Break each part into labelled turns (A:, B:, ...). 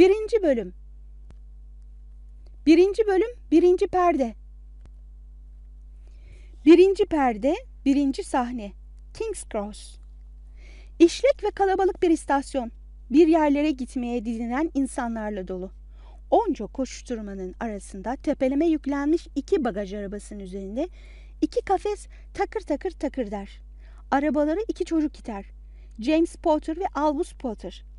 A: Birinci bölüm. Birinci bölüm, birinci perde. Birinci perde, birinci sahne. King's Cross. İşlek ve kalabalık bir istasyon. Bir yerlere gitmeye dizinen insanlarla dolu. Onca koşturmanın arasında tepeleme yüklenmiş iki bagaj arabasının üzerinde iki kafes takır takır takır der. Arabaları iki çocuk iter. James Potter ve Albus Potter.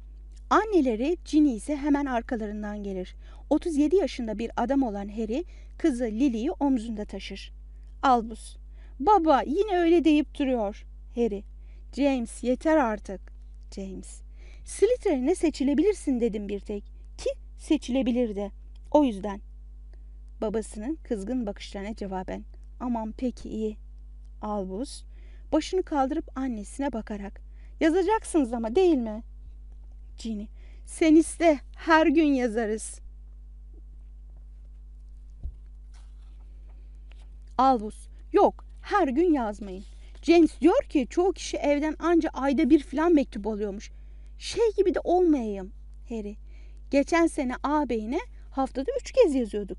A: Anneleri Ginny ise hemen arkalarından gelir. 37 yaşında bir adam olan Harry kızı Lily'yi omzunda taşır. Albus. Baba yine öyle deyip duruyor. Harry. James yeter artık. James. Slytherin'e seçilebilirsin dedim bir tek. Ki seçilebilirdi. O yüzden. Babasının kızgın bakışlarına cevaben. Aman peki iyi. Albus. Başını kaldırıp annesine bakarak. Yazacaksınız ama değil mi? Ginny. Sen iste her gün yazarız. Albus. Yok her gün yazmayın. James diyor ki çoğu kişi evden anca ayda bir filan mektup oluyormuş. Şey gibi de olmayayım. Harry. Geçen sene ağabeyine haftada üç kez yazıyorduk.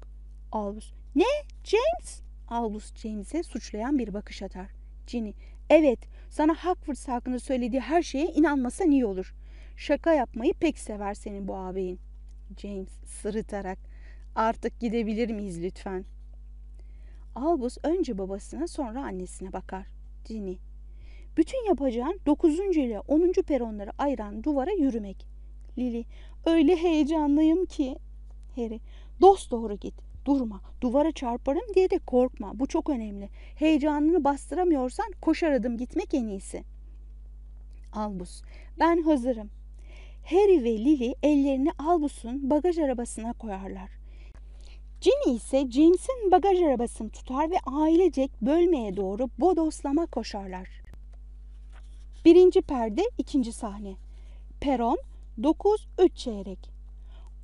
A: Albus. Ne? James? Albus James'e suçlayan bir bakış atar. Ginny. Evet sana Hogwarts hakkında söylediği her şeye inanmasan iyi olur. Şaka yapmayı pek sever senin bu ağabeyin. James sırıtarak. Artık gidebilir miyiz lütfen? Albus önce babasına sonra annesine bakar. Ginny. Bütün yapacağın 9. ile 10. peronları ayıran duvara yürümek. Lily. Öyle heyecanlıyım ki. Harry. Dost doğru git. Durma. Duvara çarparım diye de korkma. Bu çok önemli. Heyecanını bastıramıyorsan koşar adım gitmek en iyisi. Albus. Ben hazırım. Harry ve Lily ellerini Albus'un bagaj arabasına koyarlar. Ginny ise James'in bagaj arabasını tutar ve ailecek bölmeye doğru bodoslama koşarlar. Birinci perde, ikinci sahne. Peron 9-3 çeyrek.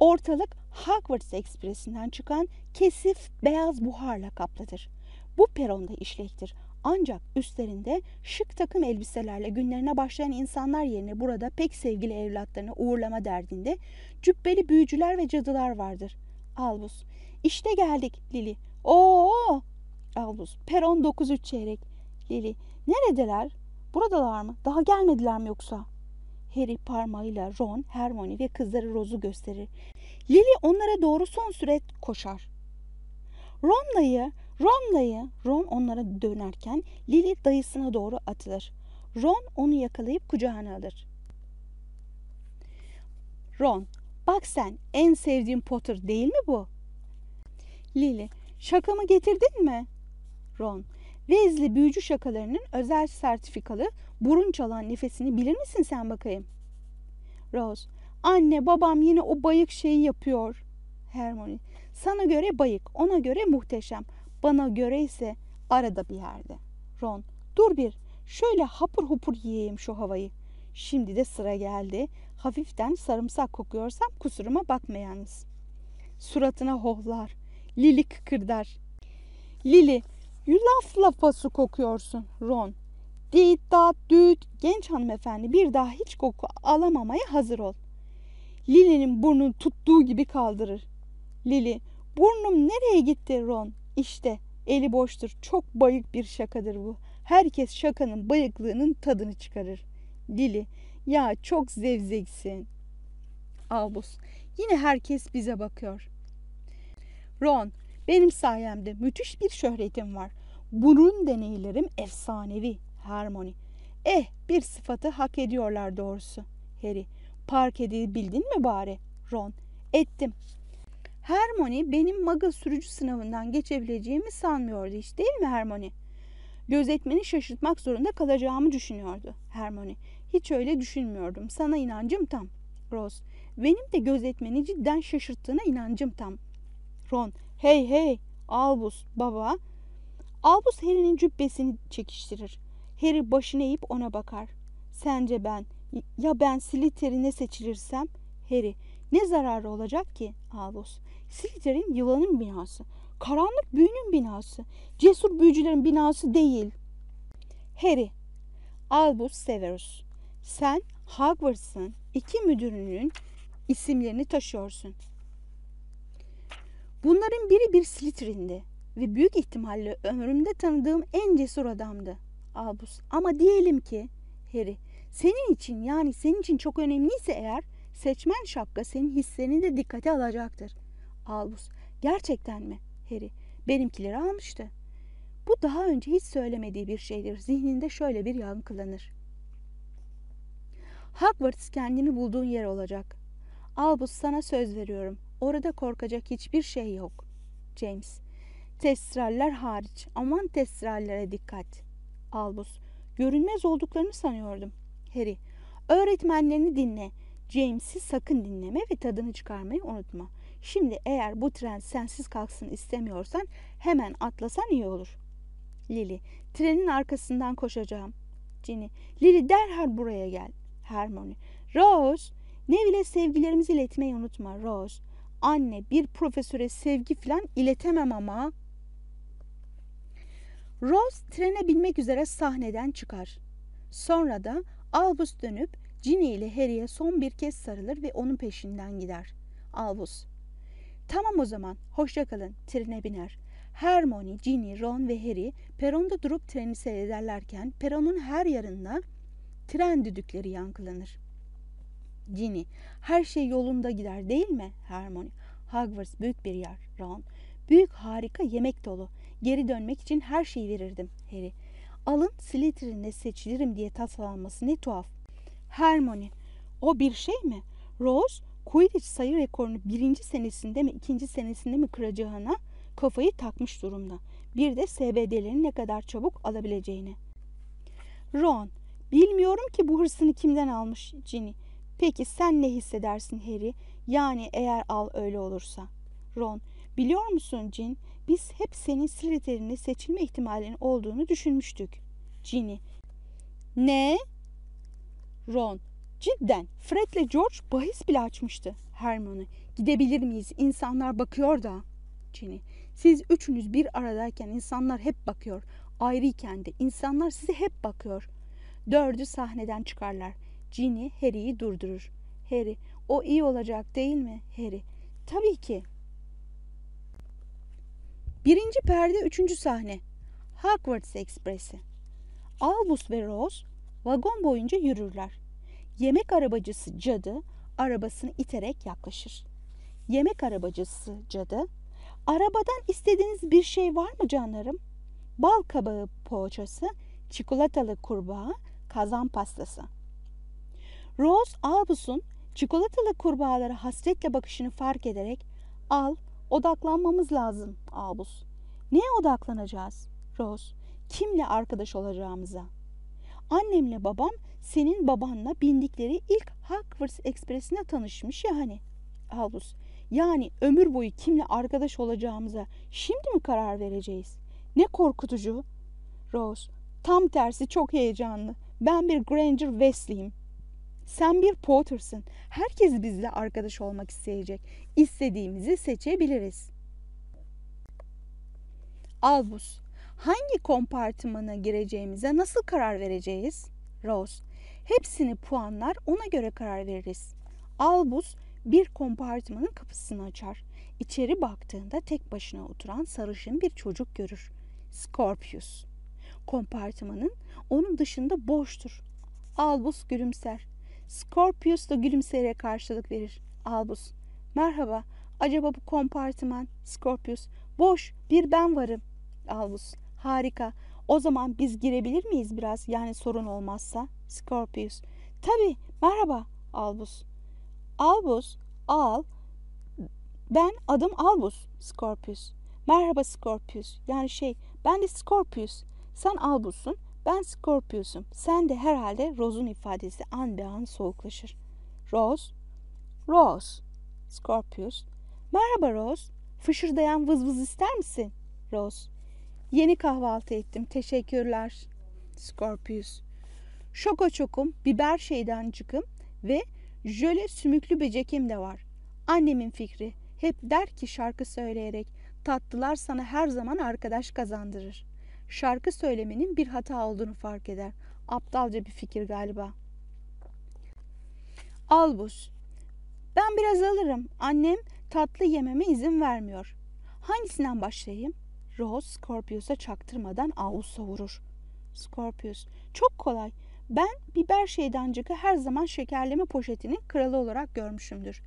A: Ortalık Hogwarts Ekspresi'nden çıkan kesif beyaz buharla kaplıdır. Bu peronda işlektir. Ancak üstlerinde şık takım elbiselerle günlerine başlayan insanlar yerine burada pek sevgili evlatlarını uğurlama derdinde cübbeli büyücüler ve cadılar vardır. Albus. İşte geldik Lili. Oo! Albus. Peron 9-3 çeyrek. Lili. Neredeler? Buradalar mı? Daha gelmediler mi yoksa? Harry parmağıyla Ron, Hermione ve kızları Rose'u gösterir. Lily onlara doğru son süre koşar. Ron dayı, Ron dayı. Ron onlara dönerken Lily dayısına doğru atılır. Ron onu yakalayıp kucağına alır. Ron, bak sen en sevdiğim Potter değil mi bu? Lily, şakamı getirdin mi? Ron, Weasley büyücü şakalarının özel sertifikalı burun çalan nefesini bilir misin sen bakayım? Rose, anne babam yine o bayık şeyi yapıyor. Hermione, sana göre bayık, ona göre muhteşem. Bana göre ise arada bir yerde. Ron, dur bir, şöyle hapur hupur yiyeyim şu havayı. Şimdi de sıra geldi. Hafiften sarımsak kokuyorsam kusuruma bakmayınız. Suratına hohlar. Lili kıkırdar. Lili, laf lafa su kokuyorsun Ron. Dit dat düt genç hanımefendi bir daha hiç koku alamamaya hazır ol. Lili'nin burnunu tuttuğu gibi kaldırır. Lili, burnum nereye gitti Ron? İşte eli boştur. Çok bayık bir şakadır bu. Herkes şakanın bayıklığının tadını çıkarır. Lili, ya çok zevzeksin. Albus, yine herkes bize bakıyor. Ron, benim sayemde müthiş bir şöhretim var. Burun deneylerim efsanevi. Hermione. Eh bir sıfatı hak ediyorlar doğrusu. Harry. Park edebildin mi bari? Ron. Ettim. Hermione benim Muggle sürücü sınavından geçebileceğimi sanmıyordu hiç değil mi Hermione? Gözetmeni şaşırtmak zorunda kalacağımı düşünüyordu Hermione. Hiç öyle düşünmüyordum. Sana inancım tam. Rose. Benim de gözetmeni cidden şaşırttığına inancım tam. Ron. Hey hey. Albus baba. Albus Harry'nin cübbesini çekiştirir. Harry başını eğip ona bakar. Sence ben, ya ben Slytherin'e seçilirsem? Harry, ne zararı olacak ki? Albus, Slytherin yılanın binası. Karanlık büyünün binası. Cesur büyücülerin binası değil. Harry, Albus Severus, sen Hogwarts'ın iki müdürünün isimlerini taşıyorsun. Bunların biri bir Slytherin'di ve büyük ihtimalle ömrümde tanıdığım en cesur adamdı. Albus. Ama diyelim ki Harry, senin için yani senin için çok önemliyse eğer seçmen şapka senin hislerini de dikkate alacaktır. Albus. Gerçekten mi? Harry. Benimkileri almıştı. Bu daha önce hiç söylemediği bir şeydir. Zihninde şöyle bir yankılanır. Hogwarts kendini bulduğun yer olacak. Albus sana söz veriyorum. Orada korkacak hiçbir şey yok. James. Testraller hariç. Aman testrallere dikkat. Albus. Görünmez olduklarını sanıyordum. Harry. Öğretmenlerini dinle. James'i sakın dinleme ve tadını çıkarmayı unutma. Şimdi eğer bu tren sensiz kalksın istemiyorsan hemen atlasan iyi olur. Lily. Trenin arkasından koşacağım. Ginny. Lily derhal buraya gel. Hermione. Rose. Neville'e sevgilerimizi iletmeyi unutma Rose. Anne bir profesöre sevgi falan iletemem ama. Rose trene binmek üzere sahneden çıkar. Sonra da Albus dönüp Ginny ile Harry'e son bir kez sarılır ve onun peşinden gider. Albus. Tamam o zaman hoşça kalın trene biner. Hermione, Ginny, Ron ve Harry peronda durup treni seyrederlerken peronun her yanında tren düdükleri yankılanır. Ginny, her şey yolunda gider değil mi? Hermione, Hogwarts büyük bir yer. Ron, büyük harika yemek dolu. Geri dönmek için her şeyi verirdim. Harry, alın Slytherin'de seçilirim diye tasalanması ne tuhaf. Hermione, o bir şey mi? Rose, Quidditch sayı rekorunu birinci senesinde mi ikinci senesinde mi kıracağına kafayı takmış durumda. Bir de SBD'lerini ne kadar çabuk alabileceğini. Ron, bilmiyorum ki bu hırsını kimden almış Ginny. Peki sen ne hissedersin Harry? Yani eğer al öyle olursa. Ron, biliyor musun Cin? Biz hep senin Slytherin'e seçilme ihtimalinin olduğunu düşünmüştük. Ginny, ne? Ron, cidden Fred'le George bahis bile açmıştı. Hermione, gidebilir miyiz? İnsanlar bakıyor da. Ginny, siz üçünüz bir aradayken insanlar hep bakıyor. Ayrıyken de insanlar size hep bakıyor. Dördü sahneden çıkarlar. Ginny Harry'i durdurur. Harry, o iyi olacak değil mi Harry? Tabii ki. Birinci perde üçüncü sahne. Hogwarts Ekspresi. Albus ve Rose vagon boyunca yürürler. Yemek arabacısı cadı arabasını iterek yaklaşır. Yemek arabacısı cadı, arabadan istediğiniz bir şey var mı canlarım? Bal kabağı poğaçası, çikolatalı kurbağa, kazan pastası. Rose Albus'un çikolatalı kurbağalara hasretle bakışını fark ederek al odaklanmamız lazım Albus. Neye odaklanacağız Rose? Kimle arkadaş olacağımıza. Annemle babam senin babanla bindikleri ilk Hogwarts Ekspresi'ne tanışmış ya hani. Albus. Yani ömür boyu kimle arkadaş olacağımıza şimdi mi karar vereceğiz? Ne korkutucu. Rose. Tam tersi çok heyecanlı. Ben bir Granger Wesley'im. Sen bir Potter'sın. Herkes bizle arkadaş olmak isteyecek. İstediğimizi seçebiliriz. Albus, hangi kompartımana gireceğimize nasıl karar vereceğiz? Rose, hepsini puanlar ona göre karar veririz. Albus bir kompartımanın kapısını açar. İçeri baktığında tek başına oturan sarışın bir çocuk görür. Scorpius. Kompartımanın onun dışında boştur. Albus gülümser. Scorpius da gülümseyerek karşılık verir. Albus. Merhaba. Acaba bu kompartıman? Scorpius. Boş. Bir ben varım. Albus. Harika. O zaman biz girebilir miyiz biraz? Yani sorun olmazsa. Scorpius. Tabii. Merhaba. Albus. Albus. Al. Ben adım Albus. Scorpius. Merhaba Scorpius. Yani şey ben de Scorpius. Sen Albus'un. Ben Scorpius'um. Sen de herhalde Rose'un ifadesi an be an soğuklaşır. Rose. Rose. Scorpius. Merhaba Rose. Fışırdayan vız vız ister misin? Rose. Yeni kahvaltı ettim. Teşekkürler. Scorpius. Şoko çokum, biber şeyden çıkım ve jöle sümüklü becekim de var. Annemin fikri. Hep der ki şarkı söyleyerek tatlılar sana her zaman arkadaş kazandırır şarkı söylemenin bir hata olduğunu fark eder. Aptalca bir fikir galiba. Albus Ben biraz alırım. Annem tatlı yememe izin vermiyor. Hangisinden başlayayım? Rose Scorpius'a çaktırmadan avusa vurur. Scorpius, çok kolay. Ben biber şeydancıkı her zaman şekerleme poşetinin kralı olarak görmüşümdür.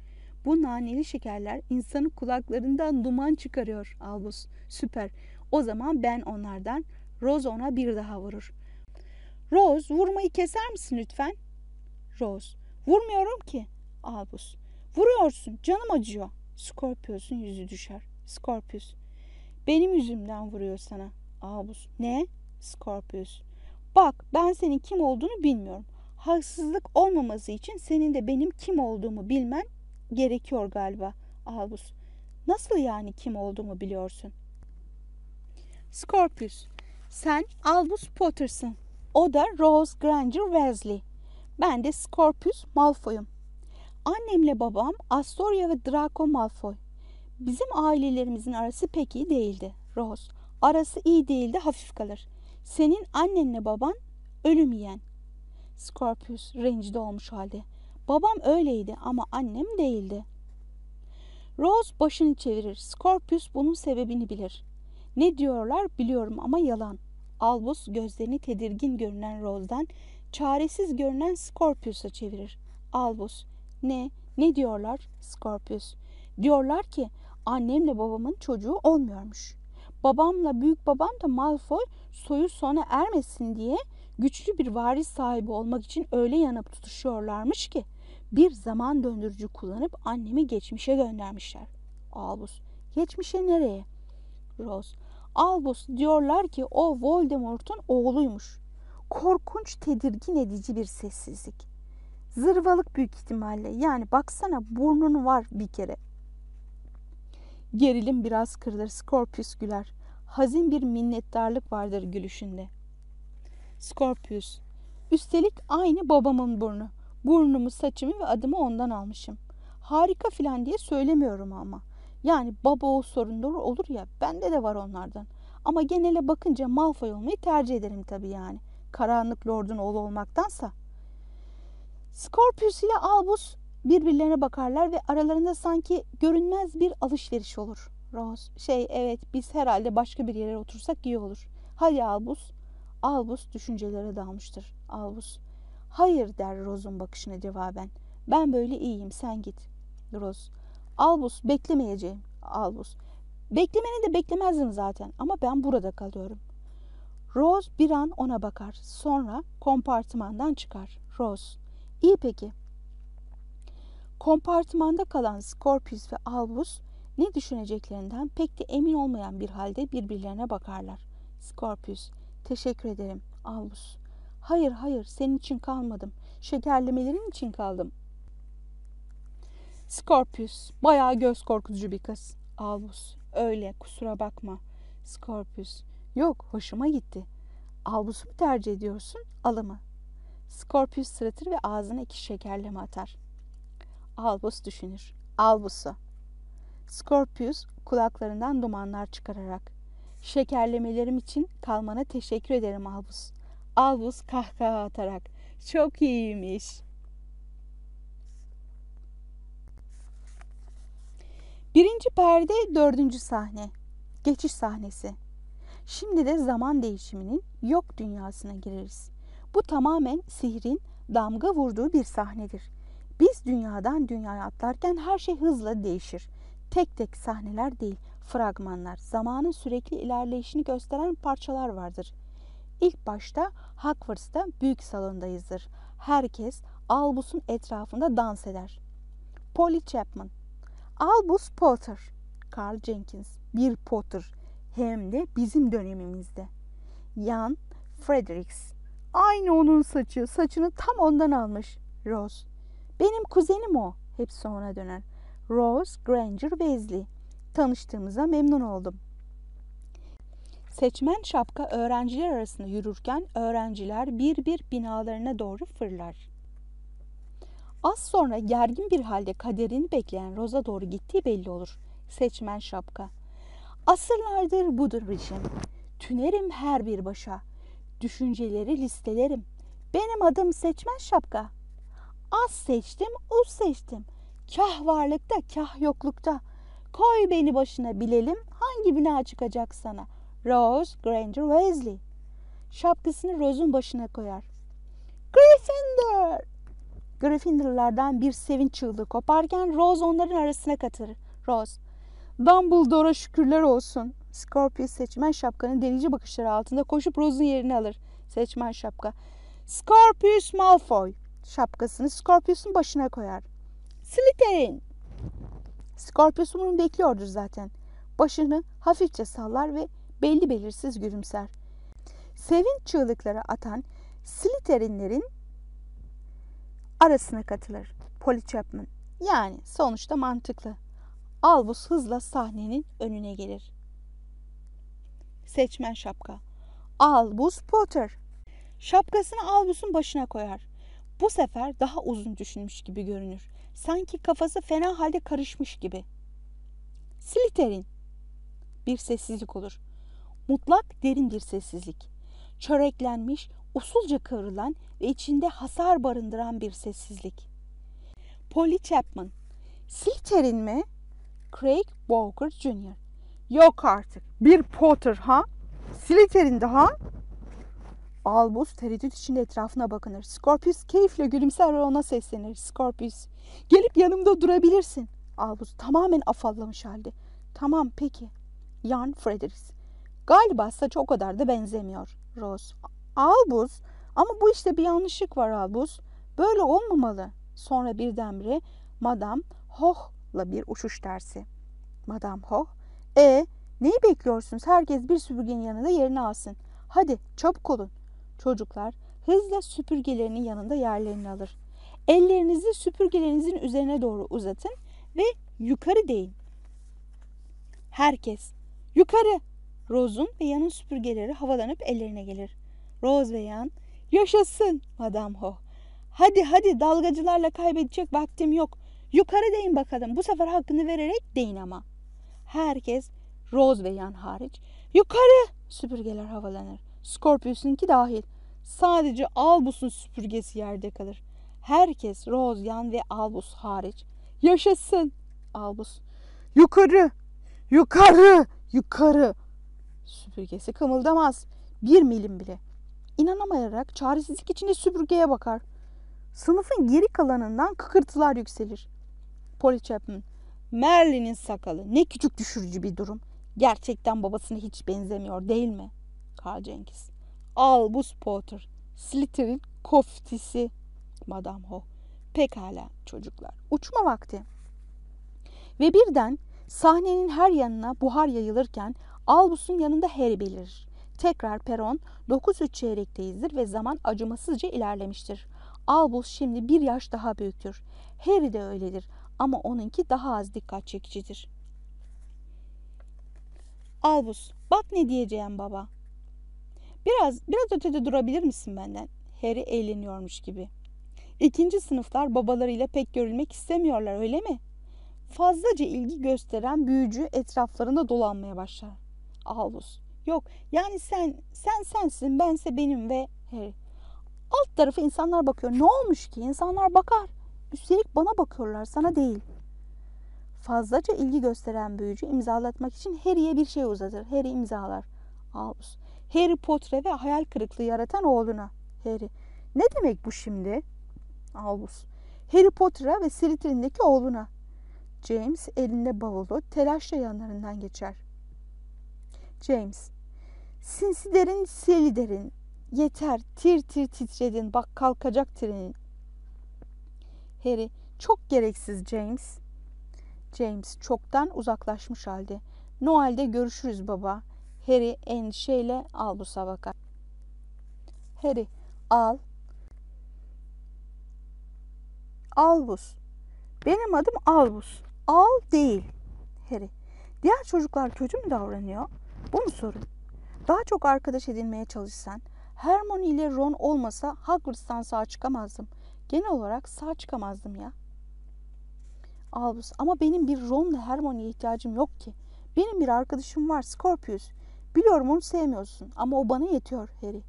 A: Bu naneli şekerler insanın kulaklarından duman çıkarıyor Albus. Süper. O zaman ben onlardan, Rose ona bir daha vurur. Rose vurmayı keser misin lütfen? Rose vurmuyorum ki. Albus vuruyorsun canım acıyor. Scorpius'un yüzü düşer. Scorpius benim yüzümden vuruyor sana. Albus ne? Scorpius bak ben senin kim olduğunu bilmiyorum. Haksızlık olmaması için senin de benim kim olduğumu bilmen gerekiyor galiba. Albus nasıl yani kim olduğumu biliyorsun? Scorpius sen Albus Potter'sın. O da Rose Granger Weasley. Ben de Scorpius Malfoy'um. Annemle babam Astoria ve Draco Malfoy. Bizim ailelerimizin arası pek iyi değildi. Rose, arası iyi değildi hafif kalır. Senin annenle baban ölüm yiyen. Scorpius rencide olmuş halde. Babam öyleydi ama annem değildi. Rose başını çevirir. Scorpius bunun sebebini bilir. Ne diyorlar biliyorum ama yalan. Albus gözlerini tedirgin görünen Rose'dan çaresiz görünen Scorpius'a çevirir. Albus ne? Ne diyorlar? Scorpius. Diyorlar ki annemle babamın çocuğu olmuyormuş. Babamla büyük babam da Malfoy soyu sona ermesin diye güçlü bir varis sahibi olmak için öyle yanıp tutuşuyorlarmış ki bir zaman döndürücü kullanıp annemi geçmişe göndermişler. Albus, geçmişe nereye? Rose, Albus diyorlar ki o Voldemort'un oğluymuş. Korkunç, tedirgin edici bir sessizlik. Zırvalık büyük ihtimalle. Yani baksana burnun var bir kere. Gerilim biraz kırılır. Scorpius güler. Hazin bir minnettarlık vardır gülüşünde. Scorpius. Üstelik aynı babamın burnu. Burnumu, saçımı ve adımı ondan almışım. Harika filan diye söylemiyorum ama. Yani baba o sorunları olur ya bende de var onlardan. Ama genele bakınca Malfoy olmayı tercih ederim tabii yani. Karanlık Lord'un oğlu olmaktansa. Scorpius ile Albus birbirlerine bakarlar ve aralarında sanki görünmez bir alışveriş olur. Rose, şey evet biz herhalde başka bir yere otursak iyi olur. Hadi Albus. Albus düşüncelere dalmıştır. Albus, hayır der Rose'un bakışına cevaben. Ben böyle iyiyim sen git. Rose, Albus beklemeyeceğim. Albus, beklemeni de beklemezdim zaten ama ben burada kalıyorum. Rose bir an ona bakar. Sonra kompartımandan çıkar. Rose, iyi peki Kompartmanda kalan Scorpius ve Albus ne düşüneceklerinden pek de emin olmayan bir halde birbirlerine bakarlar. Scorpius, teşekkür ederim. Albus, hayır hayır senin için kalmadım. Şekerlemelerin için kaldım. Scorpius, bayağı göz korkutucu bir kız. Albus, öyle kusura bakma. Scorpius, yok hoşuma gitti. Albus'u mu tercih ediyorsun, alı mı? Scorpius sırıtır ve ağzına iki şekerleme atar. Albus düşünür. Albus'u. Scorpius kulaklarından dumanlar çıkararak. Şekerlemelerim için kalmana teşekkür ederim Albus. Albus kahkaha atarak. Çok iyiymiş. Birinci perde dördüncü sahne. Geçiş sahnesi. Şimdi de zaman değişiminin yok dünyasına gireriz. Bu tamamen sihrin damga vurduğu bir sahnedir. Biz dünyadan dünyaya atlarken her şey hızla değişir. Tek tek sahneler değil, fragmanlar, zamanın sürekli ilerleyişini gösteren parçalar vardır. İlk başta Hogwarts'ta büyük salondayızdır. Herkes Albus'un etrafında dans eder. Polly Chapman Albus Potter Carl Jenkins Bir Potter hem de bizim dönemimizde. Jan Fredericks Aynı onun saçı. Saçını tam ondan almış. Rose benim kuzenim o. Hep sonra döner. Rose Granger Weasley. Tanıştığımıza memnun oldum. Seçmen şapka öğrenciler arasında yürürken öğrenciler bir bir binalarına doğru fırlar. Az sonra gergin bir halde kaderini bekleyen Rose'a doğru gittiği belli olur. Seçmen şapka. Asırlardır budur rejim. Tünerim her bir başa. Düşünceleri listelerim. Benim adım seçmen şapka. Az seçtim, uz seçtim. Kah varlıkta, kah yoklukta. Koy beni başına bilelim hangi bina çıkacak sana. Rose Granger Weasley. Şapkasını Rose'un başına koyar. Gryffindor! Gryffindorlardan bir sevinç çığlığı koparken Rose onların arasına katılır. Rose, Dumbledore'a şükürler olsun. Scorpius seçmen şapkanın delici bakışları altında koşup Rose'un yerini alır. Seçmen şapka. Scorpius Malfoy. Şapkasını Scorpius'un başına koyar. Slytherin. Scorpius bunu bekliyordur zaten. Başını hafifçe sallar ve belli belirsiz gülümser. Sevinç çığlıkları atan Slytherinlerin arasına katılır. Polly Chapman. Yani sonuçta mantıklı. Albus hızla sahnenin önüne gelir. Seçmen şapka. Albus Potter. Şapkasını Albus'un başına koyar. Bu sefer daha uzun düşünmüş gibi görünür. Sanki kafası fena halde karışmış gibi. Slytherin. Bir sessizlik olur. Mutlak derin bir sessizlik. Çöreklenmiş, usulca kıvrılan ve içinde hasar barındıran bir sessizlik. Polly Chapman. Slytherin mi? Craig Walker Jr. Yok artık. Bir Potter ha? Slytherin daha? Albus tereddüt içinde etrafına bakınır. Scorpius keyifle gülümser ve ona seslenir. Scorpius, gelip yanımda durabilirsin. Albus tamamen afallamış halde. Tamam peki. Jan Fredericks. Galiba saç o kadar da benzemiyor. Rose. Albus ama bu işte bir yanlışlık var Albus. Böyle olmamalı. Sonra birdenbire Madame Hoch'la bir uçuş dersi. Madame Hoch. E neyi bekliyorsunuz? Herkes bir süpürgenin yanında yerini alsın. Hadi çabuk olun. Çocuklar hızla süpürgelerinin yanında yerlerini alır. Ellerinizi süpürgelerinizin üzerine doğru uzatın ve yukarı deyin. Herkes yukarı. Rose'un ve Yan'ın süpürgeleri havalanıp ellerine gelir. Rose ve Yan yaşasın Madame Ho. Hadi hadi dalgacılarla kaybedecek vaktim yok. Yukarı deyin bakalım. Bu sefer hakkını vererek deyin ama. Herkes Rose ve Yan hariç yukarı süpürgeler havalanır. Scorpius'unki dahil. Sadece Albus'un süpürgesi yerde kalır. Herkes Rose, Yan ve Albus hariç. Yaşasın Albus. Yukarı, yukarı, yukarı. Süpürgesi kımıldamaz. Bir milim bile. İnanamayarak çaresizlik içinde süpürgeye bakar. Sınıfın geri kalanından kıkırtılar yükselir. Polly Chapman. Merlin'in sakalı. Ne küçük düşürücü bir durum. Gerçekten babasına hiç benzemiyor değil mi? Carl Jenkins. Albus Potter. Slytherin koftisi. Madame Ho. Pekala çocuklar. Uçma vakti. Ve birden sahnenin her yanına buhar yayılırken Albus'un yanında Harry belirir. Tekrar peron 9-3 çeyrekteyizdir ve zaman acımasızca ilerlemiştir. Albus şimdi bir yaş daha büyüktür. Harry de öyledir ama onunki daha az dikkat çekicidir. Albus, bak ne diyeceğim baba. Biraz, biraz ötede durabilir misin benden? Harry eğleniyormuş gibi. İkinci sınıflar babalarıyla pek görülmek istemiyorlar öyle mi? Fazlaca ilgi gösteren büyücü etraflarında dolanmaya başlar. Albus, yok yani sen, sen sensin, bense benim ve Harry. Alt tarafı insanlar bakıyor. Ne olmuş ki? İnsanlar bakar. Üstelik bana bakıyorlar, sana değil. Fazlaca ilgi gösteren büyücü imzalatmak için Harry'e bir şey uzatır. Harry imzalar. Albus. Harry Potter'e ve hayal kırıklığı yaratan oğluna. Harry. Ne demek bu şimdi? Albus. Harry Potter'a ve Slytherin'deki oğluna. James elinde bavulu telaşla yanlarından geçer. James. Sinsi derin. Yeter, tir tir titredin, bak kalkacak trenin. Harry, çok gereksiz James. James çoktan uzaklaşmış halde. Noel'de görüşürüz baba. Harry endişeyle Albus'a bakar. Harry, al. Albus. Benim adım Albus. Al değil. Harry. Diğer çocuklar kötü mü davranıyor? Bu mu sorun? Daha çok arkadaş edinmeye çalışsan, Hermione ile Ron olmasa Hogwarts'tan sağ çıkamazdım. Genel olarak sağ çıkamazdım ya. Albus ama benim bir Ron'la Hermione'ye ihtiyacım yok ki. Benim bir arkadaşım var Scorpius. Biliyorum onu sevmiyorsun ama o bana yetiyor Harry.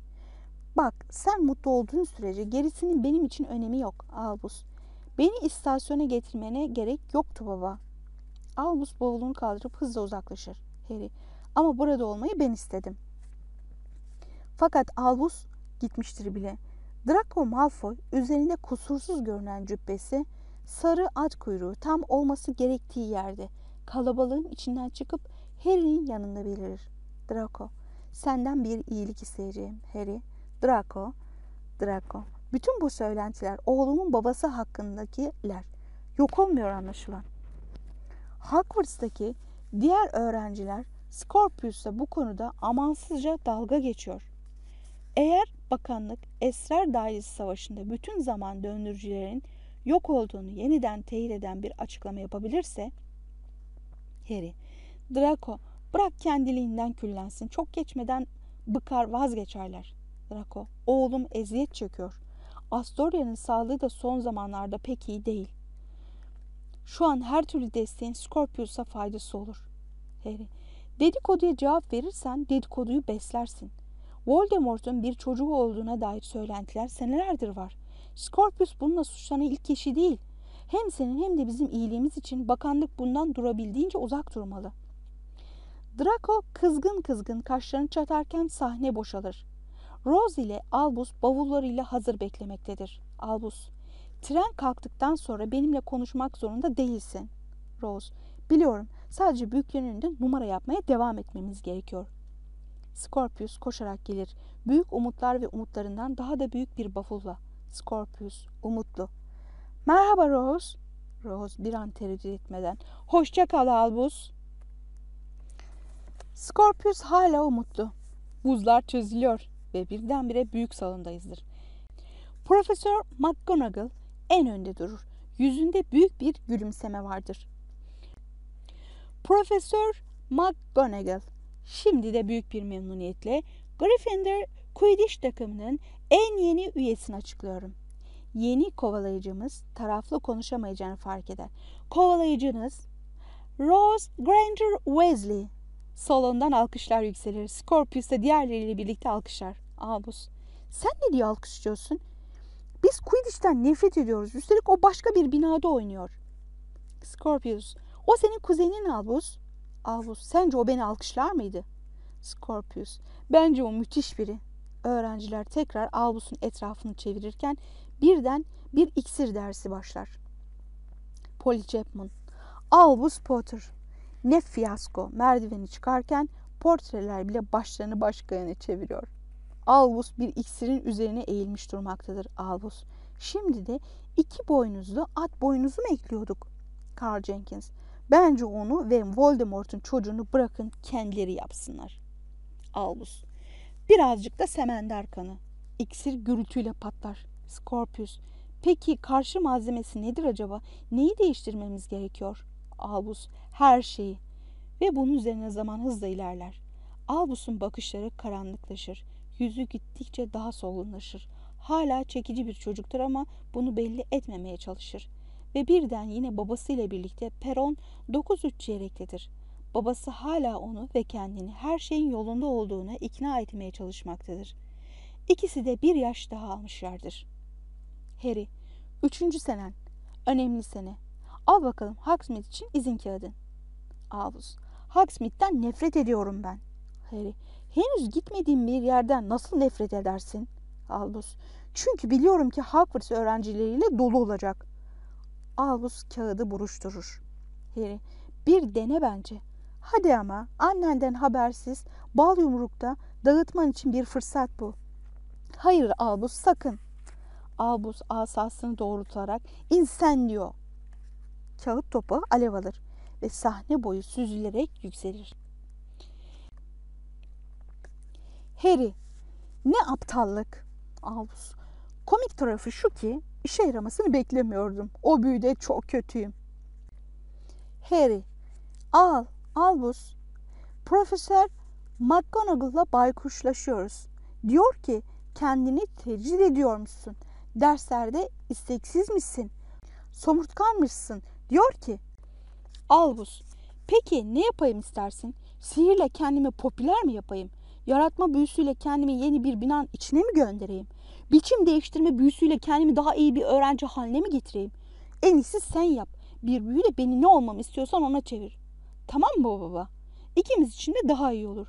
A: Bak sen mutlu olduğun sürece gerisinin benim için önemi yok Albus. Beni istasyona getirmene gerek yoktu baba. Albus bavulunu kaldırıp hızla uzaklaşır. Harry, ama burada olmayı ben istedim. Fakat Albus gitmiştir bile. Draco Malfoy üzerinde kusursuz görünen cübbesi, sarı at kuyruğu tam olması gerektiği yerde kalabalığın içinden çıkıp Harry'nin yanında belirir. Draco, senden bir iyilik isteyeceğim Harry. Draco, Draco. Bütün bu söylentiler oğlumun babası hakkındakiler. Yok olmuyor anlaşılan. Hogwarts'taki diğer öğrenciler Scorpius'la bu konuda amansızca dalga geçiyor. Eğer bakanlık Esrar Dairesi Savaşı'nda bütün zaman döndürücülerin yok olduğunu yeniden teyit eden bir açıklama yapabilirse Harry, Draco bırak kendiliğinden küllensin. Çok geçmeden bıkar vazgeçerler. Draco, oğlum eziyet çekiyor. Astoria'nın sağlığı da son zamanlarda pek iyi değil. Şu an her türlü desteğin Scorpius'a faydası olur. Harry, dedikoduya cevap verirsen dedikoduyu beslersin. Voldemort'un bir çocuğu olduğuna dair söylentiler senelerdir var. Scorpius bununla suçlanan ilk kişi değil. Hem senin hem de bizim iyiliğimiz için bakanlık bundan durabildiğince uzak durmalı. Draco kızgın kızgın kaşlarını çatarken sahne boşalır. Rose ile Albus bavullarıyla hazır beklemektedir. Albus, tren kalktıktan sonra benimle konuşmak zorunda değilsin. Rose, biliyorum sadece büyüklerin önünde numara yapmaya devam etmemiz gerekiyor. Scorpius koşarak gelir. Büyük umutlar ve umutlarından daha da büyük bir bavulla. Scorpius, umutlu. Merhaba Rose. Rose bir an tereddüt etmeden. Hoşça kal Albus. Scorpius hala umutlu. Buzlar çözülüyor ve birdenbire büyük salondayızdır. Profesör McGonagall en önde durur. Yüzünde büyük bir gülümseme vardır. Profesör McGonagall şimdi de büyük bir memnuniyetle Gryffindor Quidditch takımının en yeni üyesini açıklıyorum. Yeni kovalayıcımız taraflı konuşamayacağını fark eder. Kovalayıcınız Rose Granger Weasley. Salondan alkışlar yükselir. Scorpius da diğerleriyle birlikte alkışlar. Albus. Sen ne diye alkışlıyorsun? Biz Quidditch'ten nefret ediyoruz. Üstelik o başka bir binada oynuyor. Scorpius. O senin kuzenin Albus. Albus. Sence o beni alkışlar mıydı? Scorpius. Bence o müthiş biri. Öğrenciler tekrar Albus'un etrafını çevirirken birden bir iksir dersi başlar. Polly Chapman. Albus Potter. Ne fiyasko. Merdiveni çıkarken portreler bile başlarını başka yana çeviriyor. Albus bir iksirin üzerine eğilmiş durmaktadır Albus. Şimdi de iki boynuzlu at boynuzu mu ekliyorduk? Carl Jenkins. Bence onu ve Voldemort'un çocuğunu bırakın kendileri yapsınlar. Albus. Birazcık da semender kanı. İksir gürültüyle patlar. Scorpius. Peki karşı malzemesi nedir acaba? Neyi değiştirmemiz gerekiyor? Albus. Her şeyi. Ve bunun üzerine zaman hızla ilerler. Albus'un bakışları karanlıklaşır. Yüzü gittikçe daha solgunlaşır. Hala çekici bir çocuktur ama bunu belli etmemeye çalışır. Ve birden yine babasıyla birlikte peron 9-3 çeyrektedir. Babası hala onu ve kendini her şeyin yolunda olduğuna ikna etmeye çalışmaktadır. İkisi de bir yaş daha almışlardır. Harry, üçüncü senen, önemli sene. Al bakalım Hogsmeade için izin kağıdın. Albus, Hogsmeade'den nefret ediyorum ben. Harry, henüz gitmediğim bir yerden nasıl nefret edersin? Albus, çünkü biliyorum ki Hogwarts öğrencileriyle dolu olacak. Albus kağıdı buruşturur. Harry, bir dene bence. Hadi ama annenden habersiz bal yumrukta dağıtman için bir fırsat bu. Hayır Albus sakın. Albus asasını doğrultarak insen diyor. Kağıt topu alev alır ve sahne boyu süzülerek yükselir. Harry, ne aptallık. Albus, komik tarafı şu ki işe yaramasını beklemiyordum. O büyüde çok kötüyüm. Harry, al, Albus. Profesör McGonagall'la baykuşlaşıyoruz. Diyor ki kendini tecrid ediyormuşsun. Derslerde isteksiz misin? Somurtkanmışsın. Diyor ki Albus, peki ne yapayım istersin? Sihirle kendimi popüler mi yapayım? Yaratma büyüsüyle kendimi yeni bir binanın içine mi göndereyim? Biçim değiştirme büyüsüyle kendimi daha iyi bir öğrenci haline mi getireyim? En iyisi sen yap. Bir büyüyle beni ne olmamı istiyorsan ona çevir. Tamam mı baba? İkimiz için de daha iyi olur.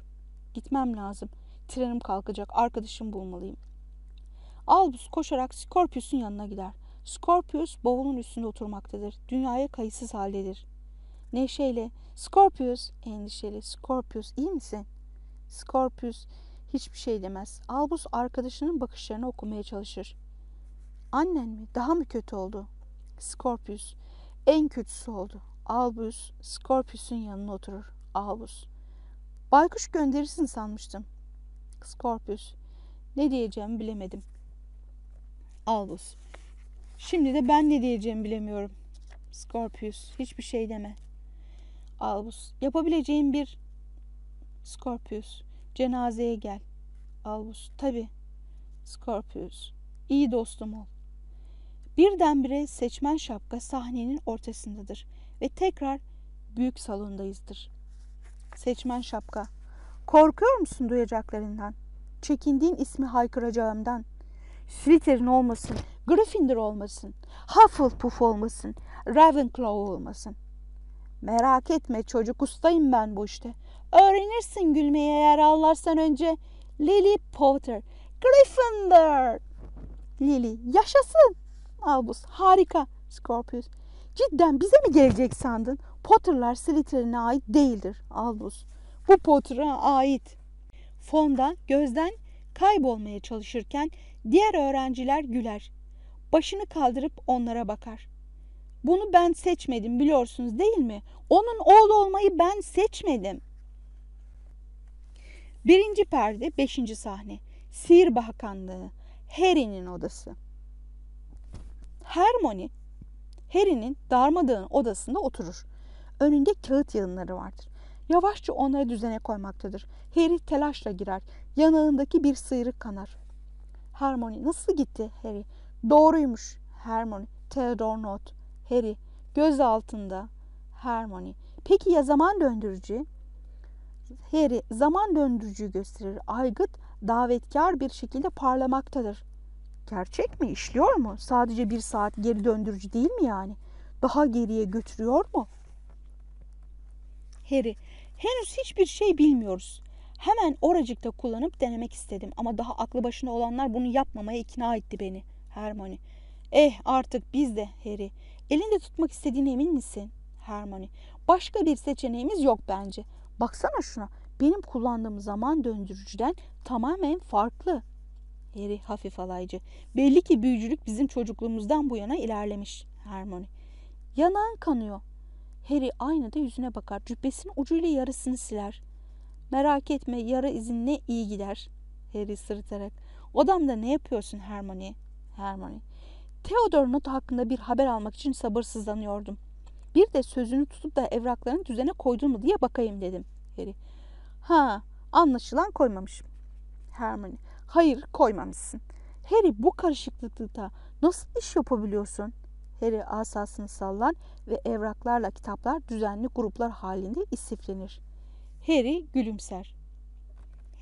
A: Gitmem lazım. Trenim kalkacak. Arkadaşım bulmalıyım. Albus koşarak Scorpius'un yanına gider. Scorpius bavulun üstünde oturmaktadır. Dünyaya kayıtsız haldedir. Neşeyle, Scorpius, endişeli, Scorpius iyi misin? Scorpius hiçbir şey demez. Albus arkadaşının bakışlarını okumaya çalışır. Annen mi? Daha mı kötü oldu? Scorpius, en kötüsü oldu. Albus, Scorpius'un yanına oturur. Albus, baykuş gönderirsin sanmıştım. Scorpius, ne diyeceğimi bilemedim. Albus, şimdi de ben ne diyeceğimi bilemiyorum. Scorpius, hiçbir şey deme. Albus, yapabileceğim bir... Scorpius, cenazeye gel. Albus, tabi. Scorpius, iyi dostum ol. Birdenbire seçmen şapka sahnenin ortasındadır ve tekrar büyük salondayızdır. Seçmen şapka, korkuyor musun duyacaklarından? Çekindiğin ismi haykıracağımdan. Slytherin olmasın, Gryffindor olmasın, Hufflepuff olmasın, Ravenclaw olmasın. Merak etme çocuk ustayım ben bu işte. Öğrenirsin gülmeyi eğer ağlarsan önce. Lily Potter, Gryffindor. Lily, yaşasın. Albus, harika. Scorpius, cidden bize mi gelecek sandın? Potter'lar Slytherin'e ait değildir. Albus, bu Potter'a ait. Fonda gözden kaybolmaya çalışırken diğer öğrenciler güler. Başını kaldırıp onlara bakar. Bunu ben seçmedim biliyorsunuz değil mi? Onun oğlu olmayı ben seçmedim. Birinci perde, beşinci sahne. Sihir Bakanlığı. Harry'nin odası. Hermione, Harry'nin darmadağın odasında oturur. Önünde kağıt yığınları vardır. Yavaşça onları düzene koymaktadır. Harry telaşla girer. Yanağındaki bir sıyrık kanar. Hermione nasıl gitti Harry? Doğruymuş Hermione. Theodore Not. Harry göz altında. Hermione. Peki ya zaman döndürücü? Harry zaman döndürücüyü gösterir. Aygıt davetkar bir şekilde parlamaktadır. Gerçek mi? İşliyor mu? Sadece bir saat geri döndürücü değil mi yani? Daha geriye götürüyor mu? Harry, henüz hiçbir şey bilmiyoruz. Hemen oracıkta kullanıp denemek istedim ama daha aklı başında olanlar bunu yapmamaya ikna etti beni. Hermione, eh artık biz de Harry. Elinde tutmak istediğine emin misin? Hermione, başka bir seçeneğimiz yok bence. Baksana şuna, benim kullandığım zaman döndürücüden tamamen farklı. Harry hafif alaycı. Belli ki büyücülük bizim çocukluğumuzdan bu yana ilerlemiş. Hermione. Yanağın kanıyor. Harry aynada yüzüne bakar. Cübbesinin ucuyla yarısını siler. Merak etme yara izinle iyi gider. Harry sırıtarak. Odamda ne yapıyorsun Hermione? Hermione. Theodore notu hakkında bir haber almak için sabırsızlanıyordum. Bir de sözünü tutup da evraklarını düzene koydun mu diye bakayım dedim. Harry. Ha anlaşılan koymamışım. Hermione. Hayır koymamışsın. Harry bu karışıklıkta nasıl iş yapabiliyorsun? Harry asasını sallar ve evraklarla kitaplar düzenli gruplar halinde istiflenir. Harry gülümser.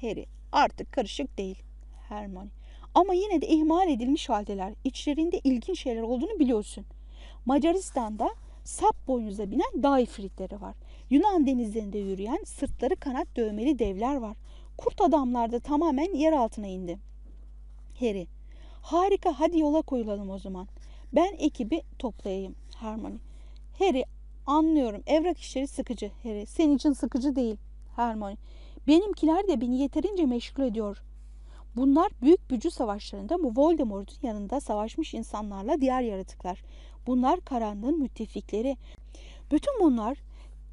A: Harry artık karışık değil. Hermione. Ama yine de ihmal edilmiş haldeler. İçlerinde ilginç şeyler olduğunu biliyorsun. Macaristan'da sap boynuza binen dağ ifritleri var. Yunan denizlerinde yürüyen sırtları kanat dövmeli devler var. Kurt adamlar da tamamen yer altına indi. Harry, harika hadi yola koyulalım o zaman. Ben ekibi toplayayım. Hermione, Harry anlıyorum evrak işleri sıkıcı. Harry, senin için sıkıcı değil. Hermione, benimkiler de beni yeterince meşgul ediyor. Bunlar büyük bücü savaşlarında Voldemort'un yanında savaşmış insanlarla diğer yaratıklar. Bunlar karanlığın müttefikleri. Bütün bunlar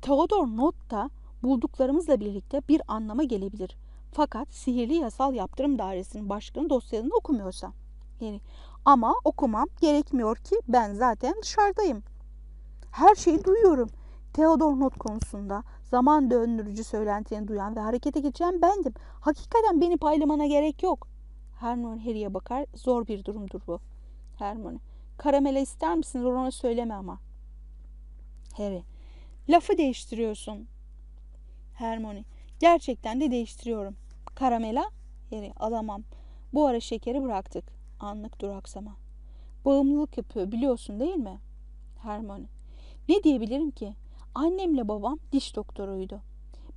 A: Theodor Not'ta bulduklarımızla birlikte bir anlama gelebilir. Fakat sihirli yasal yaptırım dairesinin başkanı dosyalarını okumuyorsa. Yani ama okumam gerekmiyor ki ben zaten dışarıdayım. Her şeyi duyuyorum. Theodor Not konusunda zaman döndürücü söylentilerini duyan ve harekete geçen bendim. Hakikaten beni paylamana gerek yok. Hermione Harry'e bakar. Zor bir durumdur bu. Hermione. Karamela ister misin? Ron'a söyleme ama. Harry. Lafı değiştiriyorsun. Hermione. Gerçekten de değiştiriyorum. Karamela? Harry. Alamam. Bu ara şekeri bıraktık. Anlık duraksama. Bağımlılık yapıyor biliyorsun değil mi? Hermione. Ne diyebilirim ki? Annemle babam diş doktoruydu.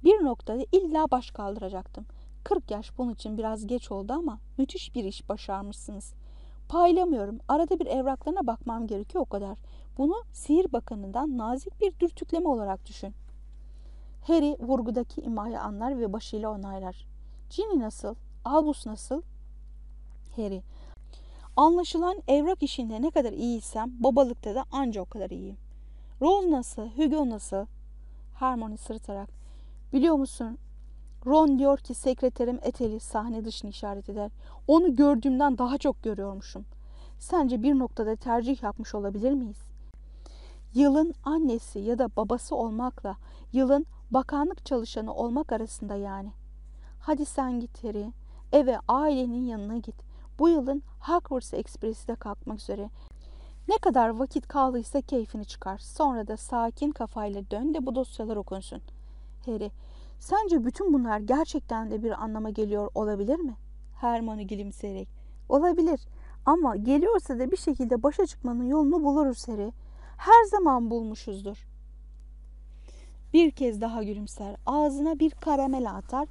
A: Bir noktada illa baş kaldıracaktım. 40 yaş bunun için biraz geç oldu ama müthiş bir iş başarmışsınız. Paylamıyorum. Arada bir evraklarına bakmam gerekiyor o kadar. Bunu sihir bakanından nazik bir dürtükleme olarak düşün. Harry vurgudaki imayı anlar ve başıyla onaylar. Ginny nasıl? Albus nasıl? Harry. Anlaşılan evrak işinde ne kadar iyiysem babalıkta da anca o kadar iyiyim. Rose nasıl? Hugo nasıl? Hermione sırıtarak. Biliyor musun? Ron diyor ki sekreterim Eteli sahne dışını işaret eder. Onu gördüğümden daha çok görüyormuşum. Sence bir noktada tercih yapmış olabilir miyiz? Yılın annesi ya da babası olmakla yılın bakanlık çalışanı olmak arasında yani. Hadi sen git Harry. Eve ailenin yanına git. Bu yılın Hogwarts Ekspresi de kalkmak üzere. Ne kadar vakit kaldıysa keyfini çıkar. Sonra da sakin kafayla dön de bu dosyalar okunsun. Harry, sence bütün bunlar gerçekten de bir anlama geliyor olabilir mi? Hermione gülümseyerek. Olabilir ama geliyorsa da bir şekilde başa çıkmanın yolunu buluruz Harry. Her zaman bulmuşuzdur. Bir kez daha gülümser, ağzına bir karamel atar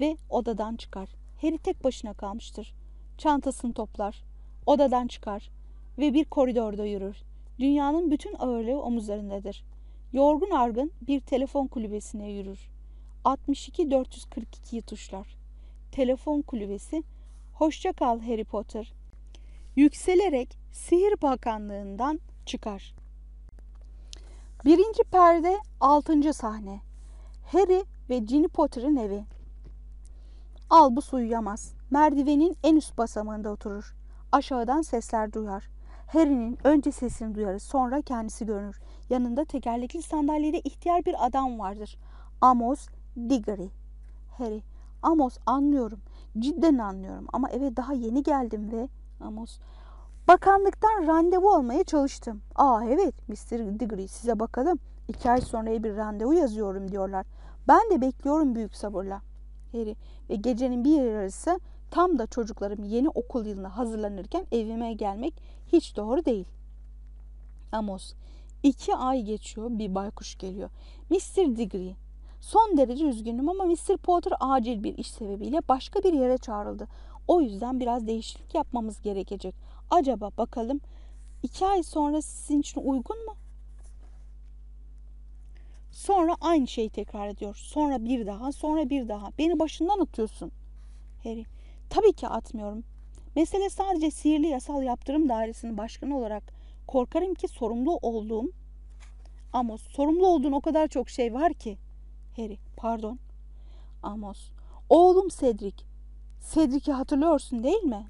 A: ve odadan çıkar. Harry tek başına kalmıştır. Çantasını toplar, odadan çıkar ve bir koridorda yürür. Dünyanın bütün ağırlığı omuzlarındadır. Yorgun argın bir telefon kulübesine yürür. 62 442'yi tuşlar. Telefon kulübesi Hoşça kal Harry Potter. Yükselerek Sihir Bakanlığından çıkar. Birinci perde altıncı sahne. Harry ve Ginny Potter'ın evi. Albus uyuyamaz. Merdivenin en üst basamağında oturur. Aşağıdan sesler duyar. Harry'nin önce sesini duyarız sonra kendisi görünür. Yanında tekerlekli sandalyede ihtiyar bir adam vardır. Amos Diggory. Harry, Amos anlıyorum. Cidden anlıyorum ama eve daha yeni geldim ve Amos bakanlıktan randevu almaya çalıştım. Aa evet Mr. Diggory size bakalım. İki ay sonra bir randevu yazıyorum diyorlar. Ben de bekliyorum büyük sabırla. Harry ve gecenin bir yarısı tam da çocuklarım yeni okul yılına hazırlanırken evime gelmek hiç doğru değil. Amos, iki ay geçiyor bir baykuş geliyor. Mr. Diggory, son derece üzgünüm ama Mr. Potter acil bir iş sebebiyle başka bir yere çağrıldı. O yüzden biraz değişiklik yapmamız gerekecek. Acaba bakalım iki ay sonra sizin için uygun mu? Sonra aynı şeyi tekrar ediyor. Sonra bir daha, sonra bir daha. Beni başından atıyorsun. Harry, tabii ki atmıyorum. Mesele sadece sihirli yasal yaptırım dairesinin başkanı olarak korkarım ki sorumlu olduğum Amos, sorumlu olduğun o kadar çok şey var ki. Harry, pardon. Amos, oğlum Cedric. Cedric'i hatırlıyorsun değil mi?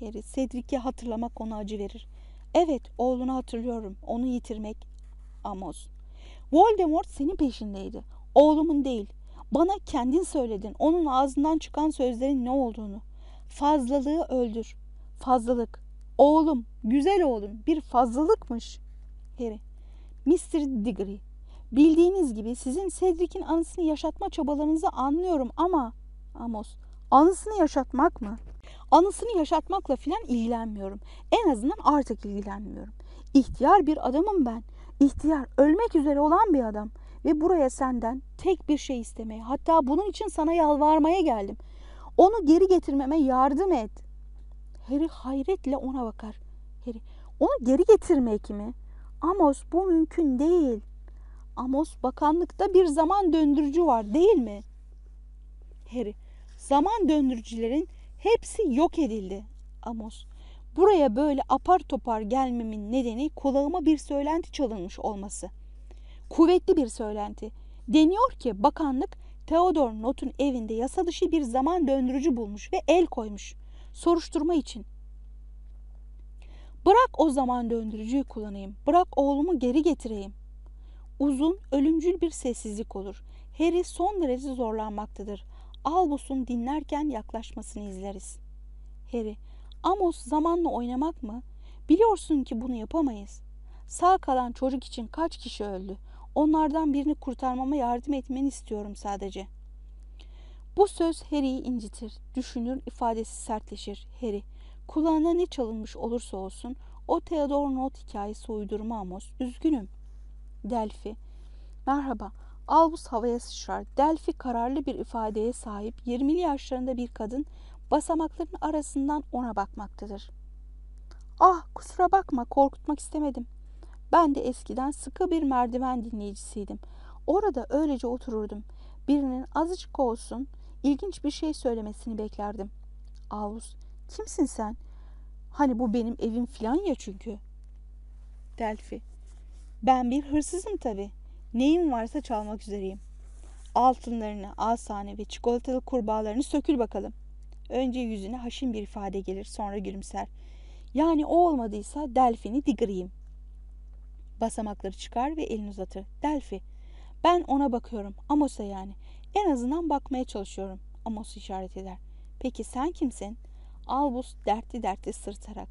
A: Harry, Cedric'i hatırlamak ona acı verir. Evet, oğlunu hatırlıyorum. Onu yitirmek. Amos, Voldemort senin peşindeydi. Oğlumun değil. Bana kendin söyledin. Onun ağzından çıkan sözlerin ne olduğunu. Fazlalığı öldür. Fazlalık. Oğlum, güzel oğlum bir fazlalıkmış. Harry. Mr. Diggory. Bildiğiniz gibi sizin Cedric'in anısını yaşatma çabalarınızı anlıyorum ama... Amos. Anısını yaşatmak mı? Anısını yaşatmakla filan ilgilenmiyorum. En azından artık ilgilenmiyorum. İhtiyar bir adamım ben. İhtiyar, ölmek üzere olan bir adam. Ve buraya senden tek bir şey istemeye, hatta bunun için sana yalvarmaya geldim. Onu geri getirmeme yardım et. Harry hayretle ona bakar. Harry, onu geri getirmek mi? Amos bu mümkün değil. Amos bakanlıkta bir zaman döndürücü var değil mi? Harry, zaman döndürücülerin hepsi yok edildi. Amos, buraya böyle apar topar gelmemin nedeni kulağıma bir söylenti çalınmış olması. Kuvvetli bir söylenti. Deniyor ki bakanlık Theodor Not'un evinde yasa dışı bir zaman döndürücü bulmuş ve el koymuş. Soruşturma için. Bırak o zaman döndürücüyü kullanayım. Bırak oğlumu geri getireyim. Uzun, ölümcül bir sessizlik olur. Harry son derece zorlanmaktadır. Albus'un dinlerken yaklaşmasını izleriz. Harry, Amos zamanla oynamak mı? Biliyorsun ki bunu yapamayız. Sağ kalan çocuk için kaç kişi öldü? Onlardan birini kurtarmama yardım etmeni istiyorum sadece. Bu söz Harry'i incitir. Düşünür, ifadesi sertleşir. Harry, kulağına ne çalınmış olursa olsun O Theodore Not hikayesi uydurma Amos. Üzgünüm. Delphi. Merhaba. Albus havaya sıçrar. Delphi kararlı bir ifadeye sahip 20'li yaşlarında bir kadın basamakların arasından ona bakmaktadır. Ah kusura bakma korkutmak istemedim. Ben de eskiden sıkı bir merdiven dinleyicisiydim. Orada öylece otururdum. Birinin azıcık olsun ilginç bir şey söylemesini beklerdim. Albus kimsin sen? Hani bu benim evim filan ya çünkü. Delphi ben bir hırsızım tabii. Neyim varsa çalmak üzereyim. Altınlarını, asane ve çikolatalı kurbağalarını sökül bakalım. Önce yüzüne haşin bir ifade gelir, sonra gülümser. Yani o olmadıysa Delphi'ni digriyim. Basamakları çıkar ve elini uzatır. Delphi, ben ona bakıyorum. Amos'a yani. En azından bakmaya çalışıyorum. Amos işaret eder. Peki sen kimsin? Albus dertli dertli sırtarak.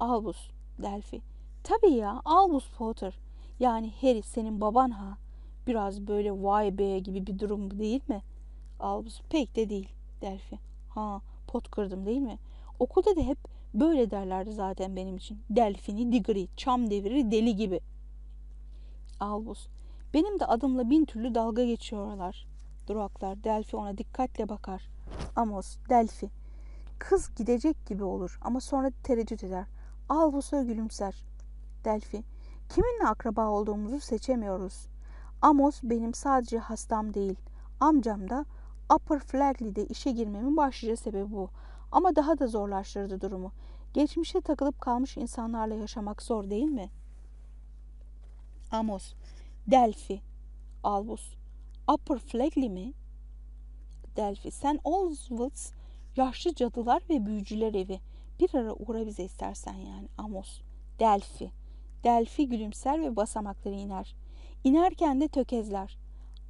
A: Albus, Delphi. Tabii ya, Albus Potter. Yani Harry senin baban ha. Biraz böyle vay be gibi bir durum değil mi? Albus pek de değil Delphi. Ha pot kırdım değil mi? Okulda da hep böyle derlerdi zaten benim için. Delfini digri, çam deviri deli gibi. Albus benim de adımla bin türlü dalga geçiyorlar. Duraklar Delphi ona dikkatle bakar. Amos, Delphi. Kız gidecek gibi olur ama sonra tereddüt eder. Albus'a gülümser. Delphi. Kiminle akraba olduğumuzu seçemiyoruz. Amos benim sadece hastam değil. Amcam da Upper Flagley'de işe girmemin başlıca sebebi bu. Ama daha da zorlaştırdı durumu. Geçmişe takılıp kalmış insanlarla yaşamak zor değil mi? Amos, Delphi, Albus, Upper Flagley mi? Delphi, sen Oswald's yaşlı cadılar ve büyücüler evi. Bir ara uğra bize istersen yani Amos. Delphi. Delphi gülümser ve basamakları iner. İnerken de tökezler.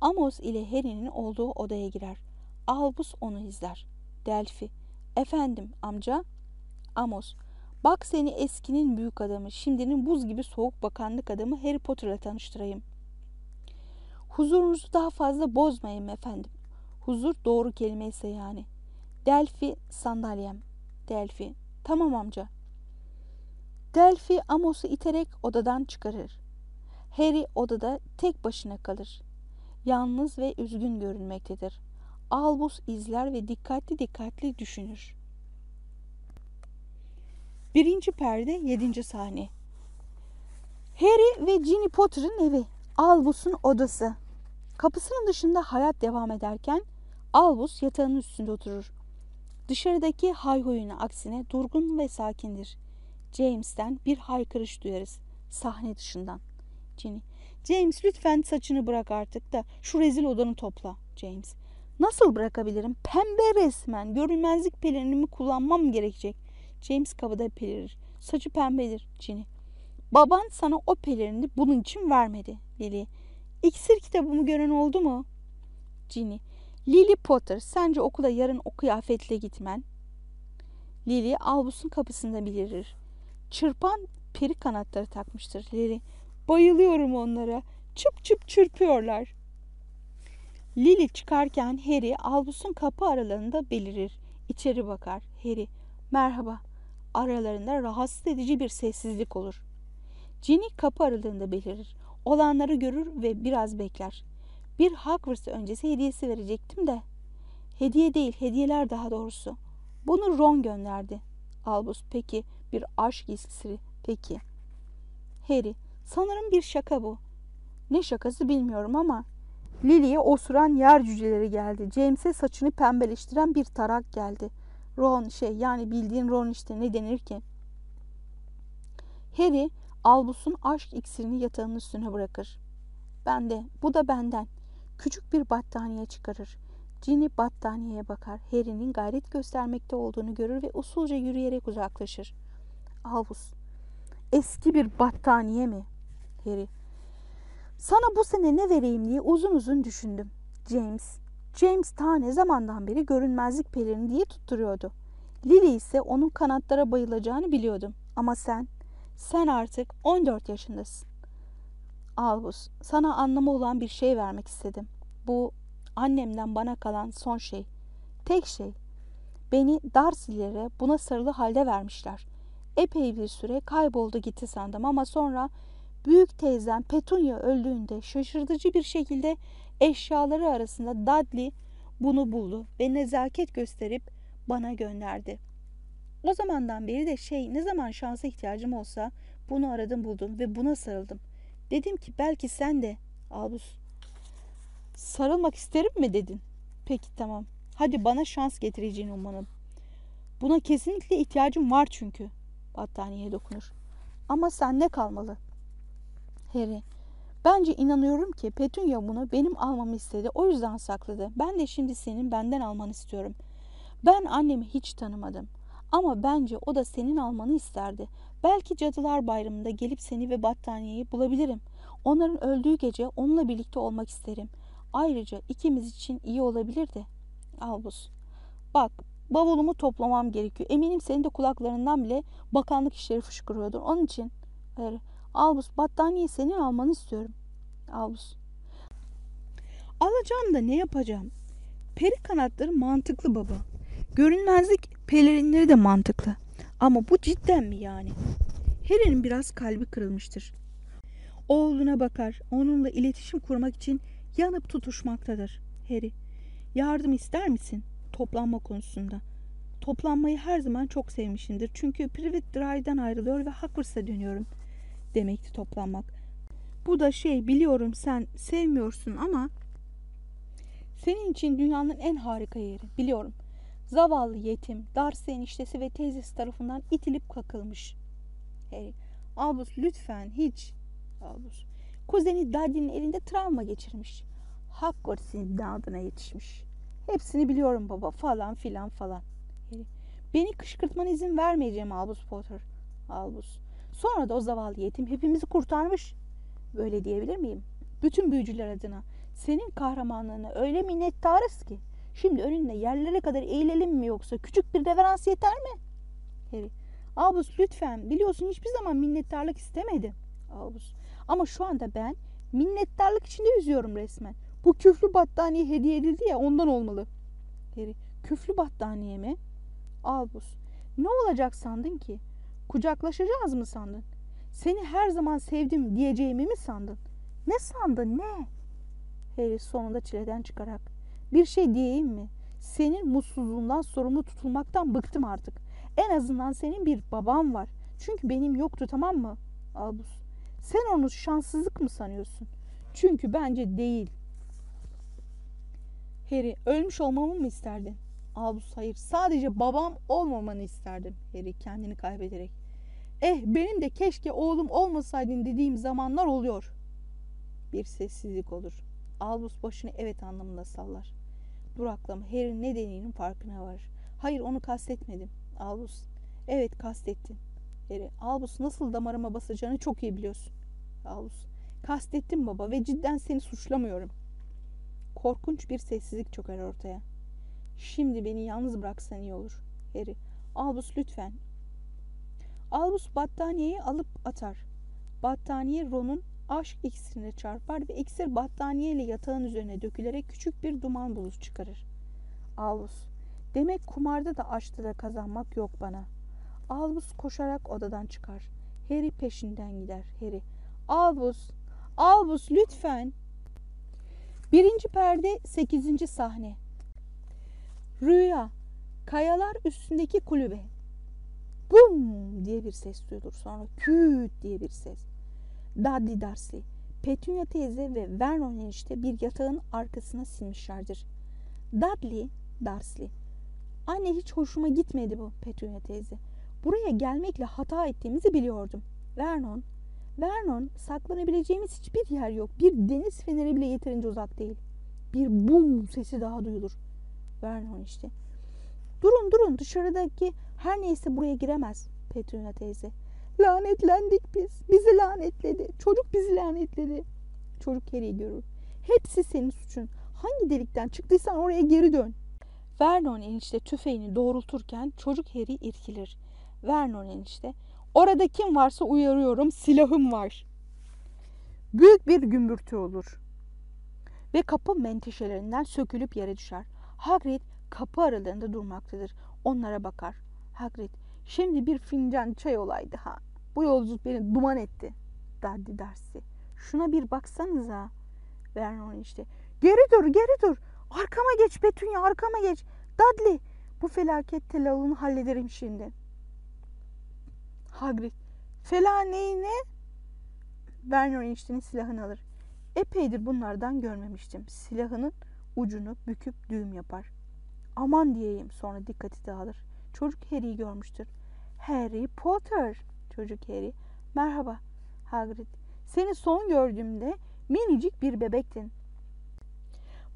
A: Amos ile Harry'nin olduğu odaya girer. Albus onu izler. Delphi. Efendim amca? Amos. Bak seni eskinin büyük adamı, şimdinin buz gibi soğuk bakanlık adamı Harry Potter'la tanıştırayım. Huzurunuzu daha fazla bozmayın efendim. Huzur doğru kelime ise yani. Delphi sandalyem. Delphi. Tamam amca. Delphi Amos'u iterek odadan çıkarır. Harry odada tek başına kalır. Yalnız ve üzgün görünmektedir. Albus izler ve dikkatli dikkatli düşünür. Birinci perde, yedinci sahne. Harry ve Ginny Potter'ın evi. Albus'un odası. Kapısının dışında hayat devam ederken Albus yatağının üstünde oturur. Dışarıdaki hayhuyuna aksine durgun ve sakindir. James'ten bir haykırış duyarız sahne dışından. Ginny. James lütfen saçını bırak artık da şu rezil odanı topla. James. Nasıl bırakabilirim? Pembe resmen. Görünmezlik pelerinimi kullanmam gerekecek. James kabada pelirir. Saçı pembedir. Ginny. Baban sana o pelerini bunun için vermedi. Lily. İksir kitabımı gören oldu mu? Ginny. Lily Potter sence okula yarın o kıyafetle gitmen? Lily Albus'un kapısında belirir. Çırpan peri kanatları takmıştır Lily. Bayılıyorum onlara. Çıp çıp çırpıyorlar. Lily çıkarken Harry Albus'un kapı aralarında belirir. İçeri bakar. Harry, merhaba. Aralarında rahatsız edici bir sessizlik olur. Ginny kapı aralığında belirir. Olanları görür ve biraz bekler. Bir Hogwarts öncesi hediyesi verecektim de. Hediye değil, hediyeler daha doğrusu. Bunu Ron gönderdi. Albus, peki bir aşk iksiri, peki. Harry, sanırım bir şaka bu. Ne şakası bilmiyorum ama Lily'ye osuran yer cüceleri geldi. James'e saçını pembeleştiren bir tarak geldi. Ron şey yani bildiğin Ron işte ne denir ki? Harry Albus'un aşk iksirini yatağının üstüne bırakır. Ben de bu da benden. Küçük bir battaniye çıkarır. Ginny battaniyeye bakar. Harry'nin gayret göstermekte olduğunu görür ve usulca yürüyerek uzaklaşır. Albus. Eski bir battaniye mi? Harry. Sana bu sene ne vereyim diye uzun uzun düşündüm. James. James ta ne zamandan beri görünmezlik pelerini diye tutturuyordu. Lily ise onun kanatlara bayılacağını biliyordum. Ama sen, sen artık 14 yaşındasın. Albus, sana anlamı olan bir şey vermek istedim. Bu annemden bana kalan son şey. Tek şey. Beni Darcy'lere buna sarılı halde vermişler. epey bir süre kayboldu gitti sandım ama sonra büyük teyzem Petunia öldüğünde şaşırtıcı bir şekilde eşyaları arasında Dudley bunu buldu ve nezaket gösterip bana gönderdi. O zamandan beri de şey ne zaman şansa ihtiyacım olsa bunu aradım buldum ve buna sarıldım. Dedim ki belki sen de Albus sarılmak isterim mi dedin? Peki tamam. Hadi bana şans getireceğini umalım. Buna kesinlikle ihtiyacım var çünkü. Battaniyeye dokunur. Ama sende kalmalı. Harry, bence inanıyorum ki Petunia bunu benim almamı istedi. O yüzden sakladı. Ben de şimdi senin benden almanı istiyorum. Ben annemi hiç tanımadım. Ama bence o da senin almanı isterdi. Belki Cadılar Bayramı'nda gelip seni ve battaniyeyi bulabilirim. Onların öldüğü gece onunla birlikte olmak isterim. Ayrıca ikimiz için iyi olabilirdi. Albus. Bak bavulumu toplamam gerekiyor. Eminim senin de kulaklarından bile bakanlık işleri fışkırıyordur. Onun için hayır, Albus battaniyeyi senin almanı istiyorum. Albus. Alacağım da ne yapacağım? Peri kanatları mantıklı baba. Görünmezlik pelerinleri de mantıklı. Ama bu cidden mi yani? Harry'nin biraz kalbi kırılmıştır. Oğluna bakar, onunla iletişim kurmak için yanıp tutuşmaktadır. Harry, yardım ister misin? Toplanma konusunda. Toplanmayı her zaman çok sevmişimdir. Çünkü Privet Drive'dan ayrılıyor ve Hogwarts'a dönüyorum. Demekti toplanmak. Bu da şey biliyorum sen sevmiyorsun ama senin için dünyanın en harika yeri. Biliyorum. Zavallı yetim, Darcy eniştesi ve teyzesi tarafından itilip kakılmış. Harry, Albus lütfen hiç. Albus, kuzeni Dudley'nin elinde travma geçirmiş. Hogwarts'ın adına yetişmiş. Hepsini biliyorum baba falan filan falan. Harry, beni kışkırtmana izin vermeyeceğim Albus Potter. Albus, sonra da o zavallı yetim hepimizi kurtarmış. Böyle diyebilir miyim? Bütün büyücüler adına senin kahramanlığına öyle minnettarız ki. Şimdi önünde yerlere kadar eğilelim mi yoksa küçük bir reverans yeter mi? Harry. Albus lütfen biliyorsun hiçbir zaman minnettarlık istemedim. Albus. Ama şu anda ben minnettarlık içinde yüzüyorum resmen. Bu küflü battaniye hediye edildi ya ondan olmalı. Harry. Küflü battaniye mi? Albus. Ne olacak sandın ki? Kucaklaşacağız mı sandın? Seni her zaman sevdim diyeceğimi mi sandın? Ne sandın ne? Harry sonunda çileden çıkarak. Bir şey diyeyim mi? Senin mutsuzluğundan sorumlu tutulmaktan bıktım artık. En azından senin bir baban var. Çünkü benim yoktu tamam mı? Albus. Sen onu şanssızlık mı sanıyorsun? Çünkü bence değil. Harry ölmüş olmamı mı isterdin? Albus hayır sadece babam olmamanı isterdim. Harry kendini kaybederek. Eh benim de keşke oğlum olmasaydın dediğim zamanlar oluyor. Bir sessizlik olur. Albus başını evet anlamında sallar. Duraklama. Harry ne dediğinin farkına var. Hayır onu kastetmedim. Albus. Evet kastettin. Harry. Albus nasıl damarıma basacağını çok iyi biliyorsun. Albus. Kastettim baba ve cidden seni suçlamıyorum. Korkunç bir sessizlik çöker ortaya. Şimdi beni yalnız bıraksan iyi olur. Harry. Albus lütfen. Albus battaniyeyi alıp atar. Battaniye Ron'un aşk iksirine çarpar ve iksir battaniye ile yatağın üzerine dökülerek küçük bir duman bulutu çıkarır. Albus. Demek kumarda da aşkta da kazanmak yok bana. Albus koşarak odadan çıkar. Harry peşinden gider. Harry. Albus. Albus lütfen. Birinci perde sekizinci sahne. Rüya. Kayalar üstündeki kulübe. Bum diye bir ses duyulur. Sonra küt diye bir ses. Dudley Darcy, Petunia teyze ve Vernon enişte bir yatağın arkasına sinmişlerdir. Dudley, Darcy. Anne hiç hoşuma gitmedi bu Petunia teyze. Buraya gelmekle hata ettiğimizi biliyordum. Vernon, Vernon saklanabileceğimiz hiçbir yer yok. Bir deniz feneri bile yeterince uzak değil. Bir bum sesi daha duyulur. Vernon işte. Durun durun dışarıdaki her neyse buraya giremez Petunia teyze. Lanetlendik biz. Bizi lanetledi. Çocuk bizi lanetledi. Çocuk Harry'i görür. Hepsi senin suçun. Hangi delikten çıktıysan oraya geri dön. Vernon enişte tüfeğini doğrulturken çocuk Harry irkilir. Vernon enişte orada kim varsa uyarıyorum silahım var. Büyük bir gümbürtü olur. Ve kapı menteşelerinden sökülüp yere düşer. Hagrid kapı aralarında durmaktadır. Onlara bakar. Hagrid Şimdi bir fincan çay olaydı ha. Bu yolculuk beni duman etti. Daddy Darcy. Şuna bir baksanıza. Vernon işte. Geri dur geri dur. Arkama geç Petunia arkama geç. Dudley bu felaket telalını hallederim şimdi. Hagrid. Fela neyi ne? Vernon eniştenin silahını alır. Epeydir bunlardan görmemiştim. Silahının ucunu büküp düğüm yapar. Aman diyeyim sonra dikkati dağılır. Çocuk Harry'i görmüştür. Harry Potter. Çocuk Harry. Merhaba Hagrid. Seni son gördüğümde minicik bir bebektin.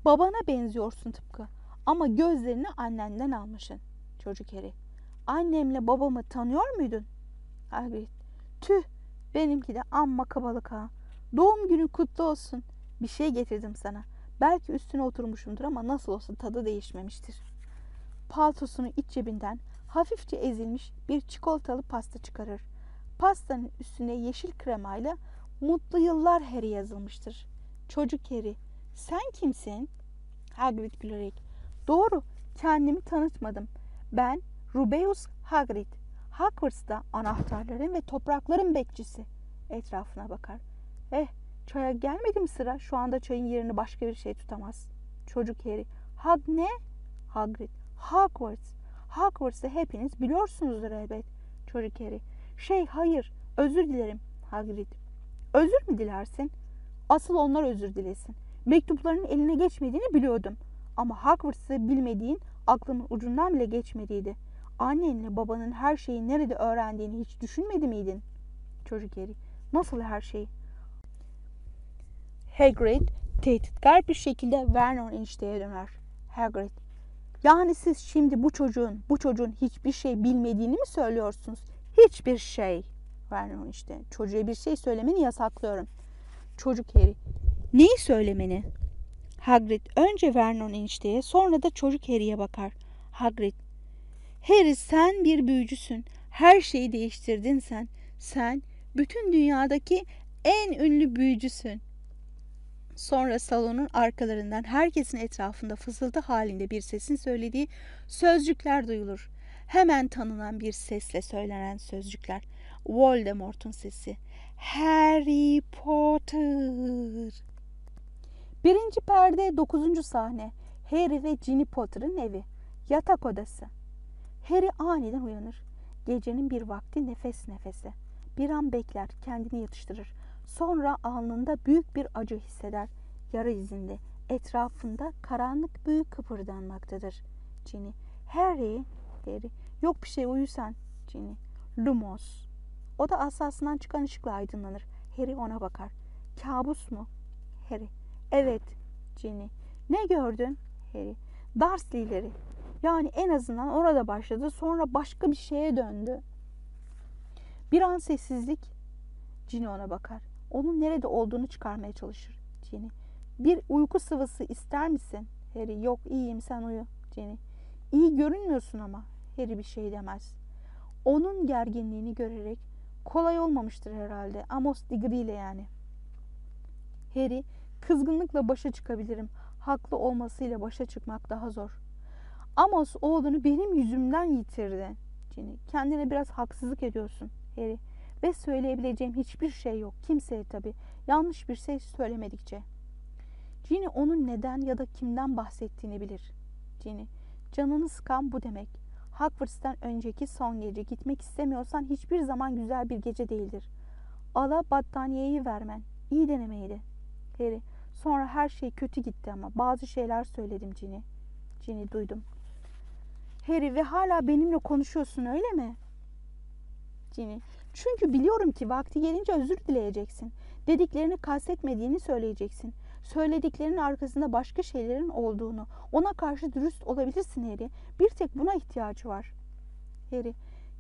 A: Babana benziyorsun tıpkı. Ama gözlerini annenden almışsın. Çocuk Harry. Annemle babamı tanıyor muydun? Hagrid. Tüh benimki de amma kabalık ha. Doğum günün kutlu olsun. Bir şey getirdim sana. Belki üstüne oturmuşumdur ama nasıl olsa tadı değişmemiştir. Paltosunun iç cebinden hafifçe ezilmiş bir çikolatalı pasta çıkarır. Pastanın üstüne yeşil kremayla mutlu yıllar Harry yazılmıştır. Çocuk Harry, sen kimsin? Hagrid gülerek. Doğru, kendimi tanıtmadım. Ben Rubeus Hagrid. Hogwarts'ta anahtarların ve toprakların bekçisi. Etrafına bakar. Eh, çaya gelmedi mi sıra? Şu anda çayın yerini başka bir şey tutamaz. Çocuk Harry. Hag ne? Hagrid. Hogwarts. Hogwarts'ı hepiniz biliyorsunuzdur elbet. Çocuk Harry. Şey hayır, özür dilerim. Hagrid. Özür mü dilersin? Asıl onlar özür dilesin. Mektuplarının eline geçmediğini biliyordum. Ama Hogwarts'ı bilmediğin aklımın ucundan bile geçmediydi. Annenle babanın her şeyi nerede öğrendiğini hiç düşünmedi miydin? Çocuk Harry. Nasıl her şey? Hagrid tehditkar bir şekilde Vernon enişteye döner. Hagrid. Yani siz şimdi bu çocuğun, bu çocuğun hiçbir şey bilmediğini mi söylüyorsunuz? Hiçbir şey. Vernon işte. Çocuğa bir şey söylemeni yasaklıyorum. Çocuk Harry. Neyi söylemeni? Hagrid önce Vernon enişteye sonra da çocuk Harry'e bakar. Hagrid. Harry sen bir büyücüsün. Her şeyi değiştirdin sen. Sen bütün dünyadaki en ünlü büyücüsün. Sonra salonun arkalarından herkesin etrafında fısıltı halinde bir sesin söylediği sözcükler duyulur. Hemen tanınan bir sesle söylenen sözcükler. Voldemort'un sesi. Harry Potter. Birinci perde dokuzuncu sahne. Harry ve Ginny Potter'ın evi. Yatak odası. Harry aniden uyanır. Gecenin bir vakti nefes nefese. Bir an bekler, kendini yatıştırır. Sonra alnında büyük bir acı hisseder. Yara izinde, etrafında karanlık büyük kıpırdanmaktadır. Ginny, Harry, Harry, yok bir şey uyusan. Ginny, Lumos. O da asasından çıkan ışıkla aydınlanır. Harry ona bakar. Kabus mu? Harry, evet. Ginny, ne gördün? Harry, Dursley'leri. Yani en azından orada başladı sonra başka bir şeye döndü. Bir an sessizlik. Ginny ona bakar. Onun nerede olduğunu çıkarmaya çalışır. Ginny. Bir uyku sıvısı ister misin? Harry yok iyiyim sen uyu. Ginny. İyi görünmüyorsun ama. Harry bir şey demez. Onun gerginliğini görerek kolay olmamıştır herhalde. Amos Diggory ile yani. Harry kızgınlıkla başa çıkabilirim. Haklı olmasıyla başa çıkmak daha zor. Amos oğlunu benim yüzümden yitirdi. Ginny kendine biraz haksızlık ediyorsun. Harry ve söyleyebileceğim hiçbir şey yok. Kimseye tabii. Yanlış bir şey söylemedikçe. Ginny onun neden ya da kimden bahsettiğini bilir. Ginny, canını sıkan bu demek. Hogwarts'tan önceki son gece gitmek istemiyorsan hiçbir zaman güzel bir gece değildir. Ala battaniyeyi vermen. İyi denemeydi. Harry, sonra her şey kötü gitti ama bazı şeyler söyledim Ginny. Ginny duydum. Harry ve hala benimle konuşuyorsun öyle mi? Ginny, çünkü biliyorum ki vakti gelince özür dileyeceksin. Dediklerini kastetmediğini söyleyeceksin. Söylediklerinin arkasında başka şeylerin olduğunu, ona karşı dürüst olabilirsin Harry. Bir tek buna ihtiyacı var. Harry,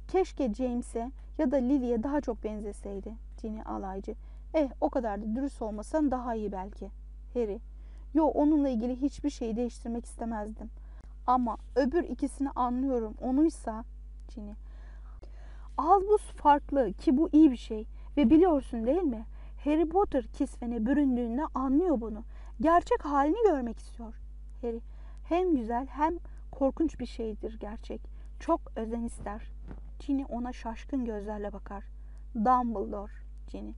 A: keşke James'e ya da Lily'e daha çok benzeseydi. Ginny alaycı. Eh o kadar da dürüst olmasan daha iyi belki. Harry, yo onunla ilgili hiçbir şeyi değiştirmek istemezdim. Ama öbür ikisini anlıyorum. Onuysa Ginny. Albus farklı ki bu iyi bir şey. Ve biliyorsun değil mi? Harry Potter kisvene büründüğünde anlıyor bunu. Gerçek halini görmek istiyor. Harry hem güzel hem korkunç bir şeydir gerçek. Çok özen ister. Ginny ona şaşkın gözlerle bakar. Dumbledore, Ginny.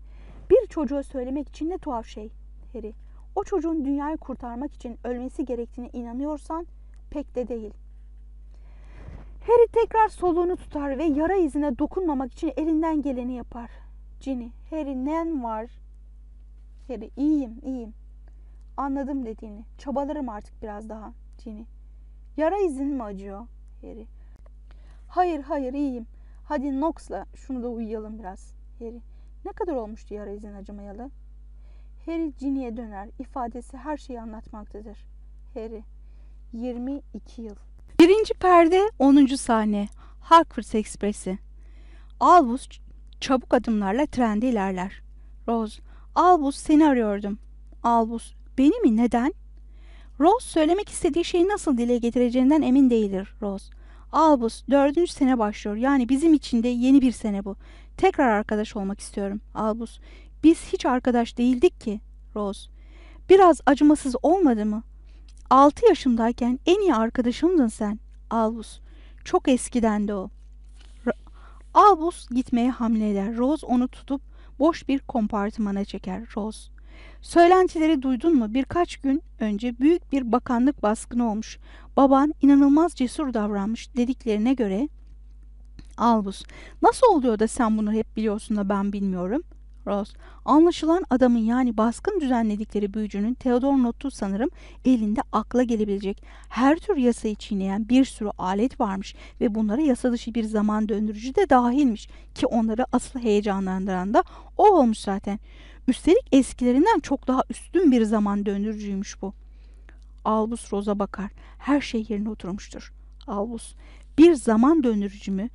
A: Bir çocuğa söylemek için ne tuhaf şey, Harry. O çocuğun dünyayı kurtarmak için ölmesi gerektiğine inanıyorsan pek de değil. Harry tekrar soluğunu tutar ve yara izine dokunmamak için elinden geleni yapar. Ginny, Harry nen var? Harry, iyiyim, iyiyim. Anladım dediğini. Çabalarım artık biraz daha. Ginny. Yara izin mi acıyor? Harry. Hayır, hayır, iyiyim. Hadi Knox'la şunu da uyuyalım biraz. Harry. Ne kadar olmuştu yara izin acımayalı? Harry Ginny'ye döner. İfadesi her şeyi anlatmaktadır. Harry. 22 yıl. Birinci perde 10. sahne. Hogwarts Ekspresi. Albus çabuk adımlarla trende ilerler. Rose. Albus seni arıyordum. Albus. Beni mi? Neden? Rose söylemek istediği şeyi nasıl dile getireceğinden emin değildir. Rose. Albus dördüncü sene başlıyor. Yani bizim için de yeni bir sene bu. Tekrar arkadaş olmak istiyorum. Albus. Biz hiç arkadaş değildik ki. Rose. Biraz acımasız olmadı mı? Altı yaşımdayken en iyi arkadaşımdın sen. Albus. Çok eskiden de o. R Albus gitmeye hamle eder. Rose onu tutup boş bir kompartımana çeker. Rose. Söylentileri duydun mu? Birkaç gün önce büyük bir bakanlık baskını olmuş. Baban inanılmaz cesur davranmış dediklerine göre Albus. Nasıl oluyor da sen bunu hep biliyorsun da ben bilmiyorum? Rose. Anlaşılan adamın yani baskın düzenledikleri büyücünün Theodor Not'u sanırım elinde akla gelebilecek her tür yasayı çiğneyen bir sürü alet varmış ve bunlara yasa dışı bir zaman döndürücü de dahilmiş ki onları asıl heyecanlandıran da o olmuş zaten. Üstelik eskilerinden çok daha üstün bir zaman döndürücüymüş bu. Albus Rose'a bakar. Her şey yerine oturmuştur. Albus, bir zaman döndürücü mü?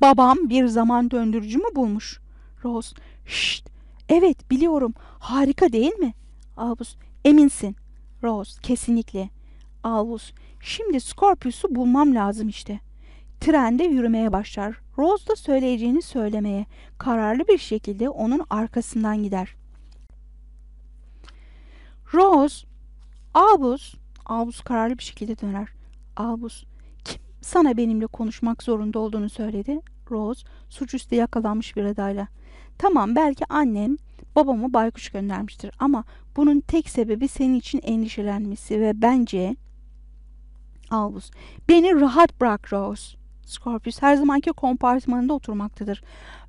A: Babam bir zaman döndürücü mü bulmuş? Rose, şşt, evet biliyorum. Harika değil mi? Albus, eminsin. Rose, kesinlikle. Albus, şimdi Scorpius'u bulmam lazım işte. Trende yürümeye başlar. Rose da söyleyeceğini söylemeye, kararlı bir şekilde onun arkasından gider. Rose, Albus, Albus kararlı bir şekilde döner. Albus, kim sana benimle konuşmak zorunda olduğunu söyledi? Rose, suçüstü yakalanmış bir adayla. Tamam belki annem babamı baykuş göndermiştir ama bunun tek sebebi senin için endişelenmesi ve bence Albus, beni rahat bırak Rose. Scorpius her zamanki kompartmanında oturmaktadır.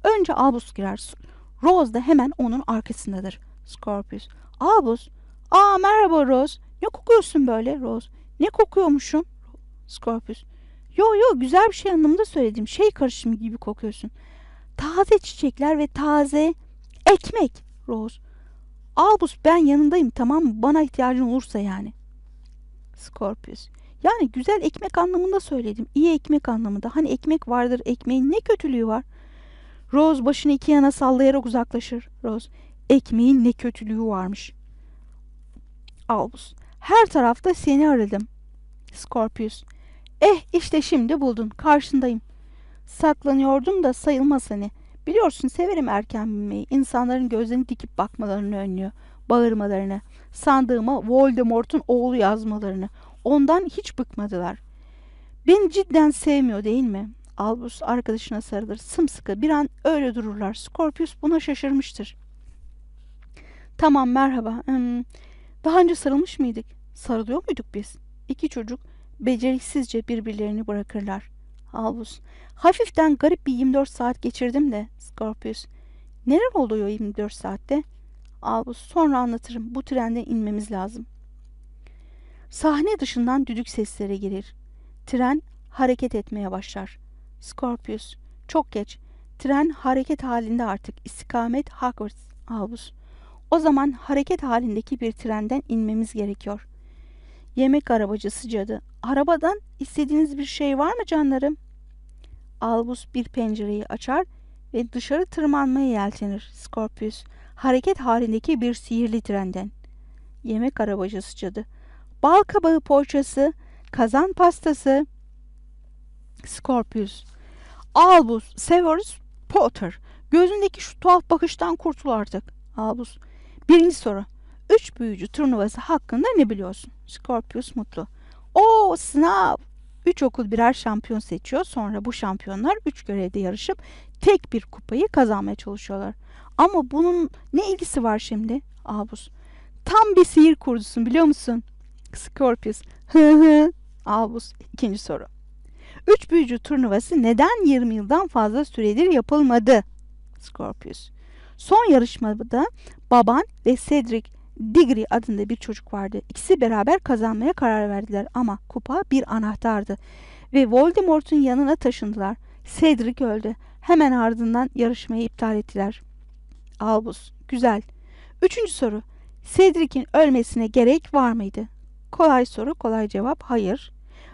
A: Önce Albus girer. Rose da hemen onun arkasındadır. Scorpius. Albus. Aa merhaba Rose. Ne kokuyorsun böyle Rose? Ne kokuyormuşum? Scorpius. Yo yo güzel bir şey anlamında söyledim. Şey karışımı gibi kokuyorsun. Taze çiçekler ve taze ekmek Rose. Albus ben yanındayım tamam mı? Bana ihtiyacın olursa yani. Scorpius. Yani güzel ekmek anlamında söyledim. İyi ekmek anlamında. Hani ekmek vardır ekmeğin ne kötülüğü var? Rose başını iki yana sallayarak uzaklaşır. Rose. Ekmeğin ne kötülüğü varmış. Albus. Her tarafta seni aradım. Scorpius. Eh işte şimdi buldun. Karşındayım. Saklanıyordum da sayılmaz hani. Biliyorsun severim erken bilmeyi. İnsanların gözlerini dikip bakmalarını önlüyor. Bağırmalarını. Sandığıma Voldemort'un oğlu yazmalarını. Ondan hiç bıkmadılar. Beni cidden sevmiyor değil mi? Albus arkadaşına sarılır. Sımsıkı bir an öyle dururlar. Scorpius buna şaşırmıştır. Tamam merhaba. Hmm, daha önce sarılmış mıydık? Sarılıyor muyduk biz? İki çocuk beceriksizce birbirlerini bırakırlar. Albus. Hafiften garip bir 24 saat geçirdim de. Scorpius. Neler oluyor 24 saatte? Albus. Sonra anlatırım. Bu trenden inmemiz lazım. Sahne dışından düdük sesleri gelir. Tren hareket etmeye başlar. Scorpius. Çok geç. Tren hareket halinde artık. İstikamet Hogwarts. Albus. O zaman hareket halindeki bir trenden inmemiz gerekiyor. Yemek arabacısı cadı. Arabadan istediğiniz bir şey var mı canlarım? Albus bir pencereyi açar ve dışarı tırmanmaya yeltenir. Scorpius. Hareket halindeki bir sihirli trenden. Yemek arabacısı cadı bal kabağı poğaçası, kazan pastası, Scorpius, Albus, Severus, Potter. Gözündeki şu tuhaf bakıştan kurtul artık. Albus. Birinci soru. Üç büyücü turnuvası hakkında ne biliyorsun? Scorpius mutlu. O sınav. Üç okul birer şampiyon seçiyor. Sonra bu şampiyonlar üç görevde yarışıp tek bir kupayı kazanmaya çalışıyorlar. Ama bunun ne ilgisi var şimdi? Albus. Tam bir sihir kurdusun biliyor musun? Scorpius. Hı hı. Albus. İkinci soru. Üç büyücü turnuvası neden 20 yıldan fazla süredir yapılmadı? Scorpius. Son yarışmada baban ve Cedric Diggory adında bir çocuk vardı. İkisi beraber kazanmaya karar verdiler ama kupa bir anahtardı ve Voldemort'un yanına taşındılar. Cedric öldü. Hemen ardından yarışmayı iptal ettiler. Albus, güzel. Üçüncü soru. Cedric'in ölmesine gerek var mıydı? Kolay soru, kolay cevap, hayır.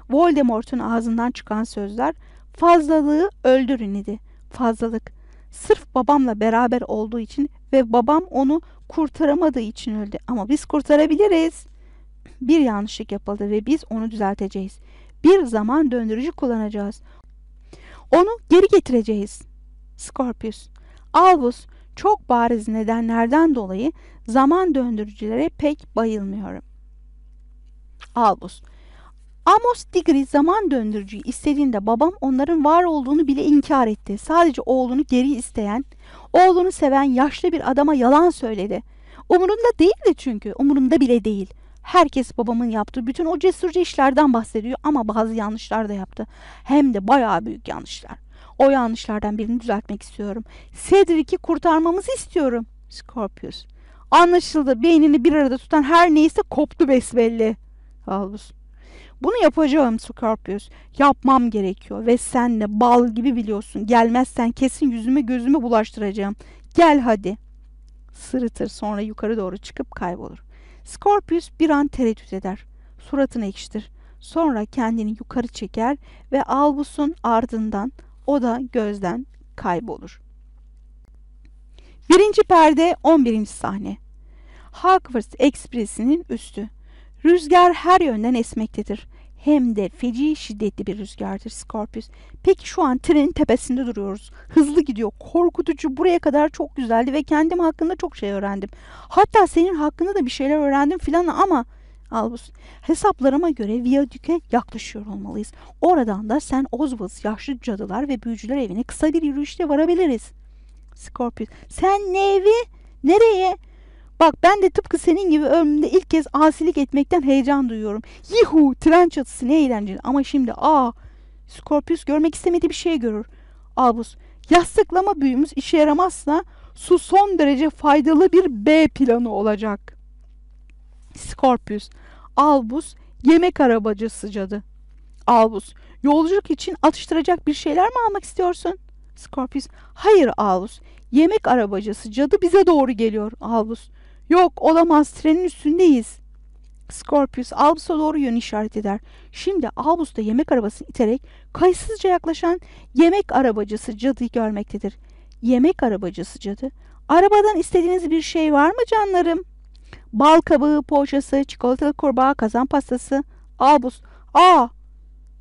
A: Voldemort'un ağzından çıkan sözler fazlalığı öldürün idi. Fazlalık. Sırf babamla beraber olduğu için ve babam onu kurtaramadığı için öldü. Ama biz kurtarabiliriz. Bir yanlışlık yapıldı ve biz onu düzelteceğiz. Bir zaman döndürücü kullanacağız. Onu geri getireceğiz. Scorpius. Albus çok bariz nedenlerden dolayı zaman döndürücülere pek bayılmıyorum. Albus. Amos Diggory zaman döndürücüyü istediğinde babam onların var olduğunu bile inkar etti. Sadece oğlunu geri isteyen, oğlunu seven yaşlı bir adama yalan söyledi. Umurunda değildi çünkü, umurunda bile değil. Herkes babamın yaptığı bütün o cesurca işlerden bahsediyor ama bazı yanlışlar da yaptı. Hem de bayağı büyük yanlışlar. O yanlışlardan birini düzeltmek istiyorum. Cedric'i kurtarmamızı istiyorum. Scorpius. Anlaşıldı. Beynini bir arada tutan her neyse koptu besbelli. Albus. Bunu yapacağım Scorpius. Yapmam gerekiyor ve sen de bal gibi biliyorsun. Gelmezsen kesin yüzüme gözüme bulaştıracağım. Gel hadi. Sırıtır sonra yukarı doğru çıkıp kaybolur. Scorpius bir an tereddüt eder. Suratını ekşitir. Sonra kendini yukarı çeker ve Albus'un ardından o da gözden kaybolur. Birinci perde 11. sahne. Hogwarts Ekspresi'nin üstü. Rüzgar her yönden esmektedir. Hem de feci şiddetli bir rüzgardır Scorpius. Peki şu an trenin tepesinde duruyoruz. Hızlı gidiyor. Korkutucu. Buraya kadar çok güzeldi ve kendim hakkında çok şey öğrendim. Hatta senin hakkında da bir şeyler öğrendim filan ama Albus, hesaplarıma göre Viyadük'e yaklaşıyor olmalıyız. Oradan da sen Oswald, yaşlı cadılar ve büyücüler evine kısa bir yürüyüşle varabiliriz. Scorpius, sen ne evi? Nereye? Bak ben de tıpkı senin gibi ömrümde ilk kez asilik etmekten heyecan duyuyorum. Yuhu tren çatısı ne eğlenceli ama şimdi aa Scorpius görmek istemediği bir şey görür. Albus yastıklama büyümüz işe yaramazsa su son derece faydalı bir B planı olacak. Scorpius Albus yemek arabacısı cadı. Albus yolculuk için atıştıracak bir şeyler mi almak istiyorsun? Scorpius hayır Albus yemek arabacısı cadı bize doğru geliyor Albus. Yok olamaz trenin üstündeyiz. Scorpius Albus'a doğru yön işaret eder. Şimdi Albus da yemek arabasını iterek kayıtsızca yaklaşan yemek arabacısı cadıyı görmektedir. Yemek arabacısı cadı. Arabadan istediğiniz bir şey var mı canlarım? Bal kabağı, poğaçası, çikolatalı kurbağa, kazan pastası. Albus. Aa!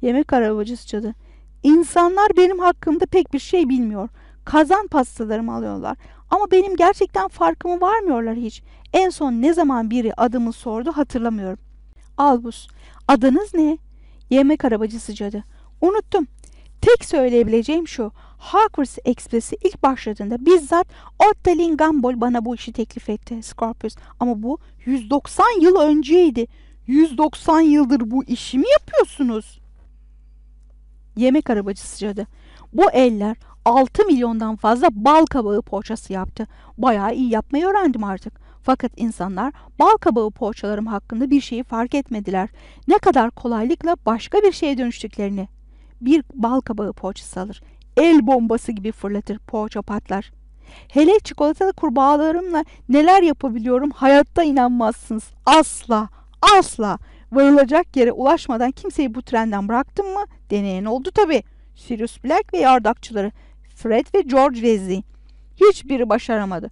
A: Yemek arabacısı cadı. İnsanlar benim hakkımda pek bir şey bilmiyor. Kazan pastalarımı alıyorlar. Ama benim gerçekten farkımı varmıyorlar hiç. En son ne zaman biri adımı sordu hatırlamıyorum. Albus, adınız ne? Yemek arabacısı cadı. Unuttum. Tek söyleyebileceğim şu. Hogwarts Express'i ilk başladığında bizzat Ottelin Gumball bana bu işi teklif etti Scorpius. Ama bu 190 yıl önceydi. 190 yıldır bu işi mi yapıyorsunuz? Yemek arabacısı cadı. Bu eller 6 milyondan fazla bal kabağı poğaçası yaptı. Bayağı iyi yapmayı öğrendim artık. Fakat insanlar bal kabağı poğaçalarım hakkında bir şeyi fark etmediler. Ne kadar kolaylıkla başka bir şeye dönüştüklerini. Bir bal kabağı poğaçası alır. El bombası gibi fırlatır, poğaça patlar. Hele çikolatalı kurbağalarımla neler yapabiliyorum hayatta inanmazsınız. Asla, asla. Varılacak yere ulaşmadan kimseyi bu trenden bıraktım mı? Deneyen oldu tabii. Sirius Black ve yardakçıları. Fred ve George Weasley. Hiçbiri başaramadı.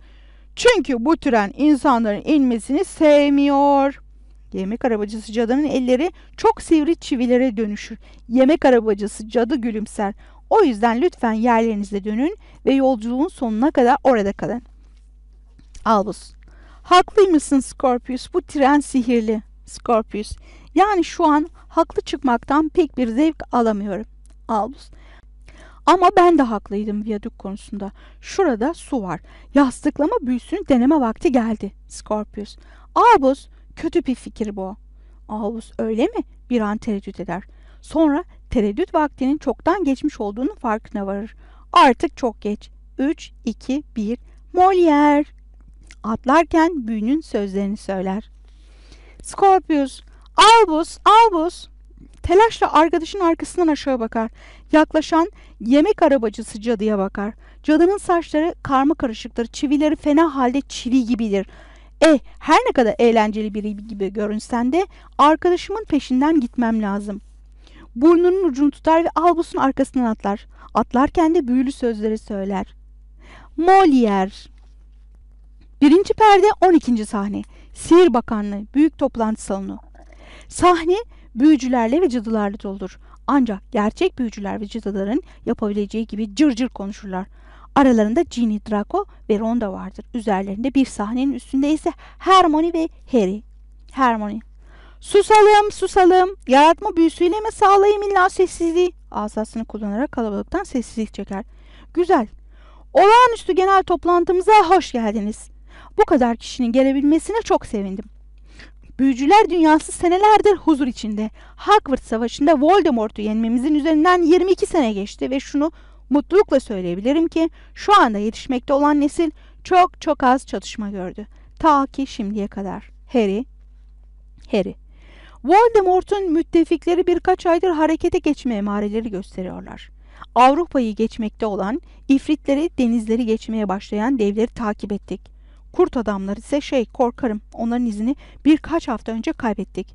A: Çünkü bu tren insanların inmesini sevmiyor. Yemek arabacısı cadının elleri çok sivri çivilere dönüşür. Yemek arabacısı cadı gülümser. O yüzden lütfen yerlerinize dönün ve yolculuğun sonuna kadar orada kalın. Albus. Haklıymışsın Scorpius. Bu tren sihirli. Scorpius. Yani şu an haklı çıkmaktan pek bir zevk alamıyorum. Albus. Ama ben de haklıydım viyadük konusunda. Şurada su var. Yastıklama büyüsünü deneme vakti geldi. Scorpius. Albus, kötü bir fikir bu. Albus öyle mi? Bir an tereddüt eder. Sonra tereddüt vaktinin çoktan geçmiş olduğunu farkına varır. Artık çok geç. 3, 2, 1. Molière. Atlarken büyünün sözlerini söyler. Scorpius. Albus, Albus. Telaşla arkadaşın arkasından aşağı bakar. Yaklaşan yemek arabacısı cadıya bakar. Cadının saçları karma karışıktır. Çivileri fena halde çivi gibidir. Eh her ne kadar eğlenceli biri gibi görünsen de arkadaşımın peşinden gitmem lazım. Burnunun ucunu tutar ve Albus'un arkasından atlar. Atlarken de büyülü sözleri söyler. Molière Birinci perde 12. sahne. Sihir Bakanlığı Büyük Toplantı Salonu. Sahne büyücülerle ve cadılarla doludur. Ancak gerçek büyücüler ve cadıların yapabileceği gibi cır cır konuşurlar. Aralarında Ginny, Draco ve Ronda vardır. Üzerlerinde bir sahnenin üstünde ise Hermione ve Harry. Hermione. Susalım, susalım. Yaratma büyüsüyle mi sağlayayım illa sessizliği? Asasını kullanarak kalabalıktan sessizlik çeker. Güzel. Olağanüstü genel toplantımıza hoş geldiniz. Bu kadar kişinin gelebilmesine çok sevindim. Büyücüler dünyası senelerdir huzur içinde. Hogwarts Savaşı'nda Voldemort'u yenmemizin üzerinden 22 sene geçti ve şunu mutlulukla söyleyebilirim ki şu anda yetişmekte olan nesil çok çok az çatışma gördü. Ta ki şimdiye kadar. Harry, Harry. Voldemort'un müttefikleri birkaç aydır harekete geçme emareleri gösteriyorlar. Avrupa'yı geçmekte olan, ifritleri denizleri geçmeye başlayan devleri takip ettik. Kurt adamlar ise şey korkarım onların izini birkaç hafta önce kaybettik.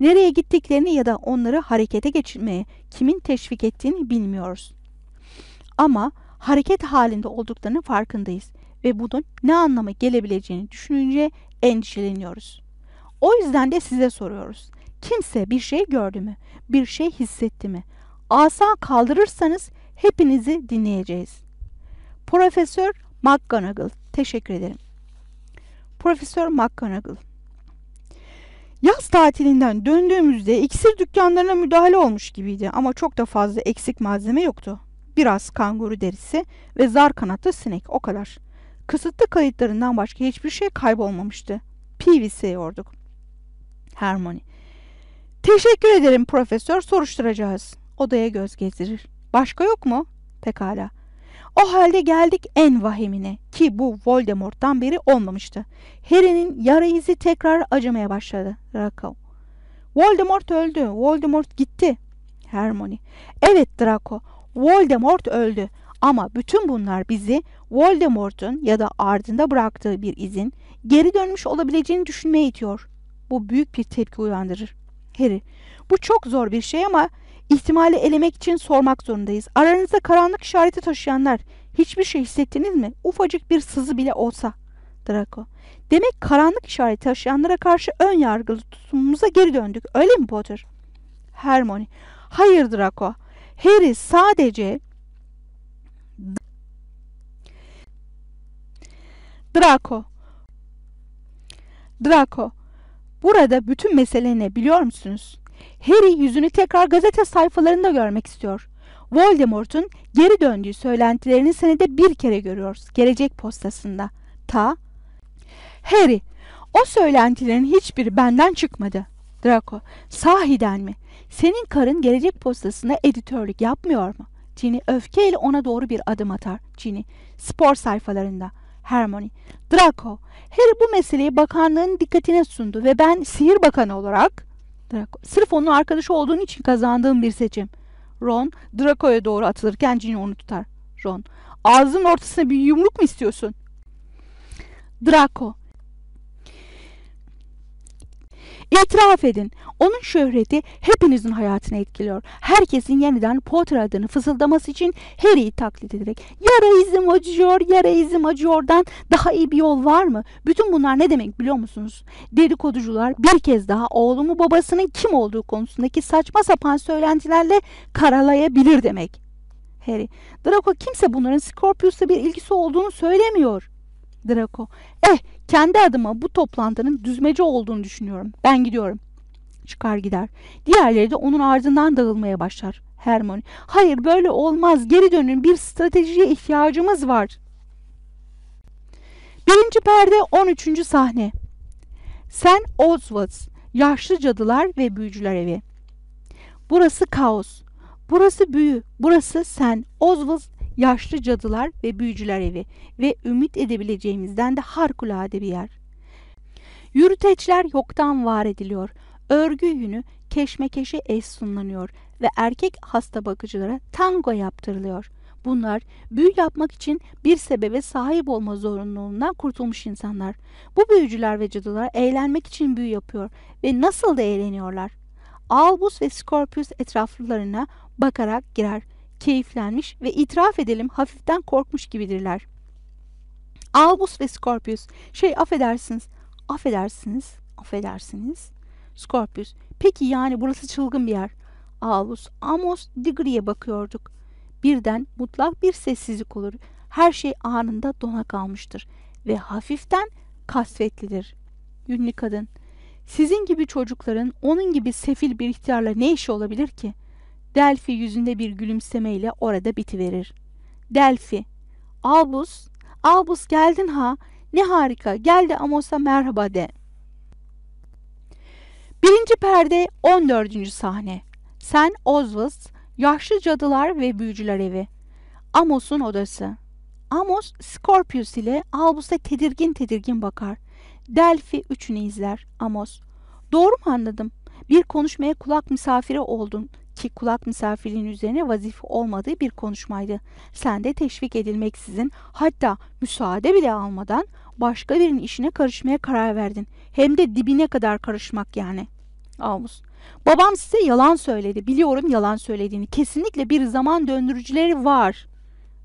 A: Nereye gittiklerini ya da onları harekete geçirmeye kimin teşvik ettiğini bilmiyoruz. Ama hareket halinde olduklarının farkındayız ve bunun ne anlama gelebileceğini düşününce endişeleniyoruz. O yüzden de size soruyoruz. Kimse bir şey gördü mü? Bir şey hissetti mi? Asa kaldırırsanız hepinizi dinleyeceğiz. Profesör McGonagall. Teşekkür ederim. Profesör McGonagall. Yaz tatilinden döndüğümüzde iksir dükkanlarına müdahale olmuş gibiydi ama çok da fazla eksik malzeme yoktu. Biraz kanguru derisi ve zar kanatlı sinek o kadar. Kısıtlı kayıtlarından başka hiçbir şey kaybolmamıştı. Peevi seviyorduk. Hermione. Teşekkür ederim profesör soruşturacağız. Odaya göz gezdirir. Başka yok mu? Pekala. O halde geldik en vahimine ki bu Voldemort'tan beri olmamıştı. Harry'nin yara izi tekrar acımaya başladı. Draco. Voldemort öldü. Voldemort gitti. Hermione. Evet Draco. Voldemort öldü. Ama bütün bunlar bizi Voldemort'un ya da ardında bıraktığı bir izin geri dönmüş olabileceğini düşünmeye itiyor. Bu büyük bir tepki uyandırır. Harry. Bu çok zor bir şey ama İhtimali elemek için sormak zorundayız. Aranızda karanlık işareti taşıyanlar hiçbir şey hissettiniz mi? Ufacık bir sızı bile olsa. Draco. Demek karanlık işareti taşıyanlara karşı ön yargılı tutumumuza geri döndük. Öyle mi Potter? Hermione. Hayır Draco. Harry sadece Draco. Draco. Burada bütün mesele ne biliyor musunuz? Harry yüzünü tekrar gazete sayfalarında görmek istiyor. Voldemort'un geri döndüğü söylentilerini senede bir kere görüyoruz. Gelecek postasında. Ta. Harry, o söylentilerin hiçbiri benden çıkmadı. Draco, sahiden mi? Senin karın gelecek postasında editörlük yapmıyor mu? Ginny öfkeyle ona doğru bir adım atar. Ginny, spor sayfalarında. Hermione, Draco, Harry bu meseleyi bakanlığın dikkatine sundu ve ben sihir bakanı olarak Draco. Sırf onun arkadaşı olduğun için kazandığım bir seçim. Ron, Draco'ya doğru atılırken Ginny onu tutar. Ron, ağzının ortasına bir yumruk mu istiyorsun? Draco, İtiraf edin. Onun şöhreti hepinizin hayatını etkiliyor. Herkesin yeniden Potter adını fısıldaması için Harry'i taklit ederek yara izim acıyor, yara izim acıyordan daha iyi bir yol var mı? Bütün bunlar ne demek biliyor musunuz? Dedikoducular bir kez daha oğlumu babasının kim olduğu konusundaki saçma sapan söylentilerle karalayabilir demek. Harry, Draco kimse bunların Scorpius'la bir ilgisi olduğunu söylemiyor. Draco. Eh kendi adıma bu toplantının düzmece olduğunu düşünüyorum. Ben gidiyorum. çıkar gider. Diğerleri de onun ardından dağılmaya başlar. Hermione, hayır böyle olmaz. Geri dönün. Bir stratejiye ihtiyacımız var. Birinci perde 13. sahne. Sen Oswald, yaşlı cadılar ve büyücüler evi. Burası kaos. Burası büyü. Burası sen Oswald, yaşlı cadılar ve büyücüler evi ve ümit edebileceğimizden de harikulade bir yer. Yürüteçler yoktan var ediliyor. Örgü yünü keşmekeşe eş sunlanıyor ve erkek hasta bakıcılara tango yaptırılıyor. Bunlar büyü yapmak için bir sebebe sahip olma zorunluluğundan kurtulmuş insanlar. Bu büyücüler ve cadılar eğlenmek için büyü yapıyor ve nasıl da eğleniyorlar. Albus ve Scorpius etraflarına bakarak girer. Keyiflenmiş ve itiraf edelim hafiften korkmuş gibidirler. Albus ve Scorpius, şey affedersiniz, affedersiniz, affedersiniz. Scorpius, peki yani burası çılgın bir yer. Albus, Amos, Diggory'e bakıyorduk. Birden mutlak bir sessizlik olur. Her şey anında dona kalmıştır ve hafiften kasvetlidir. Ünlü kadın, sizin gibi çocukların onun gibi sefil bir ihtiyarla ne işi olabilir ki? Delphi yüzünde bir gülümsemeyle orada bitiverir. Delphi, Albus, Albus geldin ha, ne harika, gel de Amos'a merhaba de. Birinci perde 14. sahne. Sen Oswald, yaşlı cadılar ve büyücüler evi. Amos'un odası. Amos, Scorpius ile Albus'a tedirgin tedirgin bakar. Delphi üçünü izler. Amos, doğru mu anladım? Bir konuşmaya kulak misafiri oldun ki kulak misafirliğin üzerine vazife olmadığı bir konuşmaydı. Sen de teşvik edilmeksizin hatta müsaade bile almadan başka birinin işine karışmaya karar verdin. Hem de dibine kadar karışmak yani. Avus. Babam size yalan söyledi. Biliyorum yalan söylediğini. Kesinlikle bir zaman döndürücüleri var.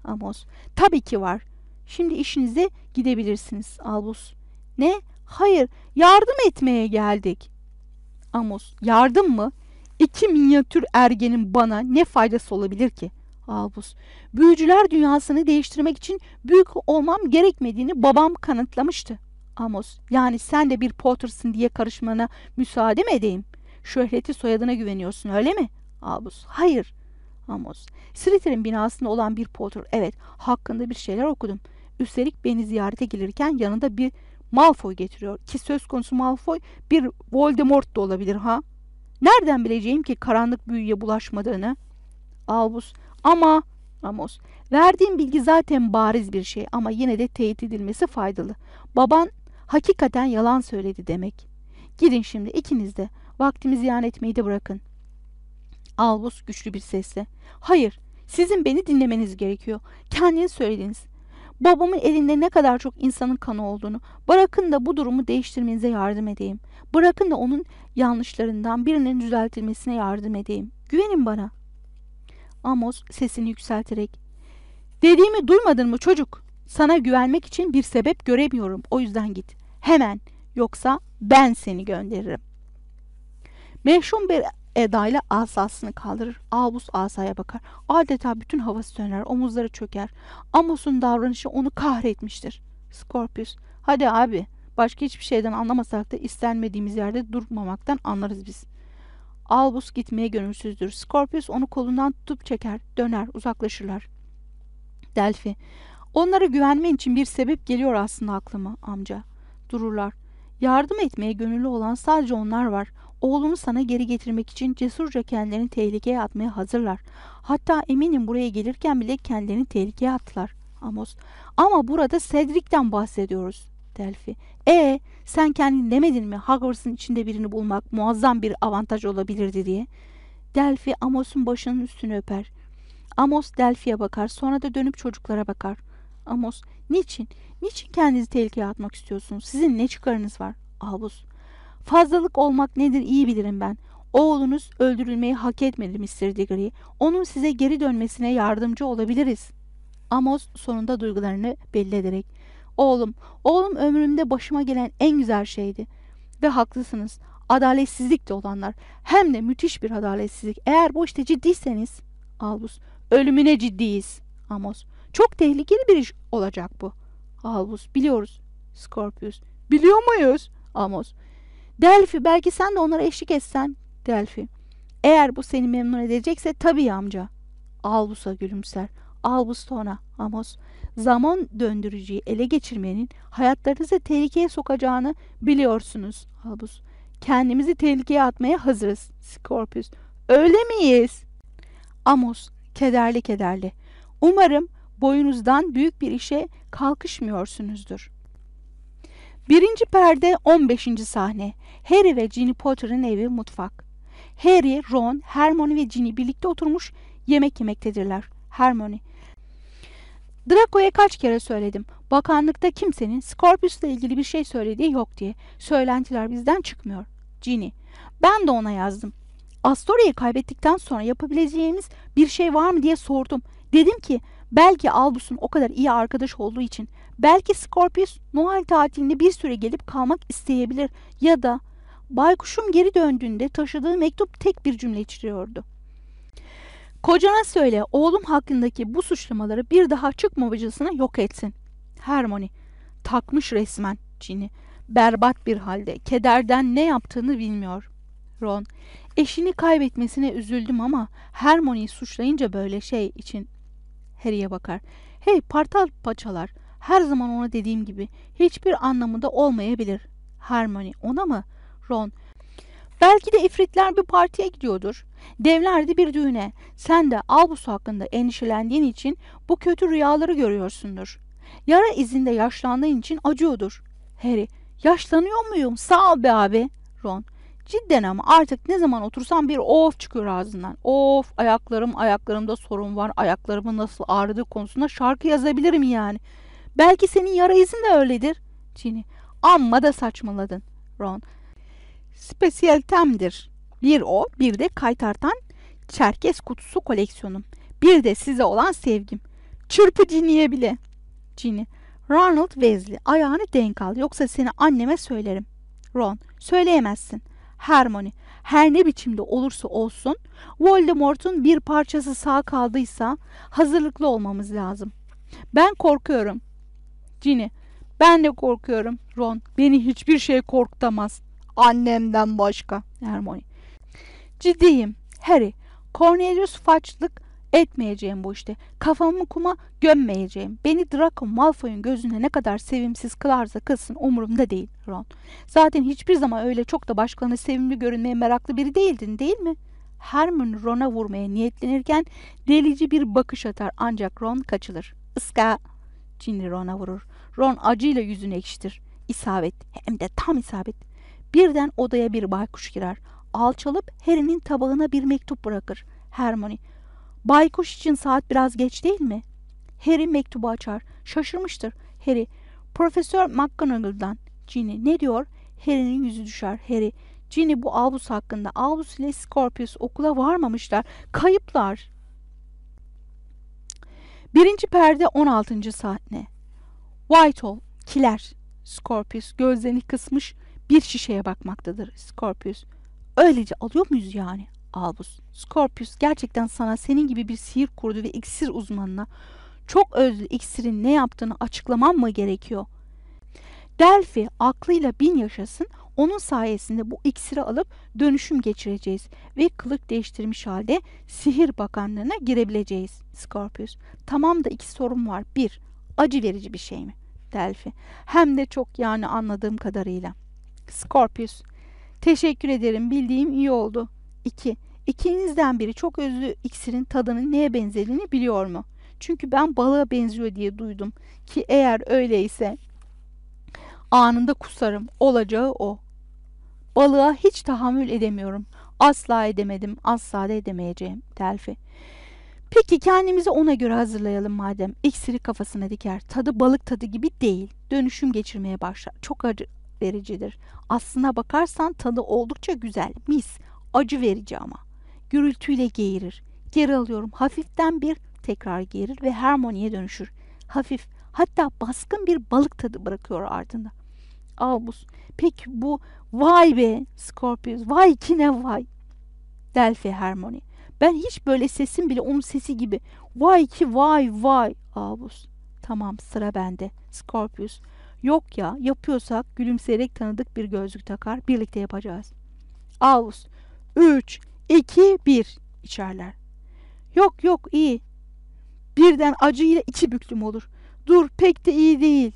A: Amos. Tabii ki var. Şimdi işinize gidebilirsiniz. Albus. Ne? Hayır. Yardım etmeye geldik. Amos. Yardım mı? İki minyatür ergenin bana ne faydası olabilir ki? Albus. Büyücüler dünyasını değiştirmek için büyük olmam gerekmediğini babam kanıtlamıştı. Amos. Yani sen de bir Potter'sın diye karışmana müsaade mi edeyim? Şöhreti soyadına güveniyorsun öyle mi? Albus. Hayır. Amos. Slytherin binasında olan bir Potter. Evet hakkında bir şeyler okudum. Üstelik beni ziyarete gelirken yanında bir Malfoy getiriyor. Ki söz konusu Malfoy bir Voldemort da olabilir ha? Nereden bileceğim ki karanlık büyüye bulaşmadığını? Albus. Ama Amos. Verdiğim bilgi zaten bariz bir şey ama yine de teyit edilmesi faydalı. Baban hakikaten yalan söyledi demek. Gidin şimdi ikiniz de. Vaktimi ziyan etmeyi de bırakın. Albus güçlü bir sesle. Hayır, sizin beni dinlemeniz gerekiyor. Kendiniz söylediniz. Babamın elinde ne kadar çok insanın kanı olduğunu, bırakın da bu durumu değiştirmenize yardım edeyim. Bırakın da onun yanlışlarından birinin düzeltilmesine yardım edeyim. Güvenin bana. Amos sesini yükselterek. Dediğimi duymadın mı çocuk? Sana güvenmek için bir sebep göremiyorum. O yüzden git. Hemen. Yoksa ben seni gönderirim. Meşhum bir edayla asasını kaldırır. Albus asaya bakar. Adeta bütün havası söner. Omuzları çöker. Amos'un davranışı onu kahretmiştir. Scorpius. Hadi abi. Başka hiçbir şeyden anlamasak da istenmediğimiz yerde durmamaktan anlarız biz. Albus gitmeye gönülsüzdür. Scorpius onu kolundan tutup çeker. Döner. Uzaklaşırlar. Delphi. Onlara güvenmen için bir sebep geliyor aslında aklıma amca. Dururlar. Yardım etmeye gönüllü olan sadece onlar var. Oğlunu sana geri getirmek için cesurca kendilerini tehlikeye atmaya hazırlar. Hatta eminim buraya gelirken bile kendilerini tehlikeye attılar. Amos. Ama burada Cedric'ten bahsediyoruz. Delphi. E sen kendin demedin mi Hogwarts'ın içinde birini bulmak muazzam bir avantaj olabilirdi diye. Delphi Amos'un başının üstünü öper. Amos Delphi'ye bakar sonra da dönüp çocuklara bakar. Amos niçin? Niçin kendinizi tehlikeye atmak istiyorsunuz? Sizin ne çıkarınız var? Albus Fazlalık olmak nedir iyi bilirim ben. Oğlunuz öldürülmeyi hak etmedi Mr. Diggory. Onun size geri dönmesine yardımcı olabiliriz. Amos sonunda duygularını belli ederek. Oğlum, oğlum ömrümde başıma gelen en güzel şeydi. Ve haklısınız. Adaletsizlik de olanlar. Hem de müthiş bir adaletsizlik. Eğer bu işte ciddiyseniz. Albus, ölümüne ciddiyiz. Amos, çok tehlikeli bir iş olacak bu. Albus, biliyoruz. Scorpius, biliyor muyuz? Amos, Delphi belki sen de onlara eşlik etsen. Delphi. Eğer bu seni memnun edecekse tabii amca. Albus'a gülümser. Albus ona. Amos. Zaman döndürücüyü ele geçirmenin hayatlarınızı tehlikeye sokacağını biliyorsunuz. Albus. Kendimizi tehlikeye atmaya hazırız. Scorpius. Öyle miyiz? Amos. Kederli kederli. Umarım boyunuzdan büyük bir işe kalkışmıyorsunuzdur. Birinci perde 15. sahne. Harry ve Ginny Potter'ın evi mutfak. Harry, Ron, Hermione ve Ginny birlikte oturmuş yemek yemektedirler. Hermione. Draco'ya kaç kere söyledim. Bakanlıkta kimsenin Scorpius'la ilgili bir şey söylediği yok diye. Söylentiler bizden çıkmıyor. Ginny. Ben de ona yazdım. Astoria'yı kaybettikten sonra yapabileceğimiz bir şey var mı diye sordum. Dedim ki belki Albus'un o kadar iyi arkadaş olduğu için belki Scorpius Noel tatilinde bir süre gelip kalmak isteyebilir ya da baykuşum geri döndüğünde taşıdığı mektup tek bir cümle içeriyordu. Kocana söyle oğlum hakkındaki bu suçlamaları bir daha çıkmamacısına yok etsin. Hermione takmış resmen Ginny. Berbat bir halde kederden ne yaptığını bilmiyor. Ron eşini kaybetmesine üzüldüm ama Hermione'yi suçlayınca böyle şey için Harry'e bakar. Hey partal paçalar her zaman ona dediğim gibi hiçbir anlamında olmayabilir. Hermione ona mı? Ron Belki de ifritler bir partiye gidiyordur. Devler de bir düğüne. Sen de Albus hakkında endişelendiğin için bu kötü rüyaları görüyorsundur. Yara izinde yaşlandığın için acıyordur. Harry, yaşlanıyor muyum? Sağ ol be abi. Ron, cidden ama artık ne zaman otursam bir of çıkıyor ağzından. Of, ayaklarım, ayaklarımda sorun var. Ayaklarımın nasıl ağrıdığı konusunda şarkı yazabilirim yani. Belki senin yara izin de öyledir. Ginny, amma da saçmaladın. Ron, spesiyalitemdir. Bir o, bir de kaytartan çerkez kutusu koleksiyonum. Bir de size olan sevgim. Çırpı Ginny'ye bile. Ginny, Ronald Weasley ayağını denk al yoksa seni anneme söylerim. Ron, söyleyemezsin. Hermione, her ne biçimde olursa olsun Voldemort'un bir parçası sağ kaldıysa hazırlıklı olmamız lazım. Ben korkuyorum. Ginny, ben de korkuyorum. Ron, beni hiçbir şey korkutamaz. Annemden başka. Hermione. Ciddiyim. Harry, Cornelius façlık etmeyeceğim bu işte. Kafamı kuma gömmeyeceğim. Beni Draco Malfoy'un gözüne ne kadar sevimsiz kılarsa kılsın umurumda değil Ron. Zaten hiçbir zaman öyle çok da başkalarına sevimli görünmeye meraklı biri değildin değil mi? Hermione Ron'a vurmaya niyetlenirken delici bir bakış atar ancak Ron kaçılır. Iska! Ginny Ron'a vurur. Ron acıyla yüzünü ekşitir. İsabet. Hem de tam isabet. Birden odaya bir baykuş girer. Alçalıp Harry'nin tabağına bir mektup bırakır. Hermione. Baykuş için saat biraz geç değil mi? Harry mektubu açar. Şaşırmıştır. Harry. Profesör McGonagall'dan. Ginny. Ne diyor? Harry'nin yüzü düşer. Harry. Ginny bu Albus hakkında. Albus ile Scorpius okula varmamışlar. Kayıplar. Birinci perde 16. sahne. Whitehall. Kiler. Scorpius gözlerini kısmış bir şişeye bakmaktadır Scorpius. Öylece alıyor muyuz yani? Albus. Scorpius gerçekten sana senin gibi bir sihir kurdu ve iksir uzmanına çok özlü iksirin ne yaptığını açıklamam mı gerekiyor? Delphi aklıyla bin yaşasın onun sayesinde bu iksiri alıp dönüşüm geçireceğiz ve kılık değiştirmiş halde sihir bakanlığına girebileceğiz. Scorpius. Tamam da iki sorun var. Bir, acı verici bir şey mi? Delphi. Hem de çok yani anladığım kadarıyla. Scorpius. Teşekkür ederim. Bildiğim iyi oldu. 2. İkinizden biri çok özlü iksirin tadının neye benzediğini biliyor mu? Çünkü ben balığa benziyor diye duydum. Ki eğer öyleyse anında kusarım. Olacağı o. Balığa hiç tahammül edemiyorum. Asla edemedim. Asla da edemeyeceğim. Delphi. Peki kendimizi ona göre hazırlayalım madem. İksiri kafasına diker. Tadı balık tadı gibi değil. Dönüşüm geçirmeye başlar. Çok acı vericidir. Aslına bakarsan tadı oldukça güzel. Mis. Acı verici ama. Gürültüyle geğirir. Geri alıyorum. Hafiften bir tekrar geğirir ve harmoniye dönüşür. Hafif hatta baskın bir balık tadı bırakıyor ardında. Albus. Peki bu vay be Scorpius. Vay ki ne vay. Delphi Harmony. Ben hiç böyle sesim bile onun sesi gibi. Vay ki vay vay. Albus. Tamam sıra bende. Scorpius. Yok ya yapıyorsak gülümseyerek tanıdık bir gözlük takar birlikte yapacağız. Albus 3, 2, 1 içerler. Yok yok iyi. Birden acıyla içi büklüm olur. Dur pek de iyi değil.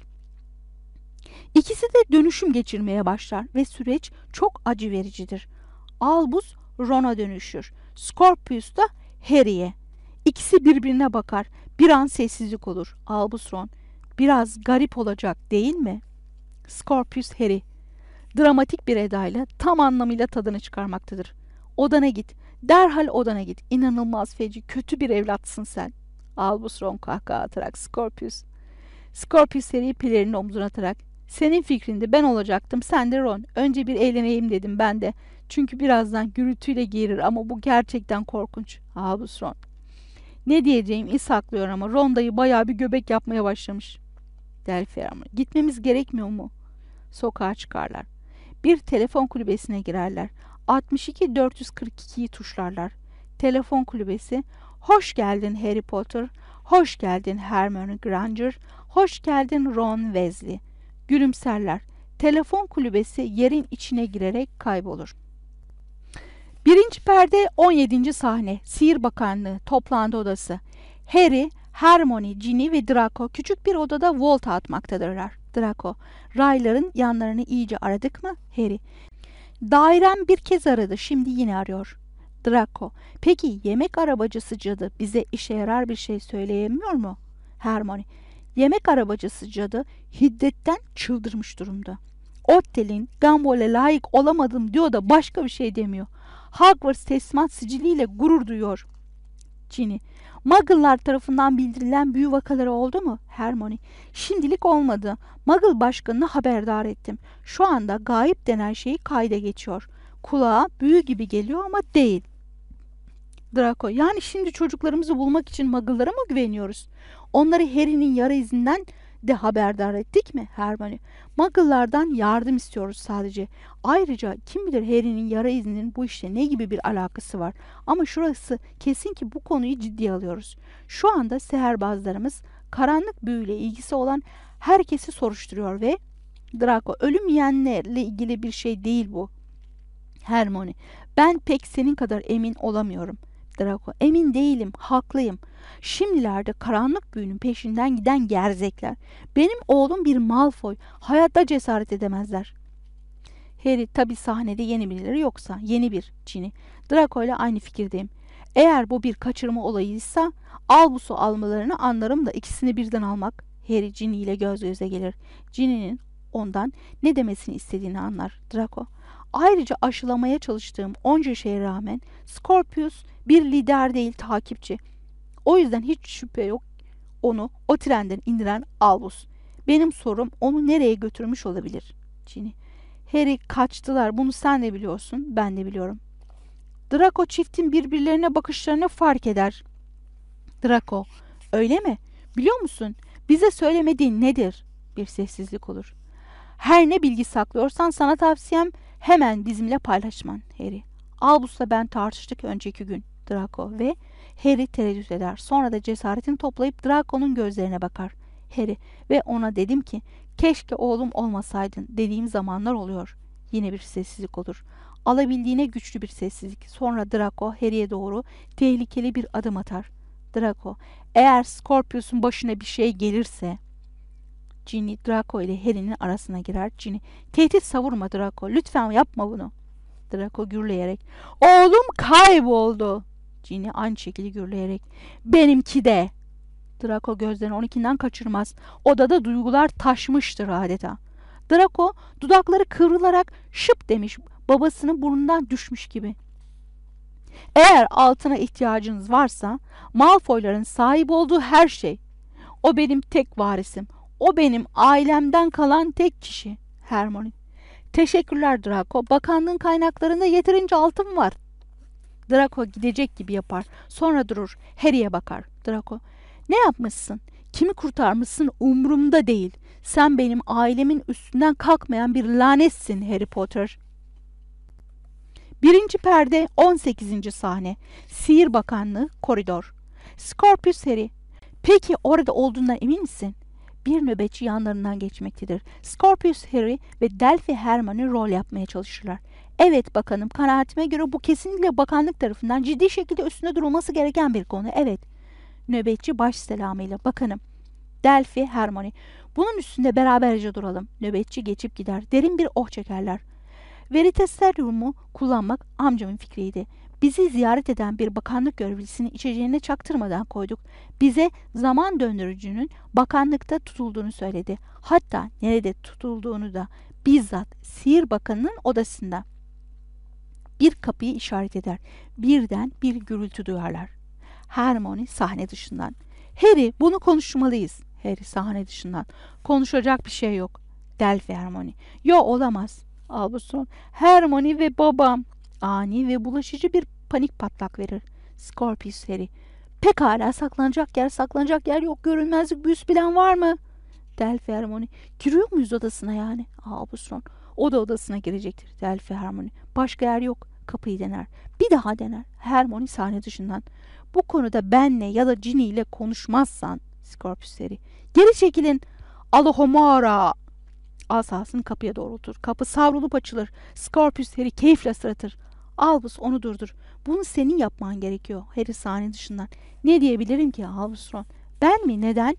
A: İkisi de dönüşüm geçirmeye başlar ve süreç çok acı vericidir. Albus Ron'a dönüşür. Scorpius da Harry'e. İkisi birbirine bakar. Bir an sessizlik olur. Albus Ron. Biraz garip olacak değil mi? Scorpius Harry. Dramatik bir edayla tam anlamıyla tadını çıkarmaktadır. Odana git. Derhal odana git. İnanılmaz feci, kötü bir evlatsın sen. Albus Ron kahkaha atarak Scorpius. Scorpius Harry'i pelerin omzuna atarak. Senin fikrindi ben olacaktım sen de Ron. Önce bir eğleneyim dedim ben de. Çünkü birazdan gürültüyle gelir ama bu gerçekten korkunç. Albus Ron. Ne diyeceğimi saklıyor ama Ron dayı bayağı bir göbek yapmaya başlamış. Delphi Gitmemiz gerekmiyor mu? Sokağa çıkarlar. Bir telefon kulübesine girerler. 62 442'yi tuşlarlar. Telefon kulübesi. Hoş geldin Harry Potter. Hoş geldin Hermione Granger. Hoş geldin Ron Weasley. Gülümserler. Telefon kulübesi yerin içine girerek kaybolur. Birinci perde 17. sahne. Sihir Bakanlığı toplantı odası. Harry, Hermione, Ginny ve Draco küçük bir odada volta atmaktadırlar. Draco, rayların yanlarını iyice aradık mı? Harry, dairem bir kez aradı, şimdi yine arıyor. Draco, peki yemek arabacısı cadı bize işe yarar bir şey söyleyemiyor mu? Hermione, yemek arabacısı cadı hiddetten çıldırmış durumda. Ottel'in Gumball'e layık olamadım diyor da başka bir şey demiyor. Hogwarts teslimat siciliyle gurur duyuyor. Ginny, Muggle'lar tarafından bildirilen büyü vakaları oldu mu? Hermione, şimdilik olmadı. Muggle başkanını haberdar ettim. Şu anda gayip denen şeyi kayda geçiyor. Kulağa büyü gibi geliyor ama değil. Draco, yani şimdi çocuklarımızı bulmak için Muggle'lara mı güveniyoruz? Onları Harry'nin yara izinden de haberdar ettik mi Hermione? Muggle'lardan yardım istiyoruz sadece. Ayrıca kim bilir Harry'nin yara izinin bu işle ne gibi bir alakası var. Ama şurası kesin ki bu konuyu ciddiye alıyoruz. Şu anda seherbazlarımız karanlık büyüyle ilgisi olan herkesi soruşturuyor ve Draco ölüm yiyenlerle ilgili bir şey değil bu. Hermione ben pek senin kadar emin olamıyorum. Draco emin değilim haklıyım. Şimdilerde karanlık büyünün peşinden giden gerzekler. Benim oğlum bir Malfoy. Hayatta cesaret edemezler. Harry tabi sahnede yeni birileri yoksa yeni bir Ginny. Draco ile aynı fikirdeyim. Eğer bu bir kaçırma olayıysa Albus'u almalarını anlarım da ikisini birden almak. Harry Ginny ile göz göze gelir. Ginny'nin ondan ne demesini istediğini anlar Draco. Ayrıca aşılamaya çalıştığım onca şeye rağmen Scorpius bir lider değil takipçi. O yüzden hiç şüphe yok onu o trenden indiren Albus. Benim sorum onu nereye götürmüş olabilir? Ginny. Harry kaçtılar bunu sen de biliyorsun ben de biliyorum. Draco çiftin birbirlerine bakışlarını fark eder. Draco öyle mi? Biliyor musun? Bize söylemediğin nedir? Bir sessizlik olur. Her ne bilgi saklıyorsan sana tavsiyem hemen bizimle paylaşman Harry. Albus'la ben tartıştık önceki gün Draco ve Harry tereddüt eder. Sonra da cesaretini toplayıp Draco'nun gözlerine bakar. Harry ve ona dedim ki keşke oğlum olmasaydın dediğim zamanlar oluyor. Yine bir sessizlik olur. Alabildiğine güçlü bir sessizlik. Sonra Draco Harry'e doğru tehlikeli bir adım atar. Draco eğer Scorpius'un başına bir şey gelirse Ginny Draco ile Harry'nin arasına girer. Ginny tehdit savurma Draco lütfen yapma bunu. Draco gürleyerek oğlum kayboldu. Ginny aynı şekilde gürleyerek benimki de. Draco gözlerini onunkinden kaçırmaz. Odada duygular taşmıştır adeta. Draco dudakları kıvrılarak şıp demiş babasının burnundan düşmüş gibi. Eğer altına ihtiyacınız varsa Malfoyların sahip olduğu her şey. O benim tek varisim. O benim ailemden kalan tek kişi. Hermione. Teşekkürler Draco. Bakanlığın kaynaklarında yeterince altın var. Draco gidecek gibi yapar. Sonra durur. Harry'e bakar. Draco. Ne yapmışsın? Kimi kurtarmışsın umurumda değil. Sen benim ailemin üstünden kalkmayan bir lanetsin Harry Potter. Birinci perde 18. sahne. Sihir Bakanlığı koridor. Scorpius Harry. Peki orada olduğundan emin misin?
B: Bir nöbetçi yanlarından geçmektedir. Scorpius Harry ve Delphi Hermione rol yapmaya çalışırlar. Evet bakanım kanaatime göre bu kesinlikle bakanlık tarafından ciddi şekilde üstünde durulması gereken bir konu. Evet. Nöbetçi baş selamıyla bakanım. Delphi Hermione. Bunun üstünde beraberce duralım. Nöbetçi geçip gider. Derin bir oh çekerler. Veritasterium'u kullanmak amcamın fikriydi. Bizi ziyaret eden bir bakanlık görevlisini içeceğine çaktırmadan koyduk. Bize zaman döndürücünün bakanlıkta tutulduğunu söyledi. Hatta nerede tutulduğunu da bizzat Sihir Bakanı'nın odasında. Bir kapıyı işaret eder. Birden bir gürültü duyarlar. Hermione sahne dışından. Harry bunu konuşmalıyız. Harry sahne dışından. Konuşacak bir şey yok. Delphi Hermione. Yo olamaz. Albus Hermione ve babam. Ani ve bulaşıcı bir panik patlak verir. Scorpius Harry. Pekala saklanacak yer saklanacak yer yok. Görünmezlik büyüsü bilen var mı? Delphi Hermione. Giriyor muyuz odasına yani? Albus O da odasına girecektir. Delphi Hermione. Başka yer yok. Kapıyı dener. Bir daha dener. Hermione sahne dışından. Bu konuda benle ya da Ginny ile konuşmazsan Scorpius Harry. Geri çekilin. Alohomora. Asasını kapıya doğrultur. Kapı savrulup açılır. Scorpius keyifle sıratır. Albus onu durdur. Bunu senin yapman gerekiyor. Harry sahne dışından. Ne diyebilirim ki Albus Ron? Ben mi? Neden?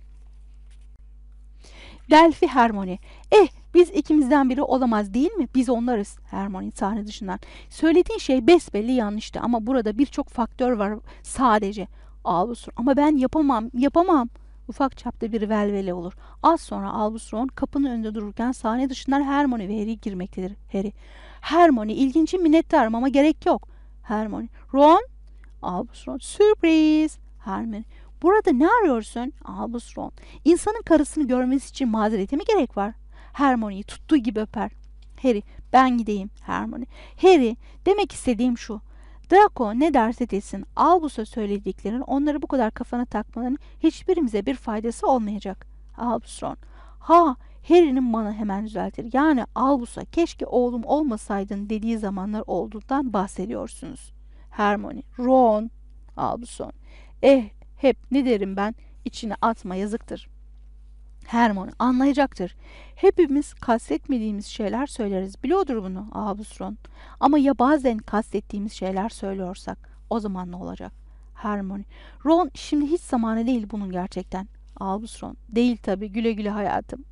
B: Delphi Hermione. Eh biz ikimizden biri olamaz değil mi? Biz onlarız. Hermione sahne dışından. Söylediğin şey besbelli yanlıştı ama burada birçok faktör var sadece. Albus ama ben yapamam, yapamam. Ufak çapta bir velvele olur. Az sonra Albus Ron kapının önünde dururken sahne dışından Hermione ve Harry girmektedir. Harry. Hermione ilginçin minnettarım ama gerek yok. Hermione. Ron? Albus Ron. Sürpriz. Hermione. Burada ne arıyorsun? Albus Ron. İnsanın karısını görmesi için mazerete mi gerek var? Hermione'yi tuttuğu gibi öper. Harry ben gideyim Hermione. Harry demek istediğim şu. Draco ne derse desin Albus'a söylediklerin onları bu kadar kafana takmanın hiçbirimize bir faydası olmayacak. Albus Ron. Ha Harry'nin bana hemen düzeltir. Yani Albus'a keşke oğlum olmasaydın dediği zamanlar olduğundan bahsediyorsunuz. Hermione. Ron. Albus Ron. Eh hep ne derim ben içine atma yazıktır. Hermione anlayacaktır. Hepimiz kastetmediğimiz şeyler söyleriz. Biliyordur bunu Albus Ron. Ama ya bazen kastettiğimiz şeyler söylüyorsak o zaman ne olacak? Hermione. Ron şimdi hiç zamanı değil bunun gerçekten. Albus Ron. Değil tabii güle güle hayatım.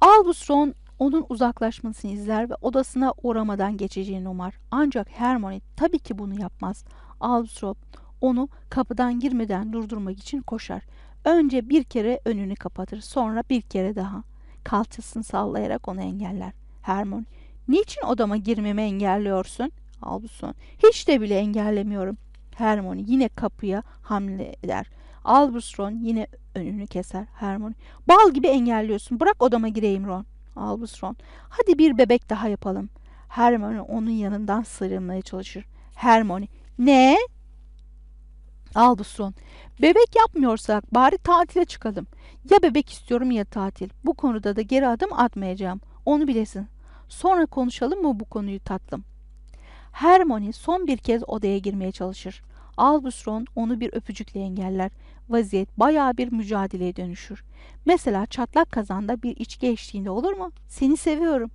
B: Albus Ron onun uzaklaşmasını izler ve odasına uğramadan geçeceğini umar. Ancak Hermione tabii ki bunu yapmaz. Albus Ron onu kapıdan girmeden durdurmak için koşar. Önce bir kere önünü kapatır, sonra bir kere daha. Kalçasını sallayarak onu engeller. Hermione, niçin odama girmemi engelliyorsun? Albuson, hiç de bile engellemiyorum. Hermione yine kapıya hamle eder. Albus Ron yine önünü keser. Hermione, bal gibi engelliyorsun. Bırak odama gireyim Ron. Albus Ron, hadi bir bebek daha yapalım. Hermione onun yanından sıyrılmaya çalışır. Hermione, ne? Albus Ron, Bebek yapmıyorsak bari tatile çıkalım. Ya bebek istiyorum ya tatil. Bu konuda da geri adım atmayacağım. Onu bilesin. Sonra konuşalım mı bu konuyu tatlım? Hermione son bir kez odaya girmeye çalışır. Albus Ron onu bir öpücükle engeller. Vaziyet bayağı bir mücadeleye dönüşür. Mesela çatlak kazanda bir içki eşliğinde olur mu? Seni seviyorum.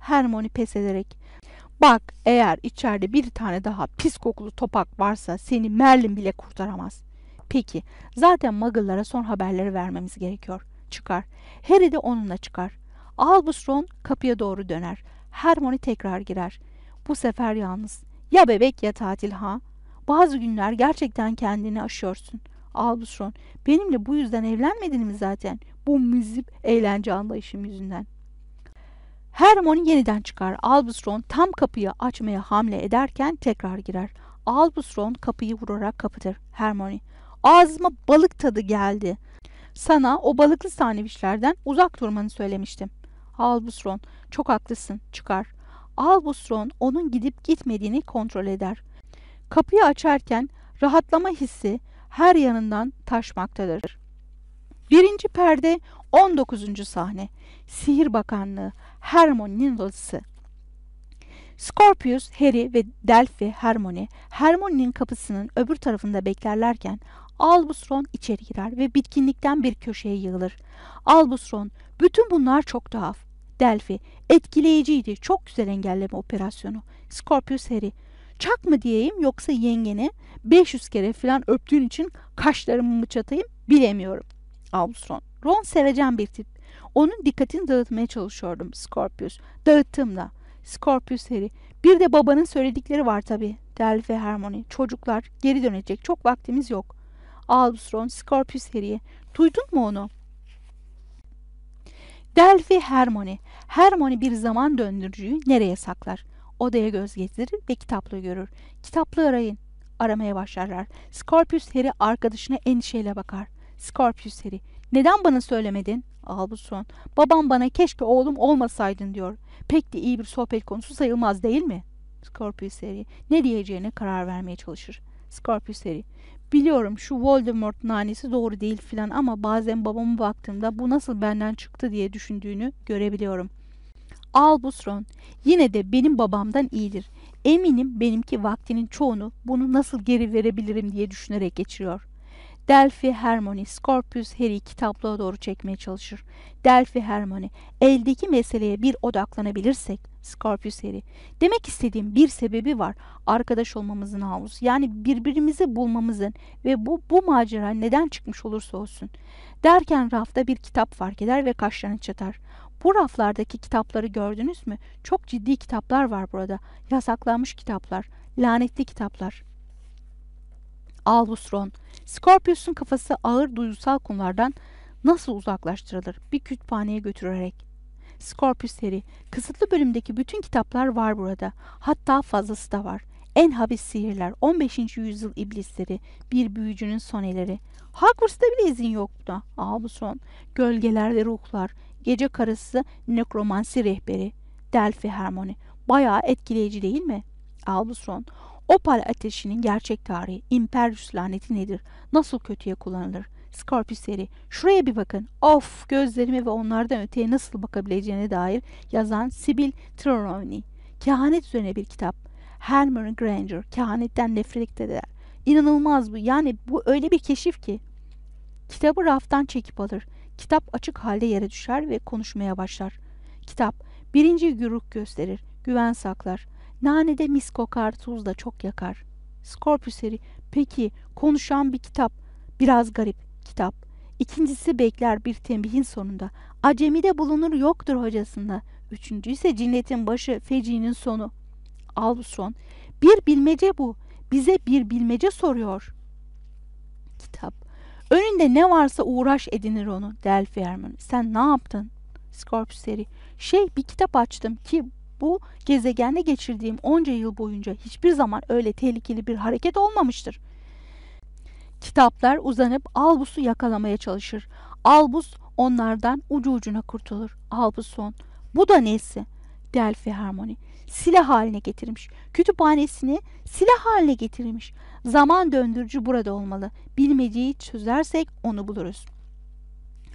B: Hermione pes ederek. Bak eğer içeride bir tane daha pis kokulu topak varsa seni Merlin bile kurtaramaz. Peki zaten Muggle'lara son haberleri vermemiz gerekiyor. Çıkar. Harry de onunla çıkar. Albus Ron kapıya doğru döner. Hermione tekrar girer. Bu sefer yalnız. Ya bebek ya tatil ha? Bazı günler gerçekten kendini aşıyorsun. Albus Ron, benimle bu yüzden evlenmedin mi zaten? Bu müzip eğlence anlayışım yüzünden. Hermione yeniden çıkar. Albus Ron tam kapıyı açmaya hamle ederken tekrar girer. Albus Ron kapıyı vurarak kapatır. Hermione, Ağzıma balık tadı geldi. Sana o balıklı sandviçlerden uzak durmanı söylemiştim. Albusron, çok haklısın, çıkar. Albusron onun gidip gitmediğini kontrol eder. Kapıyı açarken rahatlama hissi her yanından taşmaktadır. Birinci perde 19. sahne. Sihir Bakanlığı Hermione'nin odası. Scorpius, Harry ve Delphi Hermione, Hermione'nin kapısının öbür tarafında beklerlerken Albus Ron içeri girer ve bitkinlikten bir köşeye yığılır. Albus Ron, bütün bunlar çok tuhaf. Delphi, etkileyiciydi. Çok güzel engelleme operasyonu. Scorpius Harry, çak mı diyeyim yoksa yengeni 500 kere falan öptüğün için kaşlarımı mı çatayım bilemiyorum. Albus Ron, sevecen bir tip. Onun dikkatini dağıtmaya çalışıyordum Scorpius. Dağıttım da. Scorpius Harry. Bir de babanın söyledikleri var tabii. Delphi Hermione. Çocuklar geri dönecek. Çok vaktimiz yok. Albus Ron, Scorpius Harry'e. Duydun mu onu? Delphi Hermione. Hermione bir zaman döndürücüyü nereye saklar? Odaya göz getirir ve kitaplığı görür. Kitaplığı arayın. Aramaya başlarlar. Scorpius Harry arkadaşına endişeyle bakar. Scorpius Harry. Neden bana söylemedin? Albus Ron. Babam bana keşke oğlum olmasaydın diyor. Pek de iyi bir sohbet konusu sayılmaz değil mi? Scorpius Harry. Ne diyeceğine karar vermeye çalışır. Scorpius Harry. Biliyorum şu Voldemort nanesi doğru değil filan ama bazen babama baktığımda bu nasıl benden çıktı diye düşündüğünü görebiliyorum. Albus Ron. Yine de benim babamdan iyidir. Eminim benimki vaktinin çoğunu bunu nasıl geri verebilirim diye düşünerek geçiriyor. Delphi Hermione, Scorpius Harry kitaplığa doğru çekmeye çalışır. Delphi Hermione, eldeki meseleye bir odaklanabilirsek, Scorpius Harry, demek istediğim bir sebebi var. Arkadaş olmamızın havuz, yani birbirimizi bulmamızın ve bu, bu macera neden çıkmış olursa olsun. Derken rafta bir kitap fark eder ve kaşlarını çatar. Bu raflardaki kitapları gördünüz mü? Çok ciddi kitaplar var burada. Yasaklanmış kitaplar, lanetli kitaplar. Albus Ron, Scorpius'un kafası ağır duygusal konulardan nasıl uzaklaştırılır bir kütüphaneye götürerek. Scorpius Harry, kısıtlı bölümdeki bütün kitaplar var burada. Hatta fazlası da var. En habis sihirler, 15. yüzyıl iblisleri, bir büyücünün soneleri. Hogwarts'ta bile izin yok buna. Albus Ron, gölgeler ve ruhlar, gece karısı, nekromansi rehberi, Delphi Hermione. Bayağı etkileyici değil mi? Albus Ron, Opal ateşinin gerçek tarihi, Imperius laneti nedir? Nasıl kötüye kullanılır? Scorpius Harry, şuraya bir bakın. Of, gözlerime ve onlardan öteye nasıl bakabileceğine dair yazan Sibyl Trelawney. Kehanet üzerine bir kitap. Hermione Granger, kehanetten nefret eder. İnanılmaz bu. Yani bu öyle bir keşif ki. Kitabı raftan çekip alır. Kitap açık halde yere düşer ve konuşmaya başlar. Kitap birinci güruh gösterir, güven saklar. Nanede mis kokar, tuz da çok yakar. Scorpius Harry, peki konuşan bir kitap, biraz garip kitap. İkincisi bekler bir tembihin sonunda. Acemide bulunur yoktur hocasında. Üçüncü ise cinnetin başı, fecinin sonu. Albus bir bilmece bu. Bize bir bilmece soruyor. Kitap. Önünde ne varsa uğraş edinir onu. Delphi Hermione. Sen ne yaptın? Scorpius Harry. Şey bir kitap açtım ki bu gezegende geçirdiğim onca yıl boyunca hiçbir zaman öyle tehlikeli bir hareket olmamıştır. Kitaplar uzanıp Albus'u yakalamaya çalışır. Albus onlardan ucu ucuna kurtulur. Albus son. Bu da nesi? Delphi Harmony. Silah haline getirmiş. Kütüphanesini silah haline getirmiş. Zaman döndürücü burada olmalı. Bilmeceyi çözersek onu buluruz.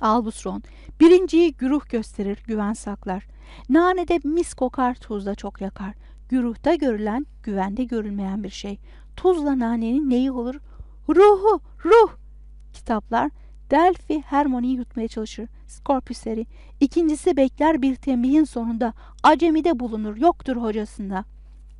B: Albus Ron. Birinciyi güruh gösterir, güven saklar. Nanede mis kokar, tuzla çok yakar. Güruhta görülen, güvende görülmeyen bir şey. Tuzla nanenin neyi olur? Ruhu, ruh. Kitaplar Delphi Hermione'yi yutmaya çalışır. Scorpuseri. İkincisi bekler bir tembihin sonunda. Acemide bulunur, yoktur hocasında.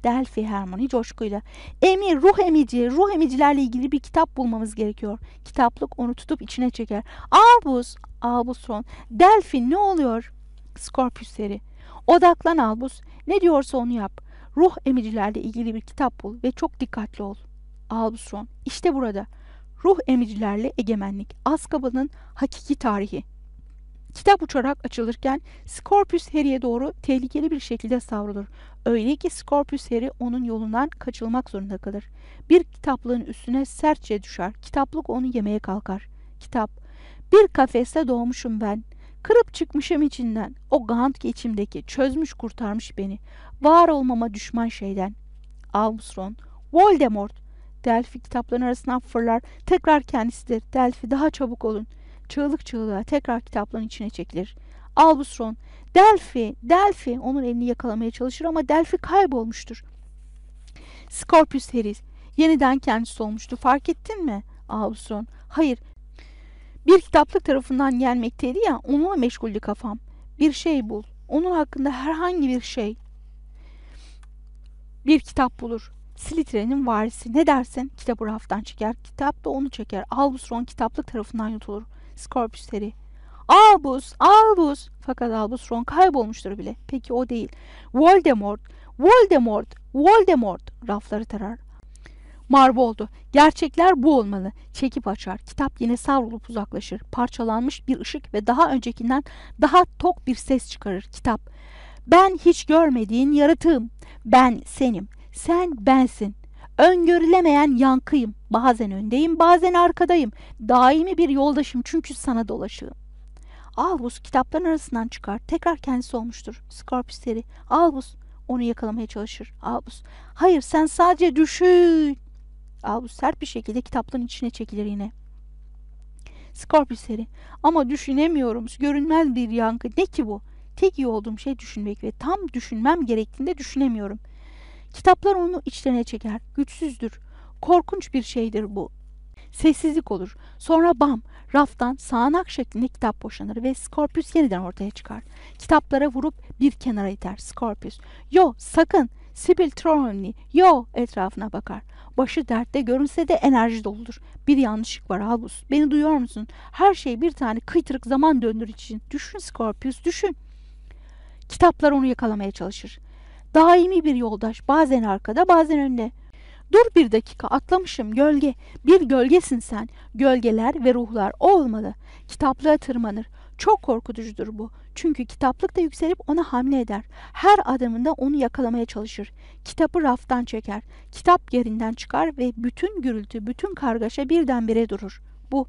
B: Delphi Hermione coşkuyla. Emir, ruh emici, ruh emicilerle ilgili bir kitap bulmamız gerekiyor. Kitaplık onu tutup içine çeker. Albus, Albus Ron. Delphi ne oluyor? Scorpuseri. Odaklan Albus. Ne diyorsa onu yap. Ruh emicilerle ilgili bir kitap bul ve çok dikkatli ol. Albus Ron. İşte burada. Ruh emicilerle egemenlik. Azkaban'ın hakiki tarihi. Kitap uçarak açılırken Scorpius Harry'e doğru tehlikeli bir şekilde savrulur. Öyle ki Scorpius Harry onun yolundan kaçılmak zorunda kalır. Bir kitaplığın üstüne sertçe düşer. Kitaplık onu yemeye kalkar. Kitap. Bir kafeste doğmuşum ben. Kırıp çıkmışım içinden. O gant ki içimdeki çözmüş kurtarmış beni. Var olmama düşman şeyden. Ron. Voldemort. Delphi kitapların arasından fırlar. Tekrar kendisidir. Delphi daha çabuk olun. Çığlık çığlığa tekrar kitapların içine çekilir. Albus Ron. Delphi, Delphi. Onun elini yakalamaya çalışır ama Delphi kaybolmuştur. Scorpius Harry. Yeniden kendisi olmuştu. Fark ettin mi? Albus Ron. Hayır. Bir kitaplık tarafından gelmekteydi ya onunla meşguldü kafam. Bir şey bul. Onun hakkında herhangi bir şey. Bir kitap bulur. Slytherin'in varisi. Ne dersin? Kitabı raftan çeker. Kitap da onu çeker. Albus Ron kitaplık tarafından yutulur. Scorpius Harry. Albus, Albus. Fakat Albus Ron kaybolmuştur bile. Peki o değil. Voldemort, Voldemort, Voldemort. Rafları tarar. Marboldu. Gerçekler bu olmalı. Çekip açar. Kitap yine savrulup uzaklaşır. Parçalanmış bir ışık ve daha öncekinden daha tok bir ses çıkarır. Kitap. Ben hiç görmediğin yaratığım. Ben senim. Sen bensin. Öngörülemeyen yankıyım. Bazen öndeyim, bazen arkadayım. Daimi bir yoldaşım çünkü sana dolaşığım. Albus kitapların arasından çıkar. Tekrar kendisi olmuştur. Scorpius Harry. Albus onu yakalamaya çalışır. Albus. Hayır sen sadece düşün. Albus sert bir şekilde kitapların içine çekilir yine. Scorpius Harry. Ama düşünemiyorum. Görünmez bir yankı. Ne ki bu? Tek iyi olduğum şey düşünmek ve tam düşünmem gerektiğinde düşünemiyorum. Kitaplar onu içlerine çeker. Güçsüzdür. Korkunç bir şeydir bu. Sessizlik olur. Sonra bam, raftan sağanak şeklinde kitap boşanır ve Scorpius yeniden ortaya çıkar. Kitaplara vurup bir kenara iter Scorpius. Yo sakın. Sibyl Trelawney. Yo etrafına bakar. Başı dertte görünse de enerji doludur. Bir yanlışlık var Albus. Beni duyuyor musun? Her şey bir tane kıytırık zaman döndür için. Düşün Scorpius düşün. Kitaplar onu yakalamaya çalışır. Daimi bir yoldaş. Bazen arkada bazen önde. Dur bir dakika atlamışım gölge. Bir gölgesin sen. Gölgeler ve ruhlar o olmalı. Kitaplığa tırmanır. Çok korkutucudur bu. Çünkü kitaplık da yükselip ona hamle eder. Her adımında onu yakalamaya çalışır. Kitabı raftan çeker. Kitap yerinden çıkar ve bütün gürültü, bütün kargaşa birdenbire durur. Bu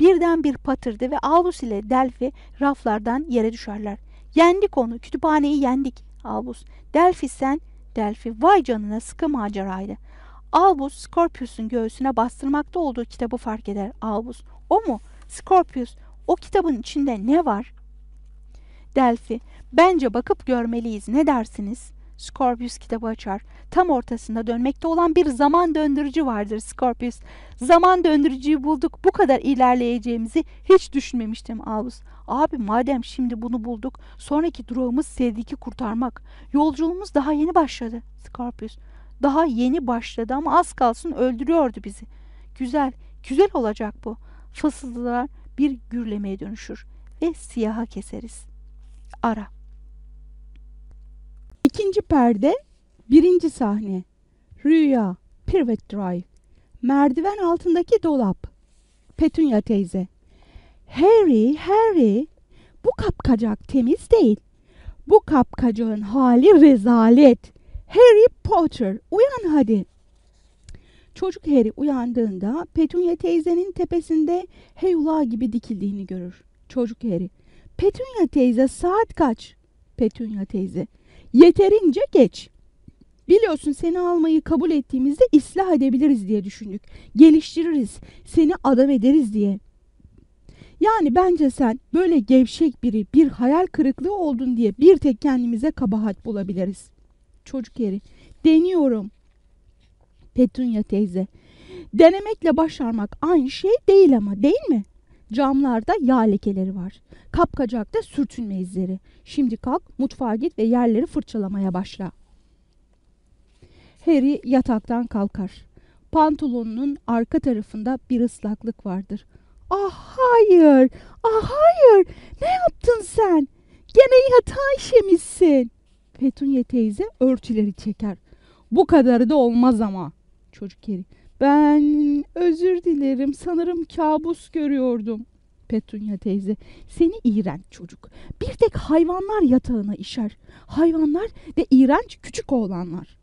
B: birden bir patırdı ve Albus ile Delphi raflardan yere düşerler. Yendik onu, kütüphaneyi yendik. Albus, Delphi sen, Delphi vay canına sıkı maceraydı. Albus, Scorpius'un göğsüne bastırmakta olduğu kitabı fark eder. Albus, o mu? Scorpius, o kitabın içinde ne var? Delphi, bence bakıp görmeliyiz. Ne dersiniz? Scorpius kitabı açar. Tam ortasında dönmekte olan bir zaman döndürücü vardır Scorpius. Zaman döndürücüyü bulduk. Bu kadar ilerleyeceğimizi hiç düşünmemiştim Albus. Abi madem şimdi bunu bulduk, sonraki durağımız Cedric'i kurtarmak. Yolculuğumuz daha yeni başladı. Scorpius, daha yeni başladı ama az kalsın öldürüyordu bizi. Güzel, güzel olacak bu. Fısıldılar bir gürlemeye dönüşür ve siyaha keseriz. Ara.
A: İkinci perde, birinci sahne. Rüya, Privet Drive. Merdiven altındaki dolap. Petunia teyze. Harry, Harry. Bu kapkacak temiz değil. Bu kapkacağın hali rezalet. Harry Potter, uyan hadi. Çocuk Harry uyandığında Petunia teyzenin tepesinde heyula gibi dikildiğini görür. Çocuk Harry. Petunia teyze saat kaç? Petunia teyze. Yeterince geç. Biliyorsun seni almayı kabul ettiğimizde ıslah edebiliriz diye düşündük. Geliştiririz, seni adam ederiz diye. Yani bence sen böyle gevşek biri, bir hayal kırıklığı oldun diye bir tek kendimize kabahat bulabiliriz. Çocuk yeri. Deniyorum. Petunia teyze. Denemekle başarmak aynı şey değil ama değil mi? Camlarda yağ lekeleri var. Kapkacakta sürtünme izleri. Şimdi kalk mutfağa git ve yerleri fırçalamaya başla. Harry yataktan kalkar. Pantolonunun arka tarafında bir ıslaklık vardır. Ah hayır, ah hayır. Ne yaptın sen? Gene yatağa işemişsin. Petunia teyze örtüleri çeker. Bu kadarı da olmaz ama. Çocuk Harry. Ben özür dilerim. Sanırım kabus görüyordum. Petunia teyze. Seni iğrenç çocuk. Bir tek hayvanlar yatağına işer. Hayvanlar ve iğrenç küçük oğlanlar.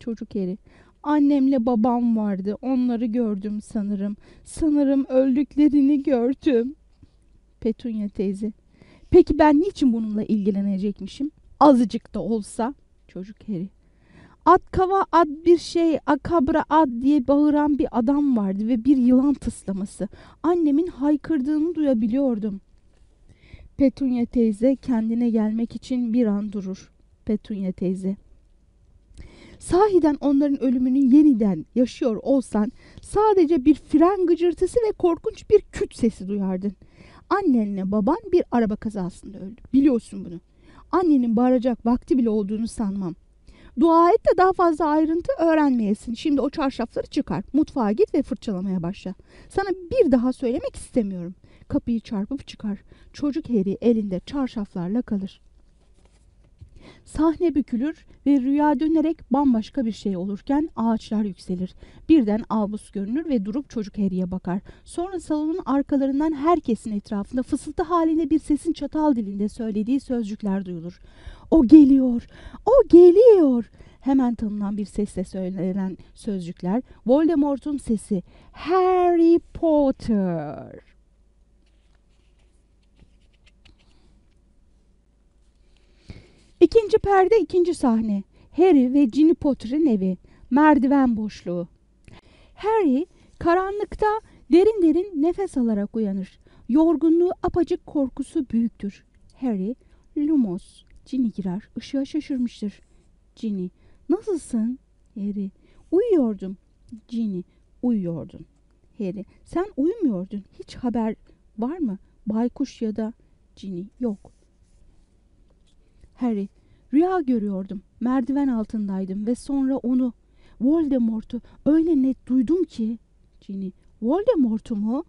A: Çocuk eri. Annemle babam vardı. Onları gördüm sanırım. Sanırım öldüklerini gördüm. Petunia teyze. Peki ben niçin bununla ilgilenecekmişim? Azıcık da olsa. Çocuk eri. Ad kava ad bir şey akabra ad diye bağıran bir adam vardı ve bir yılan tıslaması. Annemin haykırdığını duyabiliyordum. Petunia teyze kendine gelmek için bir an durur. Petunia teyze.
B: Sahiden onların ölümünü yeniden yaşıyor olsan sadece bir fren gıcırtısı ve korkunç bir küt sesi duyardın. Annenle baban bir araba kazasında öldü. Biliyorsun bunu. Annenin bağıracak vakti bile olduğunu sanmam. Dua et de daha fazla ayrıntı öğrenmeyesin. Şimdi o çarşafları çıkar. Mutfağa git ve fırçalamaya başla. Sana bir daha söylemek istemiyorum. Kapıyı çarpıp çıkar. Çocuk Harry elinde çarşaflarla kalır. Sahne bükülür ve rüya dönerek bambaşka bir şey olurken ağaçlar yükselir. Birden Albus görünür ve durup çocuk Harry'e bakar. Sonra salonun arkalarından herkesin etrafında fısıltı halinde bir sesin çatal dilinde söylediği sözcükler duyulur. O geliyor, o geliyor. Hemen tanınan bir sesle söylenen sözcükler. Voldemort'un sesi. Harry Potter. İkinci perde ikinci sahne. Harry ve Ginny Potter'ın evi. Merdiven boşluğu. Harry karanlıkta derin derin nefes alarak uyanır. Yorgunluğu apacık korkusu büyüktür. Harry, Lumos. Ginny girer. Işığa şaşırmıştır. Ginny, nasılsın? Harry, uyuyordum. Ginny, uyuyordun. Harry, sen uyumuyordun. Hiç haber var mı? Baykuş ya da Ginny, yok. Harry, rüya görüyordum. Merdiven altındaydım ve sonra onu, Voldemort'u öyle net duydum ki. Ginny, Voldemort'u mu?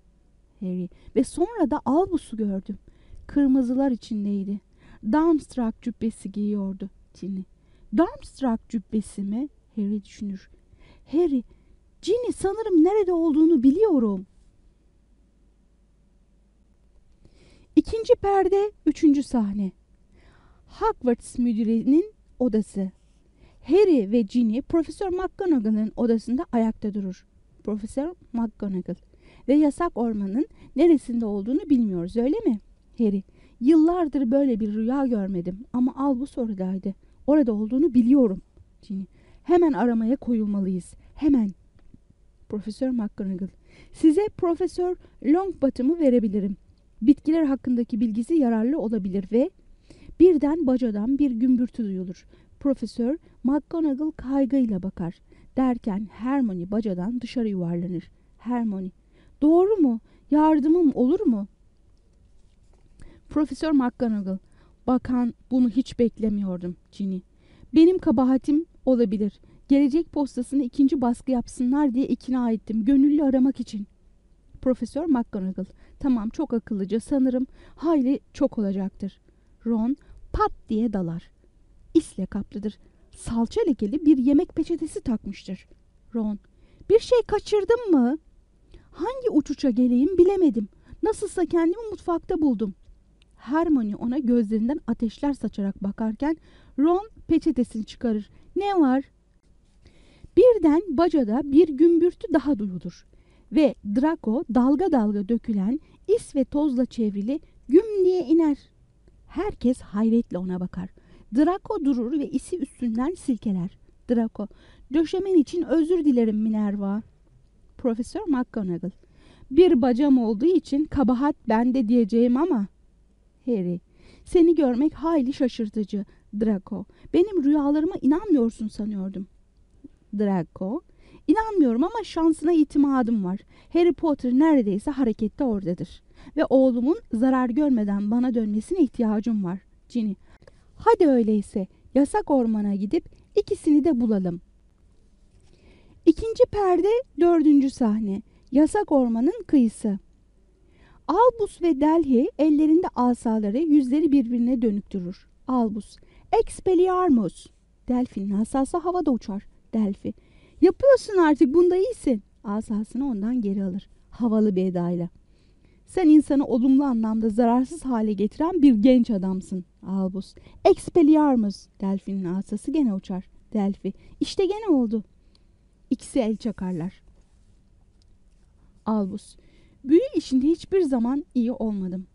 B: Harry, ve sonra da Albus'u gördüm. Kırmızılar içindeydi. Darmstrang cübbesi giyiyordu. Ginny, Darmstrang cübbesi mi? Harry düşünür. Harry, Ginny sanırım nerede olduğunu biliyorum. İkinci perde, üçüncü sahne. Hogwarts müdürünün odası. Harry ve Ginny Profesör McGonagall'ın odasında ayakta durur. Profesör McGonagall ve yasak ormanın neresinde olduğunu bilmiyoruz öyle mi? Harry, yıllardır böyle bir rüya görmedim ama Albus oradaydı. Orada olduğunu biliyorum. Ginny, hemen aramaya koyulmalıyız. Hemen. Profesör McGonagall, size Profesör Longbottom'u verebilirim. Bitkiler hakkındaki bilgisi yararlı olabilir ve Birden bacadan bir gümbürtü duyulur. Profesör McGonagall kaygıyla bakar. Derken Hermione bacadan dışarı yuvarlanır. Hermione, doğru mu? Yardımım olur mu? Profesör McGonagall, bakan bunu hiç beklemiyordum Ginny. Benim kabahatim olabilir. Gelecek postasını ikinci baskı yapsınlar diye ikna ettim. Gönüllü aramak için. Profesör McGonagall, tamam çok akıllıca sanırım hayli çok olacaktır. Ron pat diye dalar. İsle kaplıdır. Salça lekeli bir yemek peçetesi takmıştır. Ron, bir şey kaçırdım mı? Hangi uçuşa geleyim bilemedim. Nasılsa kendimi mutfakta buldum. Hermione ona gözlerinden ateşler saçarak bakarken Ron peçetesini çıkarır. Ne var? Birden bacada bir gümbürtü daha duyulur ve Draco dalga dalga dökülen is ve tozla çevrili güm diye iner. Herkes hayretle ona bakar. Draco durur ve isi üstünden silkeler. Draco, döşemen için özür dilerim Minerva. Profesör McGonagall, bir bacam olduğu için kabahat bende diyeceğim ama. Harry, seni görmek hayli şaşırtıcı. Draco, benim rüyalarıma inanmıyorsun sanıyordum. Draco, inanmıyorum ama şansına itimadım var. Harry Potter neredeyse harekette oradadır ve oğlumun zarar görmeden bana dönmesine ihtiyacım var. Ginny, hadi öyleyse yasak ormana gidip ikisini de bulalım. İkinci perde dördüncü sahne. Yasak ormanın kıyısı. Albus ve Delhi ellerinde asaları yüzleri birbirine dönük durur. Albus, Expelliarmus. Delphi'nin asası havada uçar. Delphi, yapıyorsun artık bunda iyisin. Asasını ondan geri alır. Havalı bir edayla. Sen insanı olumlu anlamda zararsız hale getiren bir genç adamsın. Albus. Expelliarmus. Delphi'nin asası gene uçar. Delphi. İşte gene oldu. İkisi el çakarlar. Albus. Büyü işinde hiçbir zaman iyi olmadım.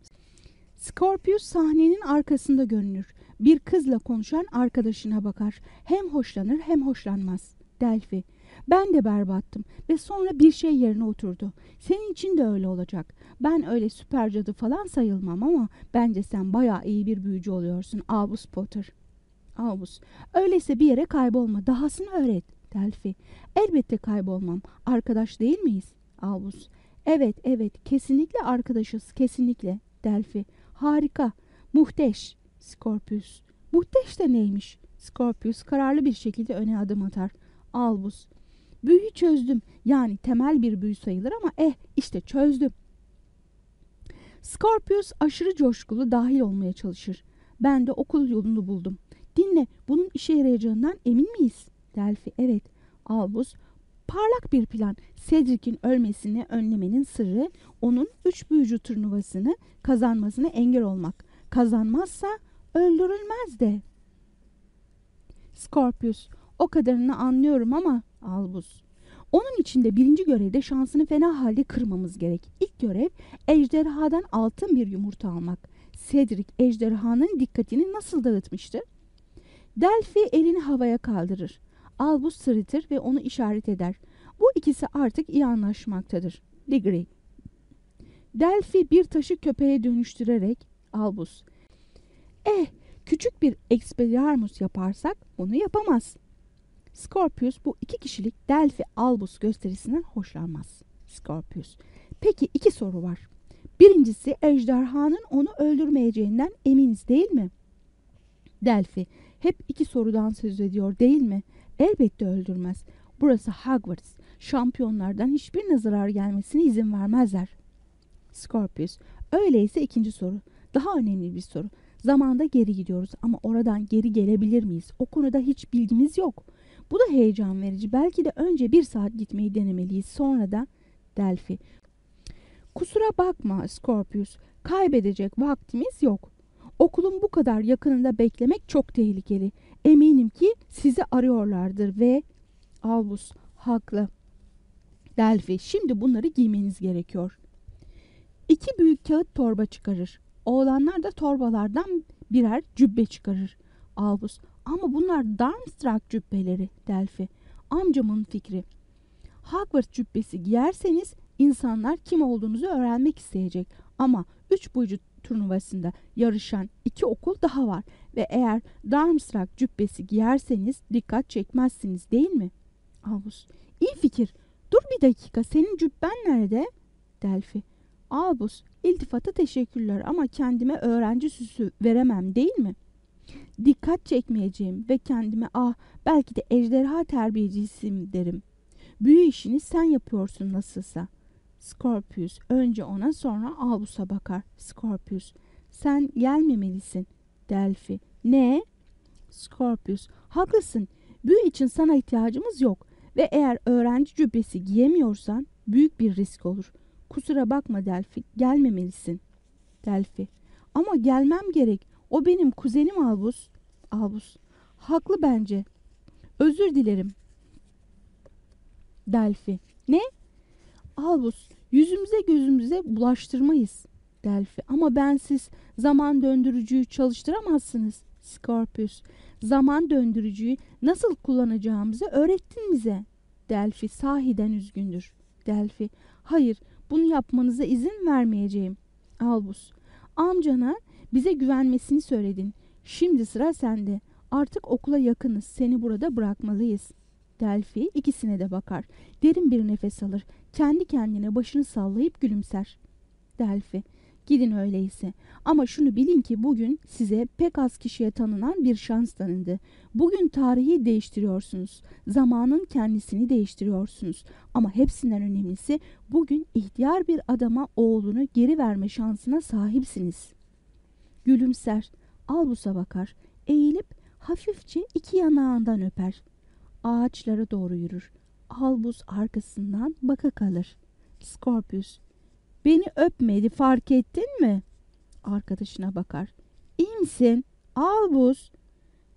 B: Scorpius sahnenin arkasında görünür. Bir kızla konuşan arkadaşına bakar. Hem hoşlanır hem hoşlanmaz. Delphi. Ben de berbattım ve sonra bir şey yerine oturdu. Senin için de öyle olacak. Ben öyle süper cadı falan sayılmam ama bence sen bayağı iyi bir büyücü oluyorsun Albus Potter. Albus. Öyleyse bir yere kaybolma. Dahasını öğret. Delphi. Elbette kaybolmam. Arkadaş değil miyiz? Albus. Evet, evet. Kesinlikle arkadaşız. Kesinlikle. Delphi. Harika. Muhteş. Scorpius. Muhteş de neymiş? Scorpius kararlı bir şekilde öne adım atar. Albus. Büyüyü çözdüm. Yani temel bir büyü sayılır ama eh işte çözdüm. Scorpius aşırı coşkulu dahil olmaya çalışır. Ben de okul yolunu buldum. Dinle bunun işe yarayacağından emin miyiz? Delphi evet. Albus parlak bir plan. Cedric'in ölmesini önlemenin sırrı onun üç büyücü turnuvasını kazanmasına engel olmak. Kazanmazsa öldürülmez de. Scorpius o kadarını anlıyorum ama Albus. Onun için de birinci görevde şansını fena halde kırmamız gerek. İlk görev ejderhadan altın bir yumurta almak. Cedric ejderhanın dikkatini nasıl dağıtmıştı? Delphi elini havaya kaldırır. Albus sırıtır ve onu işaret eder. Bu ikisi artık iyi anlaşmaktadır. Degree. Delphi bir taşı köpeğe dönüştürerek Albus. Eh, küçük bir Expelliarmus yaparsak bunu yapamaz. Scorpius bu iki kişilik Delphi Albus gösterisinden hoşlanmaz. Scorpius. Peki iki soru var. Birincisi ejderhanın onu öldürmeyeceğinden eminiz değil mi? Delphi. Hep iki sorudan söz ediyor değil mi? Elbette öldürmez. Burası Hogwarts. Şampiyonlardan hiçbirine zarar gelmesine izin vermezler. Scorpius. Öyleyse ikinci soru. Daha önemli bir soru. Zamanda geri gidiyoruz ama oradan geri gelebilir miyiz? O konuda hiç bilgimiz yok. Bu da heyecan verici. Belki de önce bir saat gitmeyi denemeliyiz. Sonra da Delphi. Kusura bakma Scorpius. Kaybedecek vaktimiz yok. Okulun bu kadar yakınında beklemek çok tehlikeli. Eminim ki sizi arıyorlardır ve Albus haklı. Delphi şimdi bunları giymeniz gerekiyor. İki büyük kağıt torba çıkarır. Oğlanlar da torbalardan birer cübbe çıkarır. Albus ama bunlar Darmstrang cübbeleri Delphi. Amcamın fikri. Hogwarts cübbesi giyerseniz insanlar kim olduğunuzu öğrenmek isteyecek. Ama üç boyucu turnuvasında yarışan iki okul daha var ve eğer Darmstrang cübbesi giyerseniz dikkat çekmezsiniz değil mi? Albus. İyi fikir. Dur bir dakika senin cübben nerede? Delphi. Albus, iltifata teşekkürler ama kendime öğrenci süsü veremem değil mi? Dikkat çekmeyeceğim ve kendime ah belki de ejderha terbiyecisiyim derim. Büyü işini sen yapıyorsun nasılsa. Scorpius önce ona sonra Albus'a bakar. Scorpius sen gelmemelisin. Delphi ne? Scorpius haklısın. Büyü için sana ihtiyacımız yok ve eğer öğrenci cübbesi giyemiyorsan büyük bir risk olur. Kusura bakma Delphi gelmemelisin. Delphi ama gelmem gerek. O benim kuzenim Albus. Albus haklı bence. Özür dilerim. Delphi ne? Albus yüzümüze gözümüze bulaştırmayız. Delphi ama ben siz zaman döndürücüyü çalıştıramazsınız. Scorpius zaman döndürücüyü nasıl kullanacağımızı öğrettin bize. Delphi sahiden üzgündür. Delphi hayır bunu yapmanıza izin vermeyeceğim. Albus amcana bize güvenmesini söyledin. Şimdi sıra sende. Artık okula yakınız. Seni burada bırakmalıyız. Delphi ikisine de bakar. Derin bir nefes alır. Kendi kendine başını sallayıp gülümser. Delphi Gidin öyleyse. Ama şunu bilin ki bugün size pek az kişiye tanınan bir şans tanındı. Bugün tarihi değiştiriyorsunuz. Zamanın kendisini değiştiriyorsunuz. Ama hepsinden önemlisi bugün ihtiyar bir adama oğlunu geri verme şansına sahipsiniz. Gülümser, Albus'a bakar. Eğilip hafifçe iki yanağından öper. Ağaçlara doğru yürür. Albus arkasından baka kalır. Scorpius Beni öpmedi fark ettin mi? Arkadaşına bakar. İyi misin? Albus.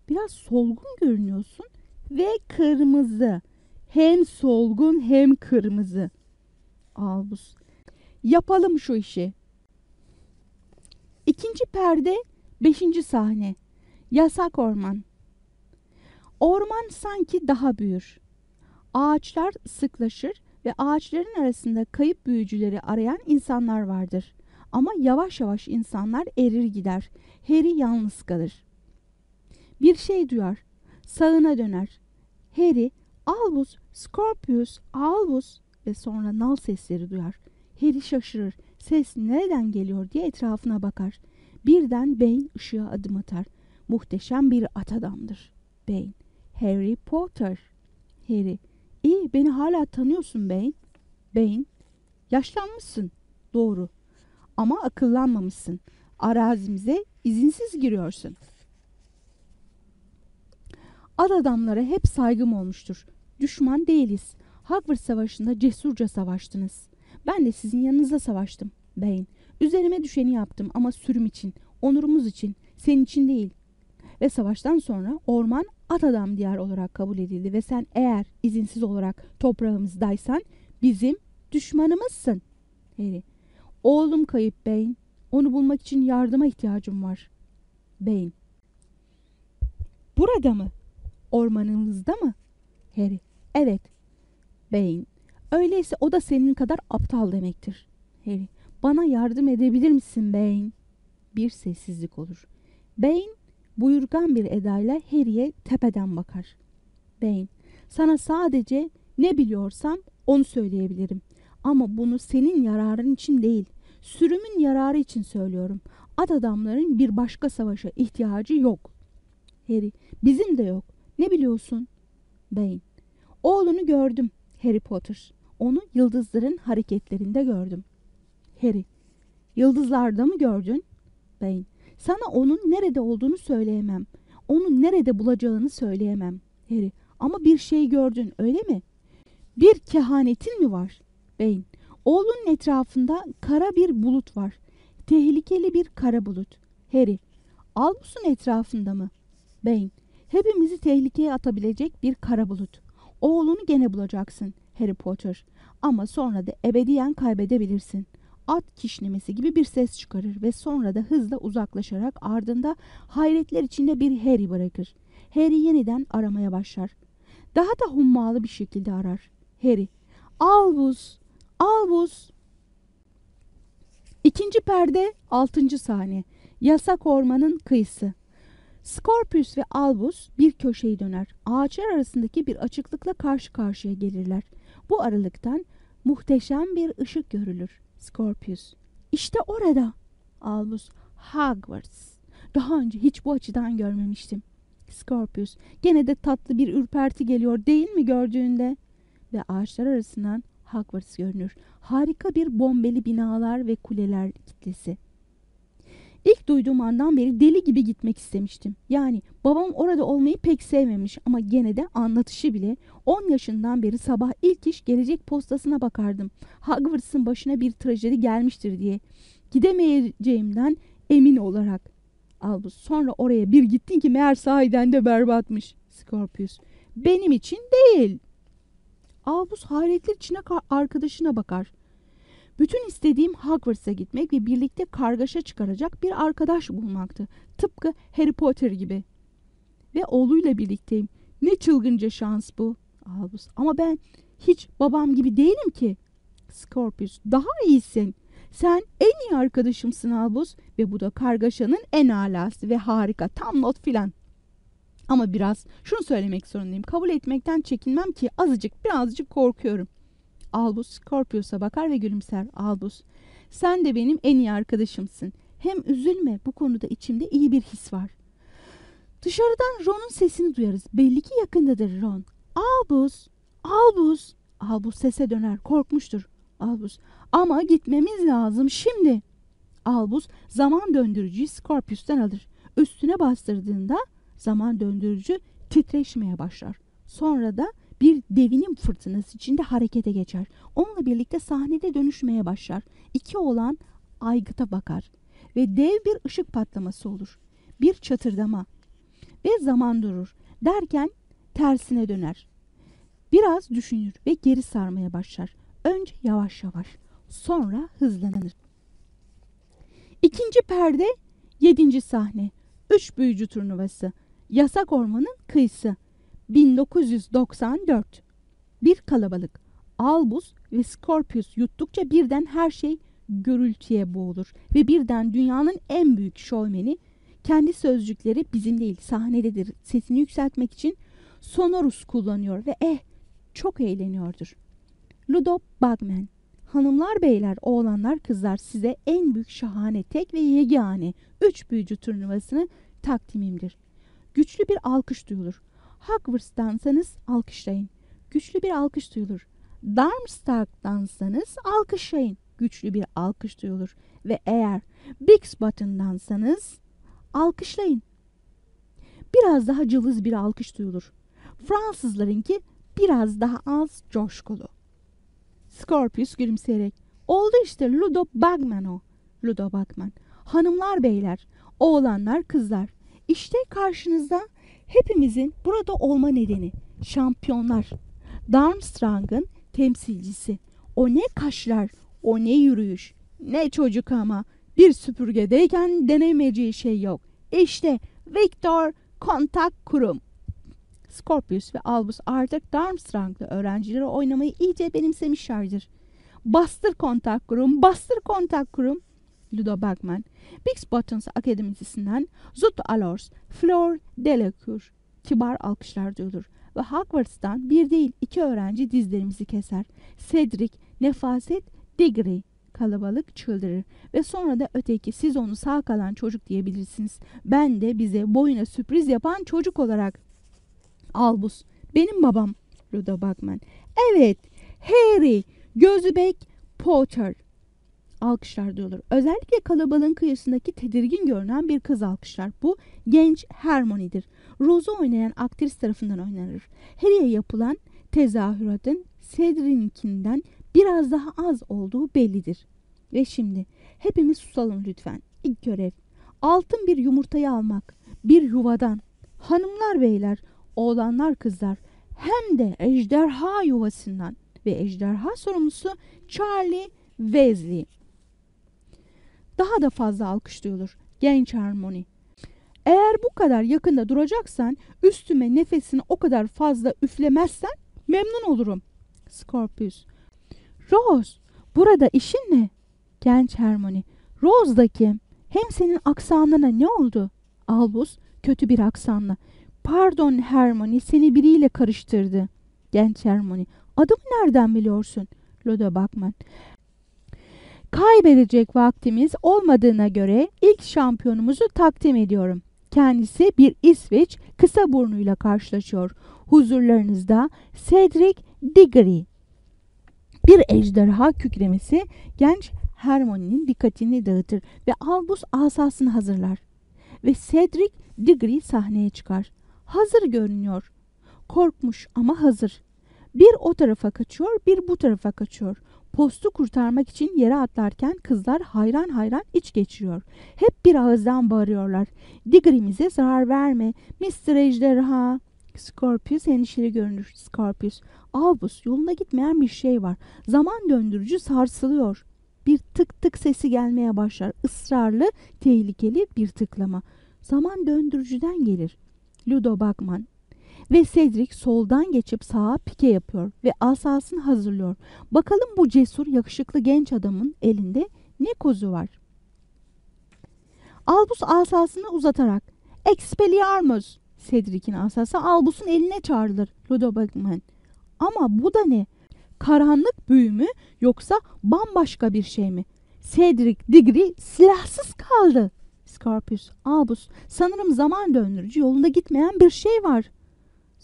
B: Biraz solgun görünüyorsun ve kırmızı. Hem solgun hem kırmızı. Albus. Yapalım şu işi. İkinci perde, beşinci sahne. Yasak orman. Orman sanki daha büyür. Ağaçlar sıklaşır ve ağaçların arasında kayıp büyücüleri arayan insanlar vardır. Ama yavaş yavaş insanlar erir gider. Harry yalnız kalır. Bir şey duyar. Sağına döner. Harry, Albus, Scorpius, Albus ve sonra nal sesleri duyar. Harry şaşırır. Ses nereden geliyor diye etrafına bakar. Birden Bane ışığa adım atar. Muhteşem bir at adamdır. Bane, Harry Potter. Harry, iyi beni hala tanıyorsun Bane. Bane, yaşlanmışsın. Doğru. Ama akıllanmamışsın. Arazimize izinsiz giriyorsun. Ad adamlara hep saygım olmuştur. Düşman değiliz. Hogwarts Savaşı'nda cesurca savaştınız. Ben de sizin yanınızda savaştım. Bane, üzerime düşeni yaptım ama sürüm için, onurumuz için, senin için değil. Ve savaştan sonra orman at adam diyar olarak kabul edildi ve sen eğer izinsiz olarak toprağımızdaysan bizim düşmanımızsın. Harry, oğlum kayıp Bane. Onu bulmak için yardıma ihtiyacım var. Bane, burada mı? Ormanımızda mı? Harry, evet. Bane, öyleyse o da senin kadar aptal demektir. Harry, bana yardım edebilir misin Bane? Bir sessizlik olur. Bane buyurgan bir edayla Harry'e tepeden bakar. Bane, sana sadece ne biliyorsam onu söyleyebilirim. Ama bunu senin yararın için değil, sürümün yararı için söylüyorum. At adamların bir başka savaşa ihtiyacı yok. Harry, bizim de yok. Ne biliyorsun? Bane, oğlunu gördüm Harry Potter. Onu yıldızların hareketlerinde gördüm. Harry, yıldızlarda mı gördün? Bane, sana onun nerede olduğunu söyleyemem. Onu nerede bulacağını söyleyemem. Harry, ama bir şey gördün öyle mi? Bir kehanetin mi var? Bane, oğlunun etrafında kara bir bulut var. Tehlikeli bir kara bulut. Harry, Albus'un etrafında mı? Bane, hepimizi tehlikeye atabilecek bir kara bulut. Oğlunu gene bulacaksın Harry Potter. Ama sonra da ebediyen kaybedebilirsin. At kişnemesi gibi bir ses çıkarır ve sonra da hızla uzaklaşarak ardında hayretler içinde bir Harry bırakır. Harry yeniden aramaya başlar. Daha da hummalı bir şekilde arar. Harry, Albus, Albus. İkinci perde, altıncı sahne. Yasak ormanın kıyısı. Scorpius ve Albus bir köşeyi döner. Ağaçlar arasındaki bir açıklıkla karşı karşıya gelirler. Bu aralıktan muhteşem bir ışık görülür. Scorpius. İşte orada. Albus. Hogwarts. Daha önce hiç bu açıdan görmemiştim. Scorpius. Gene de tatlı bir ürperti geliyor değil mi gördüğünde? Ve ağaçlar arasından Hogwarts görünür. Harika bir bombeli binalar ve kuleler kitlesi. İlk duyduğum andan beri deli gibi gitmek istemiştim. Yani babam orada olmayı pek sevmemiş ama gene de anlatışı bile 10 yaşından beri sabah ilk iş gelecek postasına bakardım. Hogwarts'ın başına bir trajedi gelmiştir diye. Gidemeyeceğimden emin olarak. Albus sonra oraya bir gittin ki meğer sahiden de berbatmış. Scorpius. Benim için değil. Albus hayretler içine arkadaşına bakar. Bütün istediğim Hogwarts'a gitmek ve birlikte kargaşa çıkaracak bir arkadaş bulmaktı. Tıpkı Harry Potter gibi. Ve oğluyla birlikteyim. Ne çılgınca şans bu. Albus. Ama ben hiç babam gibi değilim ki. Scorpius. Daha iyisin. Sen en iyi arkadaşımsın Albus ve bu da kargaşanın en alası ve harika. Tam not filan. Ama biraz şunu söylemek zorundayım. Kabul etmekten çekinmem ki azıcık birazcık korkuyorum. Albus Scorpius'a bakar ve gülümser. Albus, sen de benim en iyi arkadaşımsın. Hem üzülme, bu konuda içimde iyi bir his var. Dışarıdan Ron'un sesini duyarız. Belli ki yakındadır Ron. Albus, Albus. Albus sese döner, korkmuştur. Albus, ama gitmemiz lazım şimdi. Albus zaman döndürücüyü Scorpius'tan alır. Üstüne bastırdığında zaman döndürücü titreşmeye başlar. Sonra da bir devinim fırtınası içinde harekete geçer. Onunla birlikte sahnede dönüşmeye başlar. İki oğlan aygıta bakar ve dev bir ışık patlaması olur. Bir çatırdama ve zaman durur. Derken tersine döner. Biraz düşünür ve geri sarmaya başlar. Önce yavaş yavaş, sonra hızlanır. İkinci perde, yedinci sahne. Üç büyücü turnuvası. Yasak ormanın kıyısı. 1994 Bir kalabalık. Albus ve Scorpius yuttukça birden her şey gürültüye boğulur ve birden dünyanın en büyük şovmeni Kendi sözcükleri bizim değil sahnededir. Sesini yükseltmek için sonorus kullanıyor ve eh çok eğleniyordur. Ludo Bagman Hanımlar, beyler, oğlanlar, kızlar size en büyük şahane tek ve yegane üç büyücü turnuvasını takdimimdir. Güçlü bir alkış duyulur. Hogwarts'tansanız alkışlayın. Güçlü bir alkış duyulur. Darmstadt'tansanız alkışlayın. Güçlü bir alkış duyulur. Ve eğer Bixbottom'dansanız alkışlayın. Biraz daha cılız bir alkış duyulur. Fransızlarınki biraz daha az coşkulu. Scorpius gülümseyerek. Oldu işte Ludo Bagman o. Ludo Bagman. Hanımlar beyler, oğlanlar kızlar. İşte karşınızda hepimizin burada olma nedeni. Şampiyonlar. Darmstrang'ın temsilcisi. O ne kaşlar, o ne yürüyüş. Ne çocuk ama. Bir süpürgedeyken denemeyeceği şey yok. İşte Victor Kontak Kurum. Scorpius ve Albus artık Darmstrang'la öğrencileri oynamayı iyice benimsemişlerdir. Bastır kontak kurum, bastır kontak kurum. Ludo Bagman, Bix Buttons Akademisi'nden Zut Alors, Flor Delacour kibar alkışlar duyulur ve Hogwarts'tan bir değil iki öğrenci dizlerimizi keser. Cedric, Nefaset, Diggory kalabalık çıldırır ve sonra da öteki siz onu sağ kalan çocuk diyebilirsiniz. Ben de bize boyuna sürpriz yapan çocuk olarak Albus. Benim babam. Ludo Bagman. Evet. Harry. Gözübek Potter. Alkışlar duyulur. Özellikle kalabalığın kıyısındaki tedirgin görünen bir kız alkışlar. Bu genç Hermione'dir. Rose'u oynayan aktris tarafından oynanır. Harry'e yapılan tezahüratın Cedric'inkinden biraz daha az olduğu bellidir. Ve şimdi hepimiz susalım lütfen. İlk görev. Altın bir yumurtayı almak. Bir yuvadan. Hanımlar beyler oğlanlar kızlar hem de ejderha yuvasından ve ejderha sorumlusu Charlie Weasley. Daha da fazla alkış duyulur. Genç Harmony. Eğer bu kadar yakında duracaksan üstüme nefesini o kadar fazla üflemezsen memnun olurum. Scorpius. Rose burada işin ne? Genç Hermione. Rose da kim? Hem senin aksanına ne oldu? Albus kötü bir aksanla. Pardon Hermione seni biriyle karıştırdı. Genç Hermione. Adımı nereden biliyorsun? Loda Bakman. Kaybedecek vaktimiz olmadığına göre ilk şampiyonumuzu takdim ediyorum. Kendisi bir İsveç kısa burnuyla karşılaşıyor. Huzurlarınızda Cedric Diggory. Bir ejderha kükremesi genç Hermione'nin dikkatini dağıtır ve Albus asasını hazırlar. Ve Cedric Diggory sahneye çıkar. Hazır görünüyor. Korkmuş ama hazır. Bir o tarafa kaçıyor, bir bu tarafa kaçıyor. Postu kurtarmak için yere atlarken kızlar hayran hayran iç geçiriyor. Hep bir ağızdan bağırıyorlar. Diggory'mize zarar verme. Mr. Ejderha. Scorpius endişeli görünür. Scorpius. Albus yolunda gitmeyen bir şey var. Zaman döndürücü sarsılıyor. Bir tık tık sesi gelmeye başlar. Israrlı, tehlikeli bir tıklama. Zaman döndürücüden gelir. Ludo Bagman ve Cedric soldan geçip sağa pike yapıyor ve asasını hazırlıyor. Bakalım bu cesur yakışıklı genç adamın elinde ne kozu var? Albus asasını uzatarak Expelliarmus Cedric'in asası Albus'un eline çağrılır. Ludo Bagman. Ama bu da ne? Karanlık büyü mü yoksa bambaşka bir şey mi? Cedric Diggory silahsız kaldı. Scorpius, Albus, sanırım zaman döndürücü yolunda gitmeyen bir şey var.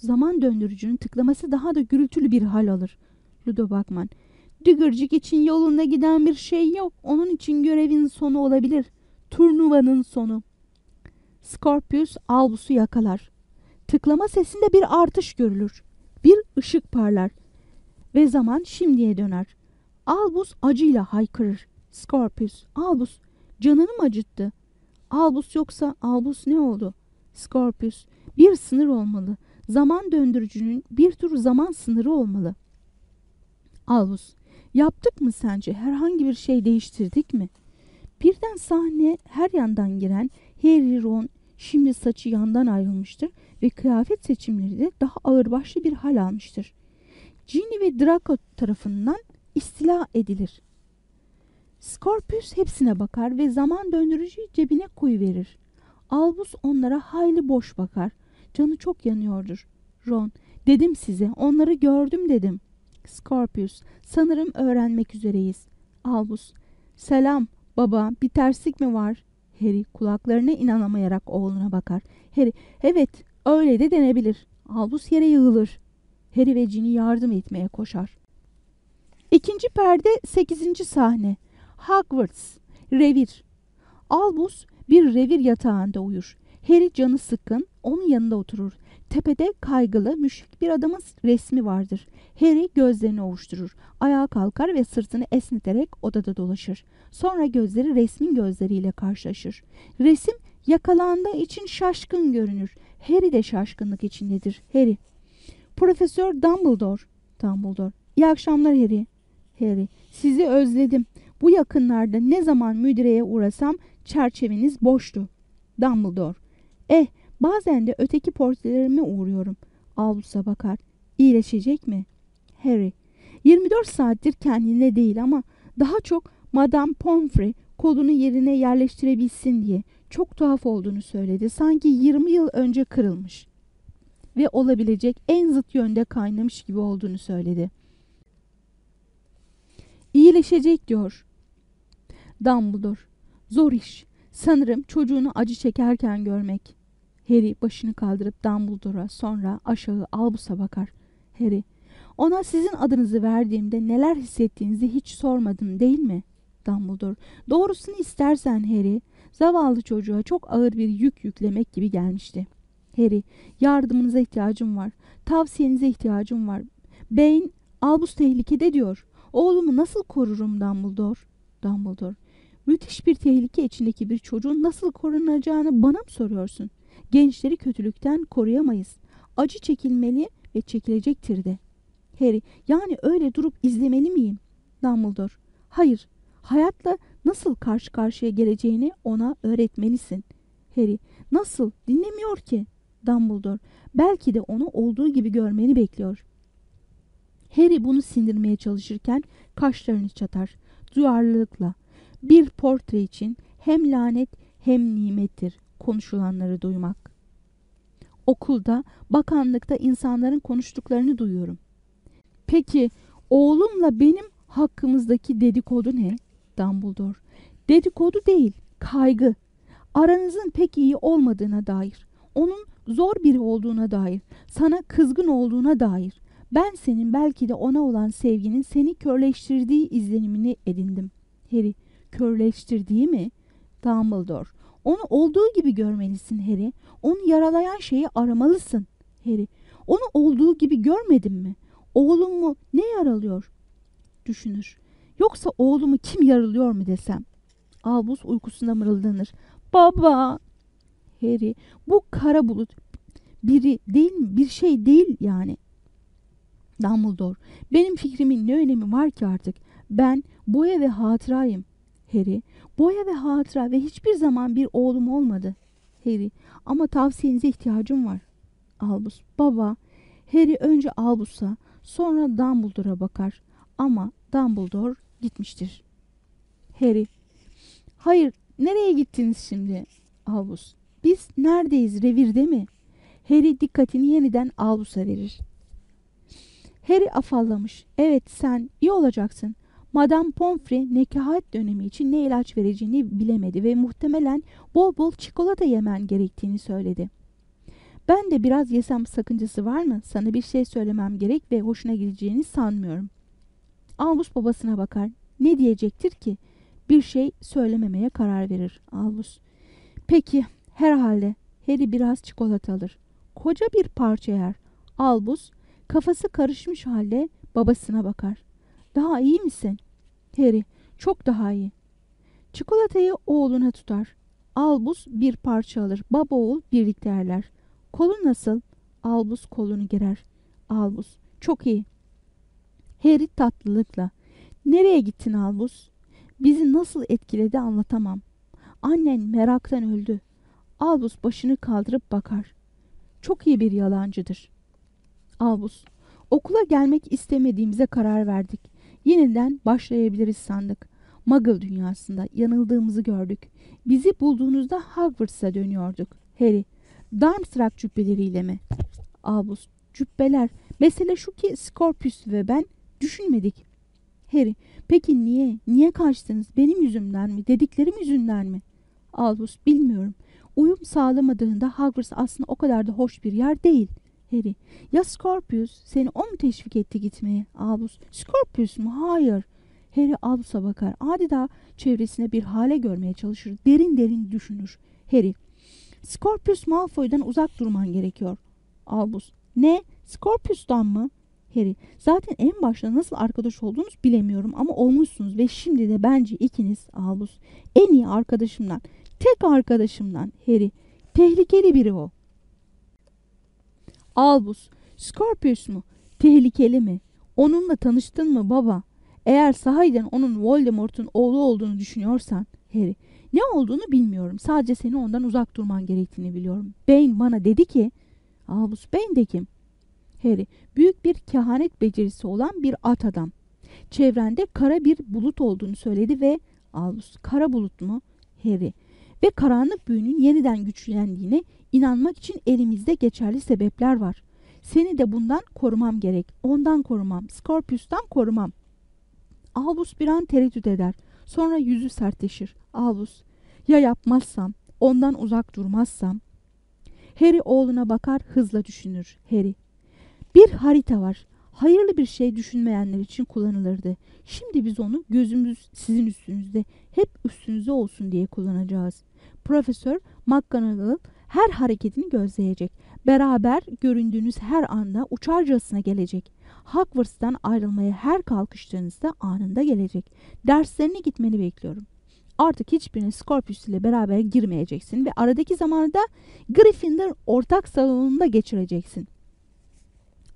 B: Zaman döndürücünün tıklaması daha da gürültülü bir hal alır. Ludo Bakman, Diggercik için yolunda giden bir şey yok. Onun için görevin sonu olabilir. Turnuvanın sonu. Scorpius Albus'u yakalar. Tıklama sesinde bir artış görülür. Bir ışık parlar. Ve zaman şimdiye döner. Albus acıyla haykırır. Scorpius, Albus canını mı acıttı? Albus yoksa Albus ne oldu? Scorpius, bir sınır olmalı. Zaman döndürücünün bir tür zaman sınırı olmalı. Albus, yaptık mı sence? Herhangi bir şey değiştirdik mi? Birden sahne her yandan giren Harry Ron şimdi saçı yandan ayrılmıştır ve kıyafet seçimleri de daha ağırbaşlı bir hal almıştır. Ginny ve Draco tarafından istila edilir. Scorpius hepsine bakar ve zaman döndürücüyü cebine koyuverir. Albus onlara hayli boş bakar. Canı çok yanıyordur. Ron, dedim size, onları gördüm dedim. Scorpius, sanırım öğrenmek üzereyiz. Albus, selam baba, bir terslik mi var? Harry kulaklarına inanamayarak oğluna bakar. Harry, evet öyle de denebilir. Albus yere yığılır. Harry ve Ginny yardım etmeye koşar. İkinci perde 8. sahne. Hogwarts, revir. Albus bir revir yatağında uyur. Harry canı sıkkın, onun yanında oturur. Tepede kaygılı, müşfik bir adamın resmi vardır. Harry gözlerini ovuşturur. Ayağa kalkar ve sırtını esneterek odada dolaşır. Sonra gözleri resmin gözleriyle karşılaşır. Resim yakalandığı için şaşkın görünür. Harry de şaşkınlık içindedir. Harry. Profesör Dumbledore. Dumbledore. İyi akşamlar Harry. Harry. Sizi özledim. Bu yakınlarda ne zaman müdireye uğrasam çerçeveniz boştu. Dumbledore. Eh bazen de öteki portrelerime uğruyorum. Albus'a bakar. İyileşecek mi? Harry. 24 saattir kendine değil ama daha çok Madame Pomfrey kolunu yerine yerleştirebilsin diye çok tuhaf olduğunu söyledi. Sanki 20 yıl önce kırılmış ve olabilecek en zıt yönde kaynamış gibi olduğunu söyledi. İyileşecek diyor. Dumbledore. Zor iş. Sanırım çocuğunu acı çekerken görmek. Harry başını kaldırıp Dumbledore'a sonra aşağı Albus'a bakar. Harry, ona sizin adınızı verdiğimde neler hissettiğinizi hiç sormadım değil mi? Dumbledore, doğrusunu istersen Harry, zavallı çocuğa çok ağır bir yük yüklemek gibi gelmişti. Harry, yardımınıza ihtiyacım var. Tavsiyenize ihtiyacım var. Bane, Albus tehlikede diyor. Oğlumu nasıl korurum Dumbledore? Dumbledore, müthiş bir tehlike içindeki bir çocuğun nasıl korunacağını bana mı soruyorsun? Gençleri kötülükten koruyamayız. Acı çekilmeli ve çekilecektir de. Harry, yani öyle durup izlemeli miyim? Dumbledore, hayır. Hayatla nasıl karşı karşıya geleceğini ona öğretmelisin. Harry, nasıl? Dinlemiyor ki. Dumbledore, belki de onu olduğu gibi görmeni bekliyor. Harry bunu sindirmeye çalışırken kaşlarını çatar. Duyarlılıkla. Bir portre için hem lanet hem nimettir konuşulanları duymak. Okulda, bakanlıkta insanların konuştuklarını duyuyorum. Peki oğlumla benim hakkımızdaki dedikodu ne? Dumbledore. Dedikodu değil, kaygı. Aranızın pek iyi olmadığına dair, onun zor biri olduğuna dair, sana kızgın olduğuna dair. Ben senin belki de ona olan sevginin seni körleştirdiği izlenimini edindim. Harry, körleştirdiği mi? Dumbledore. Onu olduğu gibi görmelisin Harry. Onu yaralayan şeyi aramalısın Harry. Onu olduğu gibi görmedin mi? Oğlumu ne yaralıyor? Düşünür. Yoksa oğlumu kim yaralıyor mu desem? Albus uykusunda mırıldanır. Baba! Harry, bu kara bulut biri değil mi? Bir şey değil yani. Dumbledore, benim fikrimin ne önemi var ki artık? Ben boya ve hatırayım. Harry, boya ve hatıra ve hiçbir zaman bir oğlum olmadı. Harry, ama tavsiyenize ihtiyacım var. Albus, baba. Harry önce Albus'a, sonra Dumbledore'a bakar. Ama Dumbledore gitmiştir. Harry, hayır, nereye gittiniz şimdi? Albus, biz neredeyiz, revirde mi? Harry dikkatini yeniden Albus'a verir. Harry afallamış. Evet sen iyi olacaksın. Madame Pomfrey nekahat dönemi için ne ilaç vereceğini bilemedi ve muhtemelen bol bol çikolata yemen gerektiğini söyledi. Ben de biraz yesem sakıncası var mı? Sana bir şey söylemem gerek ve hoşuna gideceğini sanmıyorum. Albus babasına bakar. Ne diyecektir ki? Bir şey söylememeye karar verir Albus. Peki herhalde Harry biraz çikolata alır. Koca bir parça yer. Albus kafası karışmış halde babasına bakar. Daha iyi misin? Harry, çok daha iyi. Çikolatayı oğluna tutar. Albus bir parça alır. Baba oğul birlikte yerler. Kolun nasıl? Albus kolunu girer. Albus, çok iyi. Harry tatlılıkla. Nereye gittin Albus? Bizi nasıl etkiledi anlatamam. Annen meraktan öldü. Albus başını kaldırıp bakar. Çok iyi bir yalancıdır. Albus, okula gelmek istemediğimize karar verdik. Yeniden başlayabiliriz sandık. Muggle dünyasında yanıldığımızı gördük. Bizi bulduğunuzda Hogwarts'a dönüyorduk. Harry, Darmstrang cübbeleriyle mi? Albus, cübbeler. Mesele şu ki Scorpius ve ben düşünmedik. Harry, peki niye? Niye kaçtınız? Benim yüzümden mi? Dediklerim yüzünden mi? Albus, bilmiyorum. Uyum sağlamadığında Hogwarts aslında o kadar da hoş bir yer değil. Harry, ya Scorpius seni o mu teşvik etti gitmeye? Albus, Scorpius mu? Hayır. Harry Albus'a bakar. Adeta çevresine bir hale görmeye çalışır. Derin derin düşünür. Harry, Scorpius Malfoy'dan uzak durman gerekiyor. Albus, ne? Scorpius'tan mı? Harry, zaten en başta nasıl arkadaş olduğunuz bilemiyorum ama olmuşsunuz ve şimdi de bence ikiniz Albus en iyi arkadaşımdan, tek arkadaşımdan Harry. Tehlikeli biri o. Albus, Scorpius mu? Tehlikeli mi? Onunla tanıştın mı baba? Eğer sahiden onun Voldemort'un oğlu olduğunu düşünüyorsan Harry, ne olduğunu bilmiyorum. Sadece seni ondan uzak durman gerektiğini biliyorum. Bane bana dedi ki, Albus Bane de kim? Harry, büyük bir kehanet becerisi olan bir at adam. Çevrende kara bir bulut olduğunu söyledi ve Albus, kara bulut mu? Harry, ve karanlık büyünün yeniden güçlendiğine inanmak için elimizde geçerli sebepler var. Seni de bundan korumam gerek. Ondan korumam. Scorpius'tan korumam. Albus bir an tereddüt eder. Sonra yüzü sertleşir. Albus, ya yapmazsam, ondan uzak durmazsam? Harry oğluna bakar, hızla düşünür. Harry, bir harita var. Hayırlı bir şey düşünmeyenler için kullanılırdı. Şimdi biz onu gözümüz sizin üstünüzde, hep üstünüzde olsun diye kullanacağız. Profesör McGonagall her hareketini gözleyecek. Beraber göründüğünüz her anda uçarcasına gelecek. Hogwarts'tan ayrılmaya her kalkıştığınızda anında gelecek. Derslerine gitmeni bekliyorum. Artık hiçbirine Scorpius ile beraber girmeyeceksin ve aradaki zamanı da Gryffindor ortak salonunda geçireceksin.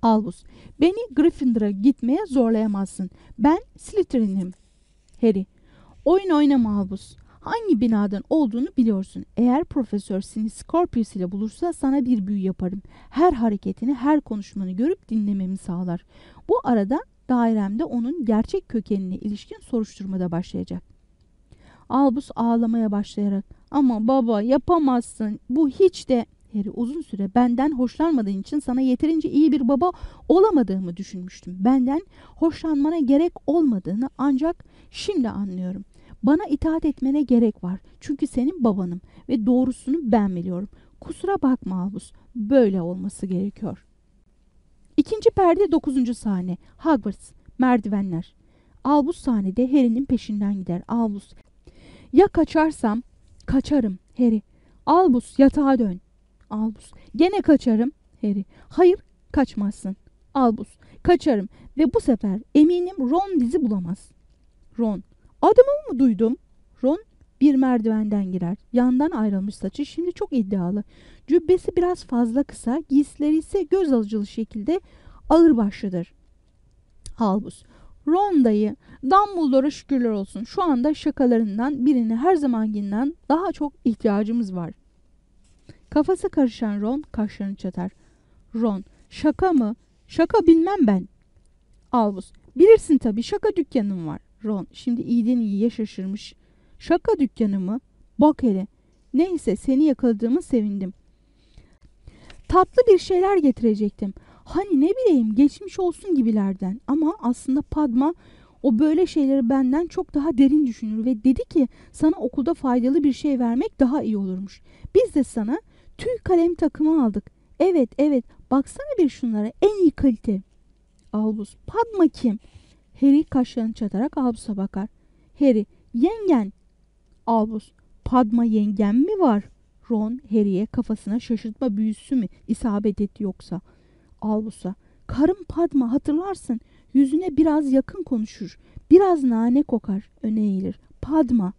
B: Albus, beni Gryffindor'a gitmeye zorlayamazsın. Ben Slytherin'im. Harry, oyun oynama Albus. Hangi binadan olduğunu biliyorsun. Eğer Profesör seni Scorpius ile bulursa sana bir büyü yaparım. Her hareketini, her konuşmanı görüp dinlememi sağlar. Bu arada dairemde onun gerçek kökenine ilişkin soruşturmada başlayacak. Albus ağlamaya başlayarak ama baba yapamazsın bu hiç de Harry uzun süre benden hoşlanmadığın için sana yeterince iyi bir baba olamadığımı düşünmüştüm. Benden hoşlanmana gerek olmadığını ancak şimdi anlıyorum. Bana itaat etmene gerek var. Çünkü senin babanım ve doğrusunu ben biliyorum. Kusura bakma Albus. Böyle olması gerekiyor. İkinci perde dokuzuncu sahne. Hogwarts. Merdivenler. Albus sahnede Harry'nin peşinden gider. Albus. Ya kaçarsam? Kaçarım. Harry. Albus yatağa dön. Albus. Gene kaçarım. Harry. Hayır kaçmazsın. Albus. Kaçarım ve bu sefer eminim Ron bizi bulamaz. Ron. Adımı mı duydum? Ron bir merdivenden girer. Yandan ayrılmış saçı şimdi çok iddialı. Cübbesi biraz fazla kısa, giysileri ise göz alıcılı şekilde ağır başlıdır. Albus. Ron dayı, Dumbledore'a şükürler olsun. Şu anda şakalarından birine her zamankinden daha çok ihtiyacımız var. Kafası karışan Ron kaşlarını çatar. Ron, şaka mı? Şaka bilmem ben. Albus, bilirsin tabii şaka dükkanım var. Ron, şimdi iyiden iyiye şaşırmış. Şaka dükkanı mı? Bak hele. Neyse seni yakaladığımı sevindim. Tatlı bir şeyler getirecektim. Hani ne bileyim geçmiş olsun gibilerden. Ama aslında Padma o böyle şeyleri benden çok daha derin düşünür ve dedi ki sana okulda faydalı bir şey vermek daha iyi olurmuş. Biz de sana tüy kalem takımı aldık. Evet evet baksana bir şunlara en iyi kalite. Albus Padma kim? Harry kaşlarını çatarak Albus'a bakar. Harry yengen. Albus Padma yengen mi var? Ron Harry'e kafasına şaşırtma büyüsü mü isabet etti yoksa? Albus'a karım Padma hatırlarsın yüzüne biraz yakın konuşur. Biraz nane kokar öne eğilir. Padma.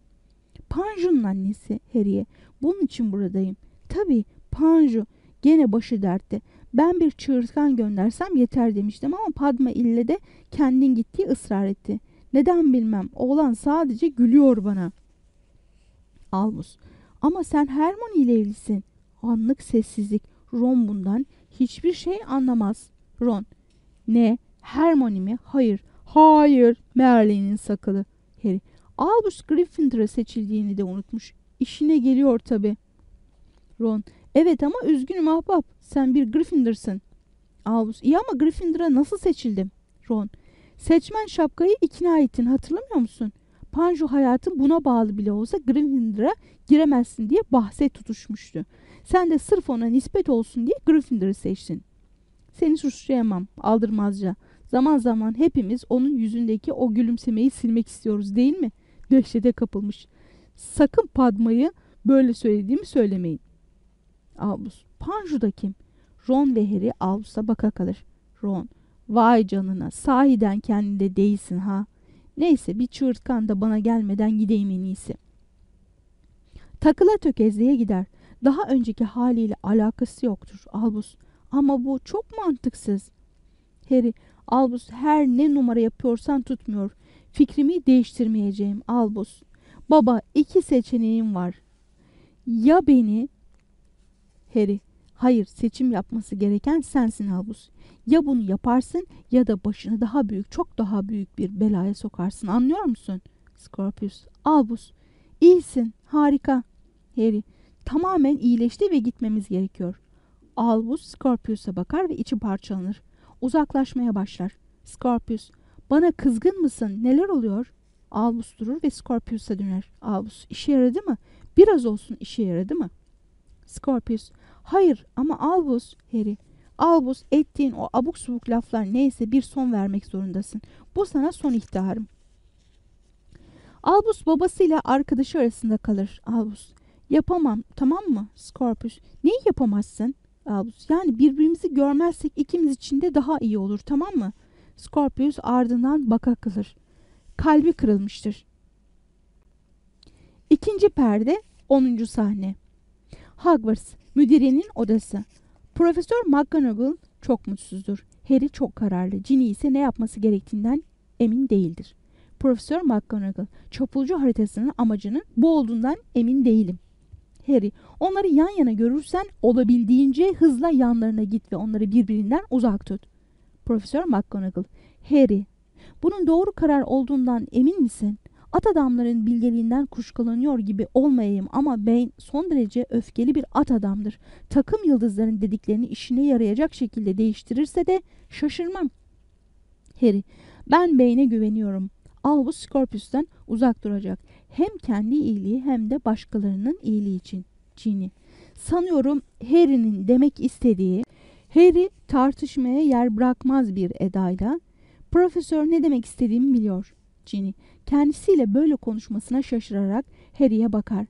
B: Panju'nun annesi Harry'e. Bunun için buradayım. Tabii Panju gene başı dertte. Ben bir çığırtkan göndersem yeter demiştim ama Padma ille de kendin gittiği ısrar etti. Neden bilmem. Oğlan sadece gülüyor bana. Albus. Ama sen Hermione ile evlisin. Anlık sessizlik. Ron bundan hiçbir şey anlamaz. Ron. Ne? Hermione mi? Hayır. Hayır. Merlin'in sakalı. Harry. Albus Gryffindor'a seçildiğini de unutmuş. İşine geliyor tabii. Ron, evet ama üzgünüm ahbap. Sen bir Gryffindor'sın. Albus, iyi ama Gryffindor'a nasıl seçildim? Ron, seçmen şapkayı ikna ettin hatırlamıyor musun? Panju hayatın buna bağlı bile olsa Gryffindor'a giremezsin diye bahse tutuşmuştu. Sen de sırf ona nispet olsun diye Gryffindor'ı seçtin. Seni suçlayamam aldırmazca. Zaman zaman hepimiz onun yüzündeki o gülümsemeyi silmek istiyoruz değil mi? Dehşete kapılmış. Sakın Padma'yı böyle söylediğimi söylemeyin. Albus. Panju da kim? Ron ve Harry Albus'a baka kalır. Ron. Vay canına sahiden kendinde değilsin ha. Neyse bir çığırtkan da bana gelmeden gideyim en iyisi. Takıla tökezleye gider. Daha önceki haliyle alakası yoktur Albus. Ama bu çok mantıksız. Harry, Albus her ne numara yapıyorsan tutmuyor. Fikrimi değiştirmeyeceğim Albus. Baba iki seçeneğim var. Ya beni... Harry, hayır seçim yapması gereken sensin Albus. Ya bunu yaparsın ya da başını daha büyük, çok daha büyük bir belaya sokarsın. Anlıyor musun? Scorpius, Albus, iyisin, harika. Harry, tamamen iyileşti ve gitmemiz gerekiyor. Albus Scorpius'a bakar ve içi parçalanır. Uzaklaşmaya başlar. Scorpius, bana kızgın mısın? Neler oluyor? Albus durur ve Scorpius'a döner. Albus, işe yaradı mı? Biraz olsun işe yaradı mı? Scorpius, hayır ama Albus, Harry. Albus, ettiğin o abuk subuk laflar neyse bir son vermek zorundasın. Bu sana son ihtarım. Albus babasıyla arkadaşı arasında kalır. Albus, yapamam tamam mı? Scorpius, neyi yapamazsın? Albus, yani birbirimizi görmezsek ikimiz için de daha iyi olur tamam mı? Scorpius ardından baka kalır. Kalbi kırılmıştır. İkinci perde 10. sahne. Hogwarts, müdirenin odası. Profesör McGonagall çok mutsuzdur. Harry çok kararlı. Ginny ise ne yapması gerektiğinden emin değildir. Profesör McGonagall, çapulcu haritasının amacının bu olduğundan emin değilim. Harry, onları yan yana görürsen olabildiğince hızla yanlarına git ve onları birbirinden uzak tut. Profesör McGonagall, Harry, bunun doğru karar olduğundan emin misin? At adamların bilgeliğinden kuşkulanıyor gibi olmayayım ama Bane son derece öfkeli bir at adamdır. Takım yıldızların dediklerini işine yarayacak şekilde değiştirirse de şaşırmam. Harry, ben Bane'e güveniyorum. Albus Scorpius'tan uzak duracak. Hem kendi iyiliği hem de başkalarının iyiliği için. Ginny, sanıyorum Harry'nin demek istediği Harry tartışmaya yer bırakmaz bir edayla Profesör ne demek istediğimi biliyor. Ginny kendisiyle böyle konuşmasına şaşırarak Harry'e bakar.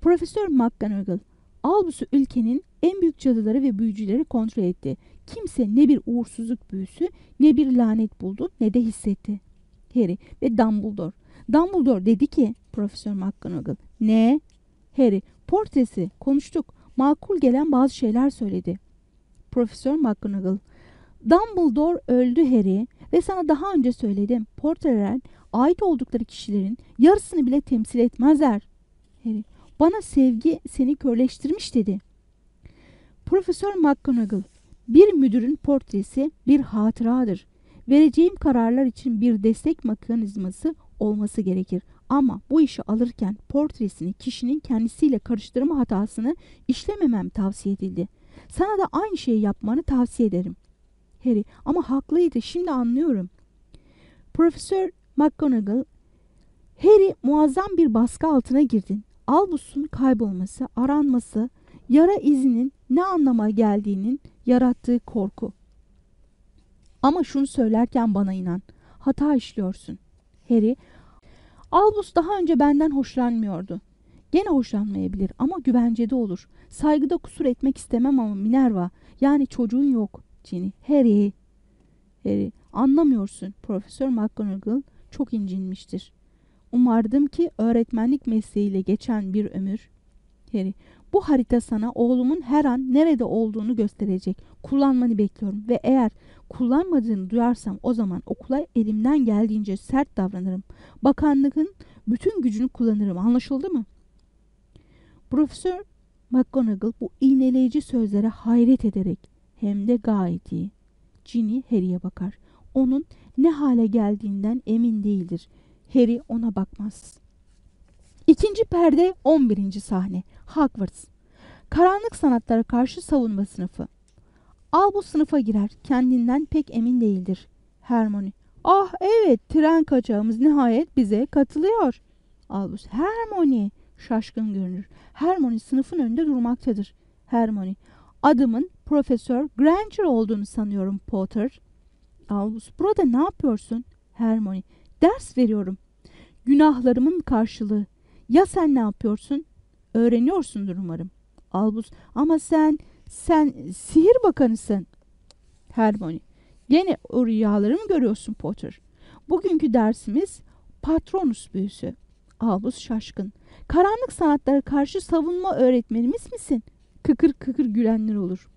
B: Profesör McGonagall, Albus'u ülkenin en büyük cadıları ve büyücüleri kontrol etti. Kimse ne bir uğursuzluk büyüsü, ne bir lanet buldu, ne de hissetti. Harry ve Dumbledore. Dumbledore dedi ki, Profesör McGonagall, ne? Harry, portresi, konuştuk, makul gelen bazı şeyler söyledi. Profesör McGonagall, Dumbledore öldü Harry ve sana daha önce söyledim. Portreler ait oldukları kişilerin yarısını bile temsil etmezler. Harry, bana sevgi seni körleştirmiş dedi. Profesör McGonagall, bir müdürün portresi bir hatıradır. Vereceğim kararlar için bir destek mekanizması olması gerekir. Ama bu işi alırken portresini kişinin kendisiyle karıştırma hatasını işlememem tavsiye edildi. Sana da aynı şeyi yapmanı tavsiye ederim. Harry ama haklıydı şimdi anlıyorum. Profesör McGonagall, Harry muazzam bir baskı altına girdin. Albus'un kaybolması, aranması, yara izinin ne anlama geldiğinin yarattığı korku. Ama şunu söylerken bana inan. Hata işliyorsun. Harry, Albus daha önce benden hoşlanmıyordu. Gene hoşlanmayabilir ama güvencede olur. Saygıda kusur etmek istemem ama Minerva, yani çocuğun yok. Ginny, Harry. Harry, anlamıyorsun. Profesör McGonagall çok incinmiştir. Umardım ki öğretmenlik mesleğiyle geçen bir ömür. Harry, bu harita sana oğlumun her an nerede olduğunu gösterecek. Kullanmanı bekliyorum ve eğer kullanmadığını duyarsam o zaman okula elimden geldiğince sert davranırım. Bakanlığın bütün gücünü kullanırım. Anlaşıldı mı? Profesör McGonagall bu iğneleyici sözlere hayret ederek hem de gayet iyi. Ginny Harry'e bakar. Onun ne hale geldiğinden emin değildir. Harry ona bakmaz. İkinci perde 11. sahne. Hogwarts. Karanlık sanatlara karşı savunma sınıfı. Albus sınıfa girer. Kendinden pek emin değildir. Hermione. Ah evet tren kaçağımız nihayet bize katılıyor. Albus. Hermione. Şaşkın görünür. Hermione sınıfın önünde durmaktadır. Hermione. Adımın Profesör Granger olduğunu sanıyorum Potter. Albus. Burada ne yapıyorsun? Hermione. Ders veriyorum. Günahlarımın karşılığı. Ya sen ne yapıyorsun? Öğreniyorsundur umarım. Albus. Ama sen, sen sihir bakanısın. Hermione. Gene o rüyaları mı görüyorsun Potter? Bugünkü dersimiz Patronus büyüsü. Albus şaşkın. Karanlık sanatlara karşı savunma öğretmenimiz misin? Kıkır kıkır gülenler olur.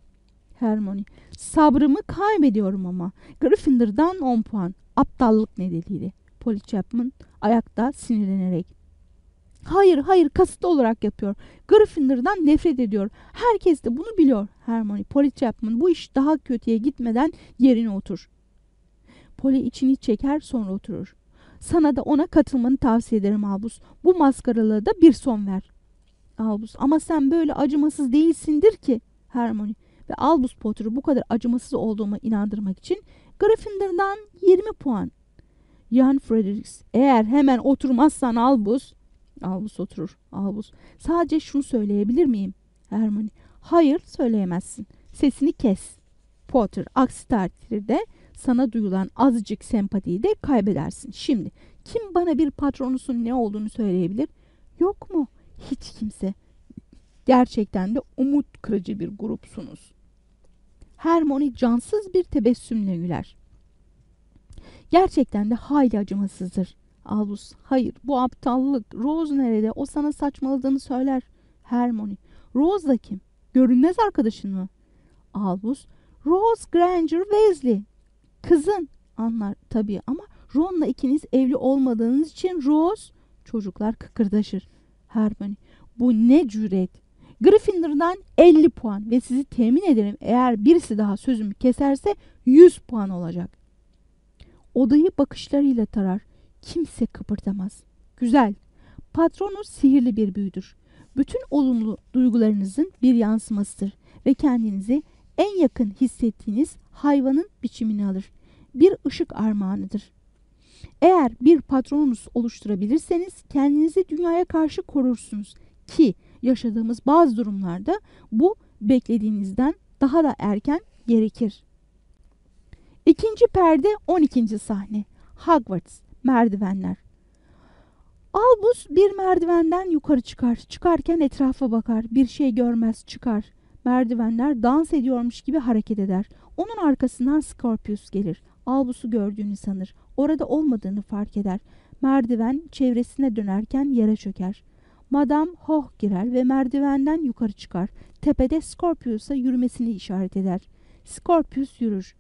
B: Hermione. Sabrımı kaybediyorum ama. Gryffindor'dan 10 puan. Aptallık nedeniyle. Polly Chapman ayakta sinirlenerek. Hayır hayır kasıtlı olarak yapıyor. Gryffindor'dan nefret ediyor. Herkes de bunu biliyor. Hermione, Polly Chapman bu iş daha kötüye gitmeden yerine otur. Polly içini çeker sonra oturur. Sana da ona katılmanı tavsiye ederim Albus. Bu maskaralığa da bir son ver. Albus ama sen böyle acımasız değilsindir ki. Hermione ve Albus Potter'ı bu kadar acımasız olduğuma inandırmak için Gryffindor'dan 20 puan. Jan Fredericks eğer hemen oturmazsan Albus Albus oturur. Albus sadece şunu söyleyebilir miyim? Hermione hayır söyleyemezsin. Sesini kes. Potter aksi takdirde sana duyulan azıcık sempatiyi de kaybedersin. Şimdi kim bana bir patronusun ne olduğunu söyleyebilir? Yok mu? Hiç kimse. Gerçekten de umut kırıcı bir grupsunuz. Hermione cansız bir tebessümle güler. Gerçekten de hayli acımasızdır. Albus, hayır bu aptallık. Rose nerede? O sana saçmaladığını söyler. Hermione, Rose da kim? Görünmez arkadaşın mı? Albus, Rose Granger Weasley. Kızın. Anlar tabii ama Ron'la ikiniz evli olmadığınız için Rose... Çocuklar kıkırdaşır. Hermione, bu ne cüret. Gryffindor'dan 50 puan ve sizi temin ederim eğer birisi daha sözümü keserse 100 puan olacak. Odayı bakışlarıyla tarar. Kimse kıpırdamaz. Güzel. Patronus sihirli bir büyüdür. Bütün olumlu duygularınızın bir yansımasıdır ve kendinizi en yakın hissettiğiniz hayvanın biçimini alır. Bir ışık armağanıdır. Eğer bir patronus oluşturabilirseniz kendinizi dünyaya karşı korursunuz ki yaşadığımız bazı durumlarda bu beklediğinizden daha da erken gerekir. İkinci perde 12. sahne. Hogwarts merdivenler. Albus bir merdivenden yukarı çıkar. Çıkarken etrafa bakar. Bir şey görmez çıkar. Merdivenler dans ediyormuş gibi hareket eder. Onun arkasından Scorpius gelir. Albus'u gördüğünü sanır. Orada olmadığını fark eder. Merdiven çevresine dönerken yere çöker. Madame Hoh girer ve merdivenden yukarı çıkar. Tepede Scorpius'a yürümesini işaret eder. Scorpius yürür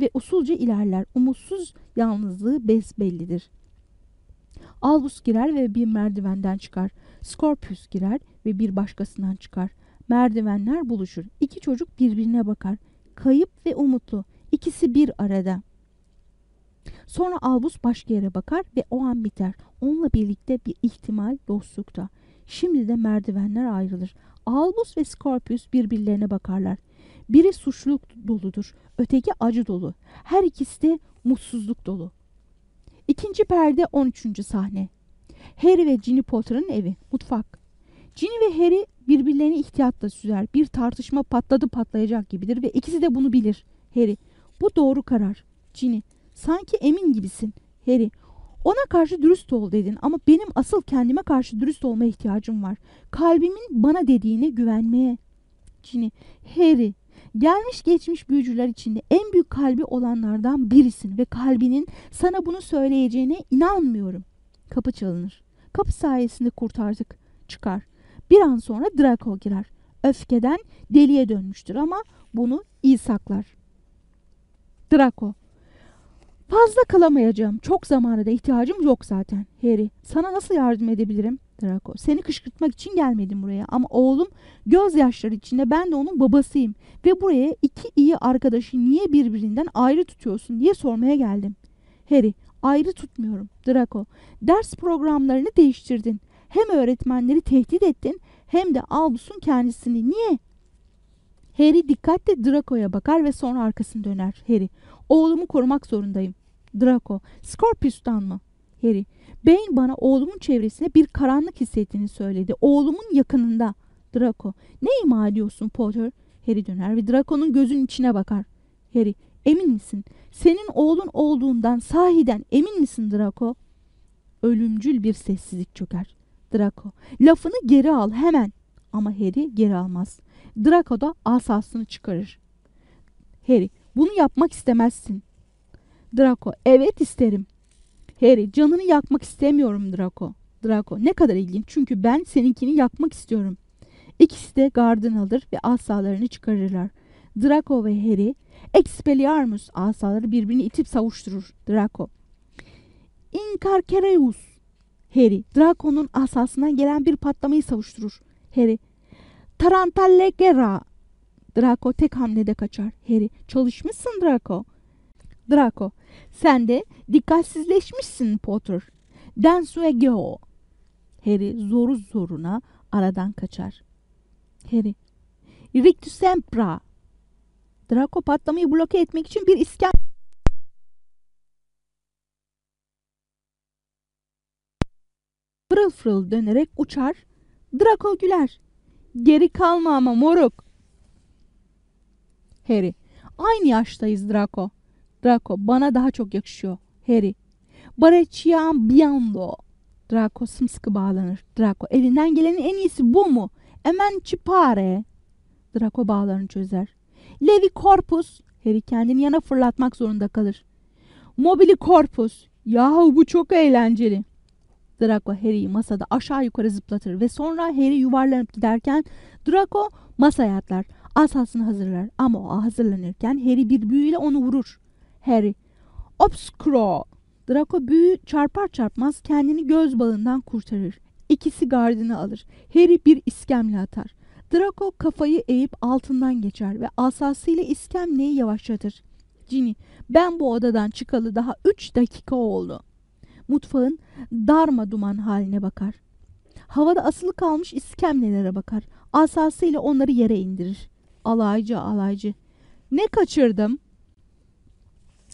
B: ve usulca ilerler. Umutsuz yalnızlığı besbellidir. Albus girer ve bir merdivenden çıkar. Scorpius girer ve bir başkasından çıkar. Merdivenler buluşur. İki çocuk birbirine bakar. Kayıp ve umutlu. İkisi bir arada. Sonra Albus başka yere bakar ve o an biter. Onunla birlikte bir ihtimal dostlukta. Şimdi de merdivenler ayrılır. Albus ve Scorpius birbirlerine bakarlar. Biri suçluluk doludur, öteki acı dolu. Her ikisi de mutsuzluk dolu. İkinci perde 13. sahne. Harry ve Ginny Potter'ın evi, mutfak. Ginny ve Harry birbirlerini ihtiyatla süzer. Bir tartışma patladı patlayacak gibidir ve ikisi de bunu bilir. Harry, bu doğru karar. Ginny, sanki emin gibisin. Harry, ona karşı dürüst ol dedin ama benim asıl kendime karşı dürüst olma ihtiyacım var. Kalbimin bana dediğine güvenmeye. Ginny, Harry, gelmiş geçmiş büyücüler içinde en büyük kalbi olanlardan birisin ve kalbinin sana bunu söyleyeceğine inanmıyorum. Kapı çalınır. Kapı sayesinde kurtardık. Çıkar. Bir an sonra Draco girer. Öfkeden deliye dönmüştür ama bunu iyi saklar. Draco. Fazla kalamayacağım. Çok zamana da ihtiyacım yok zaten. Harry, sana nasıl yardım edebilirim? Draco, seni kışkırtmak için gelmedim buraya ama oğlum gözyaşları içinde ben de onun babasıyım ve buraya iki iyi arkadaşı niye birbirinden ayrı tutuyorsun diye sormaya geldim. Harry, ayrı tutmuyorum. Draco, ders programlarını değiştirdin. Hem öğretmenleri tehdit ettin hem de Albus'un kendisini. Niye? Harry dikkatle Draco'ya bakar ve sonra arkasını döner. Harry, oğlumu korumak zorundayım. Draco, Scorpius'tan mı? Harry, Bane bana oğlumun çevresinde bir karanlık hissettiğini söyledi. Oğlumun yakınında. Draco, ne ima ediyorsun Potter? Harry döner ve Draco'nun gözünün içine bakar. Harry, emin misin? Senin oğlun olduğundan sahiden emin misin Draco? Ölümcül bir sessizlik çöker. Draco, lafını geri al hemen. Ama Harry geri almaz. Draco da asasını çıkarır. Harry, bunu yapmak istemezsin. Draco, evet isterim. Harry, canını yakmak istemiyorum Draco. Draco, ne kadar ilginç çünkü ben seninkini yakmak istiyorum. İkisi de gardını alır ve asalarını çıkarırlar. Draco ve Harry, Expelliarmus asaları birbirini itip savuşturur. Draco. Incarcereus. Harry, Draco'nun asasından gelen bir patlamayı savuşturur. Harry, Tarantallegera. Draco tek hamlede kaçar. Harry, çalışmışsın Draco. Draco, sen de dikkatsizleşmişsin Potter. Densuegeo. Harry zoru zoruna aradan kaçar. Harry, Rictus Sempra. Draco patlamayı bloke etmek için bir iskem fırıl fırıl dönerek uçar. Draco güler. Geri kalma ama moruk. Harry. Aynı yaştayız Draco. Draco bana daha çok yakışıyor. Harry. Barecian Biando. Draco sımsıkı bağlanır. Draco elinden gelenin en iyisi bu mu? Emancipare. Draco bağlarını çözer. Levi Corpus. Harry kendini yana fırlatmak zorunda kalır. Mobili Corpus. Yahu bu çok eğlenceli. Draco Harry'i masada aşağı yukarı zıplatır ve sonra Harry yuvarlanıp giderken Draco masaya atlar. Asasını hazırlar ama o hazırlanırken Harry bir büyüyle onu vurur. Harry Obscuro Draco büyü çarpar çarpmaz kendini göz bağından kurtarır. İkisi gardını alır. Harry bir iskemle atar. Draco kafayı eğip altından geçer ve asasıyla iskemleyi yavaşlatır. Ginny ben bu odadan çıkalı daha üç dakika oldu. Mutfağın darma duman haline bakar. Havada asılı kalmış iskemlelere bakar. Asasıyla onları yere indirir. Alaycı alaycı. Ne kaçırdım?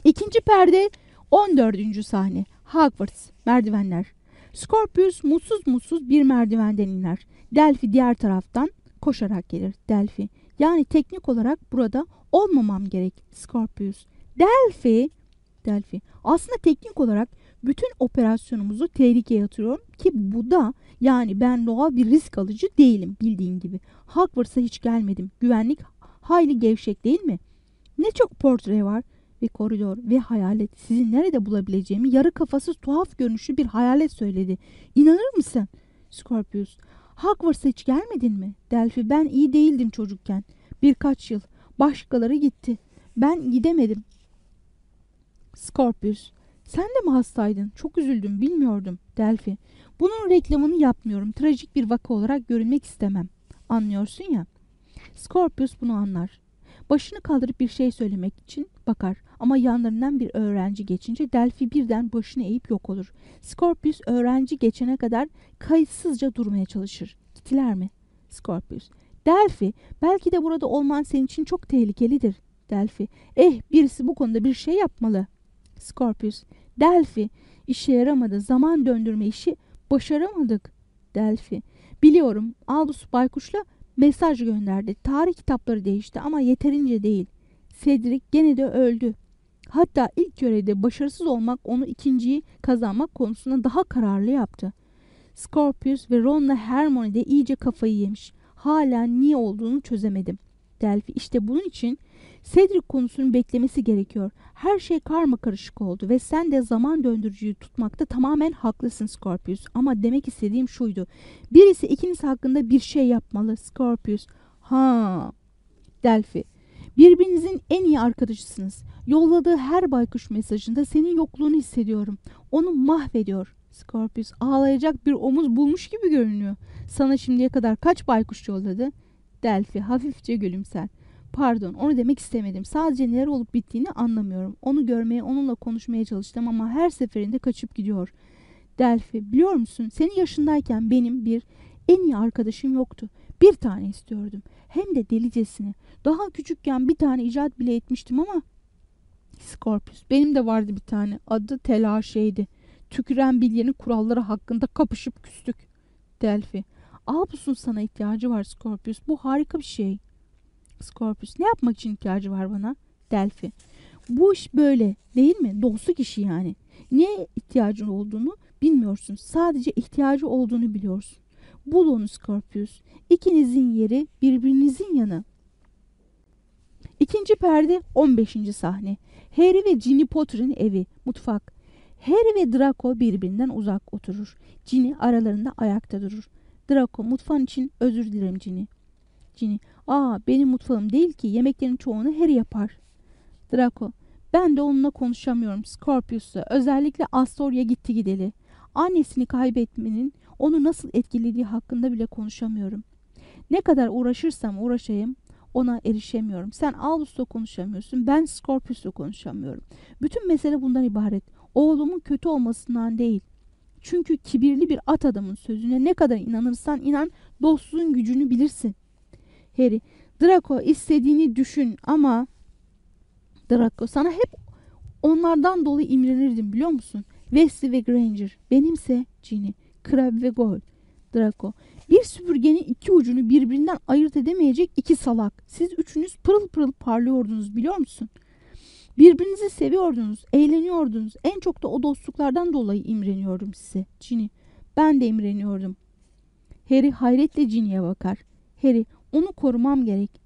B: İkinci perde 14. sahne. Hogwarts merdivenler. Scorpius mutsuz mutsuz bir merdivenden iner. Delphi diğer taraftan koşarak gelir. Delphi. Yani teknik olarak burada olmamam gerek. Scorpius. Delphi. Delphi. Aslında teknik olarak bütün operasyonumuzu tehlikeye atıyorum ki bu da yani ben doğal bir risk alıcı değilim bildiğin gibi. Hogwarts'a hiç gelmedim. Güvenlik hayli gevşek değil mi? Ne çok portre var ve koridor ve hayalet sizi nerede bulabileceğimi yarı kafasız tuhaf görünüşlü bir hayalet söyledi. İnanır mısın? Scorpius. Hogwarts'a hiç gelmedin mi? Delphi ben iyi değildim çocukken. Birkaç yıl. Başkaları gitti. Ben gidemedim. Scorpius. Sen de mi hastaydın? Çok üzüldüm bilmiyordum. Delphi. Bunun reklamını yapmıyorum. Trajik bir vaka olarak görünmek istemem. Anlıyorsun ya. Scorpius bunu anlar. Başını kaldırıp bir şey söylemek için bakar ama yanlarından bir öğrenci geçince Delphi birden başını eğip yok olur. Scorpius öğrenci geçene kadar kayıtsızca durmaya çalışır. Gittiler mi? Scorpius. Delphi belki de burada olman senin için çok tehlikelidir. Delphi. Eh birisi bu konuda bir şey yapmalı. Scorpius. Delphi. işe yaramadı. Zaman döndürme işi başaramadık. Delphi. Biliyorum Albus Baykuş'la mesaj gönderdi. Tarih kitapları değişti ama yeterince değil. Cedric gene de öldü. Hatta ilk görevde başarısız olmak onu ikinciyi kazanmak konusunda daha kararlı yaptı. Scorpius ve Ron'la Hermione de iyice kafayı yemiş. Hala niye olduğunu çözemedim. Delphi işte bunun için Cedric konusunu beklemesi gerekiyor. Her şey karma karışık oldu ve sen de zaman döndürücüyü tutmakta tamamen haklısın Scorpius. Ama demek istediğim şuydu. Birisi ikiniz hakkında bir şey yapmalı Scorpius. Ha. Delphi. Birbirinizin en iyi arkadaşısınız. Yolladığı her baykuş mesajında senin yokluğunu hissediyorum. Onu mahvediyor. Scorpius ağlayacak bir omuz bulmuş gibi görünüyor. Sana şimdiye kadar kaç baykuş yolladı? Delphi hafifçe gülümser. Pardon onu demek istemedim. Sadece neler olup bittiğini anlamıyorum. Onu görmeye onunla konuşmaya çalıştım ama her seferinde kaçıp gidiyor. Delphi biliyor musun senin yaşındayken benim bir en iyi arkadaşım yoktu. Bir tane istiyordum. Hem de delicesine. Daha küçükken bir tane icat bile etmiştim ama Scorpius. Benim de vardı bir tane. Adı Telaşeydi. Tüküren bilyenin kuralları hakkında kapışıp küstük. Delphi. Albus'un sana ihtiyacı var Scorpius. Bu harika bir şey. Scorpius. Ne yapmak için ihtiyacı var bana? Delphi. Bu iş böyle değil mi? Dostluk işi yani. Neye ihtiyacın olduğunu bilmiyorsun. Sadece ihtiyacı olduğunu biliyorsun. Bul onu Scorpius. İkinizin yeri birbirinizin yanı. İkinci perde 15. sahne. Harry ve Ginny Potter'ın evi, mutfak. Harry ve Draco birbirinden uzak oturur. Ginny aralarında ayakta durur. Draco mutfağın için özür dilerim Ginny. Ginny, aa benim mutfağım değil ki yemeklerin çoğunu Harry yapar. Draco, ben de onunla konuşamıyorum Scorpius'la. Özellikle Astoria'ya gitti gideli. Annesini kaybetmenin onu nasıl etkilediği hakkında bile konuşamıyorum. Ne kadar uğraşırsam uğraşayım ona erişemiyorum. Sen Albus'la konuşamıyorsun. Ben Scorpius'la konuşamıyorum. Bütün mesele bundan ibaret. Oğlumun kötü olmasından değil. Çünkü kibirli bir at adamın sözüne ne kadar inanırsan inan dostluğun gücünü bilirsin. Harry, Draco istediğini düşün ama Draco sana hep onlardan dolayı imrenirdim biliyor musun? Wesley ve Granger. Benimse Ginny, Crabbe ve Goyle. Draco. Bir süpürgenin iki ucunu birbirinden ayırt edemeyecek iki salak. Siz üçünüz pırıl pırıl parlıyordunuz biliyor musun? Birbirinizi seviyordunuz, eğleniyordunuz. En çok da o dostluklardan dolayı imreniyordum size. Ginny. Ben de imreniyordum. Harry hayretle Ginny'ye bakar. Harry, onu korumam gerek.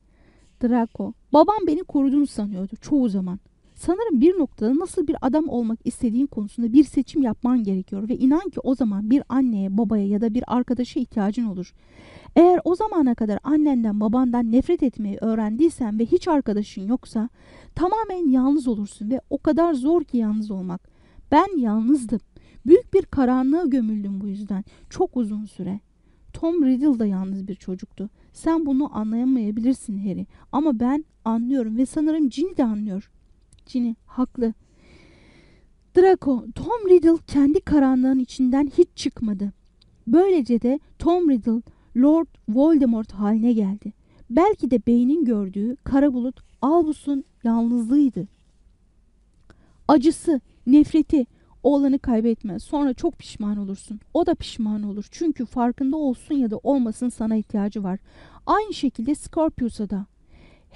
B: Draco. Babam beni koruduğunu sanıyordu çoğu zaman. Sanırım bir noktada nasıl bir adam olmak istediğin konusunda bir seçim yapman gerekiyor ve inan ki o zaman bir anneye, babaya ya da bir arkadaşa ihtiyacın olur. Eğer o zamana kadar annenden, babandan nefret etmeyi öğrendiysen ve hiç arkadaşın yoksa tamamen yalnız olursun ve o kadar zor ki yalnız olmak. Ben yalnızdım. Büyük bir karanlığa gömüldüm bu yüzden. Çok uzun süre. Tom Riddle da yalnız bir çocuktu. Sen bunu anlayamayabilirsin Harry. Ama ben anlıyorum ve sanırım Ginny de anlıyor. Ginny haklı. Draco, Tom Riddle kendi karanlığın içinden hiç çıkmadı. Böylece de Tom Riddle Lord Voldemort haline geldi. Belki de beynin gördüğü kara bulut Albus'un yalnızlığıydı. Acısı, nefreti, oğlanı kaybetme. Sonra çok pişman olursun. O da pişman olur. Çünkü farkında olsun ya da olmasın sana ihtiyacı var. Aynı şekilde Scorpius'a da.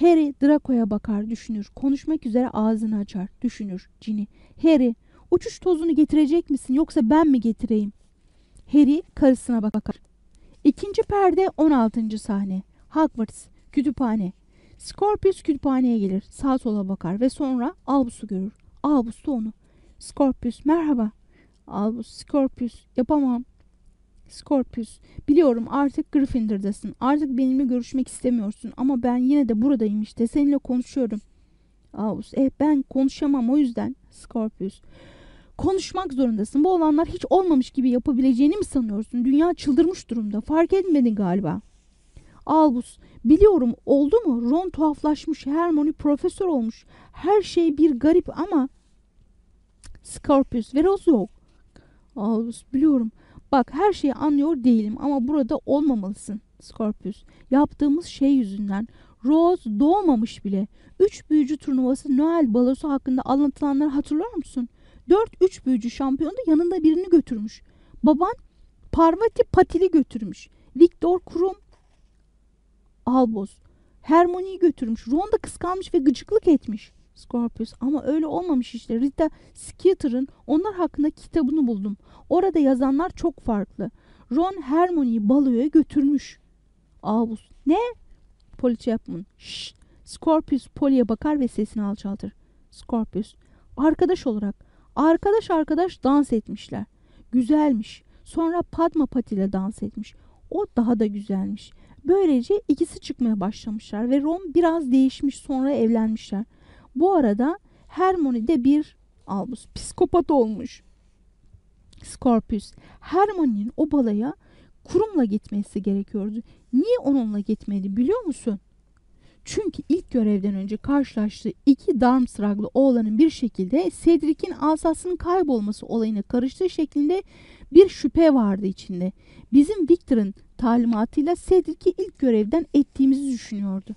B: Harry Draco'ya bakar, düşünür. Konuşmak üzere ağzını açar, düşünür Ginny. Harry, uçuş tozunu getirecek misin yoksa ben mi getireyim? Harry karısına bakar. İkinci perde 16. sahne. Hogwarts, kütüphane. Scorpius kütüphaneye gelir, sağa sola bakar ve sonra Albus'u görür. Albus da onu. Scorpius, merhaba. Albus, Scorpius, yapamam. Scorpius, biliyorum artık Gryffindor'dasın. Artık benimle görüşmek istemiyorsun ama ben yine de buradayım işte. Seninle konuşuyorum. Albus, eh ben konuşamam o yüzden. Scorpius, konuşmak zorundasın. Bu olanlar hiç olmamış gibi yapabileceğini mi sanıyorsun? Dünya çıldırmış durumda. Fark etmedin galiba. Albus, biliyorum oldu mu? Ron tuhaflaşmış, Hermione profesör olmuş. Her şey bir garip ama... Scorpius, Veroz yok. Albus, biliyorum. Bak her şeyi anlıyor değilim ama burada olmamalısın Scorpius. Yaptığımız şey yüzünden Rose doğmamış bile. Üç büyücü turnuvası Noel balosu hakkında anlatılanları hatırlıyor musun? Dört üç büyücü şampiyonu da yanında birini götürmüş. Baban Parvati Patil'i götürmüş. Victor Krum Albus Hermione'yi götürmüş. Ron da kıskanmış ve gıcıklık etmiş. Scorpius ama öyle olmamış işte. Rita Skeeter'ın onlar hakkında kitabını buldum. Orada yazanlar çok farklı. Ron Hermione'yi baloya götürmüş. Albus ne? Polly Chapman. Şşş. Scorpius Polly'e bakar ve sesini alçaltır. Scorpius arkadaş olarak arkadaş arkadaş dans etmişler. Güzelmiş. Sonra Padma Pati ile dans etmiş. O daha da güzelmiş. Böylece ikisi çıkmaya başlamışlar ve Ron biraz değişmiş sonra evlenmişler. Bu arada Hermione de bir Albus psikopat olmuş. Scorpius Hermione'nin o balaya kurumla gitmesi gerekiyordu. Niye onunla gitmedi biliyor musun? Çünkü ilk görevden önce karşılaştığı iki Darmstrang'lı oğlanın bir şekilde Cedric'in asasının kaybolması olayına karıştığı şeklinde bir şüphe vardı içinde. Bizim Victor'ın talimatıyla Cedric'i ilk görevden ettiğimizi düşünüyordu.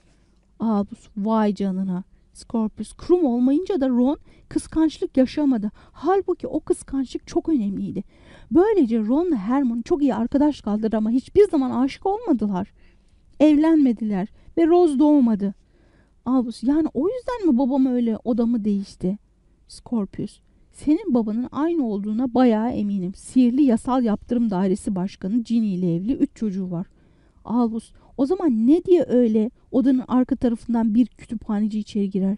B: Albus vay canına. Scorpius Krum olmayınca da Ron kıskançlık yaşamadı. Halbuki o kıskançlık çok önemliydi. Böylece Ron'la Hermione çok iyi arkadaş kaldılar ama hiçbir zaman aşık olmadılar. Evlenmediler ve Rose doğmadı. Albus yani o yüzden mi babam öyle odamı değişti? Scorpius senin babanın aynı olduğuna bayağı eminim. Sihirli Yasal Yaptırım Dairesi Başkanı Ginny ile evli 3 çocuğu var. Albus o zaman ne diye öyle odanın arka tarafından bir kütüphaneci içeri girer?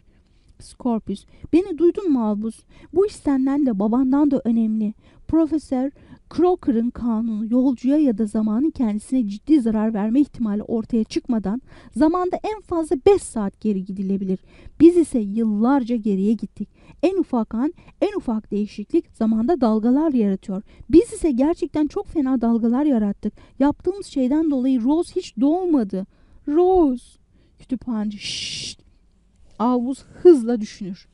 B: Scorpius beni duydun mu Albus? Bu iş senden de babandan da önemli. Profesör Crocker'ın kanunu yolcuya ya da zamanın kendisine ciddi zarar verme ihtimali ortaya çıkmadan zamanda en fazla 5 saat geri gidilebilir. Biz ise yıllarca geriye gittik. En ufak an, en ufak değişiklik zamanda dalgalar yaratıyor. Biz ise gerçekten çok fena dalgalar yarattık. Yaptığımız şeyden dolayı Rose hiç doğmadı. Rose. Kütüphaneci. Şşşt. Albus hızla düşünür.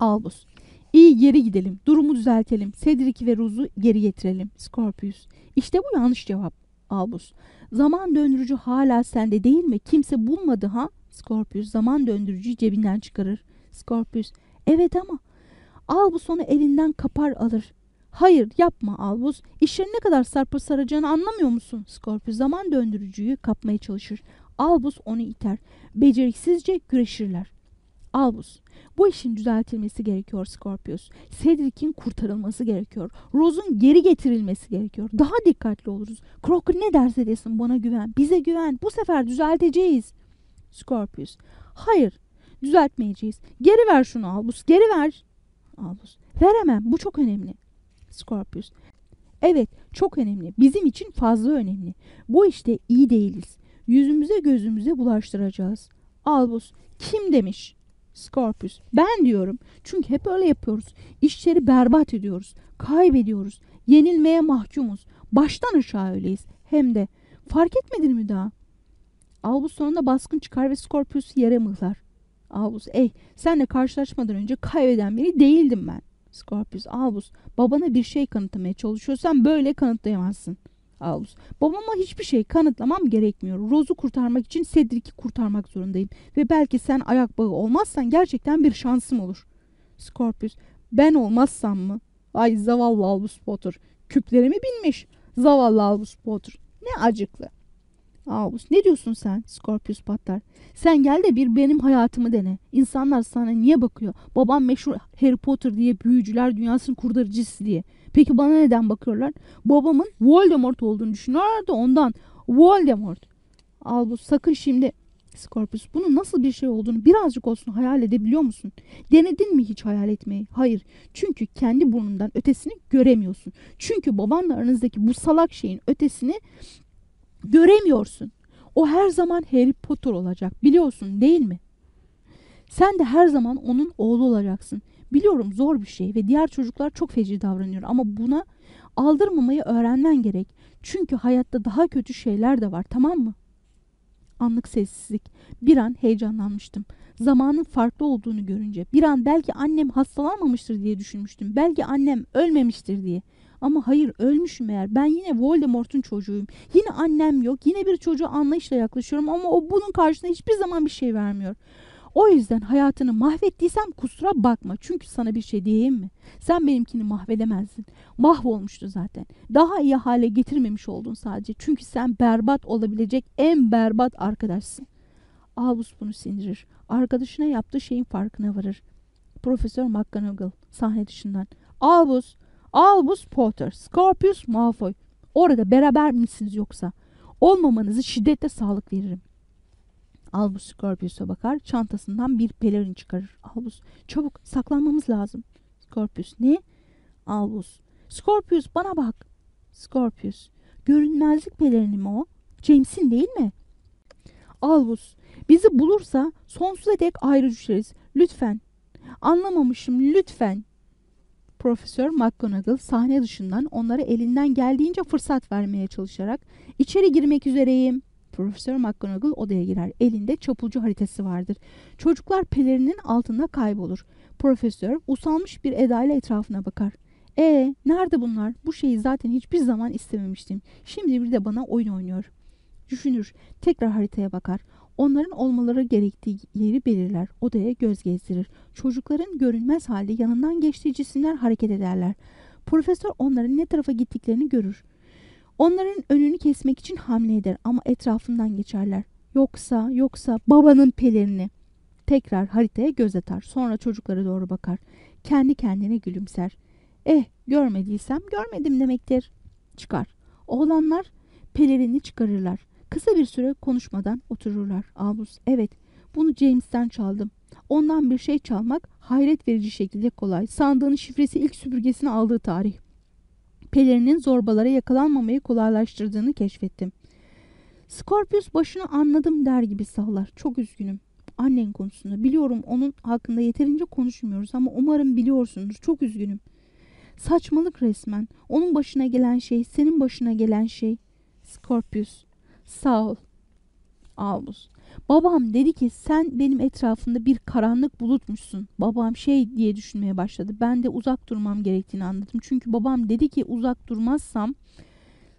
B: Albus. İyi geri gidelim. Durumu düzeltelim. Cedric ve Rose'u geri getirelim. Scorpius. İşte bu yanlış cevap. Albus. Zaman döndürücü hala sende değil mi? Kimse bulmadı ha? Scorpius zaman döndürücüyü cebinden çıkarır. Scorpius. Evet ama Albus onu elinden kapar alır. Hayır yapma Albus. İşleri ne kadar sarpa saracağını anlamıyor musun? Scorpius zaman döndürücüyü kapmaya çalışır. Albus onu iter. Beceriksizce güreşirler. Albus, bu işin düzeltilmesi gerekiyor Scorpius. Cedric'in kurtarılması gerekiyor. Rose'un geri getirilmesi gerekiyor. Daha dikkatli oluruz. Crocker ne derse desin bana güven. Bize güven. Bu sefer düzelteceğiz. Scorpius, hayır düzeltmeyeceğiz. Geri ver şunu Albus, geri ver. Albus, veremem. Bu çok önemli. Scorpius, evet çok önemli. Bizim için fazla önemli. Bu işte iyi değiliz. Yüzümüze gözümüze bulaştıracağız. Albus, kim demiş? Scorpius. Ben diyorum. Çünkü hep öyle yapıyoruz. İşleri berbat ediyoruz. Kaybediyoruz. Yenilmeye mahkumuz. Baştan aşağı öyleyiz. Hem de fark etmedin mi daha? Albus sonunda baskın çıkar ve Scorpius yere mıhlar. Albus ey senle karşılaşmadan önce kaybeden biri değildim ben. Scorpius Albus babana bir şey kanıtlamaya çalışıyorsan böyle kanıtlayamazsın. Albus babama hiçbir şey kanıtlamam gerekmiyor. Rose'u kurtarmak için Cedric'i kurtarmak zorundayım. Ve belki sen ayak bağı olmazsan gerçekten bir şansım olur. Scorpius ben olmazsam mı? Ay zavallı Albus Potter. Küplerimi binmiş. Zavallı Albus Potter. Ne acıklı. Albus ne diyorsun sen? Scorpius patlar. Sen gel de bir benim hayatımı dene. İnsanlar sana niye bakıyor? Babam meşhur Harry Potter diye büyücüler dünyasının kurtarıcısı diye. Peki bana neden bakıyorlar? Babamın Voldemort olduğunu düşünüyorlar da ondan. Voldemort. Albus sakın şimdi Scorpius bunun nasıl bir şey olduğunu birazcık olsun hayal edebiliyor musun? Denedin mi hiç hayal etmeyi? Hayır. Çünkü kendi burnundan ötesini göremiyorsun. Çünkü babanla aranızdaki bu salak şeyin ötesini göremiyorsun. O her zaman Harry Potter olacak. Biliyorsun değil mi? Sen de her zaman onun oğlu olacaksın. Biliyorum zor bir şey ve diğer çocuklar çok feci davranıyor ama buna aldırmamayı öğrenmen gerek. Çünkü hayatta daha kötü şeyler de var tamam mı? Anlık sessizlik. Bir an heyecanlanmıştım. Zamanın farklı olduğunu görünce. Bir an belki annem hastalanmamıştır diye düşünmüştüm. Belki annem ölmemiştir diye. Ama hayır ölmüşüm eğer. Ben yine Voldemort'un çocuğuyum. Yine annem yok. Yine bir çocuğa anlayışla yaklaşıyorum ama o bunun karşısında hiçbir zaman bir şey vermiyor. O yüzden hayatını mahvettiysem kusura bakma. Çünkü sana bir şey diyeyim mi? Sen benimkini mahvedemezdin. Mahvolmuştu zaten. Daha iyi hale getirmemiş oldun sadece. Çünkü sen berbat olabilecek en berbat arkadaşsın. Albus bunu sindirir. Arkadaşına yaptığı şeyin farkına varır. Profesör McGonagall sahne dışından. Albus, Albus Potter, Scorpius Malfoy. Orada beraber misiniz yoksa? Olmamanızı şiddetle sağlık veririm. Albus Scorpius'a bakar. Çantasından bir pelerin çıkarır. Albus çabuk saklanmamız lazım. Scorpius ne? Albus Scorpius bana bak. Scorpius görünmezlik pelerini mi o? James'in değil mi? Albus bizi bulursa sonsuza dek ayrı düşeriz. Lütfen. Anlamamışım lütfen. Profesör McGonagall sahne dışından onlara elinden geldiğince fırsat vermeye çalışarak içeri girmek üzereyim Profesör McGonagall odaya girer. Elinde çapulcu haritası vardır. Çocuklar pelerinin altında kaybolur. Profesör usanmış bir edayla etrafına bakar. E nerede bunlar? Bu şeyi zaten hiçbir zaman istememiştim. Şimdi bir de bana oyun oynuyor. Düşünür. Tekrar haritaya bakar. Onların olmaları gerektiği yeri belirler. Odaya göz gezdirir. Çocukların görünmez halde yanından geçtiği cisimler hareket ederler. Profesör onların ne tarafa gittiklerini görür. Onların önünü kesmek için hamle eder ama etrafından geçerler. Yoksa yoksa babanın pelerini. Tekrar haritaya göz atar. Sonra çocuklara doğru bakar. Kendi kendine gülümser. Eh görmediysem görmedim demektir. Çıkar. Oğlanlar pelerini çıkarırlar. Kısa bir süre konuşmadan otururlar. Albus evet bunu James'ten çaldım. Ondan bir şey çalmak hayret verici şekilde kolay. Sandığın şifresi ilk süpürgesini aldığı tarih. Pelerinin zorbalara yakalanmamayı kolaylaştırdığını keşfettim. Scorpius başını anladım der gibi sallar. Çok üzgünüm. Annen konusunda. Biliyorum onun hakkında yeterince konuşmuyoruz ama umarım biliyorsundur. Çok üzgünüm. Saçmalık resmen. Onun başına gelen şey, senin başına gelen şey. Scorpius. Sağ ol. Albus. Babam dedi ki sen benim etrafında bir karanlık bulutmuşsun. Babam şey diye düşünmeye başladı. Ben de uzak durmam gerektiğini anladım. Çünkü babam dedi ki uzak durmazsam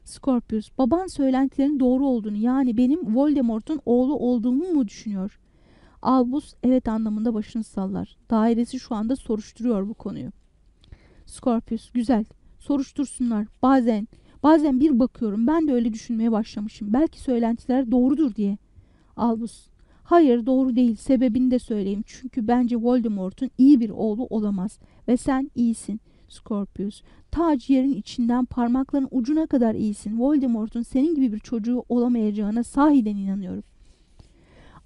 B: Scorpius baban söylentilerin doğru olduğunu yani benim Voldemort'un oğlu olduğumu mu düşünüyor? Albus evet anlamında başını sallar. Dairesi şu anda soruşturuyor bu konuyu. Scorpius güzel soruştursunlar bazen bazen bir bakıyorum ben de öyle düşünmeye başlamışım. Belki söylentiler doğrudur diye. Albus hayır doğru değil sebebini de söyleyeyim. Çünkü bence Voldemort'un iyi bir oğlu olamaz ve sen iyisin. Scorpius. Ta ciğerin içinden parmakların ucuna kadar iyisin. Voldemort'un senin gibi bir çocuğu olamayacağına sahiden inanıyorum.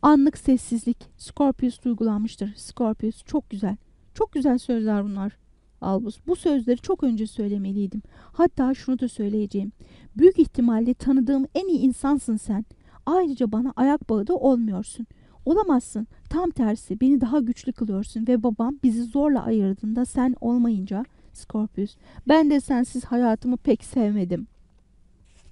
B: Anlık sessizlik. Scorpius duygulanmıştır. Scorpius çok güzel. Çok güzel sözler bunlar. Albus bu sözleri çok önce söylemeliydim. Hatta şunu da söyleyeceğim. Büyük ihtimalle tanıdığım en iyi insansın sen. Ayrıca bana ayak bağı da olmuyorsun. Olamazsın. Tam tersi beni daha güçlü kılıyorsun ve babam bizi zorla ayırdığında sen olmayınca Scorpius ben de sensiz hayatımı pek sevmedim.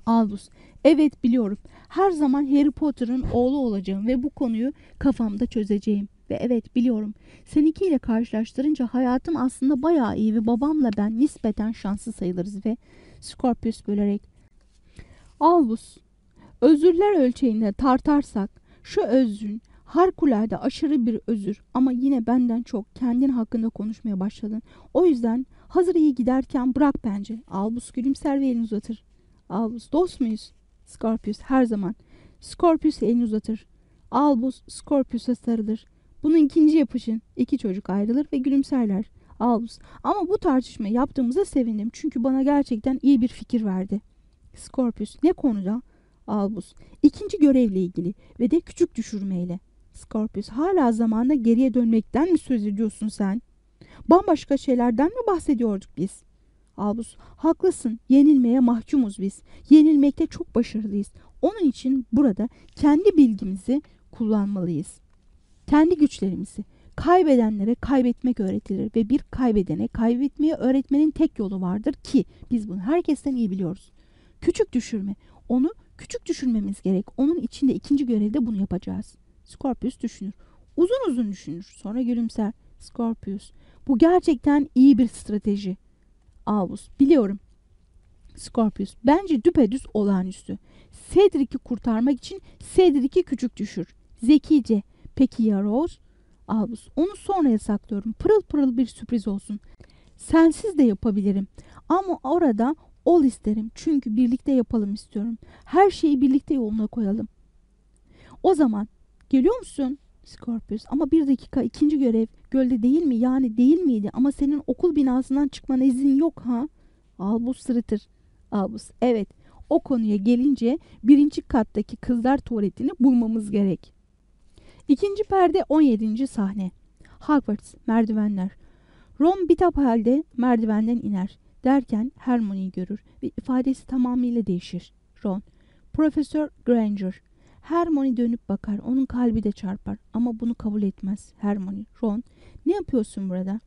B: Albus evet biliyorum. Her zaman Harry Potter'ın oğlu olacağım ve bu konuyu kafamda çözeceğim. Ve evet biliyorum seninkiyle karşılaştırınca hayatım aslında bayağı iyi ve babamla ben nispeten şanslı sayılırız ve Scorpius bölerek Albus özürler ölçeğinde tartarsak şu özrün harikulade aşırı bir özür ama yine benden çok kendin hakkında konuşmaya başladın. O yüzden hazır iyi giderken bırak bence. Albus gülümser ve elini uzatır. Albus dost muyuz? Scorpius her zaman. Scorpius elini uzatır. Albus Scorpius'a sarılır. Bunun ikinci yapışın. İki çocuk ayrılır ve gülümserler. Albus ama bu tartışma yaptığımıza sevindim. Çünkü bana gerçekten iyi bir fikir verdi. Scorpius ne konuda? Albus ikinci görevle ilgili ve de küçük düşürmeyle. Scorpius hala zamanda geriye dönmekten mi söz ediyorsun sen? Bambaşka şeylerden mi bahsediyorduk biz? Albus haklısın yenilmeye mahkumuz biz. Yenilmekte çok başarılıyız. Onun için burada kendi bilgimizi kullanmalıyız. Kendi güçlerimizi. Kaybedenlere kaybetmek öğretilir ve bir kaybedene kaybetmeyi öğretmenin tek yolu vardır ki biz bunu herkesten iyi biliyoruz. Küçük düşürme. Onu küçük düşürmemiz gerek. Onun için de ikinci görevde bunu yapacağız. Scorpius düşünür. Uzun uzun düşünür. Sonra gülümser. Scorpius. Bu gerçekten iyi bir strateji. Albus. Biliyorum. Scorpius. Bence düpedüz olağanüstü. Cedric'i kurtarmak için Cedric'i küçük düşür. Zekice. Peki ya Rose? Albus. Onu sonraya saklıyorum. Pırıl pırıl bir sürpriz olsun. Sensiz de yapabilirim. Ama orada ol isterim. Çünkü birlikte yapalım istiyorum. Her şeyi birlikte yoluna koyalım. O zaman geliyor musun? Scorpius. Ama bir dakika ikinci görev gölde değil mi? Yani değil miydi? Ama senin okul binasından çıkmana izin yok ha? Albus sırıtır. Albus. Evet. O konuya gelince birinci kattaki kızlar tuvaletini bulmamız gerek. İkinci perde 17. sahne. Hogwarts merdivenler. Ron bitap halde merdivenden iner. Derken Hermione'yi görür ve ifadesi tamamıyla değişir. Ron. Profesör Granger. Hermione dönüp bakar. Onun kalbi de çarpar. Ama bunu kabul etmez. Hermione. Ron. Ne yapıyorsun burada?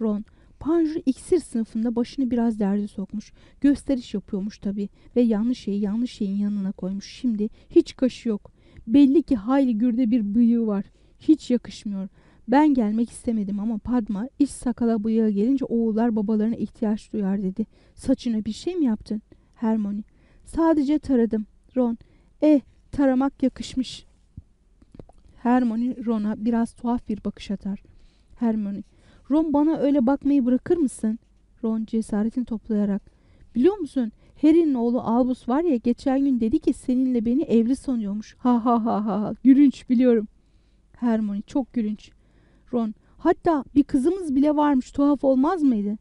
B: Ron. Panjur iksir sınıfında başını biraz derde sokmuş. Gösteriş yapıyormuş tabii ve yanlış şeyi yanlış şeyin yanına koymuş. Şimdi hiç kaşı yok. Belli ki hayli gürde bir bıyığı var. Hiç yakışmıyor. Ben gelmek istemedim ama Padma iş sakala bıyığa gelince oğullar babalarına ihtiyaç duyar dedi. Saçına bir şey mi yaptın? Hermione. Sadece taradım. Ron. Eh taramak yakışmış. Hermione Ron'a biraz tuhaf bir bakış atar. Hermione. Ron bana öyle bakmayı bırakır mısın? Ron cesaretini toplayarak. Biliyor musun Harry'nin oğlu Albus var ya geçen gün dedi ki seninle beni evli sanıyormuş. Ha ha ha ha. Gülünç biliyorum. Hermione çok gülünç. Ron hatta bir kızımız bile varmış tuhaf olmaz mıydı?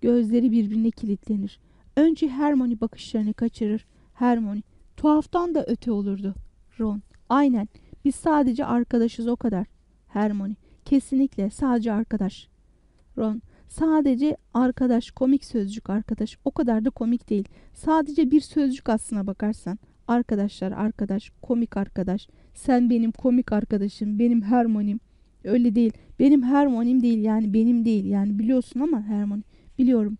B: Gözleri birbirine kilitlenir. Önce Hermione bakışlarını kaçırır. Hermione tuhaftan da öte olurdu. Ron aynen biz sadece arkadaşız o kadar. Hermione kesinlikle sadece arkadaş. Ron sadece arkadaş komik sözcük arkadaş o kadar da komik değil. Sadece bir sözcük aslına bakarsan. Arkadaşlar arkadaş komik arkadaş. Sen benim komik arkadaşım benim Hermione'm. Öyle değil. Benim Hermione'm değil yani benim değil. Yani biliyorsun ama Hermione. Biliyorum.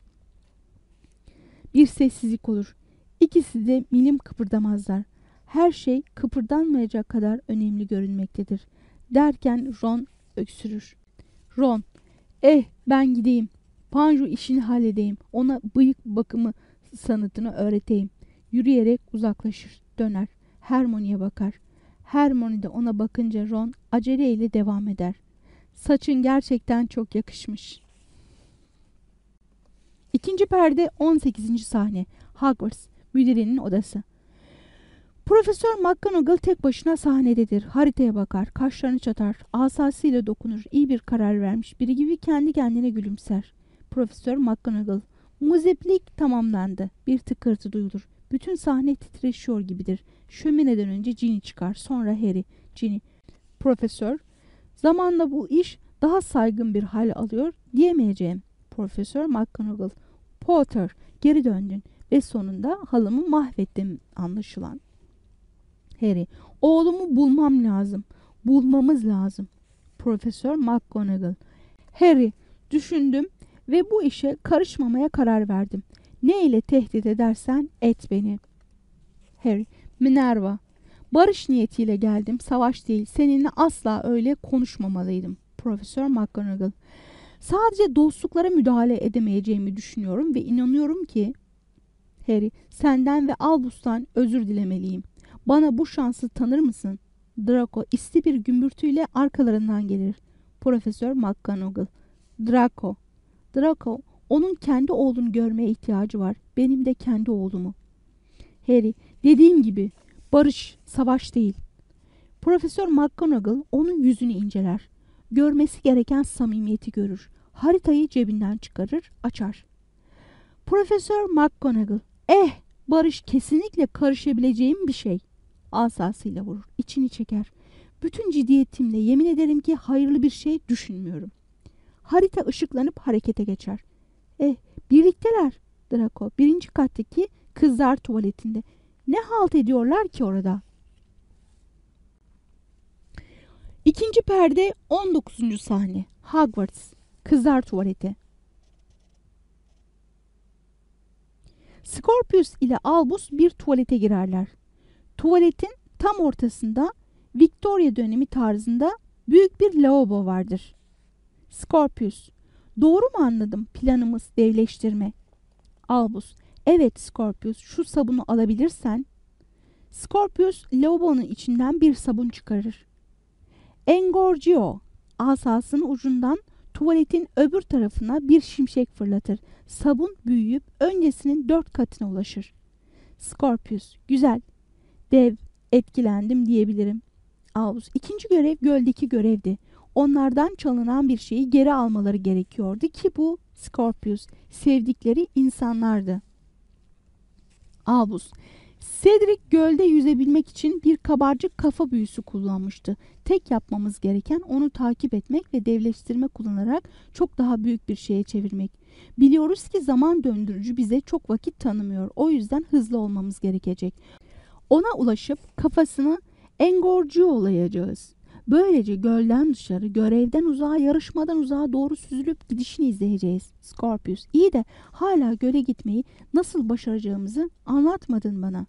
B: Bir sessizlik olur. İkisi de milim kıpırdamazlar. Her şey kıpırdanmayacak kadar önemli görünmektedir. Derken Ron öksürür. Ron, eh ben gideyim. Panju işini halledeyim. Ona bıyık bakımı sanatını öğreteyim. Yürüyerek uzaklaşır, döner. Hermione'ye bakar. Hermione de ona bakınca Ron aceleyle devam eder. Saçın gerçekten çok yakışmış. İkinci perde 18. sahne. Hogwarts, müdürinin odası. Profesör McGonagall tek başına sahnededir. Haritaya bakar, kaşlarını çatar, asasıyla dokunur. İyi bir karar vermiş biri gibi kendi kendine gülümser. Profesör McGonagall. Muziplik tamamlandı. Bir tıkırtı duyulur. Bütün sahne titreşiyor gibidir. Şömineden önce Ginny çıkar. Sonra Harry. Ginny. Profesör. Zamanla bu iş daha saygın bir hal alıyor diyemeyeceğim. Profesör McGonagall. Potter. Geri döndün. Ve sonunda halımı mahvettim anlaşılan. Harry. Oğlumu bulmam lazım. Bulmamız lazım. Profesör McGonagall. Harry. Düşündüm ve bu işe karışmamaya karar verdim. Ne ile tehdit edersen et beni. Harry. Minerva. Barış niyetiyle geldim, savaş değil. Seninle asla öyle konuşmamalıydım. Profesör McGonagall. Sadece dostluklara müdahale edemeyeceğimi düşünüyorum ve inanıyorum ki Harry, senden ve Albus'tan özür dilemeliyim. Bana bu şansı tanır mısın? Draco isti bir gümbürtüyle arkalarından gelir. Profesör McGonagall. Draco. Draco, onun kendi oğlunu görmeye ihtiyacı var. Benim de kendi oğlumu. Harry, dediğim gibi barış, savaş değil. Profesör McGonagall onun yüzünü inceler. Görmesi gereken samimiyeti görür. Haritayı cebinden çıkarır, açar. Profesör McGonagall, eh barış kesinlikle karışabileceğim bir şey. Asasıyla vurur, içini çeker. Bütün ciddiyetimle yemin ederim ki hayırlı bir şey düşünmüyorum. Harita ışıklanıp harekete geçer. Eh, birlikteler. Draco, birinci kattaki kızlar tuvaletinde. Ne halt ediyorlar ki orada? İkinci perde 19. sahne. Hogwarts. Kızlar tuvaleti. Scorpius ile Albus bir tuvalete girerler. Tuvaletin tam ortasında Victoria dönemi tarzında büyük bir lavabo vardır. Scorpius. Doğru mu anladım planımız devleştirme? Albus. Evet Scorpius şu sabunu alabilirsen. Scorpius lavabonun içinden bir sabun çıkarır. Engorgio asasının ucundan tuvaletin öbür tarafına bir şimşek fırlatır. Sabun büyüyüp öncesinin dört katına ulaşır. Scorpius. Güzel. Dev. Etkilendim diyebilirim. Albus. İkinci görev göldeki görevdi. Onlardan çalınan bir şeyi geri almaları gerekiyordu ki bu Scorpius sevdikleri insanlardı. Albus. Cedric gölde yüzebilmek için bir kabarcık kafa büyüsü kullanmıştı. Tek yapmamız gereken onu takip etmek ve devleştirme kullanarak çok daha büyük bir şeye çevirmek. Biliyoruz ki zaman döndürücü bize çok vakit tanımıyor. O yüzden hızlı olmamız gerekecek. Ona ulaşıp kafasını engorcu olayacağız. Böylece gölden dışarı, görevden uzağa, yarışmadan uzağa doğru süzülüp gidişini izleyeceğiz. Scorpius, iyi de hala göle gitmeyi nasıl başaracağımızı anlatmadın bana.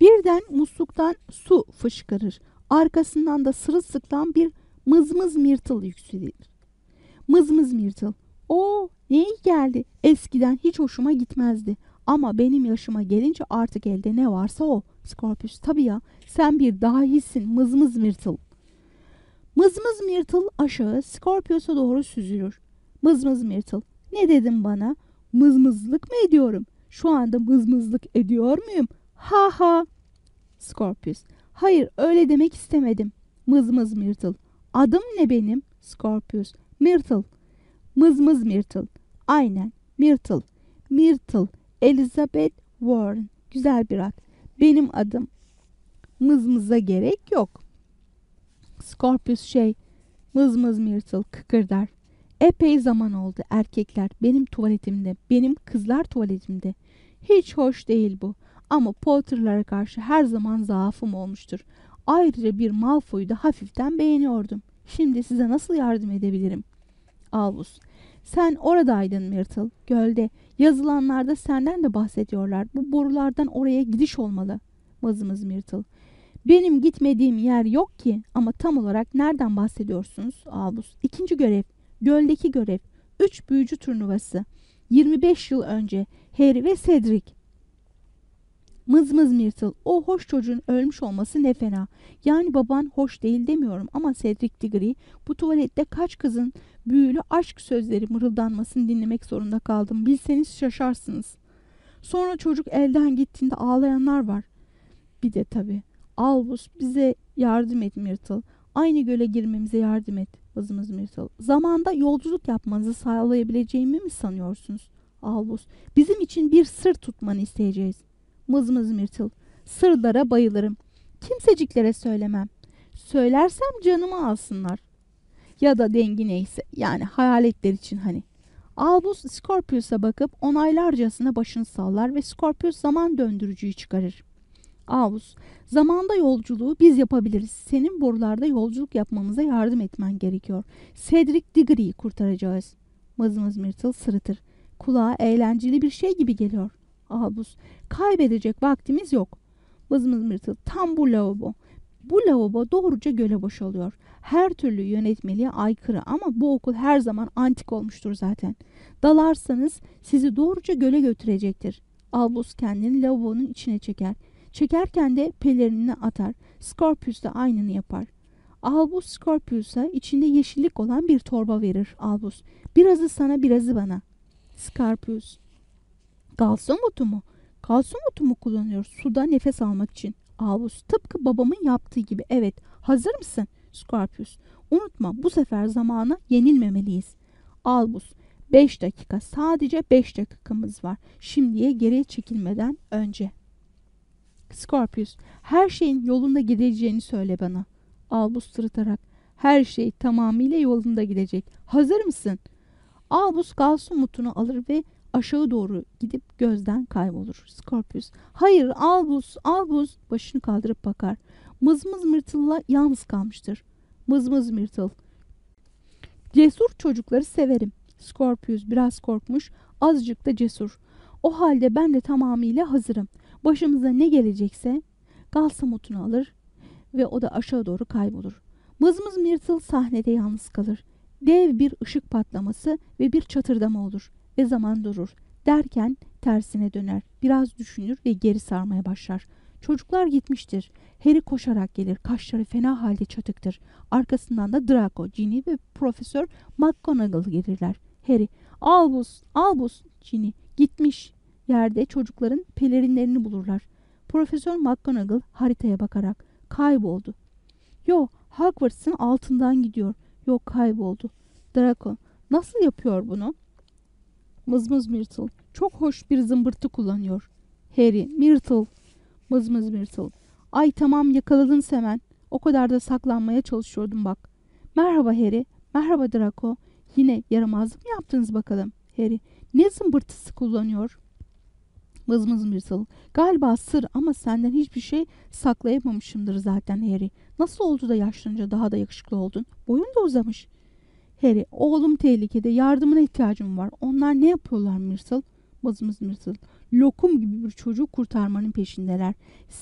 B: Birden musluktan su fışkırır. Arkasından da sırılsıklam bir mızmız myrtle yükselir. Mızmız myrtle. O ne iyi geldi. Eskiden hiç hoşuma gitmezdi. Ama benim yaşıma gelince artık elde ne varsa o. Scorpius tabii ya sen bir dahisin mızmız myrtle. Mızmız Myrtle aşağı Scorpius'a doğru süzülür. Mızmız Myrtle, ne dedim bana? Mızmızlık mı ediyorum? Şu anda mızmızlık ediyor muyum? Ha ha. Scorpius, hayır öyle demek istemedim. Mızmız Myrtle, adım ne benim? Scorpius, Myrtle. Mızmız Myrtle, aynen Myrtle. Myrtle, Elizabeth Warren. Güzel bir ad. Benim adım. Mızmıza gerek yok. Scorpius şey mızmız Myrtle kıkırdar. Epey zaman oldu erkekler benim tuvaletimde, benim kızlar tuvaletimde. Hiç hoş değil bu. Ama Potter'lara karşı her zaman zaafım olmuştur. Ayrıca bir Malfoy'u da hafiften beğeniyordum. Şimdi size nasıl yardım edebilirim? Albus. Sen oradaydın Myrtle, gölde. Yazılanlarda senden de bahsediyorlar. Bu borulardan oraya gidiş olmalı. Mızmız Myrtle. Benim gitmediğim yer yok ki ama tam olarak nereden bahsediyorsunuz Albus? İkinci görev, göldeki görev, üç büyücü turnuvası, 25 yıl önce Harry ve Cedric. Mızmız Myrtle, o hoş çocuğun ölmüş olması ne fena. Yani baban hoş değil demiyorum ama Cedric Diggory bu tuvalette kaç kızın büyülü aşk sözleri mırıldanmasını dinlemek zorunda kaldım. Bilseniz şaşarsınız. Sonra çocuk elden gittiğinde ağlayanlar var. Bir de tabii Albus bize yardım et Myrtle. Aynı göle girmemize yardım et vızımız Myrtle. Zamanda yolculuk yapmanızı sağlayabileceğimi mi sanıyorsunuz? Albus bizim için bir sır tutmanı isteyeceğiz. Mızmız Myrtle sırlara bayılırım. Kimseciklere söylemem. Söylersem canımı alsınlar. Ya da dengi neyse yani hayaletler için hani. Albus Scorpius'a bakıp onaylarcasına başını sallar ve Scorpius zaman döndürücüyü çıkarır. Albus, zamanda yolculuğu biz yapabiliriz. Senin borularda yolculuk yapmamıza yardım etmen gerekiyor. Cedric Diggory'i kurtaracağız. Mızmız Myrtle sırıtır. Kulağa eğlenceli bir şey gibi geliyor. Albus, kaybedecek vaktimiz yok. Mızmız Myrtle, tam bu lavabo. Bu lavabo doğruca göle boşalıyor. Her türlü yönetmeliğe aykırı ama bu okul her zaman antik olmuştur zaten. Dalarsanız sizi doğruca göle götürecektir. Albus kendini lavabonun içine çeker. Çekerken de pelerinini atar. Scorpius da aynını yapar. Albus Scorpius'a içinde yeşillik olan bir torba verir Albus. Birazı sana birazı bana. Scorpius. Kalsiyum otu mu? Kalsiyum otu mu kullanıyoruz suda nefes almak için? Albus tıpkı babamın yaptığı gibi. Evet hazır mısın? Scorpius. Unutma bu sefer zamana yenilmemeliyiz. Albus. 5 dakika sadece 5 dakikamız var. Şimdiye geri çekilmeden önce. Scorpius, her şeyin yolunda gideceğini söyle bana. Albus sırıtarak, her şey tamamıyla yolunda gidecek. Hazır mısın? Albus galsun mutunu alır ve aşağı doğru gidip gözden kaybolur. Scorpius, hayır Albus, Albus başını kaldırıp bakar. Mızmız Myrtle'la yalnız kalmıştır. Mızmız Myrtle, cesur çocukları severim. Scorpius biraz korkmuş, azıcık da cesur. O halde ben de tamamıyla hazırım. Başımıza ne gelecekse Galsamut'unu alır ve o da aşağı doğru kaybolur. Mızmız Myrtle sahnede yalnız kalır. Dev bir ışık patlaması ve bir çatırdama olur ve zaman durur. Derken tersine döner. Biraz düşünür ve geri sarmaya başlar. Çocuklar gitmiştir. Harry koşarak gelir. Kaşları fena halde çatıktır. Arkasından da Draco, Ginny ve Profesör McGonagall gelirler. Harry, Albus, Albus, Ginny gitmiş. Yerde çocukların pelerinlerini bulurlar. Profesör McGonagall haritaya bakarak kayboldu. Yo, Hogwarts'ın altından gidiyor. Yok kayboldu. Draco, nasıl yapıyor bunu? Mızmız Myrtle, çok hoş bir zımbırtı kullanıyor. Harry, Myrtle, mızmız Myrtle. Ay tamam yakaladın hemen. O kadar da saklanmaya çalışıyordum bak. Merhaba Harry, merhaba Draco. Yine yaramazlık mı yaptınız bakalım? Harry, ne zımbırtısı kullanıyor? Mızmız Myrtle. Galiba sır ama senden hiçbir şey saklayamamışımdır zaten Harry. Nasıl oldu da yaşlanınca daha da yakışıklı oldun? Boyun da uzamış. Harry, oğlum tehlikede. Yardımına ihtiyacım var. Onlar ne yapıyorlar Myrtle? Mızmız Myrtle. Lokum gibi bir çocuğu kurtarmanın peşindeler.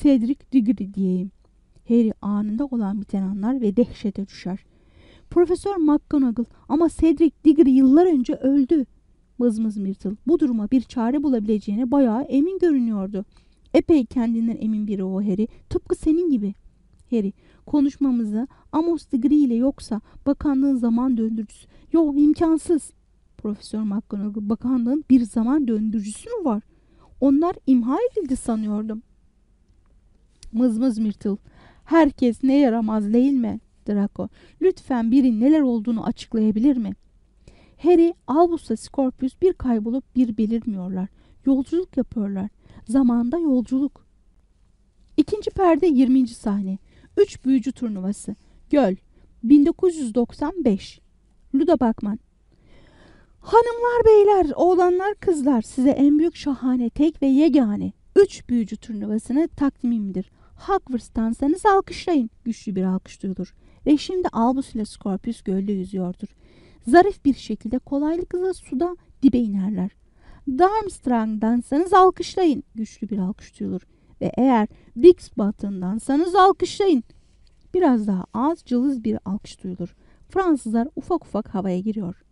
B: Cedric Diggory diyeyim. Harry anında olan biten anlar ve dehşete düşer. Profesör McGonagall ama Cedric Diggory yıllar önce öldü. Mızmız Myrtle bu duruma bir çare bulabileceğine bayağı emin görünüyordu. Epey kendinden emin biri o Harry. Tıpkı senin gibi. Harry konuşmamızı Amos Degree ile yoksa bakanlığın zaman döndürücüsü. Yok imkansız. Profesör McGonagall bakanlığın bir zaman döndürücüsü mü var? Onlar imha edildi sanıyordum. Mızmız Myrtle. Herkes ne yaramaz değil mi? Draco. Lütfen biri neler olduğunu açıklayabilir mi? Harry, Albus'la Scorpius bir kaybolup bir belirmiyorlar. Yolculuk yapıyorlar. Zamanda yolculuk. İkinci perde 20. sahne. Üç büyücü turnuvası. Göl. 1995. Luda Bakman. Hanımlar beyler, oğlanlar kızlar size en büyük şahane tek ve yegane üç büyücü turnuvasını takdimimdir. Hogwarts'tansanız alkışlayın. Güçlü bir alkış duyulur. Ve şimdi Albus ile Scorpius gölde yüzüyordur. Zarif bir şekilde kolaylıkla suda dibe inerler. Darmstrang'dansanız alkışlayın. Güçlü bir alkış duyulur. Ve eğer Bixbottom'dansanız alkışlayın. Biraz daha az cılız bir alkış duyulur. Fransızlar ufak ufak havaya giriyor.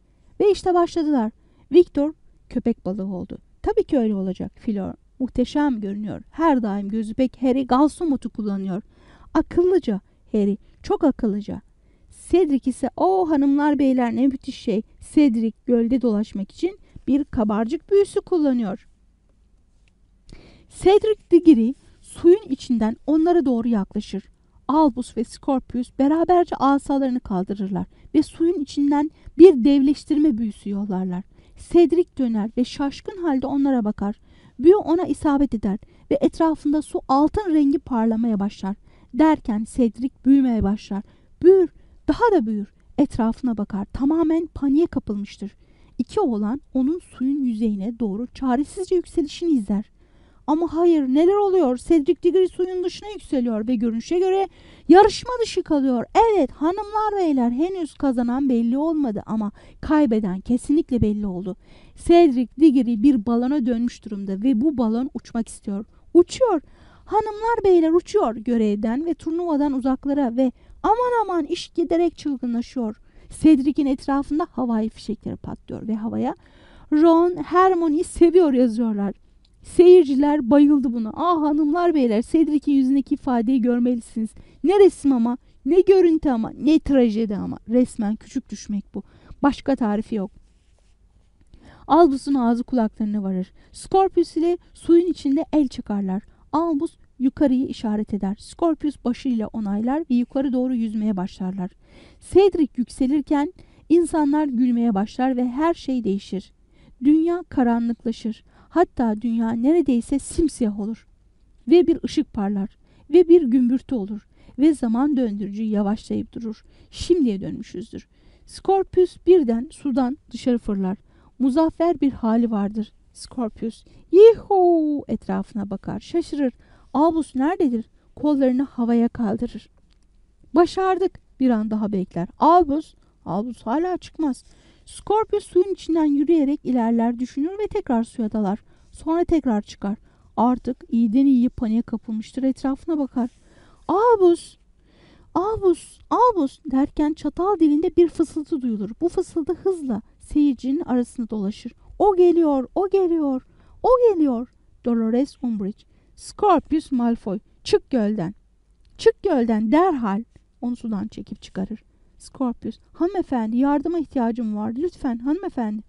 B: Ve işte başladılar. Victor köpek balığı oldu. Tabii ki öyle olacak. Fleur muhteşem görünüyor. Her daim gözü pek Harry Galsomotu kullanıyor. Akıllıca Harry, çok akıllıca. Cedric ise o hanımlar beyler ne müthiş şey. Cedric gölde dolaşmak için bir kabarcık büyüsü kullanıyor. Cedric Diggory suyun içinden onlara doğru yaklaşır. Albus ve Scorpius beraberce asalarını kaldırırlar ve suyun içinden bir devleştirme büyüsü yollarlar. Cedric döner ve şaşkın halde onlara bakar. Büyü ona isabet eder ve etrafında su altın rengi parlamaya başlar. Derken Cedric büyümeye başlar. Büyür, daha da büyür. Etrafına bakar. Tamamen paniğe kapılmıştır. İki oğlan onun suyun yüzeyine doğru çaresizce yükselişini izler. Ama hayır neler oluyor? Cedric Diggory suyun dışına yükseliyor ve görünüşe göre yarışma dışı kalıyor. Evet hanımlar beyler henüz kazanan belli olmadı ama kaybeden kesinlikle belli oldu. Cedric Diggory bir balona dönmüş durumda ve bu balon uçmak istiyor. Uçuyor. Hanımlar beyler uçuyor görevden ve turnuvadan uzaklara ve aman aman iş giderek çılgınlaşıyor. Cedric'in etrafında havai fişekleri patlıyor ve havaya Ron Hermione'yi seviyor yazıyorlar. Seyirciler bayıldı buna. Ah hanımlar beyler Cedric'in yüzündeki ifadeyi görmelisiniz. Ne resim ama ne görüntü ama ne trajedi ama resmen küçük düşmek bu. Başka tarifi yok. Albus'un ağzı kulaklarına varır. Scorpius ile suyun içinde el çıkarlar. Albus yukarıyı işaret eder. Scorpius başıyla onaylar ve yukarı doğru yüzmeye başlarlar. Cedric yükselirken insanlar gülmeye başlar ve her şey değişir. Dünya karanlıklaşır. Hatta dünya neredeyse simsiyah olur. Ve bir ışık parlar. Ve bir gümbürtü olur. Ve zaman döndürücü yavaşlayıp durur. Şimdiye dönmüşüzdür. Scorpius birden sudan dışarı fırlar. Muzaffer bir hali vardır. Scorpius, yihu etrafına bakar, şaşırır. Albus nerededir? Kollarını havaya kaldırır. Başardık. Bir an daha bekler. Albus, Albus hala çıkmaz. Scorpius suyun içinden yürüyerek ilerler düşünür ve tekrar suya dalar. Sonra tekrar çıkar. Artık iyiden iyiye paniğe kapılmıştır. Etrafına bakar. Albus! Albus! Albus! derken çatal dilinde bir fısıltı duyulur. Bu fısıltı hızla seyircinin arasında dolaşır. O geliyor, o geliyor, o geliyor. Dolores Umbridge. Scorpius Malfoy. Çık gölden. Çık gölden derhal. Onu sudan çekip çıkarır. Scorpius. Hanımefendi yardıma ihtiyacım var. Lütfen hanımefendi.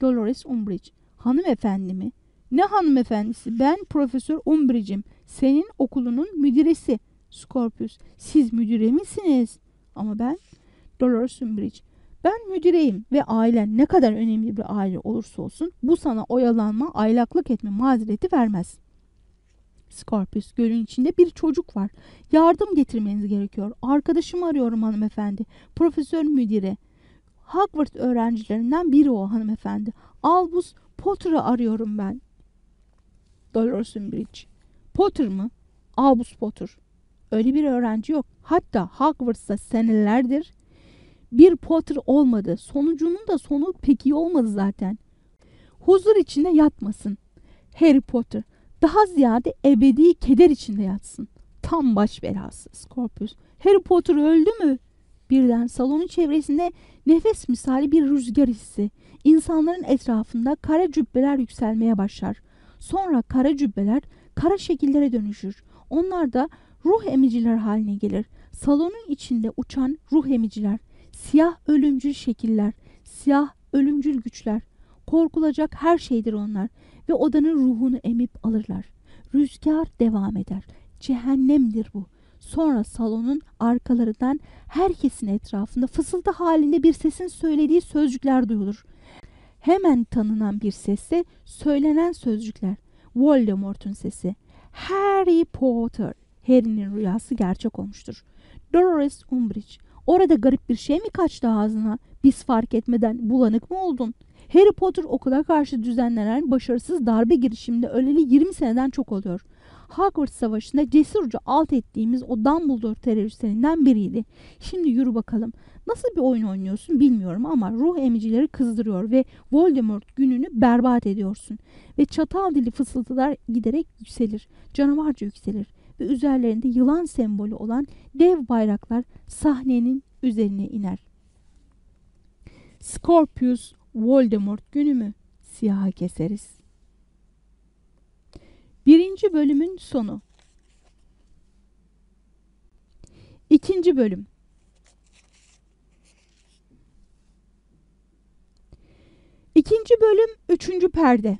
B: Dolores Umbridge. Hanımefendi mi? Ne hanımefendisi? Ben Profesör Umbridge'im. Senin okulunun müdiresi. Scorpius. Siz müdüre misiniz? Ama ben Dolores Umbridge. Ben müdireyim ve ailen ne kadar önemli bir aile olursa olsun bu sana oyalanma, aylaklık etme mazereti vermez. Scorpius gölün içinde bir çocuk var. Yardım getirmeniz gerekiyor. Arkadaşımı arıyorum hanımefendi. Profesör müdire. Hogwarts öğrencilerinden biri o hanımefendi. Albus Potter'ı arıyorum ben. Dolores Umbridge. Potter mı? Albus Potter. Öyle bir öğrenci yok. Hatta Hogwarts'ta senelerdir bir Potter olmadı. Sonucunun da sonu pek iyi olmadı zaten. Huzur içinde yatmasın. Harry Potter daha ziyade ebedi keder içinde yatsın. Tam baş belası Scorpius. Harry Potter öldü mü? Birden salonun çevresinde nefes misali bir rüzgar hissi. İnsanların etrafında kara cübbeler yükselmeye başlar. Sonra kara cübbeler kara şekillere dönüşür. Onlar da ruh emiciler haline gelir. Salonun içinde uçan ruh emiciler, siyah ölümcül şekiller, siyah ölümcül güçler. Korkulacak her şeydir onlar ve odanın ruhunu emip alırlar. Rüzgar devam eder. Cehennemdir bu. Sonra salonun arkalarından herkesin etrafında fısıltı halinde bir sesin söylediği sözcükler duyulur. Hemen tanınan bir sesle söylenen sözcükler. Voldemort'un sesi. Harry Potter. Harry'nin rüyası gerçek olmuştur. Dolores Umbridge. Orada garip bir şey mi kaçtı ağzına? Biz fark etmeden bulanık mı oldun? Harry Potter okula karşı düzenlenen başarısız darbe girişiminde öleli 20 seneden çok oluyor. Hogwarts Savaşı'nda cesurca alt ettiğimiz o Dumbledore teröristlerinden biriydi. Şimdi yürü bakalım. Nasıl bir oyun oynuyorsun bilmiyorum ama ruh emicileri kızdırıyor ve Voldemort gününü berbat ediyorsun. Ve çatal dili fısıltılar giderek yükselir. Canavarca yükselir. Ve üzerlerinde yılan sembolü olan dev bayraklar sahnenin üzerine iner. Scorpius Voldemort günü mü? Siyaha keseriz. Birinci bölümün sonu. İkinci bölüm. İkinci bölüm üçüncü perde.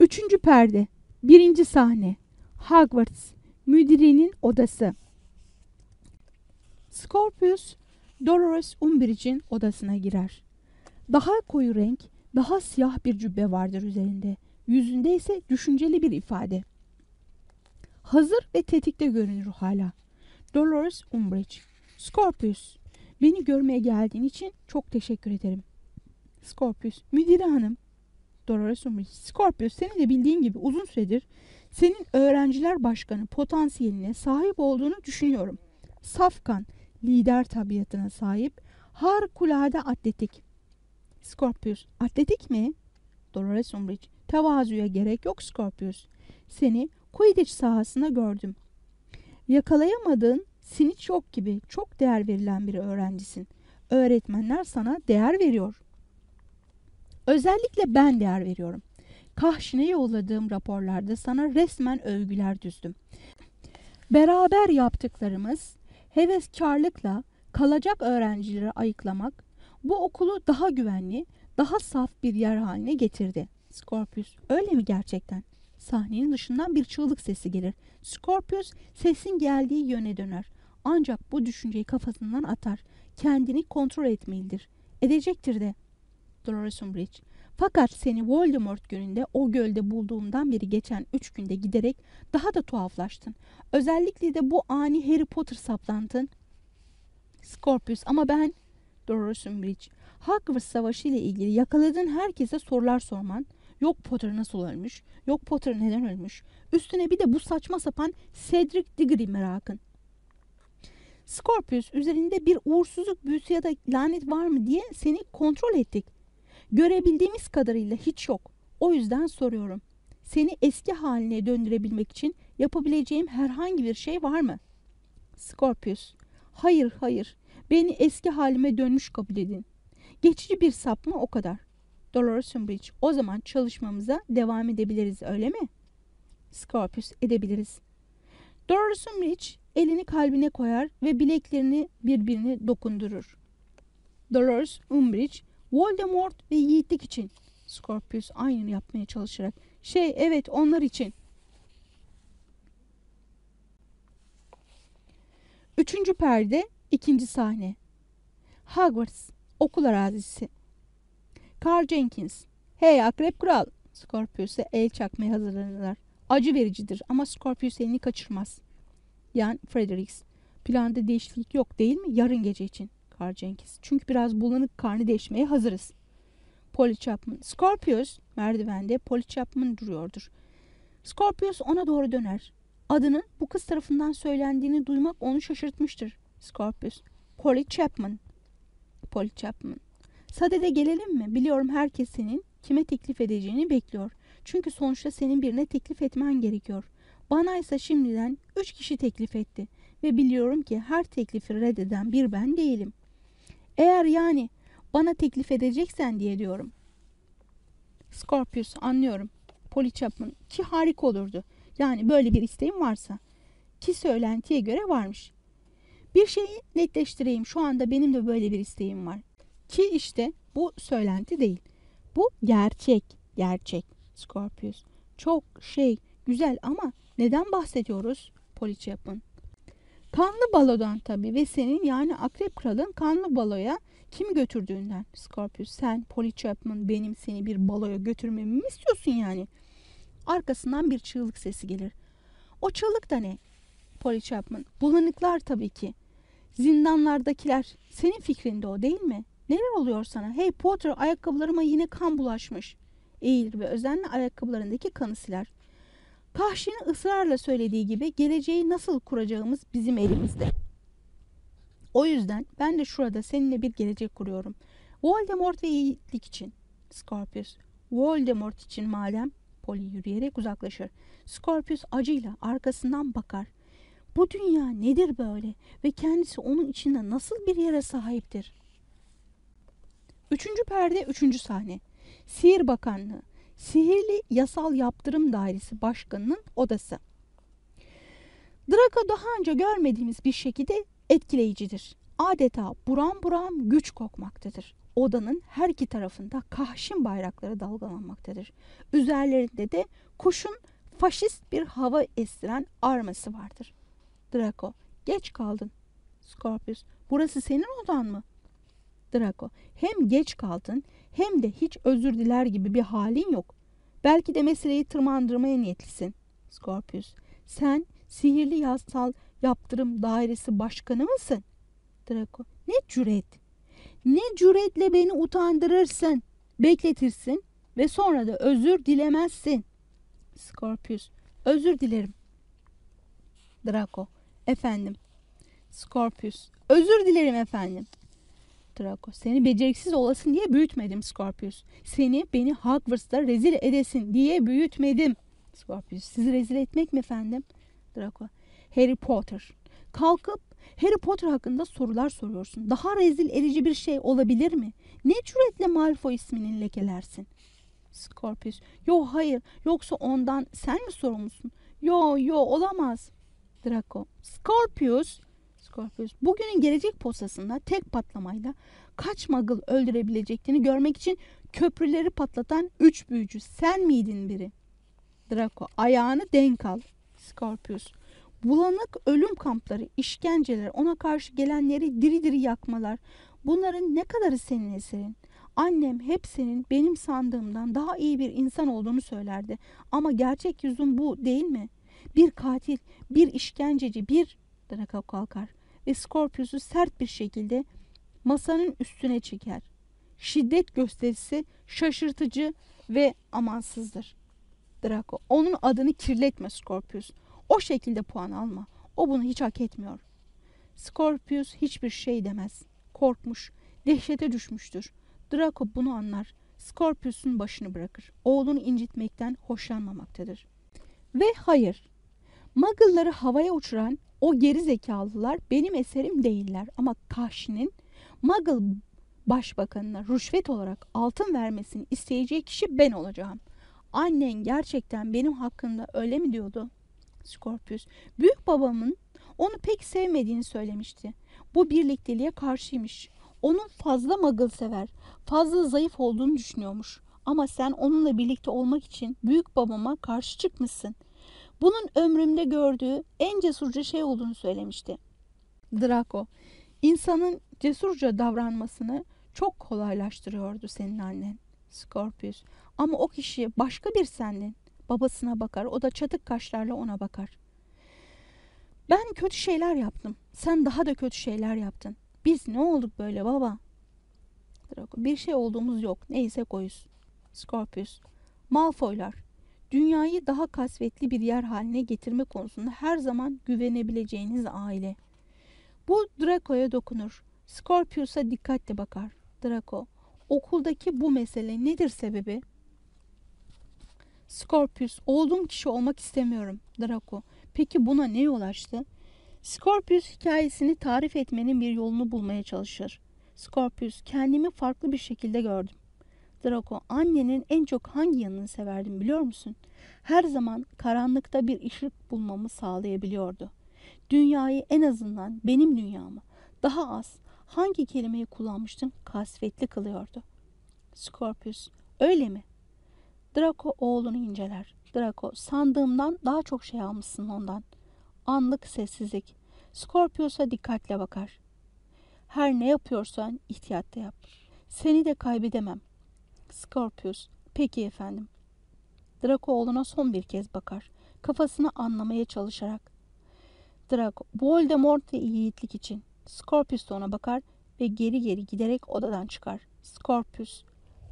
B: Üçüncü perde. Birinci sahne. Hogwarts. Müdürinin odası. Scorpius, Dolores Umbridge'in odasına girer. Daha koyu renk, daha siyah bir cübbe vardır üzerinde. Yüzünde ise düşünceli bir ifade. Hazır ve tetikte görünür hala. Dolores Umbridge. Scorpius, beni görmeye geldiğin için çok teşekkür ederim. Scorpius, müdüre hanım. Dolores Umbridge. Scorpius, senin de bildiğin gibi uzun süredir senin öğrenciler başkanı potansiyeline sahip olduğunu düşünüyorum. Safkan, lider tabiatına sahip, harikulade atletik. Scorpius, atletik mi? Dolores Umbridge, tevazuya gerek yok Scorpius. Seni Quidditch sahasında gördüm. Yakalayamadığın Snitch yok gibi çok değer verilen bir öğrencisin. Öğretmenler sana değer veriyor. Özellikle ben değer veriyorum. Kahşine yolladığım raporlarda sana resmen övgüler düzdüm. Beraber yaptıklarımız heveskarlıkla kalacak öğrencileri ayıklamak bu okulu daha güvenli, daha saf bir yer haline getirdi. Scorpius, öyle mi gerçekten? Sahnenin dışından bir çığlık sesi gelir. Scorpius sesin geldiği yöne döner. Ancak bu düşünceyi kafasından atar. Kendini kontrol etmelidir. Edecektir de. Dolores Umbridge. Fakat seni Voldemort gününde o gölde bulduğumdan beri geçen üç günde giderek daha da tuhaflaştın. Özellikle de bu ani Harry Potter saplantın. Scorpius ama ben Dolores Umbridge. Hogwarts Savaşı ile ilgili yakaladığın herkese sorular sorman. Yok Potter nasıl ölmüş? Yok Potter neden ölmüş? Üstüne bir de bu saçma sapan Cedric Diggory merakın. Scorpius üzerinde bir uğursuzluk büyüsü ya da lanet var mı diye seni kontrol ettik. Görebildiğimiz kadarıyla hiç yok. O yüzden soruyorum. Seni eski haline döndürebilmek için yapabileceğim herhangi bir şey var mı? Scorpius. Hayır, hayır. Beni eski halime dönmüş kabul edin. Geçici bir sapma o kadar. Dolores Umbridge. O zaman çalışmamıza devam edebiliriz öyle mi? Scorpius. Edebiliriz. Dolores Umbridge elini kalbine koyar ve bileklerini birbirine dokundurur. Dolores Umbridge Voldemort ve yiğitlik için. Scorpius aynını yapmaya çalışarak. Şey evet onlar için. Üçüncü perde ikinci sahne. Hogwarts okul arazisi. Carl Jenkins. Hey akrep kral. Scorpius'a el çakmaya hazırlanırlar. Acı vericidir ama Scorpius elini kaçırmaz. Yan Fredericks. Planda değişiklik yok değil mi? Yarın gece için. Carl Jenkins. Çünkü biraz bulanık karnı değişmeye hazırız. Polly Chapman. Scorpius merdivende Polly Chapman duruyordur. Scorpius ona doğru döner. Adının bu kız tarafından söylendiğini duymak onu şaşırtmıştır. Scorpius. Polly Chapman. Polly Chapman. Sadede gelelim mi? Biliyorum herkes senin kime teklif edeceğini bekliyor. Çünkü sonuçta senin birine teklif etmen gerekiyor. Bana ise şimdiden üç kişi teklif etti. Ve biliyorum ki her teklifi reddeden bir ben değilim. Eğer yani bana teklif edeceksen diye diyorum. Scorpius anlıyorum. Polly Chapman ki harika olurdu. Yani böyle bir isteğim varsa. Ki söylentiye göre varmış. Bir şeyi netleştireyim. Şu anda benim de böyle bir isteğim var. Ki işte bu söylenti değil. Bu gerçek. Gerçek. Scorpius. Çok şey güzel ama neden bahsediyoruz? Polly Chapman. Kanlı balodan tabii ve senin yani Akrep Kral'ın kanlı baloya kimi götürdüğünden. Scorpius sen Polly Chapman benim seni bir baloya götürmemi mi istiyorsun yani? Arkasından bir çığlık sesi gelir. O çığlık da ne? Polly Chapman. Bulanıklar tabii ki. Zindanlardakiler. Senin fikrinde o değil mi? Neler oluyor sana? Hey Potter ayakkabılarıma yine kan bulaşmış. Eğilir ve özenle ayakkabılarındaki kanı siler. Kahşin'in ısrarla söylediği gibi geleceği nasıl kuracağımız bizim elimizde. O yüzden ben de şurada seninle bir gelecek kuruyorum. Voldemort ve iyilik için. Scorpius. Voldemort için madem Polly yürüyerek uzaklaşır. Scorpius acıyla arkasından bakar. Bu dünya nedir böyle ve kendisi onun içinde nasıl bir yere sahiptir? Üçüncü perde, üçüncü sahne. Sihir Bakanlığı. Sihirli Yasal Yaptırım Dairesi Başkanı'nın odası. Draco daha önce görmediğimiz bir şekilde etkileyicidir. Adeta buram buram güç kokmaktadır. Odanın her iki tarafında kahşin bayrakları dalgalanmaktadır. Üzerlerinde de kuşun faşist bir hava estiren arması vardır. Draco, geç kaldın. Scorpius, burası senin odan mı? Draco, hem geç kaldın hem de hiç özür diler gibi bir halin yok. Belki de meseleyi tırmandırmaya niyetlisin. Scorpius, sen sihirli yasal yaptırım dairesi başkanı mısın? Draco, ne cüret. Ne cüretle beni utandırırsın, bekletirsin ve sonra da özür dilemezsin. Scorpius, özür dilerim. Draco, efendim. Scorpius, özür dilerim efendim. Draco, seni beceriksiz olasın diye büyütmedim Scorpius. Seni beni Hogwarts'ta rezil edesin diye büyütmedim. Scorpius, sizi rezil etmek mi efendim? Draco, Harry Potter. Kalkıp Harry Potter hakkında sorular soruyorsun. Daha rezil edici bir şey olabilir mi? Ne cüretle Malfoy ismini lekelersin? Scorpius. Yo hayır. Yoksa ondan sen mi sorumlusun? Yo yo olamaz. Draco. Scorpius. Scorpius. Bugünün gelecek posasında tek patlamayla kaç muggle öldürebileceklerini görmek için köprüleri patlatan üç büyücü. Sen miydin biri? Draco. Ayağını denk al. Scorpius. Bulanık ölüm kampları, işkenceler, ona karşı gelenleri diri diri yakmalar. Bunların ne kadarı senin eserin? Annem hep senin benim sandığımdan daha iyi bir insan olduğunu söylerdi. Ama gerçek yüzün bu değil mi? Bir katil, bir işkenceci, bir... Draco kalkar ve Scorpius'u sert bir şekilde masanın üstüne çeker. Şiddet gösterisi şaşırtıcı ve amansızdır. Draco, onun adını kirletme Scorpius. O şekilde puan alma. O bunu hiç hak etmiyor. Scorpius hiçbir şey demez. Korkmuş, dehşete düşmüştür. Draco bunu anlar. Scorpius'un başını bırakır. Oğlunu incitmekten hoşlanmamaktadır. Ve hayır, Muggle'ları havaya uçuran o geri zekalılar benim eserim değiller. Ama Kahşi'nin Muggle başbakanına rüşvet olarak altın vermesini isteyeceği kişi ben olacağım. Annen gerçekten benim hakkında öyle mi diyordu? Scorpius. Büyük babamın onu pek sevmediğini söylemişti. Bu birlikteliğe karşıymış. Onun fazla muggle sever, fazla zayıf olduğunu düşünüyormuş. Ama sen onunla birlikte olmak için büyük babama karşı çıkmışsın. Bunun ömrümde gördüğü en cesurca şey olduğunu söylemişti. Draco, insanın cesurca davranmasını çok kolaylaştırıyordu senin annen. Scorpius, ama o kişi başka bir sendin. Babasına bakar, o da çatık kaşlarla ona bakar. Ben kötü şeyler yaptım. Sen daha da kötü şeyler yaptın. Biz ne olduk böyle baba? Draco. Bir şey olduğumuz yok. Neyse koyuz. Scorpius. Malfoylar. Dünyayı daha kasvetli bir yer haline getirme konusunda her zaman güvenebileceğiniz aile. Bu Draco'ya dokunur. Scorpius'a dikkatle bakar. Draco. Okuldaki bu mesele nedir sebebi? Scorpius. Olduğum kişi olmak istemiyorum. Draco. Peki buna ne yol açtı? Scorpius hikayesini tarif etmenin bir yolunu bulmaya çalışır. Scorpius. Kendimi farklı bir şekilde gördüm. Draco. Annenin en çok hangi yanını severdim biliyor musun? Her zaman karanlıkta bir ışık bulmamı sağlayabiliyordu. Dünyayı en azından benim dünyamı daha az hangi kelimeyi kullanmıştım kasvetli kılıyordu. Scorpius. Öyle mi? Draco oğlunu inceler. Draco sandığımdan daha çok şey almışsın ondan. Anlık sessizlik. Scorpius'a dikkatle bakar. Her ne yapıyorsan ihtiyatla yap. Seni de kaybedemem. Scorpius. Peki efendim. Draco oğluna son bir kez bakar. Kafasını anlamaya çalışarak. Draco. Voldemort ve yiğitlik için. Scorpius ona bakar ve geri geri giderek odadan çıkar. Scorpius.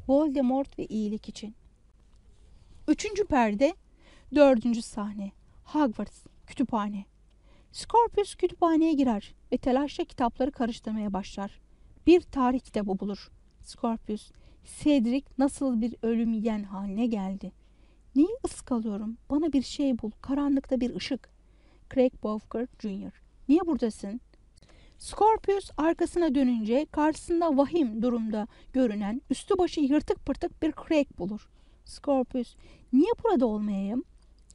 B: Voldemort ve iyilik için. Üçüncü perde, dördüncü sahne. Hogwarts, kütüphane. Scorpius kütüphaneye girer ve telaşla kitapları karıştırmaya başlar. Bir tarih kitabı bulur. Scorpius, Cedric nasıl bir ölüm yiyen haline geldi. Neyi ıskalıyorum? Bana bir şey bul. Karanlıkta bir ışık. Craig Bowker Jr. Niye buradasın? Scorpius arkasına dönünce karşısında vahim durumda görünen üstü başı yırtık pırtık bir Craig bulur. Scorpius, niye burada olmayayım?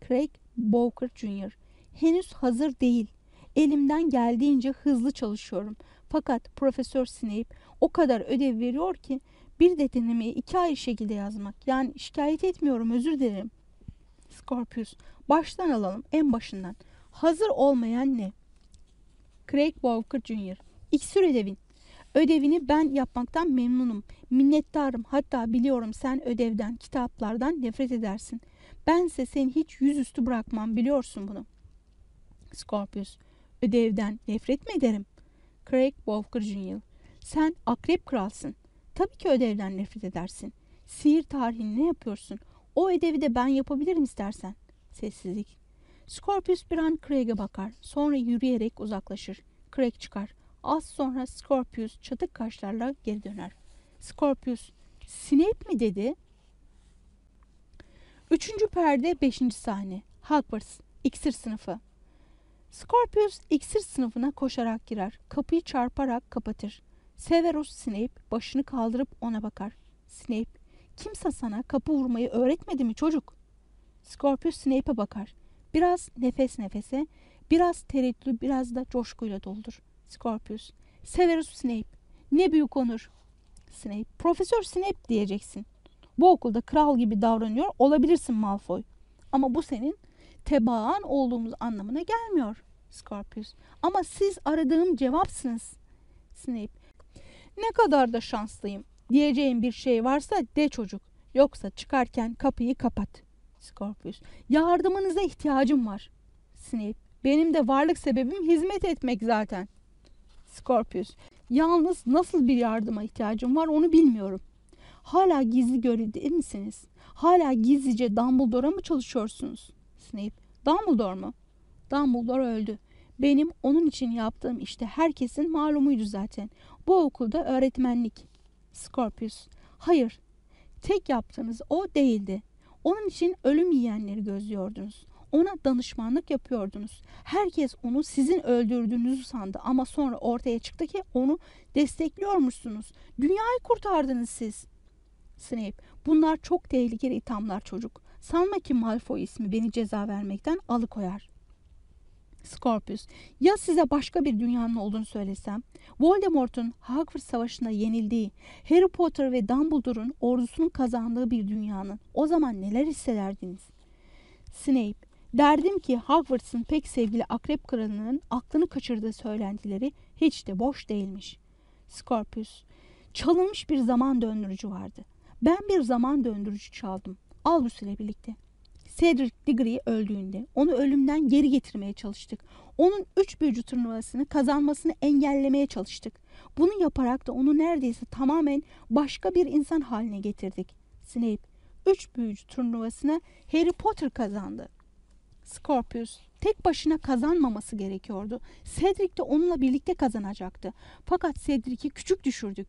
B: Craig Bowker Jr. Henüz hazır değil. Elimden geldiğince hızlı çalışıyorum. Fakat Profesör Snape o kadar ödev veriyor ki bir de denemeyi iki ayrı şekilde yazmak. Yani şikayet etmiyorum özür dilerim. Scorpius, baştan alalım en başından. Hazır olmayan ne? Craig Bowker Jr. İksir ödevin. Ödevini ben yapmaktan memnunum. Minnettarım. Hatta biliyorum sen ödevden, kitaplardan nefret edersin. Bense seni hiç yüzüstü bırakmam biliyorsun bunu. Scorpius. Ödevden nefret mi ederim? Craig Bowker Jr. Sen akrep kralsın. Tabii ki ödevden nefret edersin. Sihir tarihini ne yapıyorsun? O ödevi de ben yapabilirim istersen. Sessizlik. Scorpius bir an Craig'e bakar. Sonra yürüyerek uzaklaşır. Craig çıkar. Az sonra Scorpius çatık kaşlarla geri döner. Scorpius, Snape mi dedi? Üçüncü perde, beşinci sahne. Hogwarts, iksir sınıfı. Scorpius iksir sınıfına koşarak girer. Kapıyı çarparak kapatır. Severus Snape başını kaldırıp ona bakar. Snape, kimse sana kapı vurmayı öğretmedi mi çocuk? Scorpius Snape'e bakar. Biraz nefes nefese, biraz tereddütlü, biraz da coşkuyla doldur. Scorpius, Severus Snape, ne büyük onur. Snape, Profesör Snape diyeceksin. Bu okulda kral gibi davranıyor olabilirsin Malfoy. Ama bu senin tebaan olduğumuz anlamına gelmiyor. Scorpius, ama siz aradığım cevapsınız. Snape, ne kadar da şanslıyım. Diyeceğim bir şey varsa de çocuk. Yoksa çıkarken kapıyı kapat. Scorpius. Yardımınıza ihtiyacım var. Snape. Benim de varlık sebebim hizmet etmek zaten. Scorpius. Yalnız nasıl bir yardıma ihtiyacım var onu bilmiyorum. Hala gizli görevde misiniz? Hala gizlice Dumbledore'a mı çalışıyorsunuz? Snape. Dumbledore mu? Dumbledore öldü. Benim onun için yaptığım işte herkesin malumuydu zaten. Bu okulda öğretmenlik. Scorpius. Hayır. Tek yaptığınız o değildi. Onun için ölüm yiyenleri gözlüyordunuz. Ona danışmanlık yapıyordunuz. Herkes onu sizin öldürdüğünüzü sandı ama sonra ortaya çıktı ki onu destekliyormuşsunuz. Dünyayı kurtardınız siz. Snape, bunlar çok tehlikeli ithamlar çocuk. Sanma ki Malfoy ismi beni ceza vermekten alıkoyar. Scorpius, ya size başka bir dünyanın olduğunu söylesem? Voldemort'un Hogwarts Savaşı'nda yenildiği, Harry Potter ve Dumbledore'un ordusunun kazandığı bir dünyanın o zaman neler hissederdiniz? Snape, derdim ki Hogwarts'ın pek sevgili Akrep Kralı'nın aklını kaçırdığı söylentileri hiç de boş değilmiş. Scorpius, çalınmış bir zaman döndürücü vardı. Ben bir zaman döndürücü çaldım. Albus ile birlikte. Cedric Diggory öldüğünde onu ölümden geri getirmeye çalıştık. Onun üç büyücü turnuvasını kazanmasını engellemeye çalıştık. Bunu yaparak da onu neredeyse tamamen başka bir insan haline getirdik. Snape, üç büyücü turnuvasını Harry Potter kazandı. Scorpius tek başına kazanmaması gerekiyordu. Cedric de onunla birlikte kazanacaktı. Fakat Cedric'i küçük düşürdük.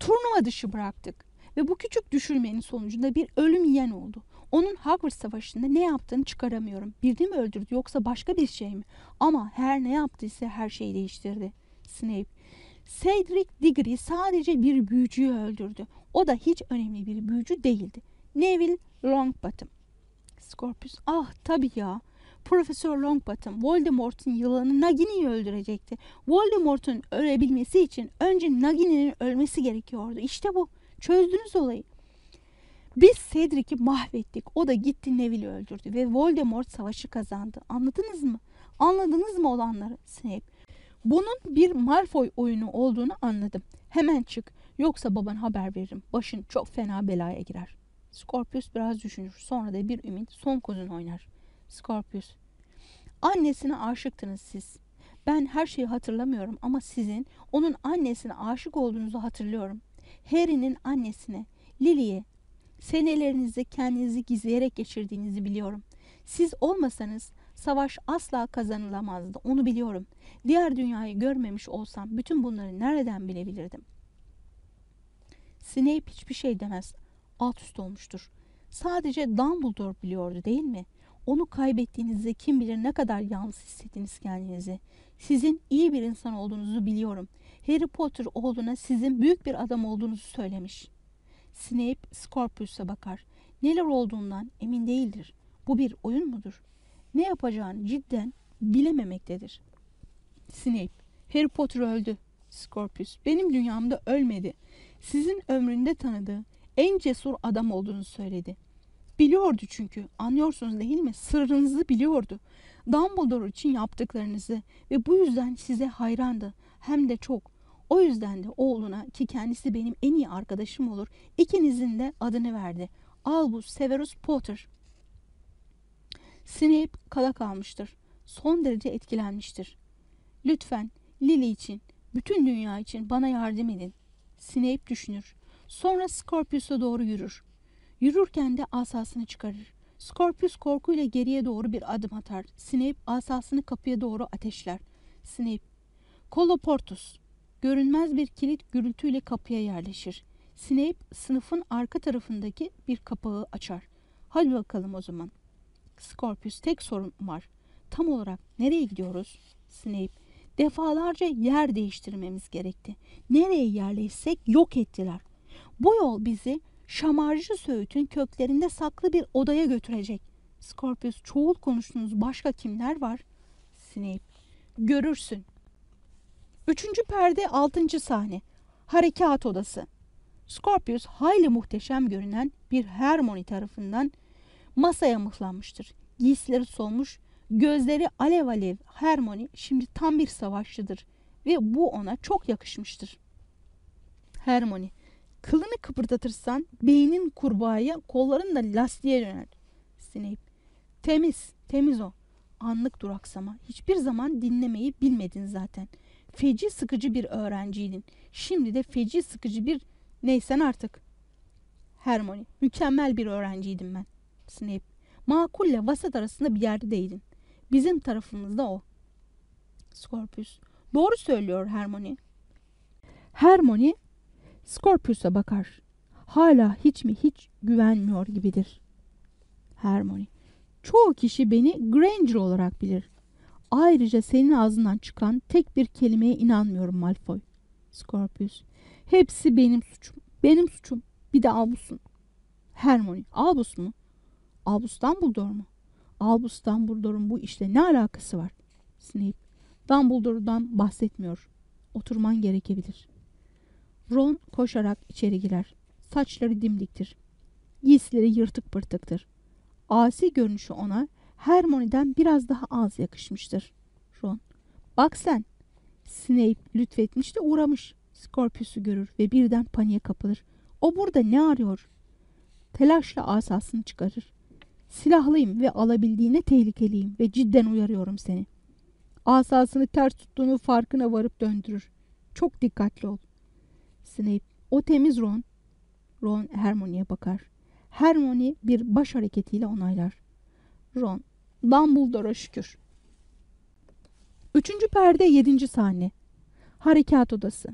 B: Turnuva dışı bıraktık. Ve bu küçük düşürmenin sonucunda bir ölüm yiyen oldu. Onun Hogwarts Savaşı'nda ne yaptığını çıkaramıyorum. Birini mi öldürdü yoksa başka bir şey mi? Ama her ne yaptıysa her şeyi değiştirdi. Snape. Cedric Diggory sadece bir büyücüyü öldürdü. O da hiç önemli bir büyücü değildi. Neville Longbottom. Scorpius. Ah tabii ya. Profesör Longbottom Voldemort'un yılanı Nagini'yi öldürecekti. Voldemort'un ölebilmesi için önce Nagini'nin ölmesi gerekiyordu. İşte bu. Çözdünüz olayı. Biz Cedric'i mahvettik. O da gitti Neville'i öldürdü ve Voldemort savaşı kazandı. Anladınız mı? Anladınız mı olanları? Snape. Bunun bir Malfoy oyunu olduğunu anladım. Hemen çık. Yoksa baban haber veririm. Başın çok fena belaya girer. Scorpius biraz düşünür. Sonra da bir ümit son kozunu oynar. Scorpius. Annesine aşıktınız siz. Ben her şeyi hatırlamıyorum ama sizin onun annesine aşık olduğunuzu hatırlıyorum. Harry'nin annesine, Lily'ye, senelerinizde kendinizi gizleyerek geçirdiğinizi biliyorum. Siz olmasanız savaş asla kazanılamazdı. Onu biliyorum. Diğer dünyayı görmemiş olsam bütün bunları nereden bilebilirdim? Snape hiçbir şey demez. Alt üst olmuştur. Sadece Dumbledore biliyordu değil mi? Onu kaybettiğinizde kim bilir ne kadar yalnız hissettiniz kendinizi. Sizin iyi bir insan olduğunuzu biliyorum. Harry Potter oğluna sizin büyük bir adam olduğunuzu söylemiş. Snape Scorpius'a bakar. Neler olduğundan emin değildir. Bu bir oyun mudur? Ne yapacağını cidden bilememektedir. Snape, Harry Potter öldü. Scorpius, benim dünyamda ölmedi. Sizin ömründe tanıdığı en cesur adam olduğunu söyledi. Biliyordu çünkü. Anlıyorsunuz değil mi? Sırrınızı biliyordu. Dumbledore için yaptıklarınızı ve bu yüzden size hayrandı. Hem de çok. O yüzden de oğluna ki kendisi benim en iyi arkadaşım olur ikinizin de adını verdi. Albus Severus Potter. Snape kala kalmıştır. Son derece etkilenmiştir. Lütfen Lily için, bütün dünya için bana yardım edin. Snape düşünür. Sonra Scorpius'a doğru yürür. Yürürken de asasını çıkarır. Scorpius korkuyla geriye doğru bir adım atar. Snape asasını kapıya doğru ateşler. Snape, Koloportus. Görünmez bir kilit gürültüyle kapıya yerleşir. Snape sınıfın arka tarafındaki bir kapağı açar. Hadi bakalım o zaman. Scorpius tek sorun var. Tam olarak nereye gidiyoruz? Snape, defalarca yer değiştirmemiz gerekti. Nereye yerleşsek yok ettiler. Bu yol bizi şamarcı söğütün köklerinde saklı bir odaya götürecek. Scorpius çoğul konuştuğunuz başka kimler var? Snape. Görürsün. Üçüncü perde altıncı sahne. Harekat odası. Scorpius hayli muhteşem görünen bir Hermione tarafından masaya mıhlanmıştır. Giysileri solmuş, gözleri alev alev Hermione şimdi tam bir savaşçıdır ve bu ona çok yakışmıştır. Hermione Kılını kıpırdatırsan beynin kurbağaya, kolların da lastiğe döner. Snape. Temiz, temiz o. Anlık duraksama. Hiçbir zaman dinlemeyi bilmedin zaten. Feci sıkıcı bir öğrenciydin. Şimdi de feci sıkıcı bir neysen artık. Hermione. Mükemmel bir öğrenciydim ben. Snape. Makulle vasat arasında bir yerdeydin. Bizim tarafımızda o. Scorpius. Doğru söylüyor Hermione. Hermione Scorpius'a bakar. Hala hiç mi hiç güvenmiyor gibidir. Hermione. Çoğu kişi beni Granger olarak bilir. Ayrıca senin ağzından çıkan tek bir kelimeye inanmıyorum Malfoy. Scorpius. Hepsi benim suçum. Benim suçum. Bir de Albus'un. Hermione. Albus mu? Albus Dumbledore mu? Albus Dumbledore'un bu işle ne alakası var? Snape. Dumbledore'dan bahsetmiyor. Oturman gerekebilir.'' Ron koşarak içeri girer. Saçları dimdiktir. Giysileri yırtık pırtıktır. Asi görünüşü ona Hermione'den biraz daha az yakışmıştır. Ron. Bak sen. Snape lütfetmiş de uğramış. Scorpius'u görür ve birden paniğe kapılır. O burada ne arıyor? Telaşla asasını çıkarır. Silahlıyım ve alabildiğine tehlikeliyim ve cidden uyarıyorum seni. Asasını ters tuttuğunu farkına varıp döndürür. Çok dikkatli ol. Snape, o temiz Ron. Ron Hermione'ye bakar. Hermione bir baş hareketiyle onaylar. Ron, Dumbledore'a şükür. Üçüncü perde yedinci sahne. Harekat odası.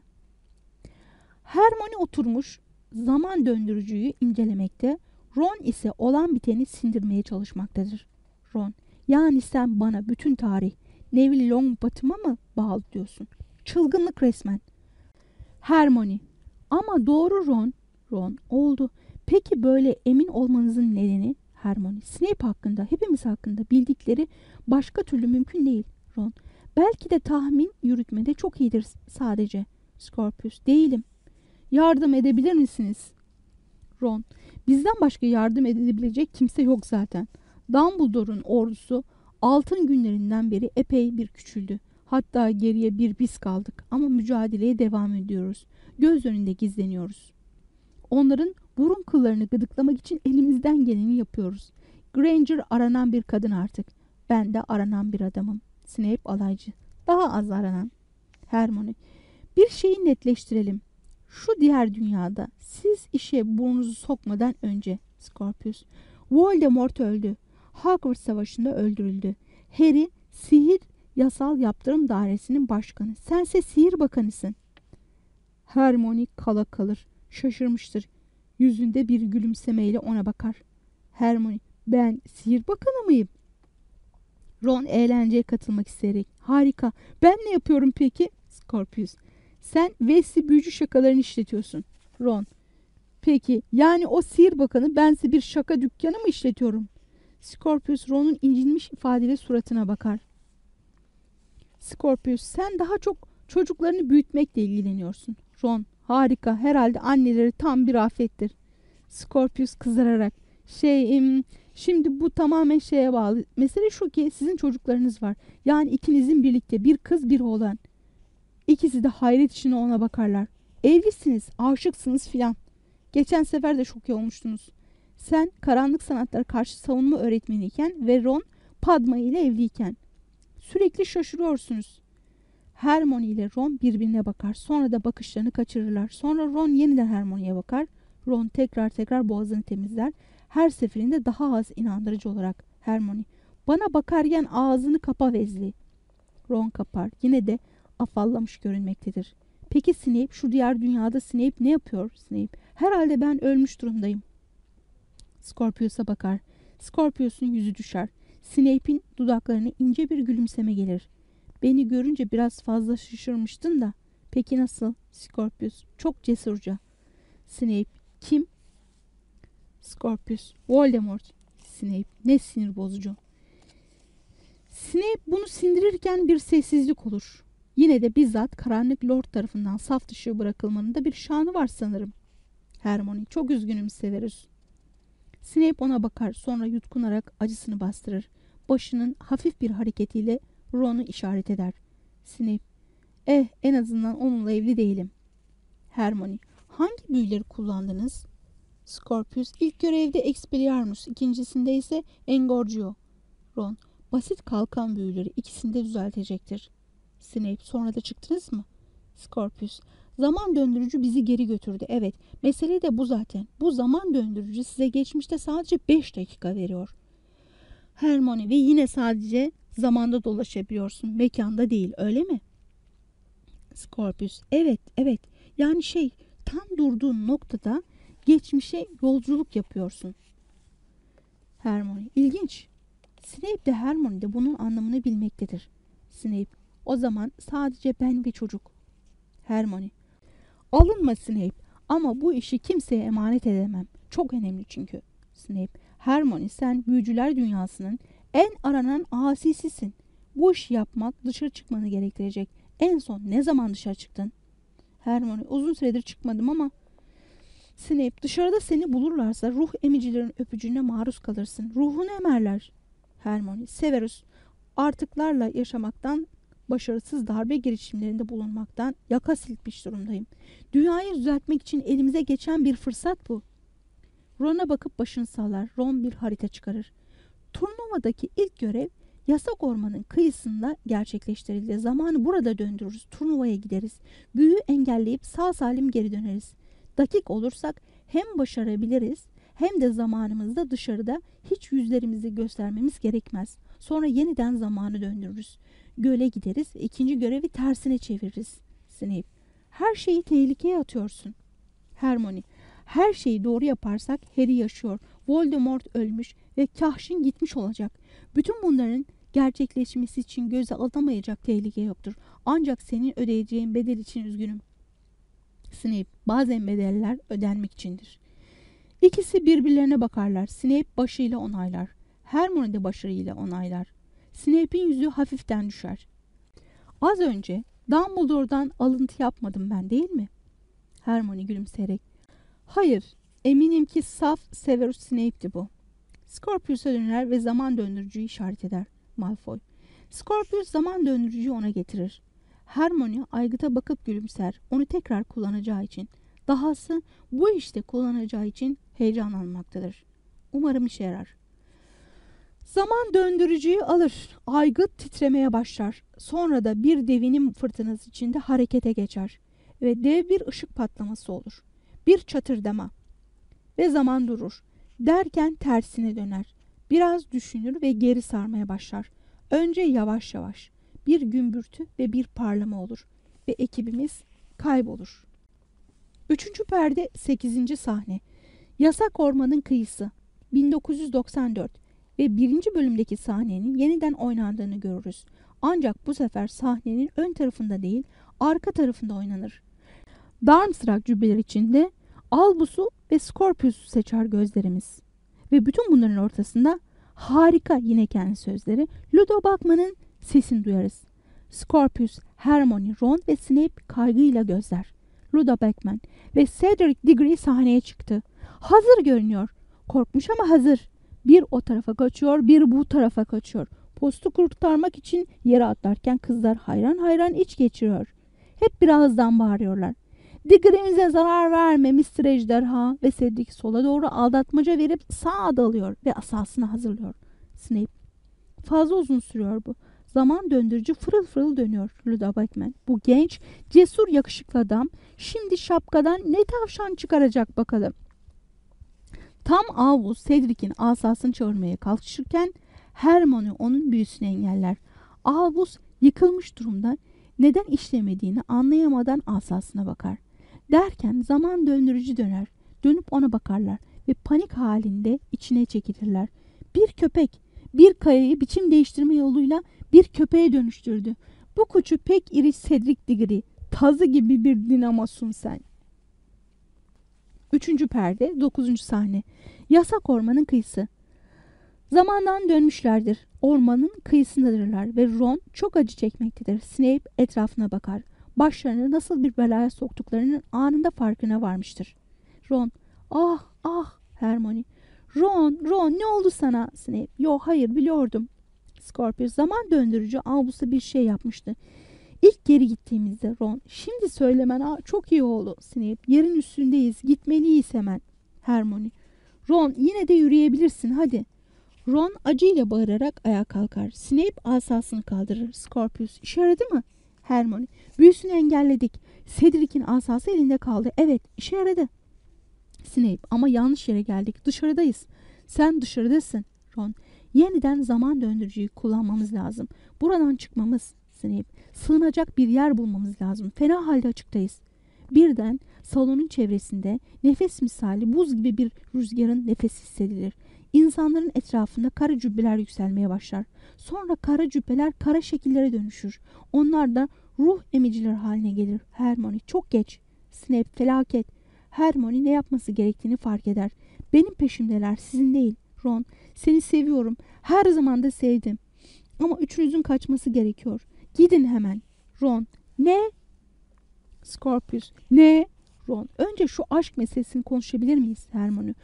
B: Hermione oturmuş zaman döndürücüyü incelemekte, Ron ise olan biteni sindirmeye çalışmaktadır. Ron, yani sen bana bütün tarih Neville Longbottom'a mı bağlıyorsun? Çılgınlık resmen. Hermione, ama doğru Ron. Ron, oldu. Peki böyle emin olmanızın nedeni? Hermione, Snape hakkında, hepimiz hakkında bildikleri başka türlü mümkün değil. Ron, belki de tahmin yürütmede çok iyidir sadece. Scorpius, değilim. Yardım edebilir misiniz? Ron, bizden başka yardım edebilecek kimse yok zaten. Dumbledore'un ordusu altın günlerinden beri epey bir küçüldü. Hatta geriye bir biz kaldık ama mücadeleye devam ediyoruz. Göz önünde gizleniyoruz. Onların burun kıllarını gıdıklamak için elimizden geleni yapıyoruz. Granger aranan bir kadın artık. Ben de aranan bir adamım. Snape alaycı. Daha az aranan. Hermione. Bir şeyi netleştirelim. Şu diğer dünyada siz işe burnunuzu sokmadan önce Scorpius, Voldemort öldü. Hogwarts Savaşı'nda öldürüldü. Harry sihir yasal yaptırım dairesinin başkanı. Sense sihir bakanısın. Hermione kala kalır. Şaşırmıştır. Yüzünde bir gülümsemeyle ona bakar. Hermione ben sihir bakanı mıyım? Ron eğlenceye katılmak isteyerek. Harika. Ben ne yapıyorum peki? Scorpius. Sen Wesley büyücü şakalarını işletiyorsun. Ron. Peki yani o sihir bakanı bense bir şaka dükkanı mı işletiyorum? Scorpius Ron'un incinmiş ifadeyle suratına bakar. Scorpius sen daha çok çocuklarını büyütmekle ilgileniyorsun. Ron harika herhalde anneleri tam bir afettir. Scorpius kızararak şey im, şimdi bu tamamen şeye bağlı. Mesele şu ki sizin çocuklarınız var. Yani ikinizin birlikte bir kız bir oğlan. İkisi de hayret içine ona bakarlar. Evlisiniz, aşıksınız filan. Geçen sefer de şok olmuştunuz. Sen karanlık sanatlara karşı savunma öğretmeniyken ve Ron Padma ile evliyken. Sürekli şaşırıyorsunuz. Hermione ile Ron birbirine bakar. Sonra da bakışlarını kaçırırlar. Sonra Ron yeniden Hermione'ye bakar. Ron tekrar tekrar boğazını temizler. Her seferinde daha az inandırıcı olarak Hermione. Bana bakarken ağzını kapa Weasley. Ron kapar. Yine de afallamış görünmektedir. Peki Snape şu diğer dünyada Snape ne yapıyor Snape? Herhalde ben ölmüş durumdayım. Scorpius'a bakar. Scorpius'un yüzü düşer. Snape'in dudaklarına ince bir gülümseme gelir. Beni görünce biraz fazla şaşırmıştın da. Peki nasıl? Scorpius. Çok cesurca. Snape. Kim? Scorpius. Voldemort. Snape. Ne sinir bozucu. Snape bunu sindirirken bir sessizlik olur. Yine de bizzat karanlık lord tarafından saf dışı bırakılmanın da bir şanı var sanırım. Hermione çok üzgünüm Severus. Snape ona bakar sonra yutkunarak acısını bastırır. Başının hafif bir hareketiyle Ron'u işaret eder. Snape eh en azından onunla evli değilim. Hermione hangi büyüleri kullandınız? Scorpius ilk görevde Expelliarmus ikincisinde ise Engorgio. Ron basit kalkan büyüleri ikisini de düzeltecektir. Snape sonra da çıktınız mı? Scorpius zaman döndürücü bizi geri götürdü. Evet mesele de bu zaten. Bu zaman döndürücü size geçmişte sadece 5 dakika veriyor. Hermione ve yine sadece zamanda dolaşabiliyorsun. Mekanda değil öyle mi? Scorpius evet evet yani şey tam durduğun noktada geçmişe yolculuk yapıyorsun. Hermione ilginç. Snape de Hermione de bunun anlamını bilmektedir. Snape o zaman sadece ben ve çocuk. Hermione. Alınma Snape ama bu işi kimseye emanet edemem. Çok önemli çünkü. Snape. Hermione sen büyücüler dünyasının en aranan asisisin. Bu işi yapmak dışarı çıkmanı gerektirecek. En son ne zaman dışarı çıktın? Hermione uzun süredir çıkmadım ama Snape dışarıda seni bulurlarsa ruh emicilerin öpücüğüne maruz kalırsın. Ruhunu emerler. Hermione Severus artıklarla yaşamaktan başarısız darbe girişimlerinde bulunmaktan yaka silkmiş durumdayım. Dünyayı düzeltmek için elimize geçen bir fırsat bu. Ron'a bakıp başını sallar. Ron bir harita çıkarır. Turnuvadaki ilk görev yasak ormanın kıyısında gerçekleştirildi. Zamanı burada döndürürüz. Turnuvaya gideriz. Büyüyü engelleyip sağ salim geri döneriz. Dakik olursak hem başarabiliriz hem de zamanımızda dışarıda hiç yüzlerimizi göstermemiz gerekmez. Sonra yeniden zamanı döndürürüz. Göle gideriz ikinci görevi tersine çeviririz. Snape, her şeyi tehlikeye atıyorsun. Hermione, her şeyi doğru yaparsak Harry yaşıyor. Voldemort ölmüş ve Kahşin gitmiş olacak. Bütün bunların gerçekleşmesi için göze alamayacak tehlike yoktur. Ancak senin ödeyeceğin bedel için üzgünüm. Snape, bazen bedeller ödenmek içindir. İkisi birbirlerine bakarlar. Snape başıyla onaylar. Hermione de başarıyla onaylar. Snape'in yüzü hafiften düşer. Az önce Dumbledore'dan alıntı yapmadım ben değil mi? Hermione gülümseyerek. Hayır, eminim ki saf Severus Snape'ti bu. Scorpius'a döner ve zaman döndürücüyü işaret eder Malfoy. Scorpius zaman döndürücüyü ona getirir. Hermione aygıta bakıp gülümser. Onu tekrar kullanacağı için. Dahası bu işte kullanacağı için heyecanlanmaktadır. Umarım işe yarar. Zaman döndürücüyü alır. Aygıt titremeye başlar. Sonra da bir devinim fırtınası içinde harekete geçer. Ve dev bir ışık patlaması olur. Bir çatırdama. Ve zaman durur. Derken tersine döner. Biraz düşünür ve geri sarmaya başlar. Önce yavaş yavaş. Bir gümbürtü ve bir parlama olur. Ve ekibimiz kaybolur. Üçüncü perde 8. sahne. Yasak Ormanın Kıyısı 1994 ve birinci bölümdeki sahnenin yeniden oynandığını görürüz. Ancak bu sefer sahnenin ön tarafında değil arka tarafında oynanır. Darmstrang cübbeler içinde Albus'u ve Scorpius'u seçer gözlerimiz. Ve bütün bunların ortasında harika yine kendi sözleri Ludo Bakman'ın sesini duyarız. Scorpius, Hermione, Ron ve Snape kaygıyla gözler. Ludo Beckman ve Cedric Diggory sahneye çıktı. Hazır görünüyor. Korkmuş ama hazır. Bir o tarafa kaçıyor, bir bu tarafa kaçıyor. Postu kurtarmak için yere atlarken kızlar hayran hayran iç geçiriyor. Hep bir ağızdan bağırıyorlar. Diggory'mize zarar verme Mr. Ejderha ve Cedric sola doğru aldatmaca verip sağa dalıyor ve asasını hazırlıyor. Snape. Fazla uzun sürüyor bu. Zaman döndürücü fırıl fırıl dönüyor Ludo Beckman. Bu genç, cesur, yakışıklı adam şimdi şapkadan ne tavşan çıkaracak bakalım. Tam Avus Cedric'in asasını çağırmaya kalkışırken Hermione onun büyüsünü engeller. Avus yıkılmış durumda neden işlemediğini anlayamadan asasına bakar. Derken zaman döndürücü döner. Dönüp ona bakarlar ve panik halinde içine çekilirler. Bir köpek bir kayayı biçim değiştirme yoluyla bir köpeğe dönüştürdü. Bu koçu pek iri Cedric Diggory. Tazı gibi bir dinamosun sen. Üçüncü perde, dokuzuncu sahne. Yasak ormanın kıyısı. Zamandan dönmüşlerdir. Ormanın kıyısındadırlar ve Ron çok acı çekmektedir. Snape etrafına bakar. Başlarını nasıl bir belaya soktuklarının anında farkına varmıştır. Ron, ah ah Hermione. Ron, Ron ne oldu sana? Snape, yo hayır biliyordum. Scorpius zaman döndürücü Albus'a bir şey yapmıştı. İlk geri gittiğimizde Ron, şimdi söylemen Aa, çok iyi oldu. Snape, yerin üstündeyiz, gitmeliyiz hemen. Hermione, Ron yine de yürüyebilirsin hadi. Ron acıyla bağırarak ayağa kalkar. Snape asasını kaldırır. Scorpius, işe yaradı mı? Hermione, büyüsünü engelledik. Cedric'in asası elinde kaldı. Evet, işe yaradı. Snape, ama yanlış yere geldik. Dışarıdayız. Sen dışarıdasın. Ron, yeniden zaman döndürücüyü kullanmamız lazım. Buradan çıkmamız. Snape, sığınacak bir yer bulmamız lazım. Fena halde açıktayız. Birden salonun çevresinde nefes misali buz gibi bir rüzgarın nefesi hissedilir. İnsanların etrafında kara cübbeler yükselmeye başlar. Sonra kara cübbeler kara şekillere dönüşür. Onlar da ruh emiciler haline gelir. Hermione çok geç. Snape felaket. Hermione ne yapması gerektiğini fark eder. Benim peşimdeler sizin değil. Ron seni seviyorum. Her zaman da sevdim. Ama üçünüzün kaçması gerekiyor. Gidin hemen. Ron ne? Scorpius ne? Ron önce şu aşk meselesini konuşabilir miyiz Hermione?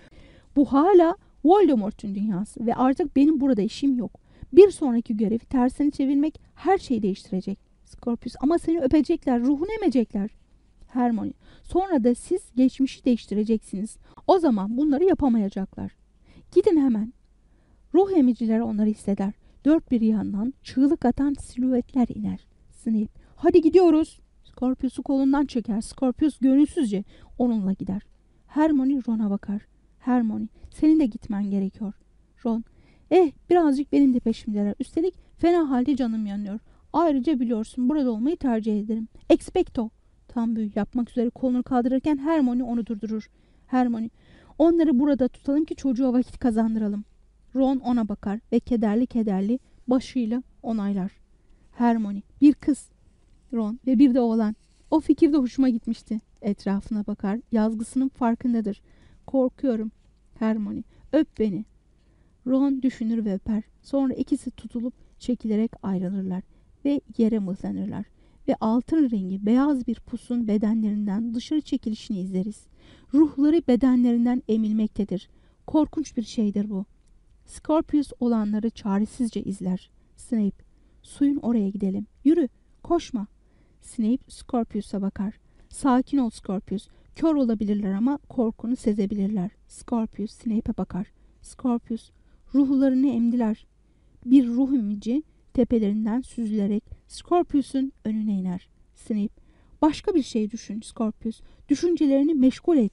B: Bu hala Voldemort'un dünyası ve artık benim burada işim yok. Bir sonraki görevi tersini çevirmek her şeyi değiştirecek. Scorpius ama seni öpecekler, ruhunu emecekler. Hermione. Sonra da siz geçmişi değiştireceksiniz. O zaman bunları yapamayacaklar. Gidin hemen. Ruh emiciler onları hisseder. Dört bir yandan çığlık atan silüetler iner. Snape. Hadi gidiyoruz. Scorpius'u kolundan çeker. Scorpius gönülsüzce onunla gider. Hermione Ron'a bakar. Hermione senin de gitmen gerekiyor. Ron. Eh birazcık benim de peşimdeler. Üstelik fena halde canım yanıyor. Ayrıca biliyorsun burada olmayı tercih ederim. Expecto. Tam büyü yapmak üzere kolunu kaldırırken Hermione onu durdurur. Hermione. Onları burada tutalım ki çocuğa vakit kazandıralım. Ron ona bakar ve kederli kederli başıyla onaylar. Hermione. Bir kız. Ron ve bir de oğlan. O fikir de hoşuma gitmişti. Etrafına bakar. Yazgısının farkındadır. Korkuyorum. Hermione. Öp beni. Ron düşünür ve öper. Sonra ikisi tutulup çekilerek ayrılırlar ve yere mıhlanırlar. Ve altın rengi beyaz bir pusun bedenlerinden dışarı çekilişini izleriz. Ruhları bedenlerinden emilmektedir. Korkunç bir şeydir bu. Scorpius olanları çaresizce izler. Snape, suyun oraya gidelim. Yürü, koşma. Snape Scorpius'a bakar. Sakin ol Scorpius. Kör olabilirler ama korkunu sezebilirler. Scorpius Snape'e bakar. Scorpius, ruhlarını emdiler. Bir ruh ümici tepelerinden süzülerek Scorpius'un önüne iner. Snape, başka bir şey düşün Scorpius. Düşüncelerini meşgul et.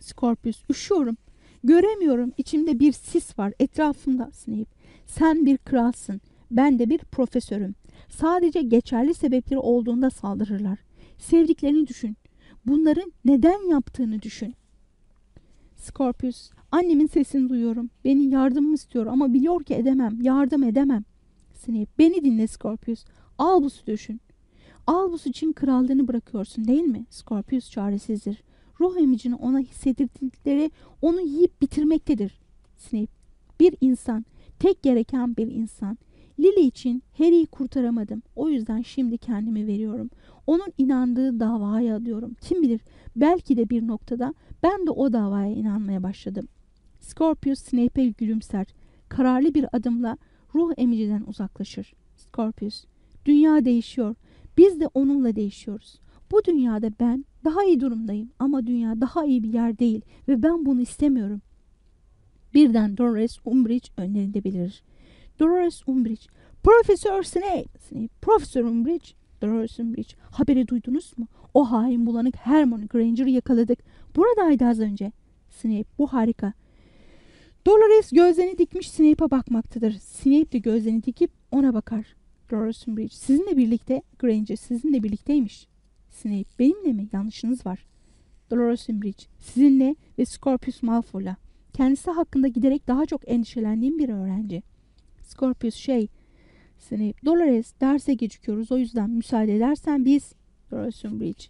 B: Scorpius, üşüyorum. Göremiyorum. İçimde bir sis var etrafımda Snape. Sen bir kralsın. Ben de bir profesörüm. Sadece geçerli sebepleri olduğunda saldırırlar. Sevdiklerini düşün. Bunların neden yaptığını düşün. Scorpius, annemin sesini duyuyorum. Benim yardımımı istiyor ama biliyor ki edemem. Yardım edemem. Snape, beni dinle Scorpius. Albus'u düşün. Albus için krallığını bırakıyorsun değil mi? Scorpius çaresizdir. Ruh emicini ona hissettirdikleri onu yiyip bitirmektedir. Snape, bir insan, tek gereken bir insan. Lily için Harry'i kurtaramadım. O yüzden şimdi kendimi veriyorum. Onun inandığı davaya adıyorum. Kim bilir belki de bir noktada ben de o davaya inanmaya başladım. Scorpius Snape'e gülümser. Kararlı bir adımla ruh emiciden uzaklaşır. Scorpius, dünya değişiyor. Biz de onunla değişiyoruz. Bu dünyada ben daha iyi durumdayım ama dünya daha iyi bir yer değil ve ben bunu istemiyorum. Birden Dolores Umbridge önlerinde belirir. Dolores Umbridge, Profesör Snape, Snape, Profesör Umbridge, Dolores Umbridge, haberi duydunuz mu? O hain bulanık Hermione Granger'ı yakaladık. Buradaydı az önce. Snape, bu harika. Dolores gözlerini dikmiş Snape'a bakmaktadır. Snape de gözlerini dikip ona bakar. Dolores Umbridge, sizinle birlikte, Granger sizinle birlikteymiş. Snape, benimle mi? Yanlışınız var. Dolores Umbridge, sizinle ve Scorpius Malfoy'la. Kendisi hakkında giderek daha çok endişelendiğim bir öğrenci. Scorpius şey, Snape, Dolores derse gecikiyoruz o yüzden müsaade edersen biz, Dolores Umbridge.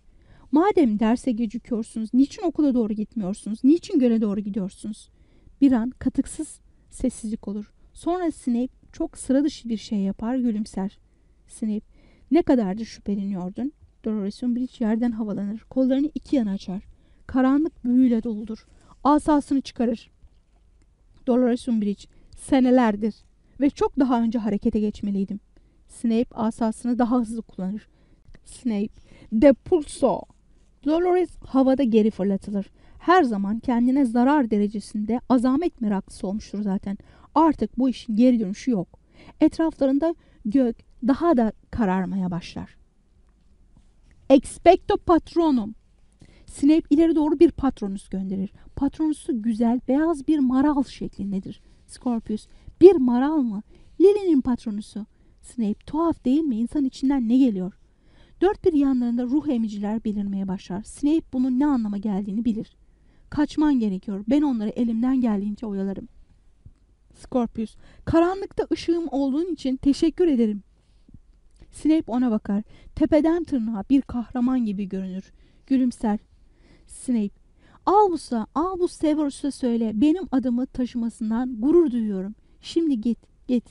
B: Madem derse gecikiyorsunuz, niçin okula doğru gitmiyorsunuz? Niçin göle doğru gidiyorsunuz? Bir an katıksız sessizlik olur. Sonra Snape çok sıra dışı bir şey yapar, gülümser. Snape, ne kadardır şüpheleniyordun? Dolores Umbridge yerden havalanır. Kollarını iki yana açar. Karanlık büyüyle doludur. Asasını çıkarır. Dolores Umbridge, senelerdir ve çok daha önce harekete geçmeliydim. Snape asasını daha hızlı kullanır. Snape, depulso. Dolores havada geri fırlatılır. Her zaman kendine zarar derecesinde azamet meraklısı olmuştur zaten. Artık bu işin geri dönüşü yok. Etraflarında gök daha da kararmaya başlar. Expecto patronum. Snape ileri doğru bir patronus gönderir. Patronusu güzel beyaz bir maral şeklindedir. Scorpius bir maral mı? Lily'nin patronusu. Snape tuhaf değil mi? İnsan içinden ne geliyor? Dört bir yanlarında ruh emiciler belirmeye başlar. Snape bunun ne anlama geldiğini bilir. Kaçman gerekiyor. Ben onları elimden geldiğince oyalarım. Scorpius, karanlıkta ışığım olduğun için teşekkür ederim. Snape ona bakar. Tepeden tırnağa bir kahraman gibi görünür. Gülümser. Snape, Albus'a, Albus Severus'a söyle benim adımı taşımasından gurur duyuyorum. Şimdi git, git.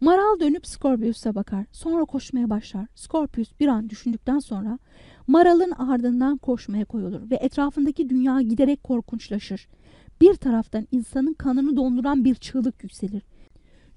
B: Maral dönüp Scorpius'a bakar. Sonra koşmaya başlar. Scorpius bir an düşündükten sonra Maral'ın ardından koşmaya koyulur ve etrafındaki dünya giderek korkunçlaşır. Bir taraftan insanın kanını donduran bir çığlık yükselir.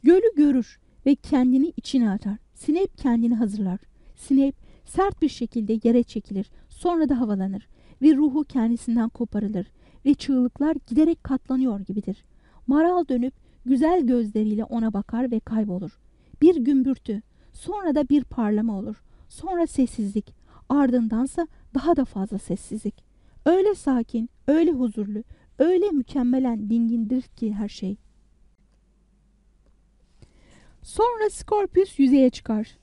B: Gölü görür ve kendini içine atar. Snape kendini hazırlar. Snape Sert bir şekilde yere çekilir, sonra da havalanır ve ruhu kendisinden koparılır ve çığlıklar giderek katlanıyor gibidir. Maral dönüp güzel gözleriyle ona bakar ve kaybolur. Bir gümbürtü, sonra da bir parlama olur. Sonra sessizlik, ardındansa daha da fazla sessizlik. Öyle sakin, öyle huzurlu, öyle mükemmelen dingindir ki her şey. Sonra Scorpius yüzeye çıkar.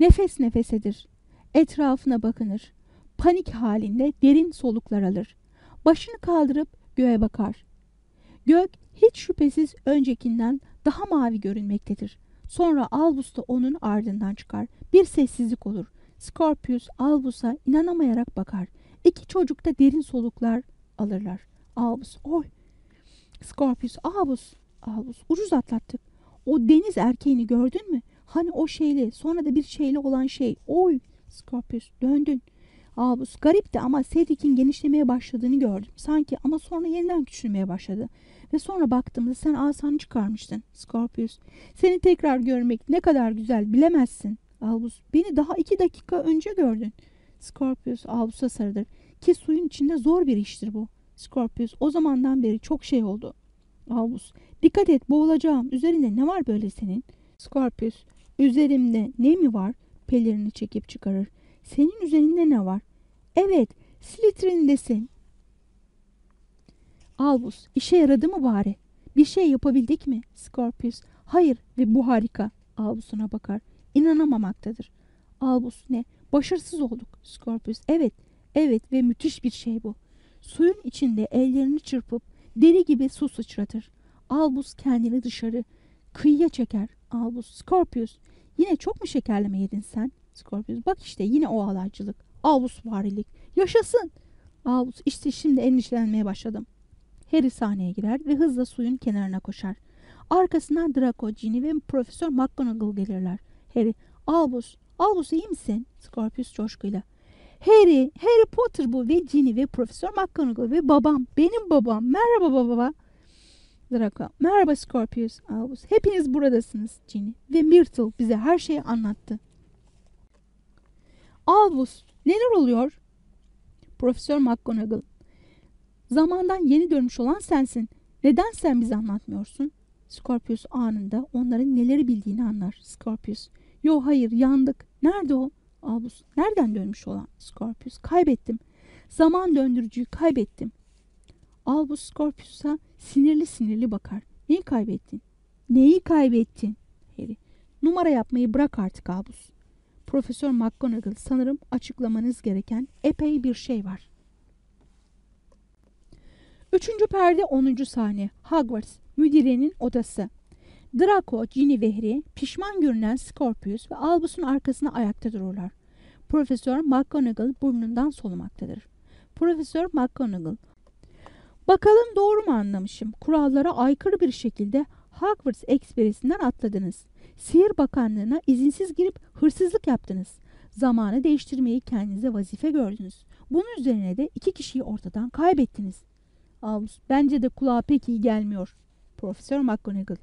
B: Nefes nefesedir. Etrafına bakınır. Panik halinde derin soluklar alır. Başını kaldırıp göğe bakar. Gök hiç şüphesiz öncekinden daha mavi görünmektedir. Sonra Albus da onun ardından çıkar. Bir sessizlik olur. Scorpius Albus'a inanamayarak bakar. İki çocuk da derin soluklar alırlar. Albus, oy. Scorpius, Albus, Albus, ucuz atlattık. O deniz erkeğini gördün mü? Hani o şeyli, sonra da bir şeyli olan şey. Oy, Scorpius, döndün. Albus, garipti ama Cedric'in genişlemeye başladığını gördüm. Sanki ama sonra yeniden küçülmeye başladı. Ve sonra baktığımda sen asanı çıkarmıştın. Scorpius, seni tekrar görmek ne kadar güzel bilemezsin. Albus, beni daha iki dakika önce gördün. Scorpius, Albus'a sarılır. Ki suyun içinde zor bir iştir bu. Scorpius, o zamandan beri çok şey oldu. Albus, dikkat et boğulacağım. Üzerinde ne var böyle senin? Scorpius, üzerimde ne mi var? Pelerini çekip çıkarır. Senin üzerinde ne var? Evet, Slytherin'desin. Albus, işe yaradı mı bari? Bir şey yapabildik mi? Scorpius, hayır ve bu harika. Albus'una bakar. İnanamamaktadır. Albus, ne? Başarısız olduk. Scorpius, evet, evet ve müthiş bir şey bu. Suyun içinde ellerini çırpıp deli gibi su sıçratır. Albus kendini dışarı kıyıya çeker. Albus, Scorpius, yine çok mu şekerleme yedin sen? Scorpius, bak işte yine o alaycılık. Albus varilik. Yaşasın. Albus, işte şimdi endişelenmeye başladım. Harry sahneye girer ve hızla suyun kenarına koşar. Arkasından Draco, Ginny ve Profesör McGonagall gelirler. Harry, Albus, Albus iyi misin? Scorpius coşkuyla. Harry, Harry Potter bu ve Ginny ve Profesör McGonagall ve babam, benim babam. Merhaba baba. Draco, merhaba Scorpius, Albus. Hepiniz buradasınız Ginny ve Myrtle bize her şeyi anlattı. Albus, neler oluyor? Profesör McGonagall, zamandan yeni dönmüş olan sensin. Neden sen bize anlatmıyorsun? Scorpius anında onların neleri bildiğini anlar. Scorpius, yo hayır yandık. Nerede o? Albus, nereden dönmüş olan? Scorpius, kaybettim. Zaman döndürücüyü kaybettim. Albus Scorpius'a sinirli sinirli bakar. Neyi kaybettin? Neyi kaybettin? Harry. Numara yapmayı bırak artık Albus. Profesör McGonagall sanırım açıklamanız gereken epey bir şey var. Üçüncü perde 10. sahne. Hogwarts, müdirenin odası. Draco, Ginny ve Harry pişman görünen Scorpius ve Albus'un arkasına ayakta dururlar. Profesör McGonagall burnundan solumaktadır. Profesör McGonagall Bakalım doğru mu anlamışım? Kurallara aykırı bir şekilde Hogwarts Ekspresi'nden atladınız. Sihir Bakanlığı'na izinsiz girip hırsızlık yaptınız. Zamanı değiştirmeyi kendinize vazife gördünüz. Bunun üzerine de iki kişiyi ortadan kaybettiniz. Albus, bence de kulağa pek iyi gelmiyor. Profesör McGonagall.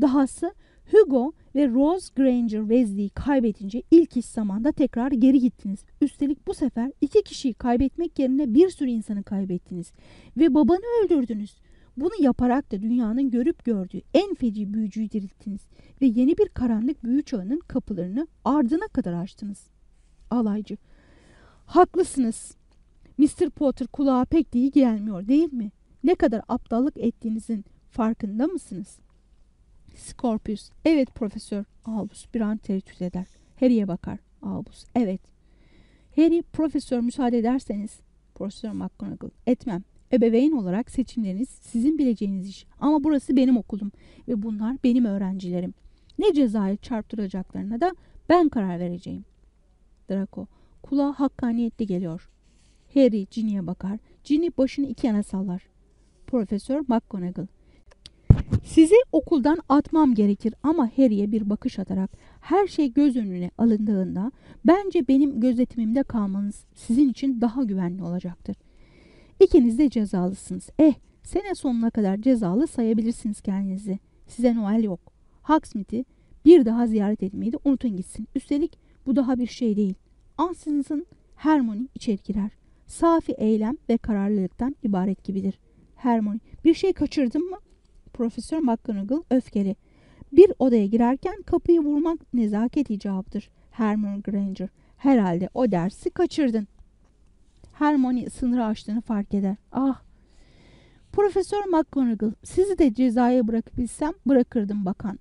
B: Dahası Hugo ve Rose Granger Weasley'i kaybedince ilk iş zamanda tekrar geri gittiniz. Üstelik bu sefer iki kişiyi kaybetmek yerine bir sürü insanı kaybettiniz. Ve babanı öldürdünüz. Bunu yaparak da dünyanın görüp gördüğü en feci büyücüyü dirilttiniz. Ve yeni bir karanlık büyü çağının kapılarını ardına kadar açtınız. Alaycı. Haklısınız. Mr. Potter kulağa pek iyi gelmiyor değil mi? Ne kadar aptallık ettiğinizin farkında mısınız? Scorpius. Evet profesör. Albus bir an tereddüt eder. Harry'e bakar. Albus. Evet. Harry profesör müsaade ederseniz. Profesör McGonagall. Etmem. Ebeveyn olarak seçimleriniz sizin bileceğiniz iş. Ama burası benim okulum ve bunlar benim öğrencilerim. Ne cezayı çarptıracaklarına da ben karar vereceğim. Draco. Kulağa hakkaniyetli geliyor. Harry Ginny'e bakar. Ginny başını iki yana sallar. Profesör McGonagall. Sizi okuldan atmam gerekir ama Harry'e bir bakış atarak her şey göz önüne alındığında bence benim gözetimimde kalmanız sizin için daha güvenli olacaktır. İkiniz de cezalısınız. Eh, sene sonuna kadar cezalı sayabilirsiniz kendinizi. Size Noel yok. Hogsmeade'i bir daha ziyaret etmeyi de unutun gitsin. Üstelik bu daha bir şey değil. Ansızın Hermione içeri girer. Safi eylem ve kararlılıktan ibaret gibidir. Hermione, bir şey kaçırdın mı? Profesör McGonagall öfkeli. Bir odaya girerken kapıyı vurmak nezaket icabıdır. Hermione Granger, herhalde o dersi kaçırdın. Hermione sınırı aştığını fark eder. Ah! Profesör McGonagall, sizi de cezaya bırakabilsem bırakırdım bakan.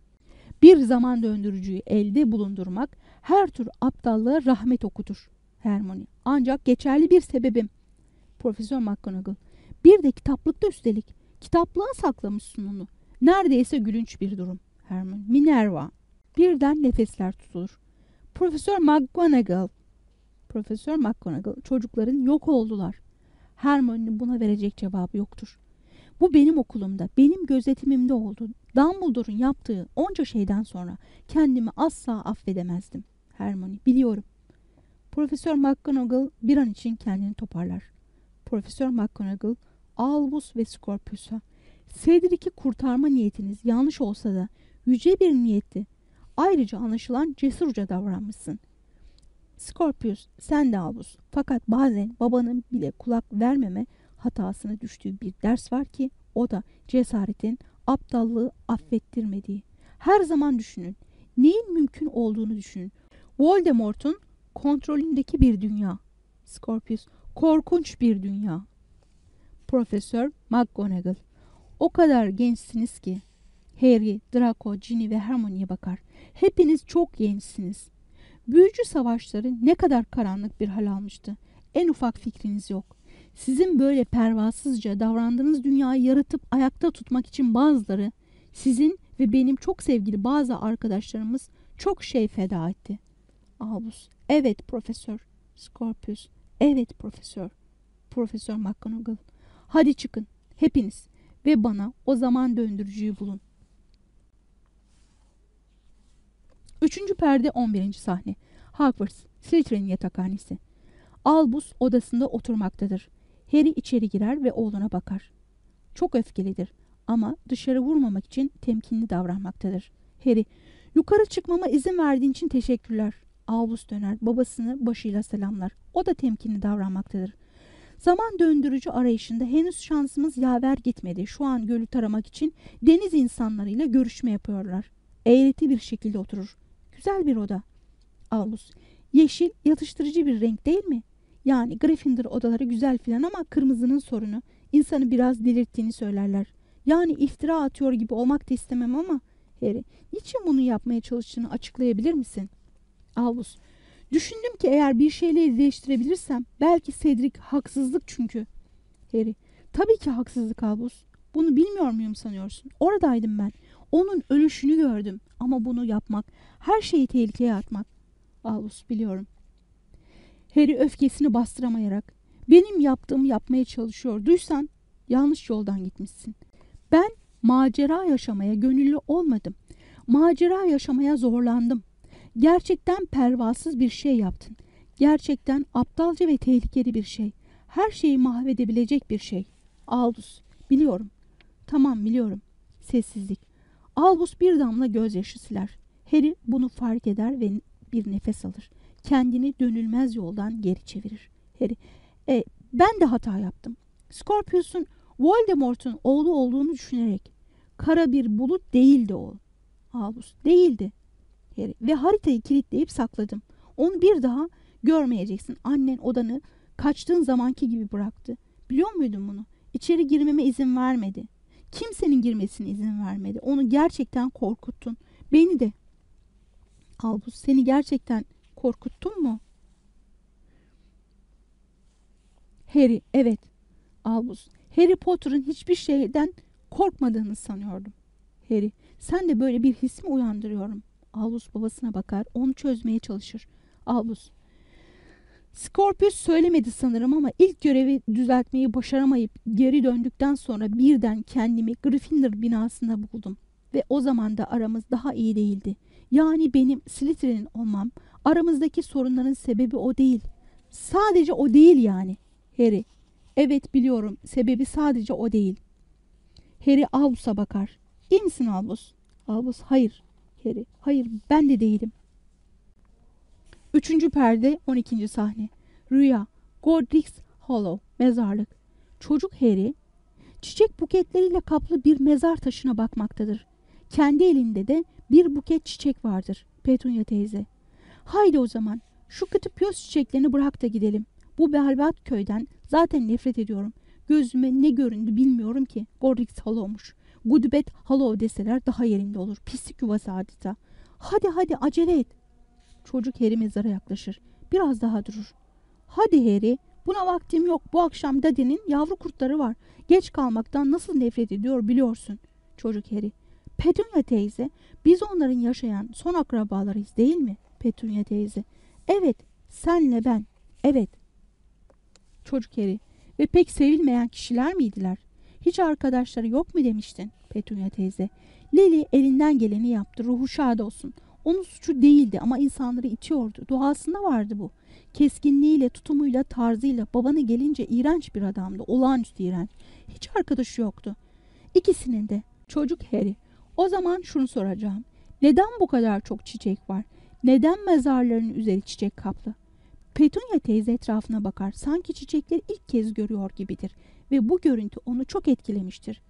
B: Bir zaman döndürücüyü elde bulundurmak her tür aptallığa rahmet okutur. Hermione. Ancak geçerli bir sebebim. Profesör McGonagall. Bir de kitaplıkta üstelik. Kitaplığa saklamışsın onu. Neredeyse gülünç bir durum. Hermione. Minerva. Birden nefesler tutulur. Profesör McGonagall. Profesör McGonagall. Çocukların yok oldular. Hermione'nin buna verecek cevabı yoktur. Bu benim okulumda, benim gözetimimde oldu. Dumbledore'un yaptığı onca şeyden sonra kendimi asla affedemezdim. Hermione, biliyorum. Profesör McGonagall bir an için kendini toparlar. Profesör McGonagall, Albus ve Scorpius'a Cedric'i kurtarma niyetiniz yanlış olsa da yüce bir niyetti. Ayrıca anlaşılan cesurca davranmışsın. Scorpius, sen de Albus. Fakat bazen babanın bile kulak vermeme hatasına düştüğü bir ders var ki o da cesaretin aptallığı affettirmediği. Her zaman düşünün. Neyin mümkün olduğunu düşünün. Voldemort'un kontrolündeki bir dünya. Scorpius, korkunç bir dünya. Profesör McGonagall, o kadar gençsiniz ki. Harry, Draco, Ginny ve Hermione'ye bakar. Hepiniz çok gençsiniz. Büyücü savaşları ne kadar karanlık bir hal almıştı. En ufak fikriniz yok. Sizin böyle pervasızca davrandığınız dünyayı yaratıp ayakta tutmak için bazıları, sizin ve benim çok sevgili bazı arkadaşlarımız çok şey feda etti. Albus, evet profesör. Scorpius, evet profesör. Profesör McGonagall, hadi çıkın, hepiniz ve bana o zaman döndürücüyü bulun. Üçüncü perde 11. sahne. Hogwarts, Slytherin yatakhanesi. Albus odasında oturmaktadır. Harry içeri girer ve oğluna bakar. Çok öfkelidir ama dışarı vurmamak için temkinli davranmaktadır. Harry, yukarı çıkmama izin verdiğin için teşekkürler. Albus döner, babasını başıyla selamlar. O da temkinli davranmaktadır. Zaman döndürücü arayışında henüz şansımız yaver gitmedi. Şu an gölü taramak için deniz insanlarıyla görüşme yapıyorlar. Eğreti bir şekilde oturur. Güzel bir oda. Albus, yeşil yatıştırıcı bir renk değil mi? Yani Gryffindor odaları güzel filan ama kırmızının sorunu insanı biraz delirttiğini söylerler. Yani iftira atıyor gibi olmak da istemem ama Harry, niçin bunu yapmaya çalıştığını açıklayabilir misin? Albus, düşündüm ki eğer bir şeyleri değiştirebilirsem belki Cedric haksızlık çünkü. Harry, tabii ki haksızlık Albus. Bunu bilmiyor muyum sanıyorsun? Oradaydım ben. Onun ölüşünü gördüm ama bunu yapmak, her şeyi tehlikeye atmak. Albus, biliyorum. Harry öfkesini bastıramayarak benim yaptığımı yapmaya çalışıyor. Duysan yanlış yoldan gitmişsin. Ben macera yaşamaya gönüllü olmadım. Macera yaşamaya zorlandım. Gerçekten pervasız bir şey yaptın. Gerçekten aptalca ve tehlikeli bir şey. Her şeyi mahvedebilecek bir şey. Albus, biliyorum. Tamam biliyorum. Sessizlik. Albus bir damla gözyaşı siler. Harry bunu fark eder ve bir nefes alır kendini dönülmez yoldan geri çevirir. Harry, e, ben de hata yaptım. Scorpius'un Voldemort'un oğlu olduğunu düşünerek kara bir bulut değildi o. Albus değildi. Ve haritayı kilitleyip sakladım. Onu bir daha görmeyeceksin. Annen odanı kaçtığın zamanki gibi bıraktı. Biliyor muydun bunu? İçeri girmeme izin vermedi. Kimsenin girmesine izin vermedi. Onu gerçekten korkuttun. Beni de. Albus seni gerçekten Korkuttun mu? Harry, evet. Albus, Harry Potter'ın hiçbir şeyden korkmadığını sanıyordum. Harry, sen de böyle bir his mi uyandırıyorum? Albus babasına bakar, onu çözmeye çalışır. Albus, Scorpius söylemedi sanırım ama ilk görevi düzeltmeyi başaramayıp geri döndükten sonra birden kendimi Gryffindor binasında buldum. Ve o zaman da aramız daha iyi değildi. Yani benim Slytherin olmam Aramızdaki sorunların sebebi o değil. Sadece o değil yani. Harry. Evet biliyorum. Sebebi sadece o değil. Harry Albus'a bakar. İyi misin Albus? Albus hayır. Harry hayır ben de değilim. Üçüncü perde 12. sahne. Rüya. Godric's Hollow. Mezarlık. Çocuk Harry çiçek buketleriyle kaplı bir mezar taşına bakmaktadır. Kendi elinde de bir buket çiçek vardır. Petunia teyze. Haydi o zaman şu kıtıpyoz çiçeklerini bırak da gidelim. Bu berbat köyden zaten nefret ediyorum. Gözüme ne göründü bilmiyorum ki. Godric's Hollow'muş. Goodbet Hollow deseler daha yerinde olur. Pislik yuvası adeta. Hadi hadi acele et. Çocuk Harry mezara yaklaşır. Biraz daha durur. Hadi Harry, buna vaktim yok. Bu akşam Daddy'nin yavru kurtları var. Geç kalmaktan nasıl nefret ediyor biliyorsun. Çocuk Harry. Petunia teyze, biz onların yaşayan son akrabalarıyız değil mi? Petunia teyze. Evet, senle ben. Evet. Çocuk Harry. Ve pek sevilmeyen kişiler miydiler? Hiç arkadaşları yok mu demiştin? Petunia teyze. Lily elinden geleni yaptı. Ruhu şad olsun. Onun suçu değildi ama insanları itiyordu. Doğasında vardı bu. Keskinliğiyle, tutumuyla, tarzıyla babana gelince iğrenç bir adamdı. Olağanüstü iğrenç. Hiç arkadaşı yoktu. İkisinin de. Çocuk Harry. O zaman şunu soracağım. Neden bu kadar çok çiçek var? Neden mezarların üzeri çiçek kaplı? Petunia teyze etrafına bakar. Sanki çiçekleri ilk kez görüyor gibidir. Ve bu görüntü onu çok etkilemiştir.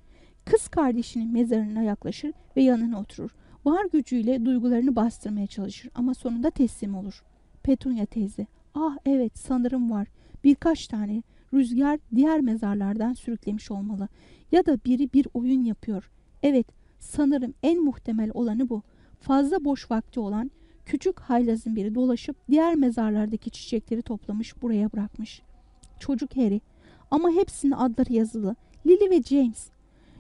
B: Kız kardeşinin mezarına yaklaşır ve yanına oturur. Var gücüyle duygularını bastırmaya çalışır ama sonunda teslim olur. Petunia teyze. Ah evet sanırım var. Birkaç tane. Rüzgar diğer mezarlardan sürüklemiş olmalı. Ya da biri bir oyun yapıyor. Evet sanırım en muhtemel olanı bu. Fazla boş vakti olan küçük haylazın biri dolaşıp diğer mezarlardaki çiçekleri toplamış buraya bırakmış. Çocuk Harry. Ama hepsinin adları yazılı. Lily ve James.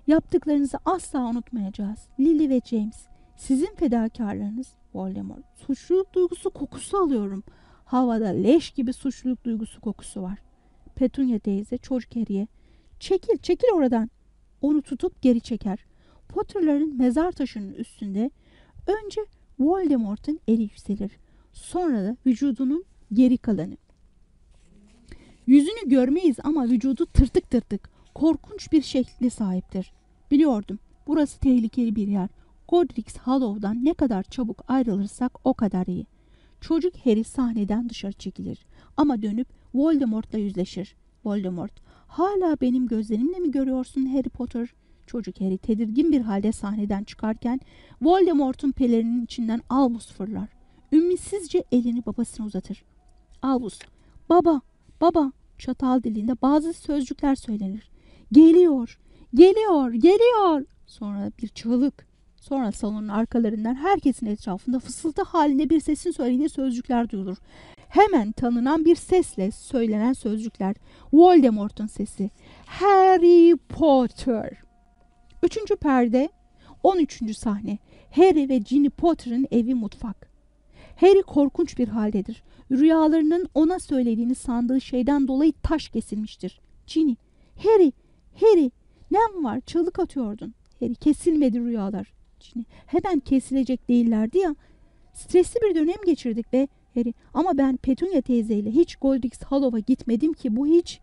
B: Yaptıklarınızı asla unutmayacağız. Lily ve James. Sizin fedakarlarınız Voldemort. Suçluluk duygusu kokusu alıyorum. Havada leş gibi suçluluk duygusu kokusu var. Petunia teyze çocuk Harry'e. Çekil çekil oradan. Onu tutup geri çeker. Potter'ların mezar taşının üstünde önce Voldemort'un eli yükselir. Sonra da vücudunun geri kalanı. Yüzünü görmeyiz ama vücudu tırtık tırtık, korkunç bir şekle sahiptir. Biliyordum. Burası tehlikeli bir yer. Godric's Hollow'dan ne kadar çabuk ayrılırsak o kadar iyi. Çocuk Harry sahneden dışarı çekilir. Ama dönüp Voldemort'la yüzleşir. Voldemort, hala benim gözlerimle mi görüyorsun Harry Potter? Çocuk Harry tedirgin bir halde sahneden çıkarken Voldemort'un pelerinin içinden Albus fırlar. Ümitsizce elini babasına uzatır. Albus, baba, baba çatal dilinde bazı sözcükler söylenir. Geliyor, geliyor, geliyor. Sonra bir çığlık. Sonra salonun arkalarından herkesin etrafında fısıltı halinde bir sesin söylediği sözcükler duyulur. Hemen tanınan bir sesle söylenen sözcükler. Voldemort'un sesi. Harry Potter. Üçüncü perde 13. sahne. Harry ve Ginny Potter'ın evi mutfak. Harry korkunç bir haldedir. Rüyalarının ona söylediğini sandığı şeyden dolayı taş kesilmiştir. Ginny, Harry, Harry, ne var? Çığlık atıyordun. Harry, kesilmedi rüyalar. Ginny, hemen kesilecek değillerdi ya. Stresli bir dönem geçirdik be Harry. Ama ben Petunia teyzeyle hiç Goldricks Hollow'a gitmedim ki bu hiç.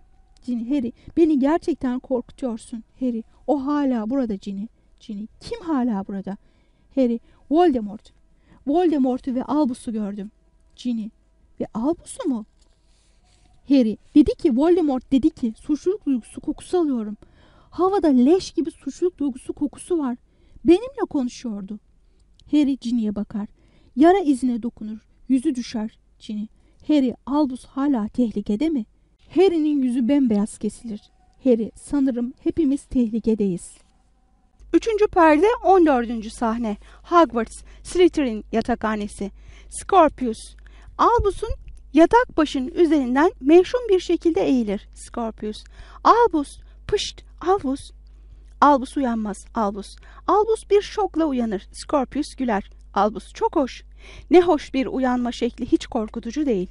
B: Ginny, Harry, beni gerçekten korkutuyorsun. Harry, o hala burada Ginny. Ginny, kim hala burada? Harry, Voldemort. Voldemort'u ve Albus'u gördüm. Ginny, ve Albus'u mu? Harry, dedi ki Voldemort dedi ki suçluluk duygusu kokusu alıyorum. Havada leş gibi suçluluk duygusu kokusu var. Benimle konuşuyordu. Harry Ginny'ye bakar. Yara izine dokunur. Yüzü düşer. Ginny. Harry, Albus hala tehlikede mi? Harry'nin yüzü bembeyaz kesilir. Harry, sanırım hepimiz tehlikedeyiz.
A: Üçüncü perde 14. sahne. Hogwarts, Slytherin yatakhanesi. Scorpius. Albus'un yatak başının üzerinden mevşum bir şekilde eğilir. Scorpius. Albus, pışt, Albus. Albus uyanmaz. Albus. Albus bir şokla uyanır. Scorpius güler. Albus çok hoş. Ne hoş bir uyanma şekli hiç korkutucu değil.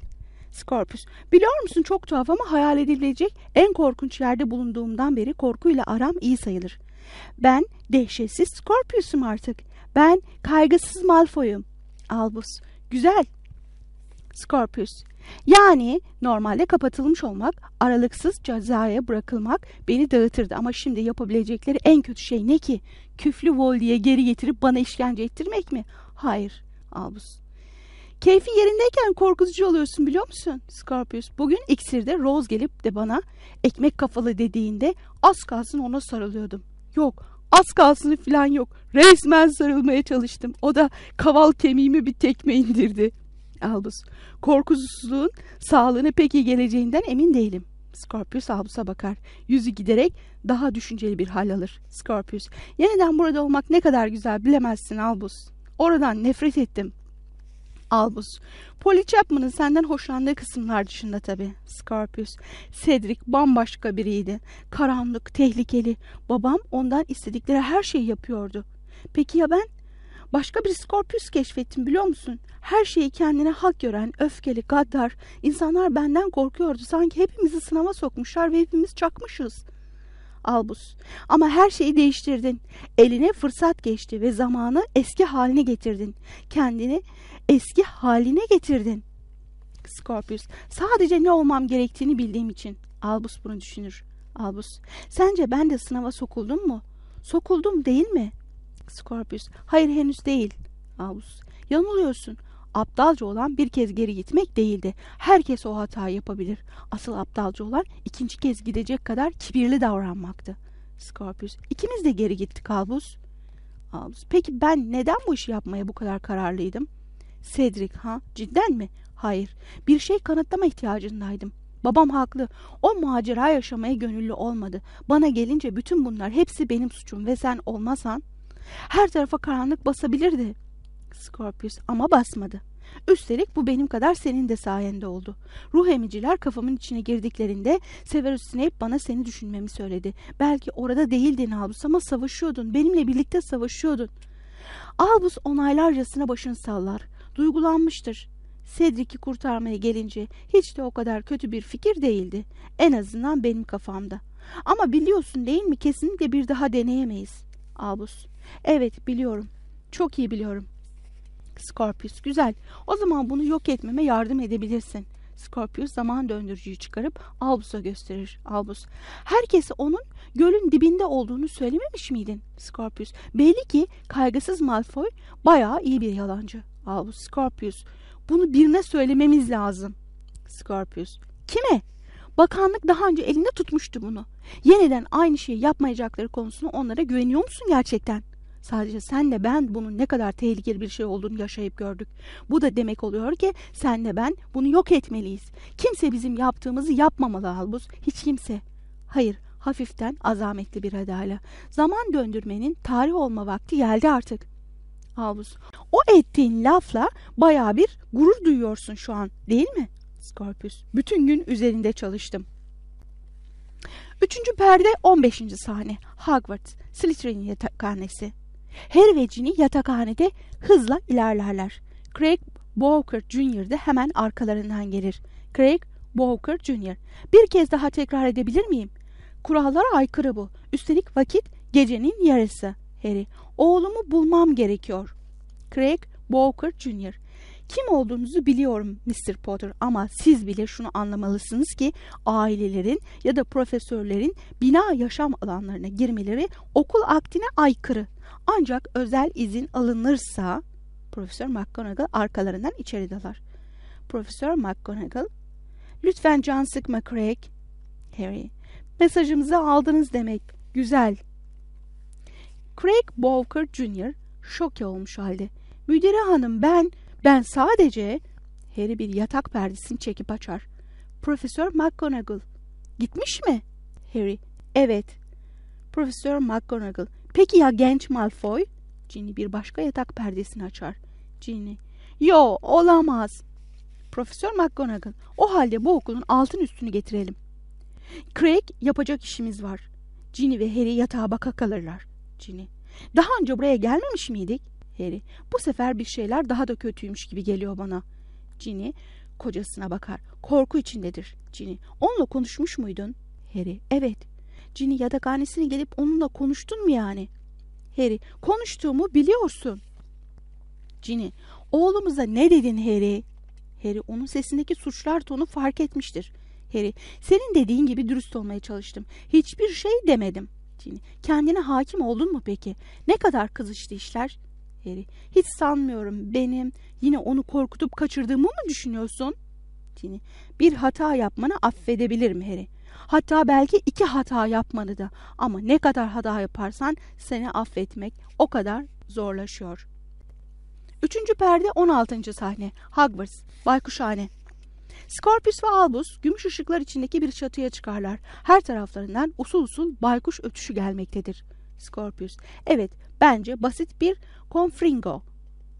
A: Scorpius. Biliyor musun çok tuhaf ama hayal edilecek en korkunç yerde bulunduğumdan beri korkuyla aram iyi sayılır. Ben dehşetsiz Scorpius'um artık. Ben kaygısız Malfoy'um. Albus. Güzel. Scorpius. Yani normalde kapatılmış olmak, aralıksız cezaya bırakılmak beni dağıtırdı ama şimdi yapabilecekleri en kötü şey ne ki? Küflü Voldy'ye geri getirip bana işkence ettirmek mi? Hayır, Albus. Keyfin yerindeyken korkutucu oluyorsun biliyor musun Scorpius? Bugün iksirde Rose gelip de bana ekmek kafalı dediğinde az kalsın ona sarılıyordum. Yok az kalsın falan yok. Resmen sarılmaya çalıştım. O da kaval kemiğimi bir tekme indirdi. Albus, korkusuzluğun sağlığına pek iyi geleceğinden emin değilim. Scorpius Albus'a bakar. Yüzü giderek daha düşünceli bir hal alır. Scorpius, yeniden burada olmak ne kadar güzel bilemezsin Albus. Oradan nefret ettim. Albus. Polly Chapman'ın senden hoşlandığı kısımlar dışında tabii. Scorpius. Cedric bambaşka biriydi. Karanlık, tehlikeli. Babam ondan istedikleri her şeyi yapıyordu. Peki ya ben? Başka bir Scorpius keşfettim biliyor musun? Her şeyi kendine hak gören, öfkeli, gaddar. İnsanlar benden korkuyordu. Sanki hepimizi sınava sokmuşlar ve hepimiz çakmışız. Albus. Ama her şeyi değiştirdin. Eline fırsat geçti ve zamanı eski haline getirdin. Kendini eski haline getirdin. Scorpius. Sadece ne olmam gerektiğini bildiğim için. Albus bunu düşünür. Albus. Sence ben de sınava sokuldum mu? Sokuldum değil mi? Scorpius. Hayır henüz değil. Albus. Yanılıyorsun. Aptalca olan bir kez geri gitmek değildi. Herkes o hatayı yapabilir. Asıl aptalca olan ikinci kez gidecek kadar kibirli davranmaktı. Scorpius. İkimiz de geri gittik Albus. Albus. Peki ben neden bu işi yapmaya bu kadar kararlıydım? Cedric ha? Cidden mi? Hayır. Bir şey kanıtlama ihtiyacındaydım. Babam haklı. O macera yaşamaya gönüllü olmadı. Bana gelince bütün bunlar hepsi benim suçum ve sen olmasan her tarafa karanlık basabilirdi. Scorpius ama basmadı. Üstelik bu benim kadar senin de sayende oldu. Ruh emiciler kafamın içine girdiklerinde Severus Snape bana seni düşünmemi söyledi. Belki orada değildin Albus ama savaşıyordun. Benimle birlikte savaşıyordun. Albus onaylarcasına başını sallar. Duygulanmıştır. Cedric'i kurtarmaya gelince hiç de o kadar kötü bir fikir değildi. En azından benim kafamda. Ama biliyorsun değil mi kesinlikle bir daha deneyemeyiz. Albus. Evet biliyorum. Çok iyi biliyorum. Scorpius güzel. O zaman bunu yok etmeme yardım edebilirsin. Scorpius zaman döndürücüyü çıkarıp Albus'a gösterir. Albus. Herkese onun gölün dibinde olduğunu söylememiş miydin? Scorpius. Belli ki kaygısız Malfoy bayağı iyi bir yalancı. Albus. Scorpius. Bunu birine söylememiz lazım. Scorpius. Kime? Bakanlık daha önce elinde tutmuştu bunu. Yeniden aynı şeyi yapmayacakları konusunda onlara güveniyor musun gerçekten? Sadece senle ben bunun ne kadar tehlikeli bir şey olduğunu yaşayıp gördük. Bu da demek oluyor ki senle ben bunu yok etmeliyiz. Kimse bizim yaptığımızı yapmamalı Albus. Hiç kimse. Hayır, hafiften azametli bir adayla. Zaman döndürmenin tarih olma vakti geldi artık. Albus, o ettiğin lafla baya bir gurur duyuyorsun şu an değil mi? Scorpius, bütün gün üzerinde çalıştım. Üçüncü perde 15. sahne. Hogwarts, Slytherin yatakhanesi. Harry ve Ginny yatakhanede hızla ilerlerler. Craig Bowker Jr. de hemen arkalarından gelir. Craig Bowker Jr. Bir kez daha tekrar edebilir miyim? Kurallara aykırı bu. Üstelik vakit gecenin yarısı. Harry, oğlumu bulmam gerekiyor. Craig Bowker Jr. Kim olduğunuzu biliyorum Mr. Potter ama siz bile şunu anlamalısınız ki ailelerin ya da profesörlerin bina yaşam alanlarına girmeleri okul akdine aykırı. Ancak özel izin alınırsa Profesör McGonagall arkalarından içeri dalar. Profesör McGonagall lütfen can sıkma Craig. Harry mesajımızı aldınız demek. Güzel. Craig Bowker Jr. şoke olmuş halde. Müdüre hanım ben, ben sadece... Harry bir yatak perdesini çekip açar. Profesör McGonagall. Gitmiş mi? Harry. Evet. Profesör McGonagall. Peki ya genç Malfoy? Ginny bir başka yatak perdesini açar. Ginny. Yo olamaz. Profesör McGonagall. O halde bu okulun altın üstünü getirelim. Craig yapacak işimiz var. Ginny ve Harry yatağa baka kalırlar. Ginny. Daha önce buraya gelmemiş miydik? Harry. Bu sefer bir şeyler daha da kötüymüş gibi geliyor bana. Ginny kocasına bakar. Korku içindedir. Ginny. Onunla konuşmuş muydun? Harry. Evet. Ginny yatakhanesine gelip onunla konuştun mu yani? Harry. Konuştuğumu biliyorsun. Ginny. Oğlumuza ne dedin Harry? Harry onun sesindeki suçlar tonu fark etmiştir. Harry. Senin dediğin gibi dürüst olmaya çalıştım. Hiçbir şey demedim. Ginny. Kendine hakim oldun mu peki? Ne kadar kızıştı işler?
B: Harry. Hiç sanmıyorum benim yine onu korkutup kaçırdığımı mı düşünüyorsun? Ginny. Bir hata yapmanı affedebilirim Harry. Hatta belki iki hata yapmanı da. Ama ne kadar hata yaparsan seni affetmek o kadar zorlaşıyor. Üçüncü perde 16. sahne. Hogwarts, Baykuşhane. Scorpius ve Albus gümüş ışıklar içindeki bir çatıya çıkarlar. Her taraflarından usul usul baykuş ötüşü gelmektedir. Scorpius. Evet, bence basit bir confringo.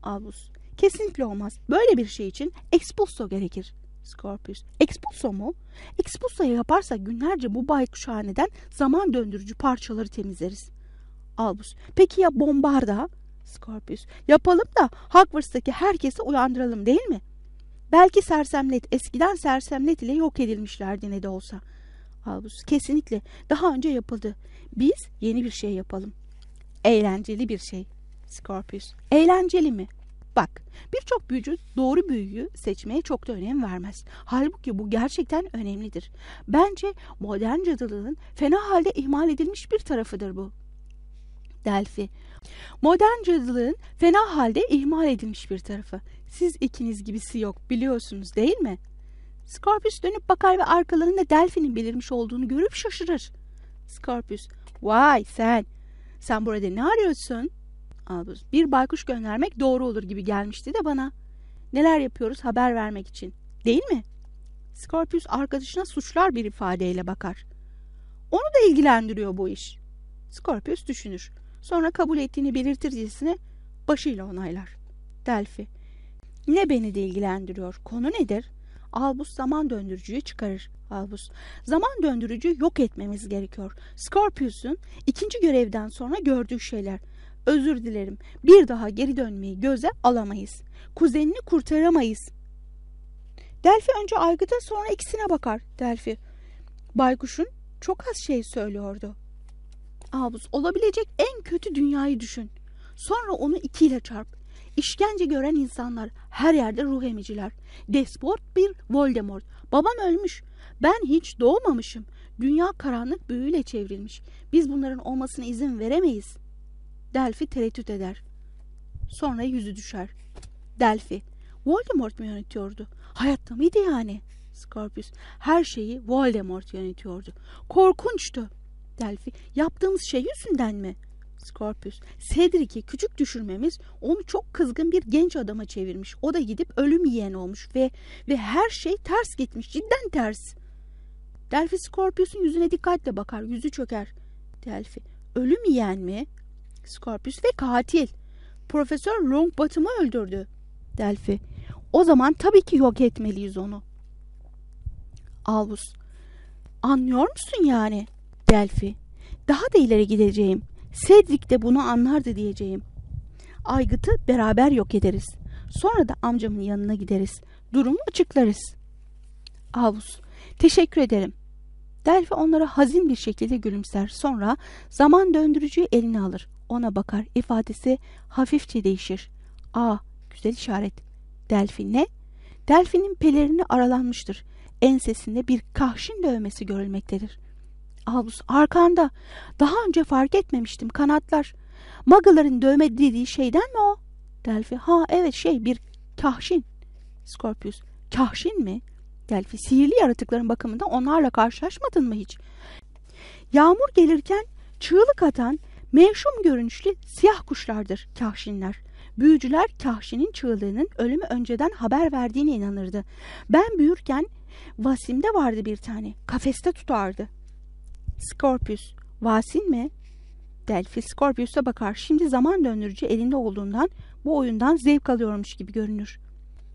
B: Albus. Kesinlikle olmaz. Böyle bir şey için expulso gerekir. Scorpius. Expulso mu? Expulso'yu yaparsak günlerce bu baykuşhaneden zaman döndürücü parçaları temizleriz. Albus. Peki ya bombarda? Scorpius. Yapalım da Hogwarts'taki herkesi uyandıralım değil mi? Belki sersemlet eskiden sersemlet ile yok edilmişlerdi ne de olsa. Albus. Kesinlikle. Daha önce yapıldı. Biz yeni bir şey yapalım. Eğlenceli bir şey. Scorpius. Eğlenceli mi? Bak, birçok büyücü doğru büyüyü seçmeye çok da önem vermez. Halbuki bu gerçekten önemlidir. Bence modern cadılığın fena halde ihmal edilmiş bir tarafıdır bu. Delphi. Modern cadılığın fena halde ihmal edilmiş bir tarafı. Siz ikiniz gibisi yok biliyorsunuz değil mi? Scorpius dönüp bakar ve arkalarında Delphi'nin belirmiş olduğunu görüp şaşırır. Scorpius. Vay sen. Sen burada ne arıyorsun? Albus. Bir baykuş göndermek doğru olur gibi gelmişti de bana. Neler yapıyoruz haber vermek için. Değil mi? Scorpius arkadaşına suçlar bir ifadeyle bakar. Onu da ilgilendiriyor bu iş. Scorpius düşünür. Sonra kabul ettiğini belirtircesine başıyla onaylar. Delphi. Ne beni de ilgilendiriyor? Konu nedir? Albus zaman döndürücüyü çıkarır. Albus. Zaman döndürücü yok etmemiz gerekiyor. Scorpius'un ikinci görevden sonra gördüğü şeyler. Özür dilerim. Bir daha geri dönmeyi göze alamayız. Kuzenini kurtaramayız. Delphi önce Aygıt'a sonra ikisine bakar. Delphi. Baykuş'un çok az şey söylüyordu. Albus olabilecek en kötü dünyayı düşün. Sonra onu ikiyle çarp. İşkence gören insanlar, her yerde ruh emiciler. Despot bir Voldemort. Babam ölmüş. Ben hiç doğmamışım. Dünya karanlık büyüyle çevrilmiş. Biz bunların olmasına izin veremeyiz. Delphi tereddüt eder. Sonra yüzü düşer. Delphi. Voldemort mu yönetiyordu? Hayatta mıydı yani? Scorpius. Her şeyi Voldemort yönetiyordu. Korkunçtu. Delphi. Yaptığımız şey yüzünden mi? Scorpius. Cedric'i küçük düşürmemiz onu çok kızgın bir genç adama çevirmiş. O da gidip ölüm yiyen olmuş ve ve her şey ters gitmiş. Cidden ters. Delphi Scorpius'un yüzüne dikkatle bakar. Yüzü çöker. Delphi. Ölüm yiyen mi? Scorpius ve katil. Profesör Longbottom'u öldürdü. Delphi. O zaman tabii ki yok etmeliyiz onu. Albus. Anlıyor musun yani? Delphi. Daha da ileri gideceğim. Cedric de bunu anlardı diyeceğim. Aygıt'ı beraber yok ederiz. Sonra da amcamın yanına gideriz. Durumu açıklarız. Albus. Teşekkür ederim. Delphi onlara hazin bir şekilde gülümser. Sonra zaman döndürücüyü eline alır. Ona bakar. İfadesi hafifçe değişir. Aa, güzel işaret. Delphi ne? Delphi'nin pelerini aralanmıştır. Ensesinde bir kahşin dövmesi görülmektedir. Albus arkanda. Daha önce fark etmemiştim kanatlar. Magaların dövme dediği şeyden mi o? Delphi ha evet şey bir kahşin. Scorpius kahşin mi? Delphi sihirli yaratıkların bakımında onlarla karşılaşmadın mı hiç? Yağmur gelirken çığlık atan mevşum görünüşlü siyah kuşlardır kahşinler. Büyücüler kahşinin çığlığının ölümü önceden haber verdiğine inanırdı. Ben büyürken Vasim'de vardı bir tane. Kafeste tutardı. Scorpius. Vasin mi? Delphi Scorpius'a bakar. Şimdi zaman döndürücü elinde olduğundan bu oyundan zevk alıyormuş gibi görünür.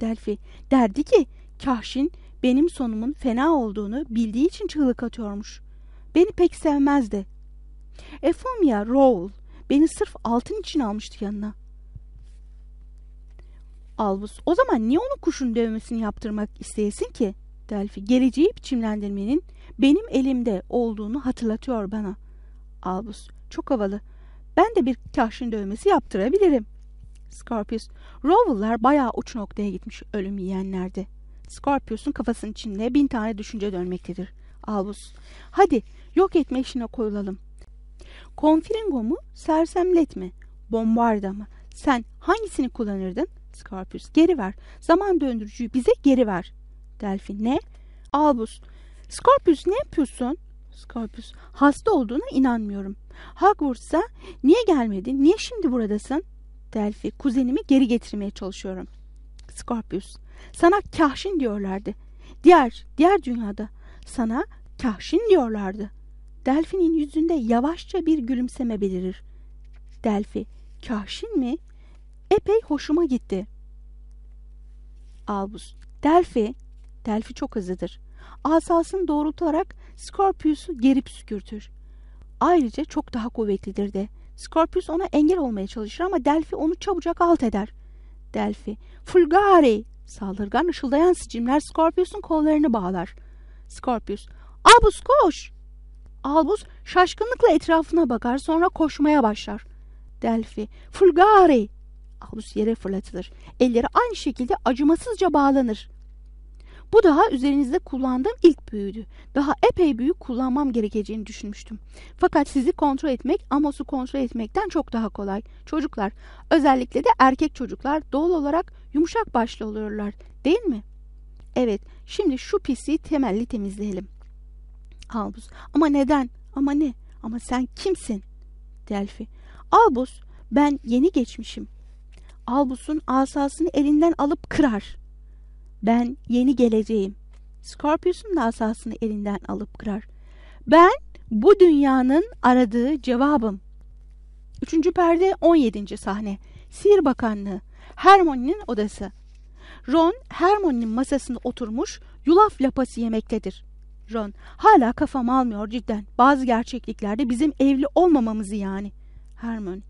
B: Delphi derdi ki Kahşin benim sonumun fena olduğunu bildiği için çığlık atıyormuş. Beni pek sevmezdi. Efomia Rowell beni sırf altın için almıştı yanına. Albus o zaman niye onun kuşun dövmesini yaptırmak isteyesin ki? Delphi geleceği biçimlendirmenin benim elimde olduğunu hatırlatıyor bana. Albus çok havalı. Ben de bir kahşin dövmesi yaptırabilirim. Scorpius Rowell'lar bayağı uç noktaya gitmiş ölüm yiyenlerde. Scorpius'un kafasının içinde bin tane düşünce dönmektedir. Albus hadi yok etme işine koyulalım. Konfringo mu sersemlet mi? Bombarda mı? Sen hangisini kullanırdın? Scorpius. Geri ver. Zaman döndürücüyü bize geri ver. Delphi. Ne? Albus. Scorpius ne yapıyorsun? Scorpius. Hasta olduğuna inanmıyorum. Hogwarts'a niye gelmedin? Niye şimdi buradasın? Delphi. Kuzenimi geri getirmeye çalışıyorum. Scorpius. Sana kahşin diyorlardı. Diğer, diğer dünyada sana kahşin diyorlardı. Delphi'nin yüzünde yavaşça bir gülümseme belirir. Delphi, kahşin mi? Epey hoşuma gitti. Albus, Delphi, Delphi çok hızlıdır. Asasını doğrultarak Scorpius'u geri püskürtür. Ayrıca çok daha kuvvetlidir de. Scorpius ona engel olmaya çalışır ama Delphi onu çabucak alt eder. Delphi, Fulgari, saldırgan ışıldayan sicimler Scorpius'un kollarını bağlar. Scorpius, Albus koş! Albus şaşkınlıkla etrafına bakar sonra koşmaya başlar. Delphi, Fulgari! Albus yere fırlatılır. Elleri aynı şekilde acımasızca bağlanır. Bu daha üzerinizde kullandığım ilk büyüydü. Daha epey büyük kullanmam gerekeceğini düşünmüştüm. Fakat sizi kontrol etmek Amos'u kontrol etmekten çok daha kolay. Çocuklar, özellikle de erkek çocuklar doğal olarak yumuşak başlı oluyorlar, değil mi? Evet, şimdi şu pisliği temelli temizleyelim. Albus, ama neden? Ama ne? Ama sen kimsin? Delphi, Albus, ben yeni geçmişim. Albus'un asasını elinden alıp kırar. Ben yeni geleceğim. Scorpius'un da asasını elinden alıp kırar. Ben bu dünyanın aradığı cevabım. Üçüncü perde 17. sahne. Sihir Bakanlığı. Hermione'nin odası. Ron, Hermione'nin masasında oturmuş yulaf lapası yemektedir. Ron, hala kafam almıyor cidden. Bazı gerçekliklerde bizim evli olmamamızı yani. Hermione,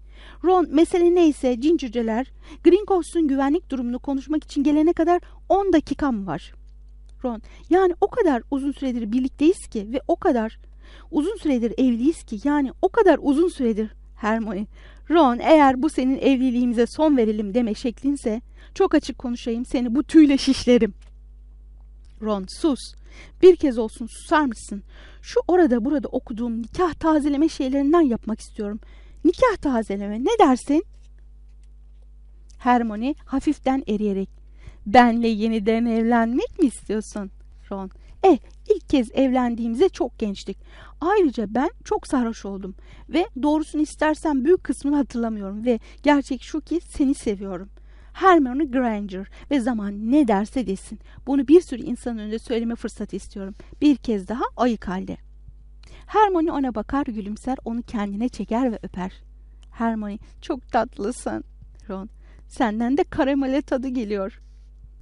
B: Ron mesele neyse cin cüceler Gringotts'un güvenlik durumunu konuşmak için gelene kadar 10 dakikam var. Ron yani o kadar uzun süredir birlikteyiz ki ve o kadar uzun süredir evliyiz ki yani o kadar uzun süredir Hermione. Ron eğer bu senin evliliğimize son verelim deme şeklinse çok açık konuşayım seni bu tüyle şişlerim. Ron sus. Bir kez olsun susar mısın? Şu orada burada okuduğum nikah tazeleme şeylerinden yapmak istiyorum. Nikah tazeleme ne dersin? Hermione hafiften eriyerek. Benle yeniden evlenmek mi istiyorsun? Ron. E ilk kez evlendiğimizde çok gençtik. Ayrıca ben çok sarhoş oldum. Ve doğrusunu istersen büyük kısmını hatırlamıyorum. Ve gerçek şu ki seni seviyorum. Hermione Granger ve zaman ne derse desin. Bunu bir sürü insanın önünde söyleme fırsatı istiyorum. Bir kez daha ayık halde. Hermione ona bakar gülümser onu kendine çeker ve öper. Hermione çok tatlısın. Ron senden de karamele tadı geliyor.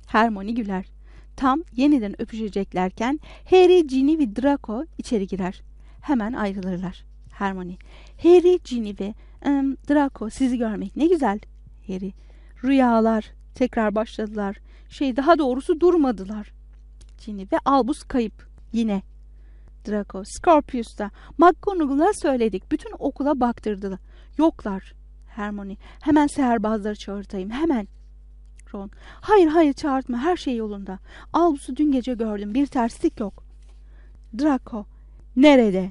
B: Hermione güler. Tam yeniden öpüşeceklerken Harry, Ginny ve Draco içeri girer. Hemen ayrılırlar. Hermione Harry, Ginny ve um, Draco sizi görmek ne güzel. Harry rüyalar tekrar başladılar. Şey daha doğrusu durmadılar. Ginny ve Albus kayıp yine. Draco, Scorpius'ta. McGonagall'a söyledik. Bütün okula baktırdı. Yoklar. Hermione, hemen seherbazları çağırtayım, hemen. Ron, hayır hayır çağırtma, her şey yolunda. Albus'u dün gece gördüm, bir terslik yok. Draco, nerede?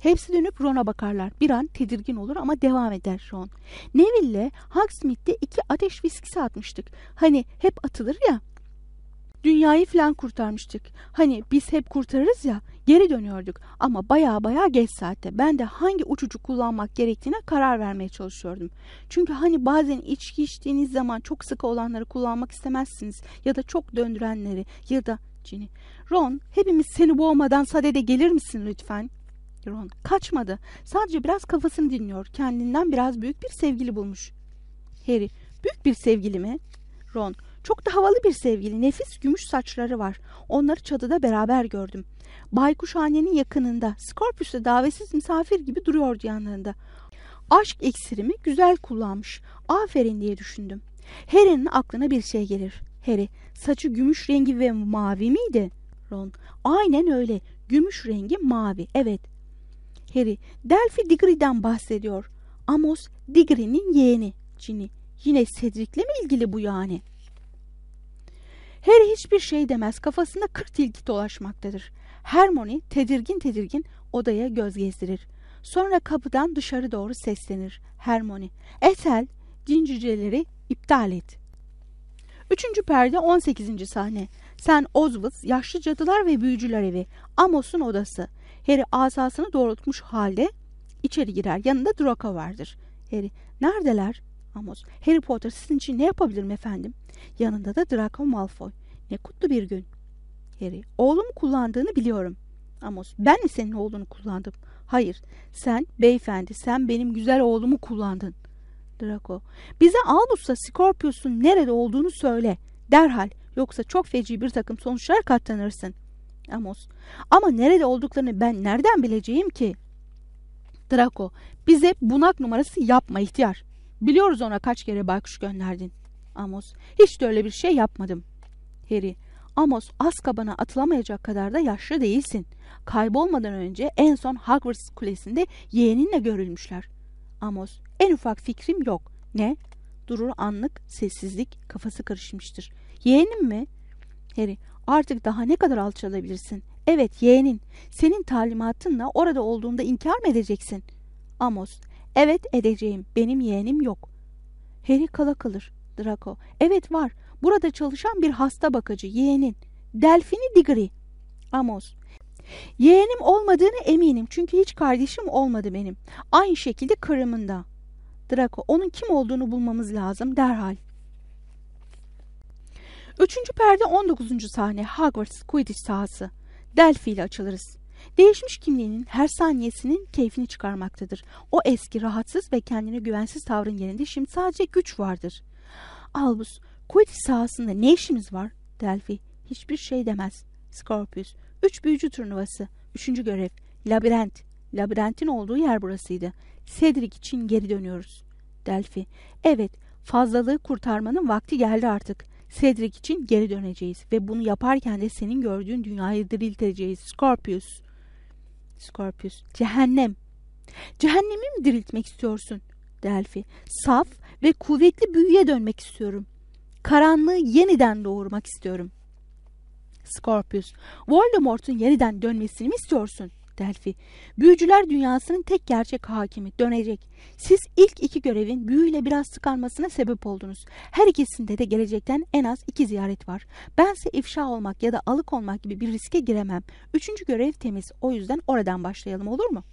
B: Hepsi dönüp Ron'a bakarlar. Bir an tedirgin olur ama devam eder Ron. Neville'le Hogsmeade'de iki ateş viskisi atmıştık. Hani hep atılır ya. Dünyayı falan kurtarmıştık. Hani biz hep kurtarırız ya geri dönüyorduk ama baya baya geç saatte. Ben de hangi uçucu kullanmak gerektiğine karar vermeye çalışıyordum. Çünkü hani bazen içki içtiğiniz zaman çok sıkı olanları kullanmak istemezsiniz ya da çok döndürenleri ya da Ginny. Ron hepimiz seni boğmadan sadede gelir misin lütfen? Ron kaçmadı. Sadece biraz kafasını dinliyor. Kendinden biraz büyük bir sevgili bulmuş. Harry büyük bir sevgili mi? Ron çok da havalı bir sevgili, nefis gümüş saçları var. Onları çadıda beraber gördüm. Baykuşhanenin yakınında, Scorpius'ta davetsiz misafir gibi duruyordu yanlarında. Aşk iksirimi güzel kullanmış. Aferin diye düşündüm. Harry'nin aklına bir şey gelir. Harry, saçı gümüş rengi ve mavi miydi? Ron, aynen öyle. Gümüş rengi mavi, evet. Harry, Delphi Diggory'den bahsediyor. Amos, Diggory'nin yeğeni. Ginny, yine Cedric'le mi ilgili bu yani?'' Harry hiçbir şey demez. Kafasında kırk tilki dolaşmaktadır. Hermione tedirgin tedirgin odaya göz gezdirir. Sonra kapıdan dışarı doğru seslenir. Hermione, Ethel, Cincirceleri iptal et. Üçüncü perde 18. sahne. Sen Oswald, yaşlı cadılar ve büyücüler evi. Amos'un odası. Harry asasını doğrultmuş halde içeri girer. Yanında Draco vardır. Harry, neredeler? Amos, Harry Potter sizin için ne yapabilirim efendim? Yanında da Draco Malfoy. Ne kutlu bir gün. Harry, oğlumu kullandığını biliyorum. Amos, ben mi senin oğlunu kullandım? Hayır, sen beyefendi, sen benim güzel oğlumu kullandın. Draco, bize Albus'la Scorpius'un nerede olduğunu söyle. Derhal, yoksa çok feci bir takım sonuçlar katlanırsın. Amos, ama nerede olduklarını ben nereden bileceğim ki? Draco, bize bunak numarası yapma ihtiyar. Biliyoruz ona kaç kere baykuş gönderdin. Amos, hiç de öyle bir şey yapmadım. Harry, Amos Azkaban'a atılamayacak kadar da yaşlı değilsin. Kaybolmadan önce en son Hogwarts Kulesi'nde yeğeninle görülmüşler. Amos, en ufak fikrim yok. Ne? Durur anlık, sessizlik, kafası karışmıştır. Yeğenim mi? Harry, artık daha ne kadar alçalabilirsin? Evet, yeğenin. Senin talimatınla orada olduğunda inkar mı edeceksin? Amos, evet edeceğim. Benim yeğenim yok. Harry kala kalır. Draco, evet var. Burada çalışan bir hasta bakıcı, yeğenin. Delfini Diggory. Amos, yeğenim olmadığını eminim çünkü hiç kardeşim olmadı benim. Aynı şekilde karımın da. Draco, onun kim olduğunu bulmamız lazım derhal. Üçüncü perde 19. sahne Hogwarts Quidditch sahası. Delphi ile açılırız. Değişmiş kimliğinin her saniyesinin keyfini çıkarmaktadır. O eski rahatsız ve kendine güvensiz tavrın yerinde şimdi sadece güç vardır. Albus, Quidditch sahasında ne işimiz var? Delphi, hiçbir şey demez. Scorpius, üç büyücü turnuvası, üçüncü görev, labirent. Labirentin olduğu yer burasıydı. Cedric için geri dönüyoruz. Delphi, evet, fazlalığı kurtarmanın vakti geldi artık. Cedric için geri döneceğiz ve bunu yaparken de senin gördüğün dünyayı dirilteceğiz. Scorpius. Scorpius. Cehennem. Cehennemi mi diriltmek istiyorsun? Delphi. Saf ve kuvvetli büyüye dönmek istiyorum. Karanlığı yeniden doğurmak istiyorum. Scorpius. Voldemort'un yeniden dönmesini mi istiyorsun? Delphi. Büyücüler dünyasının tek gerçek hakimi dönecek. Siz ilk iki görevin büyüyle biraz tıkanmasına sebep oldunuz. Her ikisinde de gelecekten en az iki ziyaret var. Bense ifşa olmak ya da alık olmak gibi bir riske giremem. Üçüncü görev temiz. O yüzden oradan başlayalım olur mu?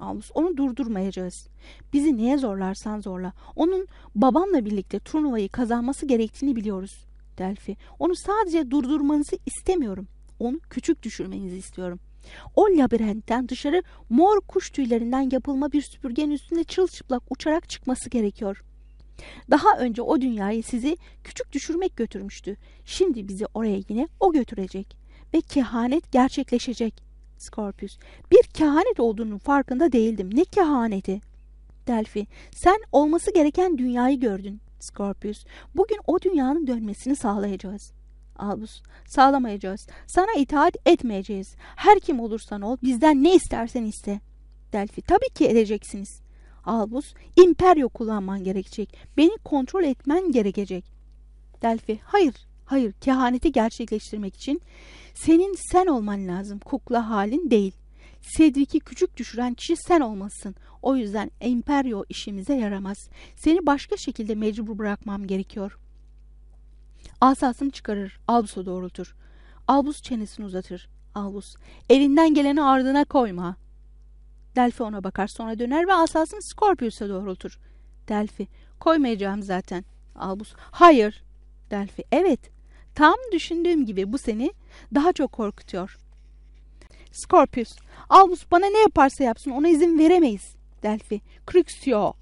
B: Albus onu durdurmayacağız. Bizi neye zorlarsan zorla. Onun babamla birlikte turnuvayı kazanması gerektiğini biliyoruz. Delphi. Onu sadece durdurmanızı istemiyorum. Onu küçük düşürmenizi istiyorum. O labirentten dışarı mor kuş tüylerinden yapılma bir süpürgenin üstünde çılçıplak uçarak çıkması gerekiyor. Daha önce o dünyayı sizi küçük düşürmek götürmüştü. Şimdi bizi oraya yine o götürecek. Ve kehanet gerçekleşecek. Scorpius, bir kehanet olduğunun farkında değildim. Ne kehaneti? Delphi, sen olması gereken dünyayı gördün. Scorpius, bugün o dünyanın dönmesini sağlayacağız. Albus, sağlamayacağız. Sana itaat etmeyeceğiz. Her kim olursan ol, bizden ne istersen iste. Delphi, tabii ki edeceksiniz. Albus, imperyo kullanman gerekecek. Beni kontrol etmen gerekecek. Delphi, hayır, hayır, kehaneti gerçekleştirmek için senin sen olman lazım, kukla halin değil. Cedric'i küçük düşüren kişi sen olmasın. O yüzden imperyo işimize yaramaz. Seni başka şekilde mecbur bırakmam gerekiyor.'' Asasını çıkarır, Albus'a doğrultur. Albus çenesini uzatır. Albus, elinden geleni ardına koyma. Delphi ona bakar sonra döner ve asasını Scorpius'a doğrultur. Delphi, koymayacağım zaten. Albus, hayır. Delphi, evet. Tam düşündüğüm gibi bu seni daha çok korkutuyor. Scorpius, Albus bana ne yaparsa yapsın ona izin veremeyiz. Delphi, Cruxio.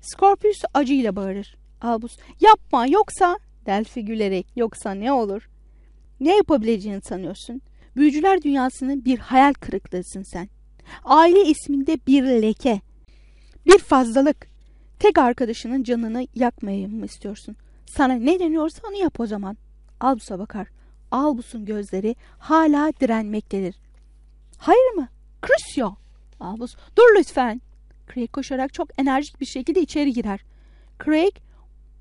B: Scorpius acıyla bağırır. Albus, yapma yoksa Delphi gülerek yoksa ne olur? Ne yapabileceğini sanıyorsun? Büyücüler dünyasının bir hayal kırıklığısın sen. Aile isminde bir leke. Bir fazlalık. Tek arkadaşının canını yakmayayım mı istiyorsun? Sana ne deniyorsa onu yap o zaman. Albus'a bakar. Albus'un gözleri hala direnmektedir. Hayır mı? Crucio. Albus dur lütfen. Craig koşarak çok enerjik bir şekilde içeri girer. Craig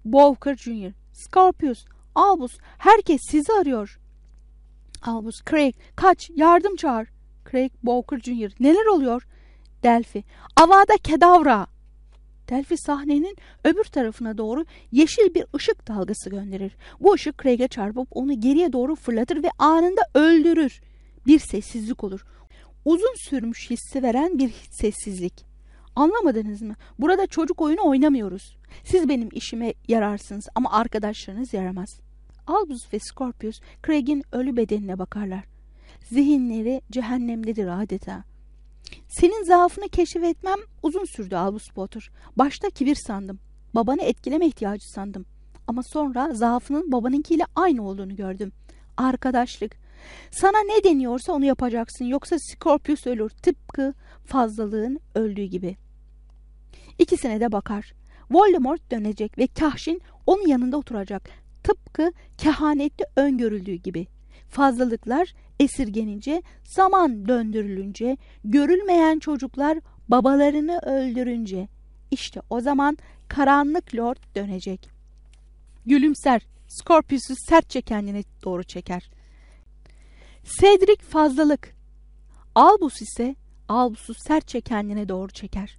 B: Bowker Jr. Scorpius, Albus, herkes sizi arıyor. Albus, Craig, kaç, yardım çağır. Craig Bowker Jr. Neler oluyor? Delphi, Avada Kedavra. Delphi sahnenin öbür tarafına doğru yeşil bir ışık dalgası gönderir. Bu ışık Craig'e çarpıp onu geriye doğru fırlatır ve anında öldürür. Bir sessizlik olur. Uzun sürmüş hissi veren bir sessizlik. Anlamadınız mı? Burada çocuk oyunu oynamıyoruz. Siz benim işime yararsınız ama arkadaşlarınız yaramaz. Albus ve Scorpius Craig'in ölü bedenine bakarlar. Zihinleri cehennemdedir adeta. Senin zaafını keşfetmem uzun sürdü Albus Potter. Başta kibir sandım. Babanı etkileme ihtiyacı sandım. Ama sonra zaafının babanınkiyle aynı olduğunu gördüm. Arkadaşlık. Sana ne deniyorsa onu yapacaksın yoksa Scorpius ölür tıpkı fazlalığın öldüğü gibi. İkisine de bakar. Voldemort dönecek ve Kahşin onun yanında oturacak. Tıpkı kehanette öngörüldüğü gibi. Fazlalıklar esirgenince, zaman döndürülünce, görülmeyen çocuklar babalarını öldürünce, işte o zaman karanlık lord dönecek. Gülümser, Scorpius'u sertçe kendine doğru çeker. Cedric fazlalık. Albus ise Albus'u sertçe kendine doğru çeker.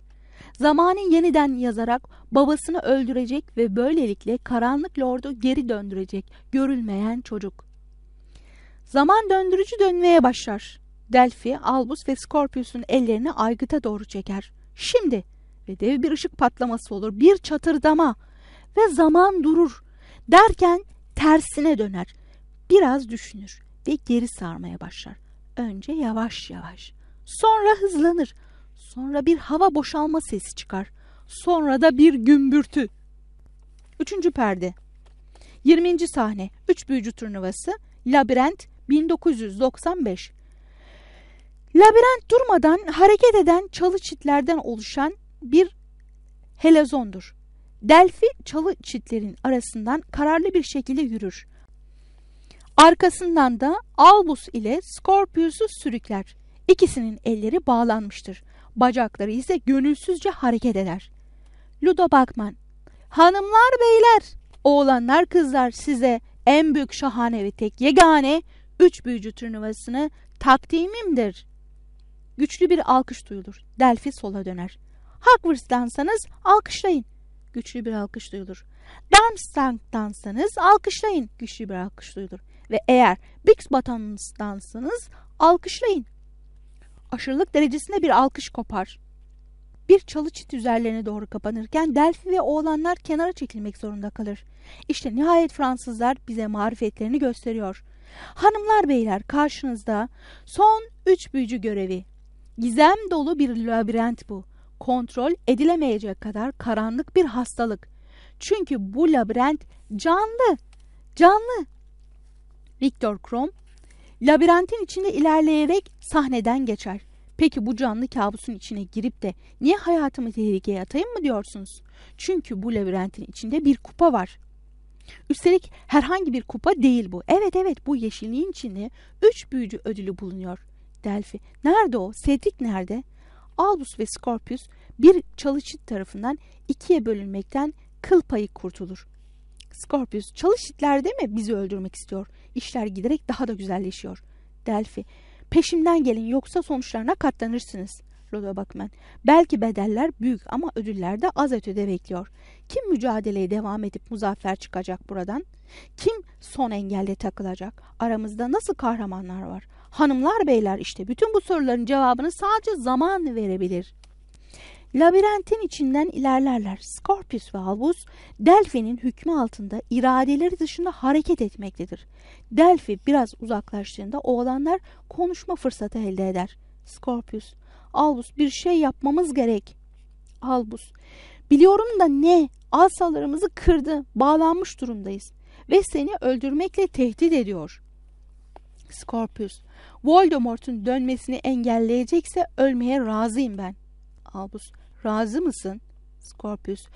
B: Zamanı yeniden yazarak babasını öldürecek ve böylelikle karanlık lordu geri döndürecek görülmeyen çocuk. Zaman döndürücü dönmeye başlar. Delphi, Albus ve Scorpius'un ellerini aygıta doğru çeker. Şimdi ve dev bir ışık patlaması olur, bir çatırdama ve zaman durur. Derken tersine döner. Biraz düşünür ve geri sarmaya başlar. Önce yavaş yavaş, sonra hızlanır. Sonra bir hava boşalma sesi çıkar. Sonra da bir gümbürtü. Üçüncü perde. 20. sahne. Üç büyücü turnuvası. Labirent 1995. Labirent durmadan hareket eden çalı çitlerden oluşan bir helezondur. Delphi çalı çitlerin arasından kararlı bir şekilde yürür. Arkasından da Albus ile Scorpius'u sürükler. İkisinin elleri bağlanmıştır. Bacakları ise gönülsüzce hareket eder. Ludo Bakman Hanımlar beyler, oğlanlar kızlar size en büyük şahane ve tek yegane üç büyücü turnuvasını takdimimdir. Güçlü bir alkış duyulur. Delphi sola döner. Hogwarts'tansanız alkışlayın. Güçlü bir alkış duyulur. Darmstadt'tansanız alkışlayın. Güçlü bir alkış duyulur. Ve eğer Bixbatan'dansanız alkışlayın. Aşırılık derecesinde bir alkış kopar. Bir çalı çit üzerlerine doğru kapanırken Delphi ve oğlanlar kenara çekilmek zorunda kalır. İşte nihayet Fransızlar bize marifetlerini gösteriyor. Hanımlar beyler karşınızda son üç büyücü görevi. Gizem dolu bir labirent bu. Kontrol edilemeyecek kadar karanlık bir hastalık. Çünkü bu labirent canlı. Canlı. Victor Krum labirentin içinde ilerleyerek sahneden geçer. Peki bu canlı kabusun içine girip de niye hayatımı tehlikeye atayım mı diyorsunuz? Çünkü bu labirentin içinde bir kupa var. Üstelik herhangi bir kupa değil bu. Evet evet bu yeşilliğin içinde üç büyücü ödülü bulunuyor. Delphi. Nerede o? Cedric nerede? Albus ve Scorpius bir çalışıt tarafından ikiye bölünmekten kıl payı kurtulur. Scorpius çalışıtlar değil mi bizi öldürmek istiyor. İşler giderek daha da güzelleşiyor. Delphi. Peşimden gelin yoksa sonuçlarına katlanırsınız. Lola Bakman. Belki bedeller büyük ama ödüller de az ötede bekliyor. Kim mücadeleye devam edip muzaffer çıkacak buradan? Kim son engelle takılacak? Aramızda nasıl kahramanlar var? Hanımlar beyler işte bütün bu soruların cevabını sadece zaman verebilir. Labirentin içinden ilerlerler. Scorpius ve Albus Delphi'nin hükmü altında iradeleri dışında hareket etmektedir. Delphi biraz uzaklaştığında oğlanlar konuşma fırsatı elde eder. Scorpius, Albus bir şey yapmamız gerek. Albus, biliyorum da ne? Asalarımızı kırdı, bağlanmış durumdayız ve seni öldürmekle tehdit ediyor. Scorpius, Voldemort'un dönmesini engelleyecekse ölmeye razıyım ben. Albus, razı mısın? Scorpius,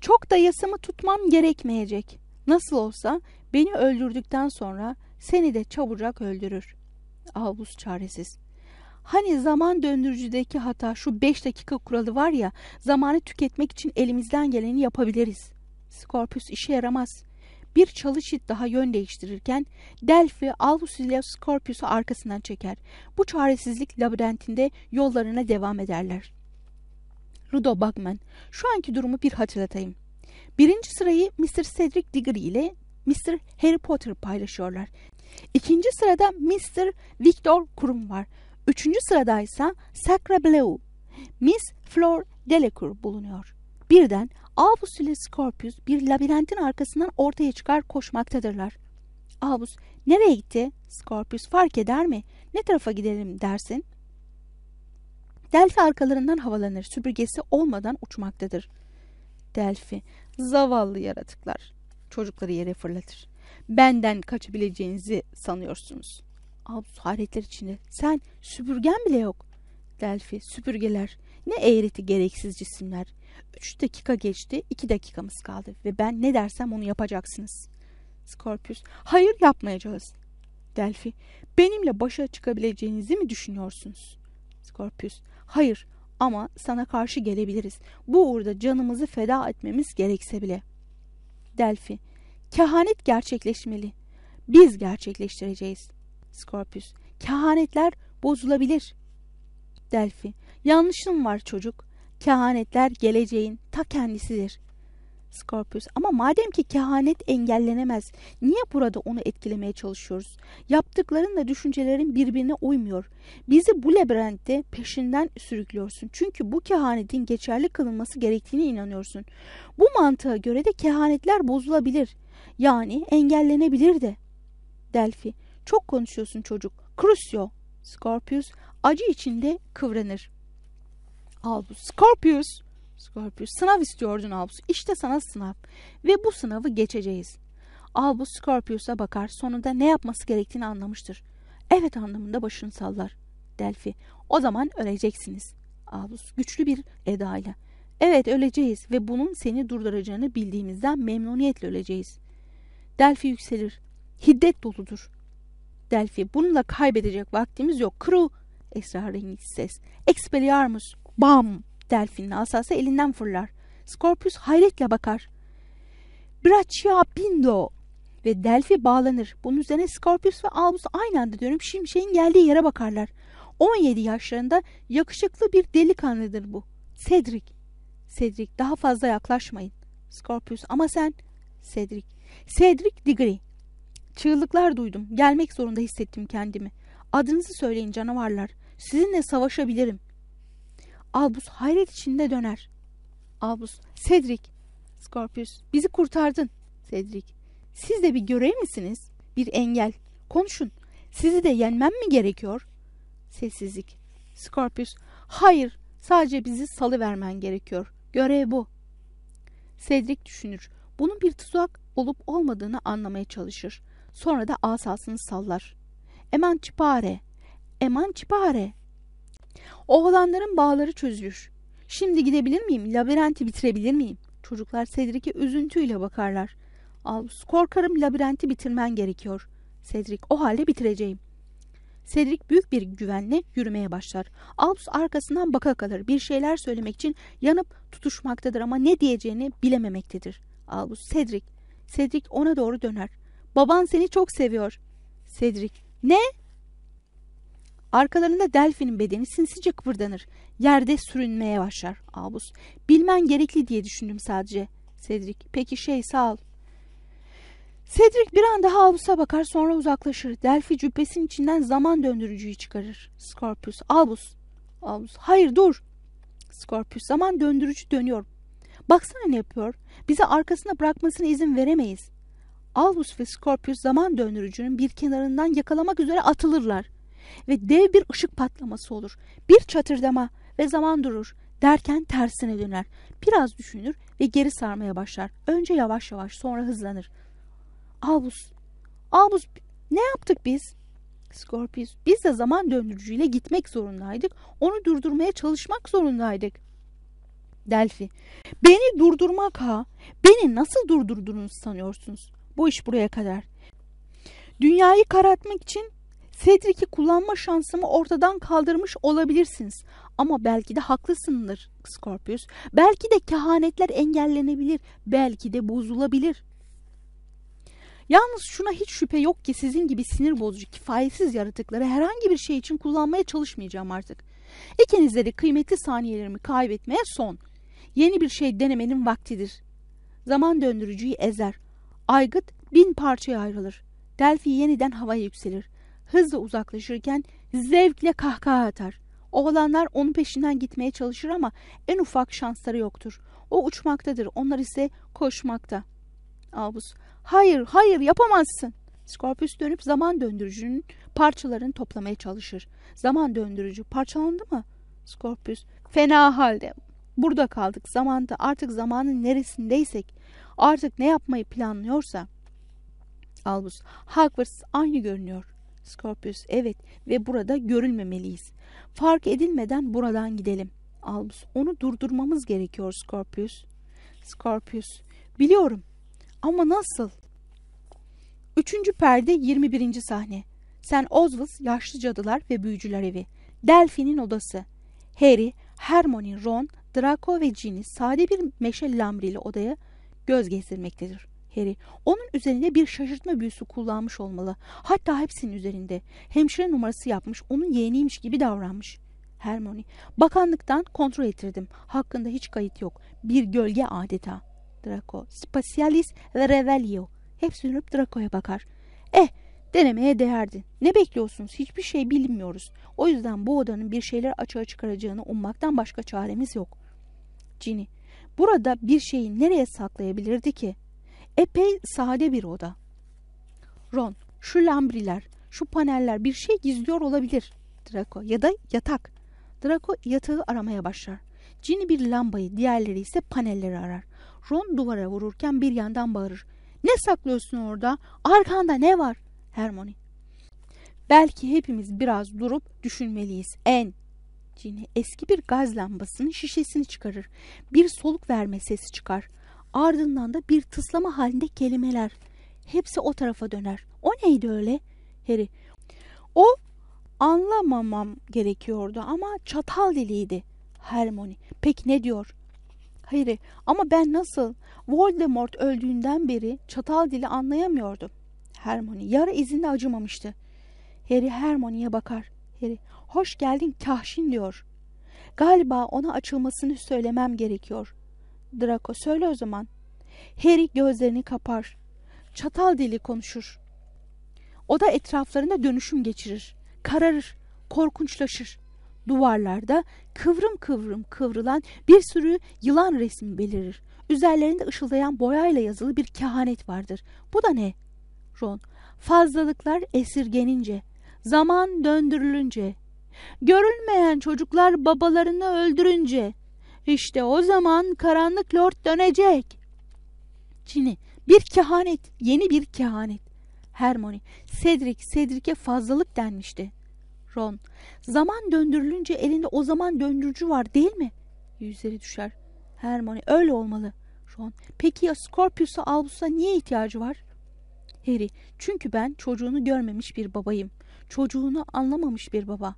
B: çok da yasamı tutmam gerekmeyecek. Nasıl olsa beni öldürdükten sonra seni de çabucak öldürür. Albus çaresiz. Hani zaman döndürücüdeki hata şu beş dakika kuralı var ya zamanı tüketmek için elimizden geleni yapabiliriz. Scorpius işe yaramaz. Bir çalı çit daha yön değiştirirken Delphi Albus ile Scorpius'u arkasından çeker. Bu çaresizlik labirentinde yollarına devam ederler. Ludo Bagman. Şu anki durumu bir hatırlatayım. Birinci sırayı Mr. Cedric Diggory ile Mr. Harry Potter paylaşıyorlar. İkinci sırada Mr. Victor Krum var. Üçüncü sırada ise Sacra Bleu, Miss Flor Delacour bulunuyor. Birden Albus ile Scorpius bir labirentin arkasından ortaya çıkar koşmaktadırlar. Albus nereye gitti? Scorpius fark eder mi? Ne tarafa gidelim dersin? Delphi arkalarından havalanır. Süpürgesi olmadan uçmaktadır. Delphi zavallı yaratıklar. Çocukları yere fırlatır. Benden kaçabileceğinizi sanıyorsunuz. Albus hayretler içinde. Sen süpürgen bile yok. Delphi süpürgeler. Ne eğreti gereksiz cisimler. Üç dakika geçti. iki dakikamız kaldı. Ve ben ne dersem onu yapacaksınız. Scorpius. Hayır yapmayacağız. Delphi. Benimle başa çıkabileceğinizi mi düşünüyorsunuz? Scorpius. Hayır ama sana karşı gelebiliriz. Bu uğurda canımızı feda etmemiz gerekse bile. Delphi. Kehanet gerçekleşmeli. Biz gerçekleştireceğiz. Scorpius. Kehanetler bozulabilir. Delphi. Yanlışım var çocuk. Kehanetler geleceğin ta kendisidir. Scorpius. Ama madem ki kehanet engellenemez, niye burada onu etkilemeye çalışıyoruz? Yaptıklarınla düşüncelerin birbirine uymuyor. Bizi bu labirentte peşinden sürüklüyorsun. Çünkü bu kehanetin geçerli kılınması gerektiğine inanıyorsun. Bu mantığa göre de kehanetler bozulabilir. Yani engellenebilir de. Delphi. Çok konuşuyorsun çocuk. Crucio. Scorpius acı içinde kıvranır. Albus. Scorpius. Scorpius. Sınav istiyordun Albus. İşte sana sınav. Ve bu sınavı geçeceğiz. Albus Scorpius'a bakar. Sonunda ne yapması gerektiğini anlamıştır. Evet anlamında başını sallar. Delphi. O zaman öleceksiniz. Albus güçlü bir edayla. Evet öleceğiz ve bunun seni durduracağını bildiğimizden memnuniyetle öleceğiz. Delphi yükselir. Hiddet doludur. Delphi bununla kaybedecek vaktimiz yok. Kru esrarengiz ses. Expelliarmus. Bam. Delphi'nin asası elinden fırlar. Scorpius hayretle bakar. Bracciapindo ve Delphi bağlanır. Bunun üzerine Scorpius ve Albus aynı anda dönüp şimşeğin geldiği yere bakarlar. 17 yaşlarında yakışıklı bir delikanlıdır bu. Cedric. Cedric daha fazla yaklaşmayın. Scorpius ama sen Cedric. Cedric Diggory. Çığlıklar duydum. Gelmek zorunda hissettim kendimi. Adınızı söyleyin canavarlar. Sizinle savaşabilirim. Albus hayret içinde döner. Albus, Cedric. Scorpius, bizi kurtardın. Cedric, siz de bir görev misiniz? Bir engel. Konuşun. Sizi de yenmem mi gerekiyor? Sessizlik. Scorpius, hayır. Sadece bizi salı vermen gerekiyor. Görev bu. Cedric düşünür. Bunun bir tuzak olup olmadığını anlamaya çalışır. Sonra da asasını sallar. Emancipare. Emancipare. Oğlanların bağları çözülür. Şimdi gidebilir miyim? Labirenti bitirebilir miyim? Çocuklar Cedric'e üzüntüyle bakarlar. Albus korkarım labirenti bitirmen gerekiyor. Cedric o halde bitireceğim. Cedric büyük bir güvenle yürümeye başlar. Albus arkasından baka kalır. Bir şeyler söylemek için yanıp tutuşmaktadır ama ne diyeceğini bilememektedir. Albus Cedric. Cedric ona doğru döner. Baban seni çok seviyor. Cedric. Ne? Arkalarında Delphi'nin bedeni sinsice kıpırdanır. Yerde sürünmeye başlar Albus. Bilmen gerekli diye düşündüm sadece. Cedric. Peki şey sağ ol. Cedric bir anda Albus'a bakar sonra uzaklaşır. Delphi cübbesinin içinden zaman döndürücüyü çıkarır. Scorpius. Albus. Albus. Hayır dur. Scorpius. Zaman döndürücü dönüyor. Baksana ne yapıyor. Bize arkasına bırakmasına izin veremeyiz. Albus ve Scorpius zaman döndürücünün bir kenarından yakalamak üzere atılırlar ve dev bir ışık patlaması olur. Bir çatırdama ve zaman durur. Derken tersine döner. Biraz düşünür ve geri sarmaya başlar. Önce yavaş yavaş sonra hızlanır. Albus, Albus ne yaptık biz? Scorpius, biz de zaman döndürücüyle gitmek zorundaydık. Onu durdurmaya çalışmak zorundaydık. Delphi, beni durdurmak ha? Beni nasıl durdurduğunuzu sanıyorsunuz? Bu iş buraya kadar. Dünyayı karartmak için Cedric'i kullanma şansımı ortadan kaldırmış olabilirsiniz. Ama belki de haklısındır Scorpius. Belki de kehanetler engellenebilir. Belki de bozulabilir. Yalnız şuna hiç şüphe yok ki sizin gibi sinir bozucu, kifayetsiz yaratıkları herhangi bir şey için kullanmaya çalışmayacağım artık. İkinizde de kıymetli saniyelerimi kaybetmeye son. Yeni bir şey denemenin vaktidir. Zaman döndürücüyü ezer. Aygıt bin parçaya ayrılır. Delphi yeniden havaya yükselir. Hızla uzaklaşırken zevkle kahkaha atar. Oğlanlar onun peşinden gitmeye çalışır ama en ufak şansları yoktur. O uçmaktadır, onlar ise koşmakta. Albus, hayır, hayır yapamazsın. Scorpius dönüp zaman döndürücünün parçalarını toplamaya çalışır. Zaman döndürücü parçalandı mı? Scorpius, fena halde. Burada kaldık. Zamanda artık zamanın neresindeysek, artık ne yapmayı planlıyorsa. Albus, Hogwarts aynı görünüyor. Scorpius, evet ve burada görülmemeliyiz. Fark edilmeden buradan gidelim. Albus, onu durdurmamız gerekiyor Scorpius. Scorpius, biliyorum ama nasıl? Üçüncü perde 21. sahne. Sen Oswald, yaşlı cadılar ve büyücüler evi. Delphi'nin odası. Harry, Hermione, Ron, Draco ve Ginny sade bir meşe lambriyle odaya göz gezdirmektedir. Harry, onun üzerinde bir şaşırtma büyüsü kullanmış olmalı. Hatta hepsinin üzerinde. Hemşire numarası yapmış, onun yeğeniymiş gibi davranmış. Hermione, bakanlıktan kontrol ettirdim. Hakkında hiç kayıt yok. Bir gölge adeta. Draco, Spatialis ve Revelio. Hepsi dönüp Draco'ya bakar. Eh, denemeye değerdi. Ne bekliyorsunuz? Hiçbir şey bilmiyoruz. O yüzden bu odanın bir şeyler açığa çıkaracağını ummaktan başka çaremiz yok. Ginny, burada bir şeyi nereye saklayabilirdi ki? Epey sade bir oda. Ron, şu lambriler, şu paneller bir şey gizliyor olabilir. Draco ya da yatak. Draco yatağı aramaya başlar. Ginny bir lambayı, diğerleri ise panelleri arar. Ron duvara vururken bir yandan bağırır. Ne saklıyorsun orada? Arkanda ne var? Hermione. Belki hepimiz biraz durup düşünmeliyiz. En. Ginny eski bir gaz lambasının şişesini çıkarır. Bir soluk verme sesi çıkar. Ardından da bir tıslama halinde kelimeler. Hepsi o tarafa döner. O neydi öyle? Harry. O anlamamam gerekiyordu ama çatal diliydi. Hermione. Peki ne diyor? Hayır ama ben nasıl? Voldemort öldüğünden beri çatal dili anlayamıyordum. Hermione yara izinde acımamıştı. Harry Hermione'ye bakar. Harry hoş geldin kahşin diyor. Galiba ona açılmasını söylemem gerekiyor. Draco söyle o zaman. Harry gözlerini kapar. Çatal dili konuşur. O da etraflarında dönüşüm geçirir. Kararır, korkunçlaşır. Duvarlarda kıvrım kıvrım kıvrılan bir sürü yılan resmi belirir. Üzerlerinde ışıldayan boyayla yazılı bir kehanet vardır. Bu da ne? Ron. Fazlalıklar esirgenince, zaman döndürülünce, görülmeyen çocuklar babalarını öldürünce, işte o zaman karanlık lord dönecek. Cini, bir kehanet, yeni bir kehanet. Hermione, Cedric, Cedric'e fazlalık denmişti. Ron, zaman döndürülünce elinde o zaman döndürücü var değil mi? Yüzleri düşer. Hermione, öyle olmalı. Ron, peki ya Scorpius'a Albus'a niye ihtiyacı var? Harry, çünkü ben çocuğunu görmemiş bir babayım. Çocuğunu anlamamış bir baba.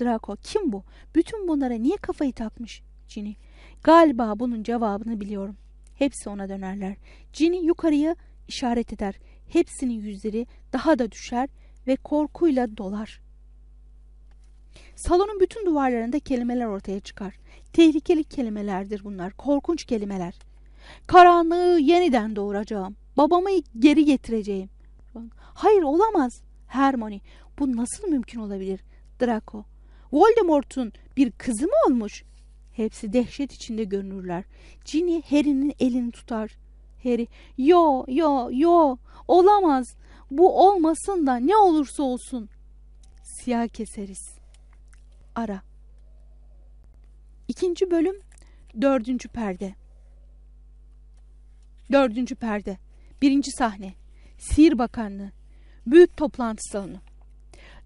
B: Draco, kim bu? Bütün bunlara niye kafayı takmış? Ginny, galiba bunun cevabını biliyorum. Hepsi ona dönerler. Ginny yukarıya işaret eder. Hepsinin yüzleri daha da düşer ve korkuyla dolar. Salonun bütün duvarlarında kelimeler ortaya çıkar. Tehlikeli kelimelerdir bunlar, korkunç kelimeler. Karanlığı yeniden doğuracağım. Babamı geri getireceğim. Hayır olamaz. Hermione, bu nasıl mümkün olabilir? Draco, Voldemort'un bir kızı mı olmuş? Hepsi dehşet içinde görünürler. Ginny Harry'nin elini tutar. Harry, yo yo yo, olamaz. Bu olmasın da ne olursa olsun. Siyah keseriz. Ara. İkinci bölüm dördüncü perde. Dördüncü perde. Birinci sahne. Sihir Bakanlığı. Büyük toplantı salonu.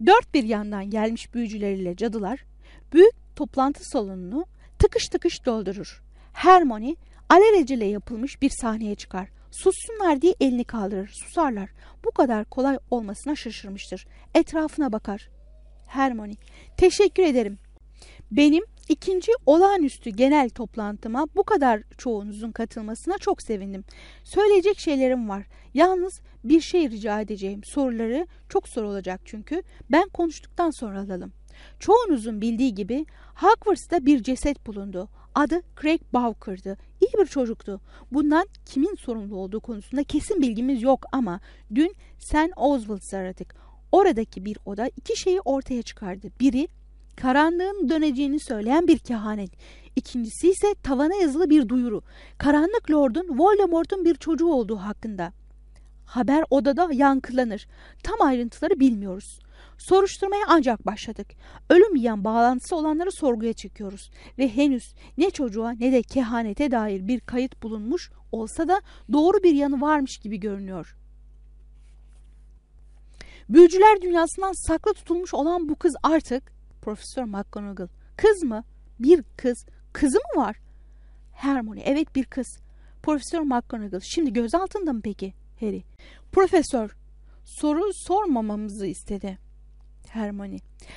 B: Dört bir yandan gelmiş büyücüleriyle cadılar büyük toplantı salonunu tıkış tıkış doldurur. Hermione alelacele yapılmış bir sahneye çıkar. Sussunlar diye elini kaldırır. Susarlar. Bu kadar kolay olmasına şaşırmıştır. Etrafına bakar. Hermione, teşekkür ederim. Benim ikinci olağanüstü genel toplantıma bu kadar çoğunuzun katılmasına çok sevindim. Söyleyecek şeylerim var. Yalnız bir şey rica edeceğim. Soruları çok soru olacak çünkü. Ben konuştuktan sonra alalım. Çoğunuzun bildiği gibi Hogwarts'ta bir ceset bulundu. Adı Craig Bowker'dı. İyi bir çocuktu. Bundan kimin sorumlu olduğu konusunda kesin bilgimiz yok ama dün Sen Oswald'ı aradık. Oradaki bir oda iki şeyi ortaya çıkardı. Biri karanlığın döneceğini söyleyen bir kehanet. İkincisi ise tavana yazılı bir duyuru. Karanlık Lord'un Voldemort'un bir çocuğu olduğu hakkında. Haber odada yankılanır. Tam ayrıntıları bilmiyoruz. Soruşturmaya ancak başladık. Ölüm yiyen bağlantısı olanları sorguya çekiyoruz. Ve henüz ne çocuğa ne de kehanete dair bir kayıt bulunmuş olsa da doğru bir yanı varmış gibi görünüyor. Büyücüler dünyasından saklı tutulmuş olan bu kız artık Profesör McGonagall. Kız mı? Bir kız. Kızı mı var? Hermione. Evet bir kız. Profesör McGonagall. Şimdi gözaltında mı peki? Harry. Profesör. Soru sormamamızı istedi. Hermione.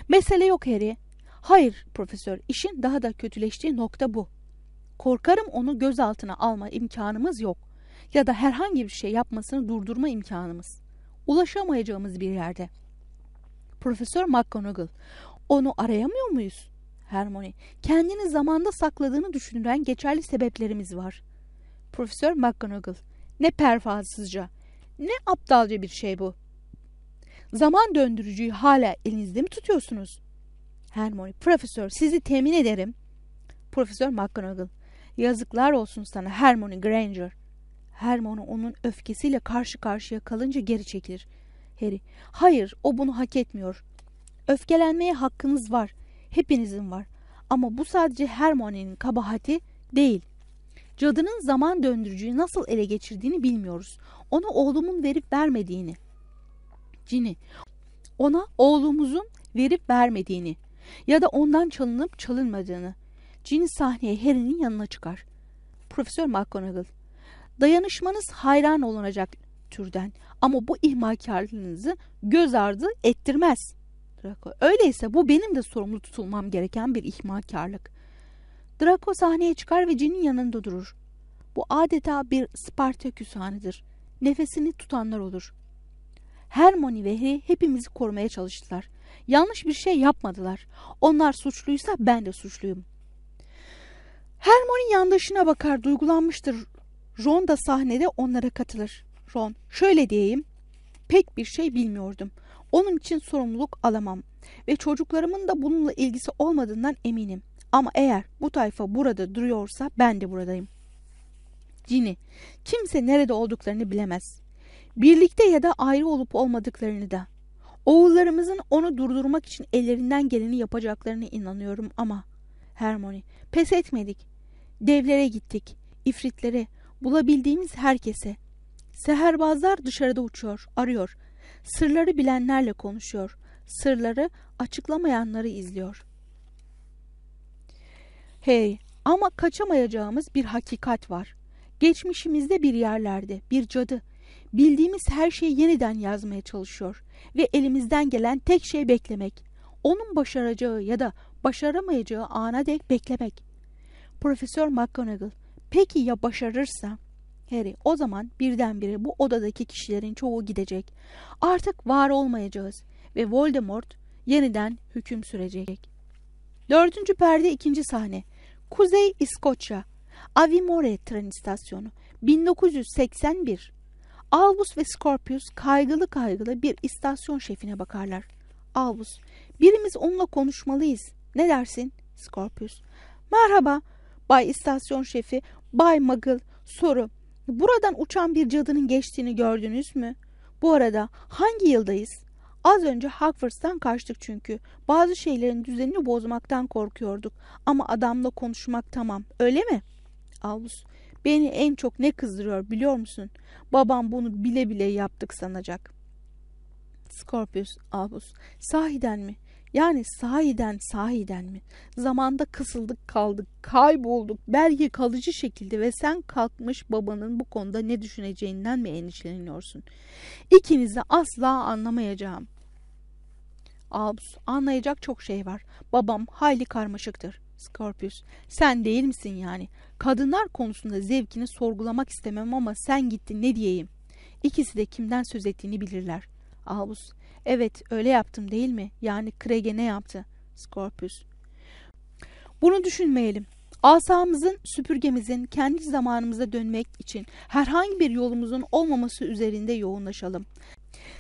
B: Mesele yok Harry. Hayır profesör. İşin daha da kötüleştiği nokta bu. Korkarım onu gözaltına alma imkanımız yok. Ya da herhangi bir şey yapmasını durdurma imkanımız. Ulaşamayacağımız bir yerde. Profesör McGonagall. Onu arayamıyor muyuz? Hermione. Kendini zamanda sakladığını düşünülen geçerli sebeplerimiz var. Profesör McGonagall. Ne pervasızca, ne aptalca bir şey bu. Zaman döndürücüyü hala elinizde mi tutuyorsunuz? Hermione. Profesör sizi temin ederim. Profesör McGonagall. Yazıklar olsun sana Hermione Granger. Hermione onun öfkesiyle karşı karşıya kalınca geri çekilir. Harry. Hayır o bunu hak etmiyor. Öfkelenmeye hakkınız var. Hepinizin var. Ama bu sadece Hermione'nin kabahati değil. Cadının zaman döndürücüyü nasıl ele geçirdiğini bilmiyoruz. Ona oğlumun verip vermediğini. Cini. Ona oğlumuzun verip vermediğini ya da ondan çalınıp çalınmadığını. Cini sahneye Harry'nin yanına çıkar. Profesör McGonagall. Dayanışmanız hayran olunacak türden ama bu ihmalkarlığınızı göz ardı ettirmez. Draco. Öyleyse bu benim de sorumlu tutulmam gereken bir ihmalkarlık. Draco sahneye çıkar ve Cin'in yanında durur. Bu adeta bir Spartaküs anıdır. Nefesini tutanlar olur. Hermione ve Harry hepimizi korumaya çalıştılar. Yanlış bir şey yapmadılar. Onlar suçluysa ben de suçluyum. Hermione yandaşına bakar duygulanmıştır. Ron da sahnede onlara katılır. Ron şöyle diyeyim. Pek bir şey bilmiyordum. Onun için sorumluluk alamam. Ve çocuklarımın da bununla ilgisi olmadığından eminim. Ama eğer bu tayfa burada duruyorsa ben de buradayım. Cini, kimse nerede olduklarını bilemez. Birlikte ya da ayrı olup olmadıklarını da. Oğullarımızın onu durdurmak için ellerinden geleni yapacaklarını inanıyorum ama Hermione, pes etmedik. Devlere gittik, ifritlere, bulabildiğimiz herkese. Seherbazlar dışarıda uçuyor, arıyor. Sırları bilenlerle konuşuyor. Sırları açıklamayanları izliyor. Hey, ama kaçamayacağımız bir hakikat var. Geçmişimizde bir yerlerde bir cadı bildiğimiz her şeyi yeniden yazmaya çalışıyor ve elimizden gelen tek şey beklemek. Onun başaracağı ya da başaramayacağı ana dek beklemek. Profesör McGonagall, peki ya başarırsa? Harry, o zaman birdenbire bu odadaki kişilerin çoğu gidecek. Artık var olmayacağız ve Voldemort yeniden hüküm sürecek. Dördüncü perde ikinci sahne. Kuzey İskoçya. Avimore tren istasyonu. 1981. Albus ve Scorpius kaygılı kaygılı bir istasyon şefine bakarlar. Albus, birimiz onunla konuşmalıyız. Ne dersin? Scorpius, merhaba Bay istasyon şefi, Bay Muggle. Soru, buradan uçan bir cadının geçtiğini gördünüz mü? Bu arada hangi yıldayız? Az önce Hogwarts'tan kaçtık çünkü. Bazı şeylerin düzenini bozmaktan korkuyorduk. Ama adamla konuşmak tamam. Öyle mi? Albus. Beni en çok ne kızdırıyor biliyor musun? Babam bunu bile bile yaptık sanacak. Scorpius. Albus. Sahiden mi? Yani sahiden sahiden mi? Zamanda kısıldık kaldık, kaybolduk, belki kalıcı şekilde ve sen kalkmış babanın bu konuda ne düşüneceğinden mi endişeleniyorsun? İkinizi asla anlamayacağım. Albus, anlayacak çok şey var. Babam hayli karmaşıktır. Scorpius, sen değil misin yani? Kadınlar konusunda zevkini sorgulamak istemem ama sen gittin ne diyeyim? İkisi de kimden söz ettiğini bilirler. Albus, evet öyle yaptım değil mi? Yani Craig'e ne yaptı? Scorpius. Bunu düşünmeyelim. Asamızın, süpürgemizin kendi zamanımıza dönmek için herhangi bir yolumuzun olmaması üzerinde yoğunlaşalım.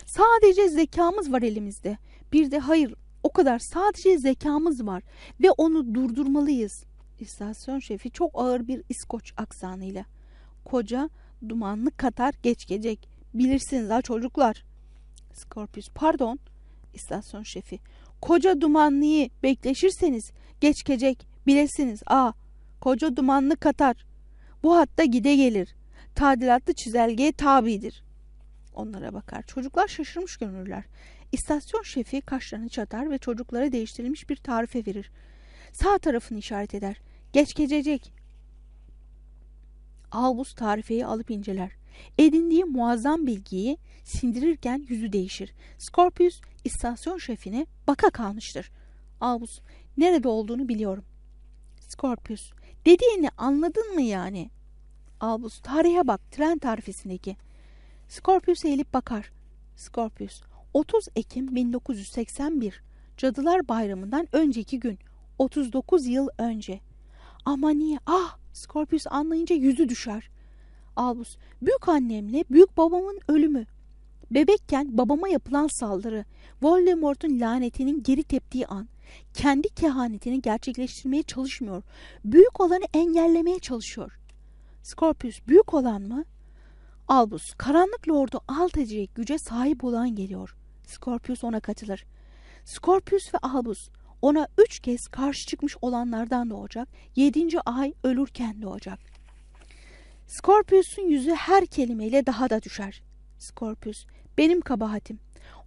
B: Sadece zekamız var elimizde. Bir de hayır, o kadar sadece zekamız var ve onu durdurmalıyız. İstasyon şefi çok ağır bir İskoç aksanıyla. Koca, dumanlı Katar geç gelecek. Bilirsiniz ha çocuklar. Scorpius, pardon. İstasyon şefi. Koca dumanlıyı bekleşirseniz geç gelecek. Bilirsiniz a. Koca dumanlı Katar. Bu hatta gide gelir. Tadilatlı çizelgeye tabidir. Onlara bakar. Çocuklar şaşırmış görünürler. İstasyon şefi kaşlarını çatar ve çocuklara değiştirilmiş bir tarife verir. Sağ tarafını işaret eder. Geç geçecek. Albus tarifeyi alıp inceler. Edindiği muazzam bilgiyi sindirirken yüzü değişir. Scorpius istasyon şefine baka kalmıştır. Albus nerede olduğunu biliyorum. Scorpius dediğini anladın mı yani? Albus tarihe bak tren tarifesindeki. Scorpius eğilip bakar. Scorpius 30 Ekim 1981 Cadılar Bayramı'ndan önceki gün 39 yıl önce. Ama niye? Ah! Scorpius anlayınca yüzü düşer. Albus, büyük annemle büyük babamın ölümü. Bebekken babama yapılan saldırı, Voldemort'un lanetinin geri teptiği an, kendi kehanetini gerçekleştirmeye çalışmıyor. Büyük olanı engellemeye çalışıyor. Scorpius büyük olan mı? Albus, karanlık lordu alt edecek güce sahip olan geliyor. Scorpius ona katılır. Scorpius ve Albus ona üç kez karşı çıkmış olanlardan doğacak, yedinci ay ölürken doğacak. Scorpius'un yüzü her kelimeyle daha da düşer. Scorpius, benim kabahatim.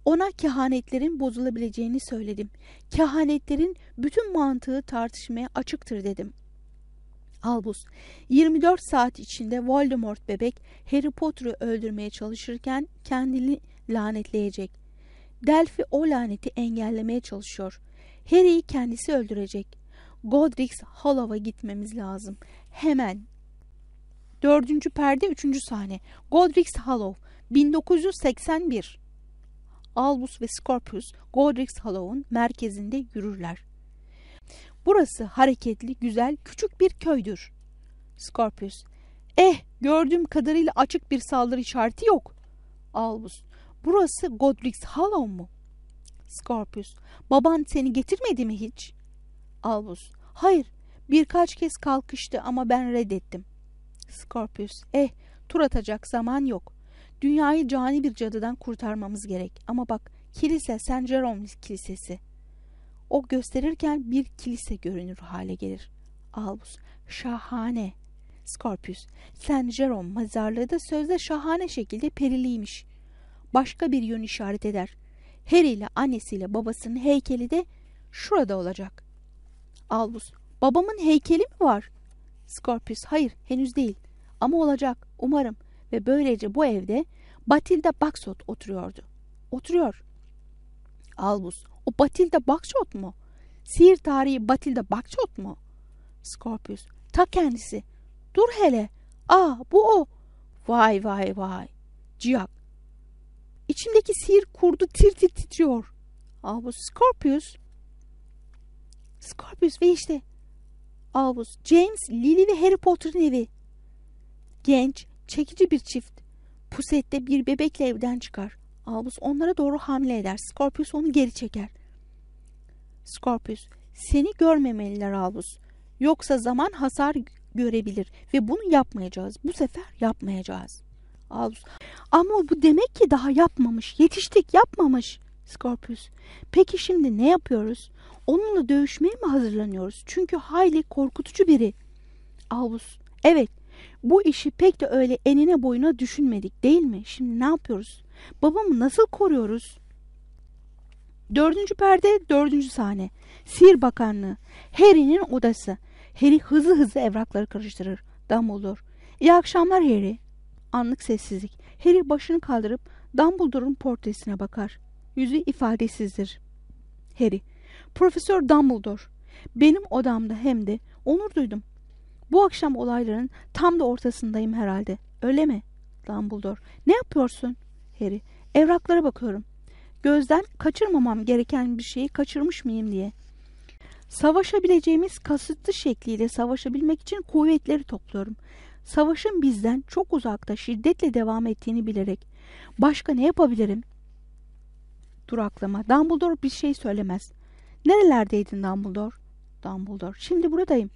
B: Ona kehanetlerin bozulabileceğini söyledim. Kehanetlerin bütün mantığı tartışmaya açıktır dedim. Albus, 24 saat içinde Voldemort bebek Harry Potter'ı öldürmeye çalışırken kendini lanetleyecek. Delphi o laneti engellemeye çalışıyor. Harry'i kendisi öldürecek. Godric's Hollow'a gitmemiz lazım. Hemen. Dördüncü perde üçüncü sahne. Godric's Hollow 1981 Albus ve Scorpius Godric's Hollow'un merkezinde yürürler. Burası hareketli, güzel, küçük bir köydür. Scorpius. Eh, gördüğüm kadarıyla açık bir saldırı işareti yok. Albus. Burası Godric's Hollow mu? Scorpius. Baban seni getirmedi mi hiç? Albus. Hayır, birkaç kez kalkıştı ama ben reddettim. Scorpius. Eh, tur atacak zaman yok. Dünyayı cani bir cadıdan kurtarmamız gerek. Ama bak, kilise Saint Jerome Kilisesi. O gösterirken bir kilise görünür hale gelir. Albus. Şahane. Scorpius. Saint Jerome mezarlığı da sözde şahane şekilde periliymiş. Başka bir yön işaret eder. Harry ile annesiyle babasının heykeli de şurada olacak. Albus. Babamın heykeli mi var? Scorpius. Hayır henüz değil. Ama olacak umarım. Ve böylece bu evde Batilda Baxot oturuyordu. Oturuyor. Albus. O Batilda Baxot mu? Sihir tarihi Batilda Baxot mu? Scorpius. Ta kendisi. Dur hele. Aa bu o. Vay vay vay. Ciyak. İçimdeki sihir kurdu tir tir titriyor. Albus. Scorpius. Scorpius ve işte Albus, James, Lily ve Harry Potter'ın evi. Genç, çekici bir çift. Pusette bir bebekle evden çıkar. Albus onlara doğru hamle eder. Scorpius onu geri çeker. Scorpius, seni görmemeliler Albus. Yoksa zaman hasar görebilir ve bunu yapmayacağız. Bu sefer yapmayacağız. Albus, ama bu demek ki daha yapmamış. Yetiştik, yapmamış. Scorpius, peki şimdi ne yapıyoruz? Onunla dövüşmeye mi hazırlanıyoruz? Çünkü hayli korkutucu biri. Albus, evet. Bu işi pek de öyle enine boyuna düşünmedik değil mi? Şimdi ne yapıyoruz? Babamı nasıl koruyoruz? Dördüncü perde, dördüncü sahne. Sihir Bakanlığı. Harry'nin odası. Harry hızlı hızlı evrakları karıştırır. Dumbledore. İyi akşamlar Harry. Anlık sessizlik. Harry başını kaldırıp Dumbledore'un portresine bakar. Yüzü ifadesizdir. Harry. Profesör Dumbledore. Benim odamda hem de onur duydum. Bu akşam olayların tam da ortasındayım herhalde. Öyle mi? Dumbledore. Ne yapıyorsun? Harry. Evraklara bakıyorum. Gözden kaçırmamam gereken bir şeyi kaçırmış mıyım diye. Savaşabileceğimiz kasıtlı şekliyle savaşabilmek için kuvvetleri topluyorum. Savaşın bizden çok uzakta şiddetle devam ettiğini bilerek. Başka ne yapabilirim? Duraklama. Dumbledore bir şey söylemez. Nerelerdeydin Dumbledore? Dumbledore. Şimdi buradayım.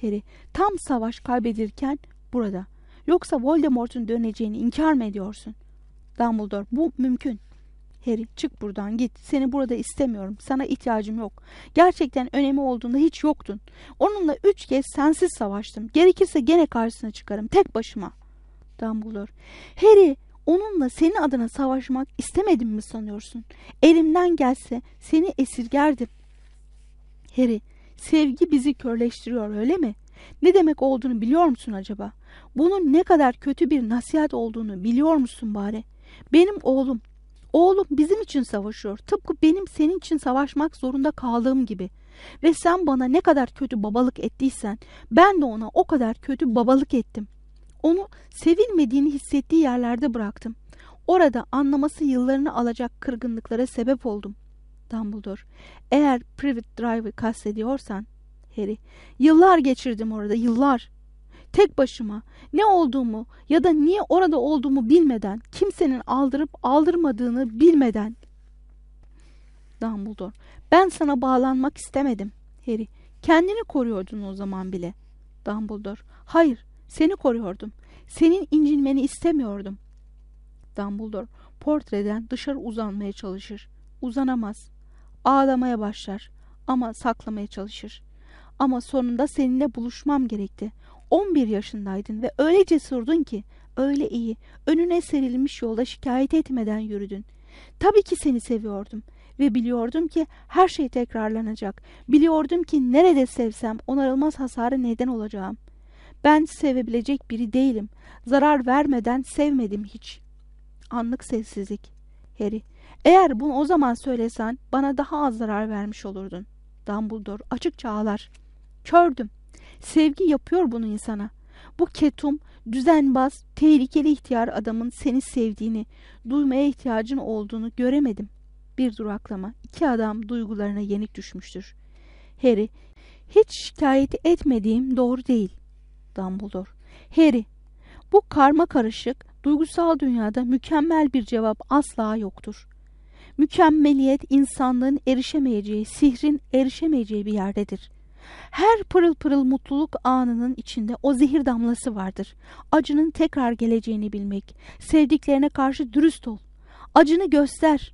B: Harry. Tam savaş kaybedilirken burada. Yoksa Voldemort'un döneceğini inkar mı ediyorsun? Dumbledore. Bu mümkün. Harry çık buradan git. Seni burada istemiyorum. Sana ihtiyacım yok. Gerçekten önemi olduğunda hiç yoktun. Onunla üç kez sensiz savaştım. Gerekirse gene karşısına çıkarım. Tek başıma. Dumbledore. Harry onunla senin adına savaşmak istemedim mi sanıyorsun? Elimden gelse seni esirgerdim. Harry sevgi bizi körleştiriyor öyle mi? Ne demek olduğunu biliyor musun acaba? Bunun ne kadar kötü bir nasihat olduğunu biliyor musun bari? Benim oğlum Oğlum bizim için savaşıyor. Tıpkı benim senin için savaşmak zorunda kaldığım gibi. Ve sen bana ne kadar kötü babalık ettiysen ben de ona o kadar kötü babalık ettim. Onu sevilmediğini hissettiği yerlerde bıraktım. Orada anlaması yıllarını alacak kırgınlıklara sebep oldum. Dumbledore, eğer Private Drive'ı kastediyorsan, Harry, yıllar geçirdim orada, yıllar tek başıma ne olduğumu ya da niye orada olduğumu bilmeden, kimsenin aldırıp aldırmadığını bilmeden. Dumbledore, ben sana bağlanmak istemedim. Harry, kendini koruyordun o zaman bile. Dumbledore, hayır, seni koruyordum. Senin incinmeni istemiyordum. Dumbledore, portreden dışarı uzanmaya çalışır. Uzanamaz. Ağlamaya başlar ama saklamaya çalışır. Ama sonunda seninle buluşmam gerekti. 11 yaşındaydın ve öyle cesurdun ki, öyle iyi, önüne serilmiş yolda şikayet etmeden yürüdün. Tabii ki seni seviyordum ve biliyordum ki her şey tekrarlanacak. Biliyordum ki nerede sevsem onarılmaz hasara neden olacağım. Ben sevebilecek biri değilim. Zarar vermeden sevmedim hiç. Anlık sessizlik. Harry, eğer bunu o zaman söylesen bana daha az zarar vermiş olurdun. Dumbledore açıkça ağlar. Kördüm. Sevgi yapıyor bunu insana. Bu ketum, düzenbaz, tehlikeli ihtiyar adamın seni sevdiğini, duymaya ihtiyacın olduğunu göremedim. Bir duraklama, iki adam duygularına yenik düşmüştür. Harry, hiç şikayet etmediğim doğru değil. Dumbledore, Harry, bu karma karışık, duygusal dünyada mükemmel bir cevap asla yoktur. Mükemmeliyet insanlığın erişemeyeceği, sihrin erişemeyeceği bir yerdedir.'' Her pırıl pırıl mutluluk anının içinde o zehir damlası vardır. Acının tekrar geleceğini bilmek. Sevdiklerine karşı dürüst ol. Acını göster.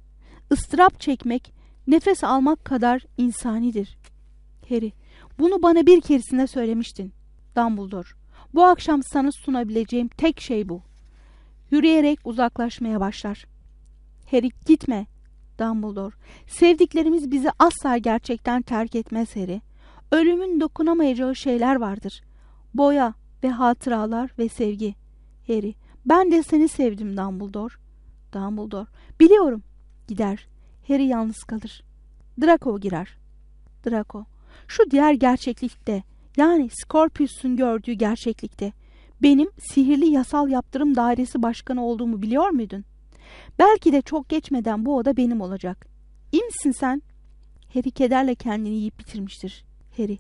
B: Istırap çekmek, nefes almak kadar insanidir. Harry, bunu bana bir keresinde söylemiştin. Dumbledore, bu akşam sana sunabileceğim tek şey bu. Yürüyerek uzaklaşmaya başlar. Harry gitme. Dumbledore, sevdiklerimiz bizi asla gerçekten terk etmez Harry. Ölümün dokunamayacağı şeyler vardır. Boya ve hatıralar ve sevgi. Harry, ben de seni sevdim Dumbledore. Dumbledore, biliyorum. Gider. Harry yalnız kalır. Draco girer. Draco, şu diğer gerçeklikte, yani Scorpius'un gördüğü gerçeklikte, benim sihirli yasal yaptırım dairesi başkanı olduğumu biliyor muydun? Belki de çok geçmeden bu oda benim olacak. İyi misin sen? Harry kederle kendini yiyip bitirmiştir. Harry.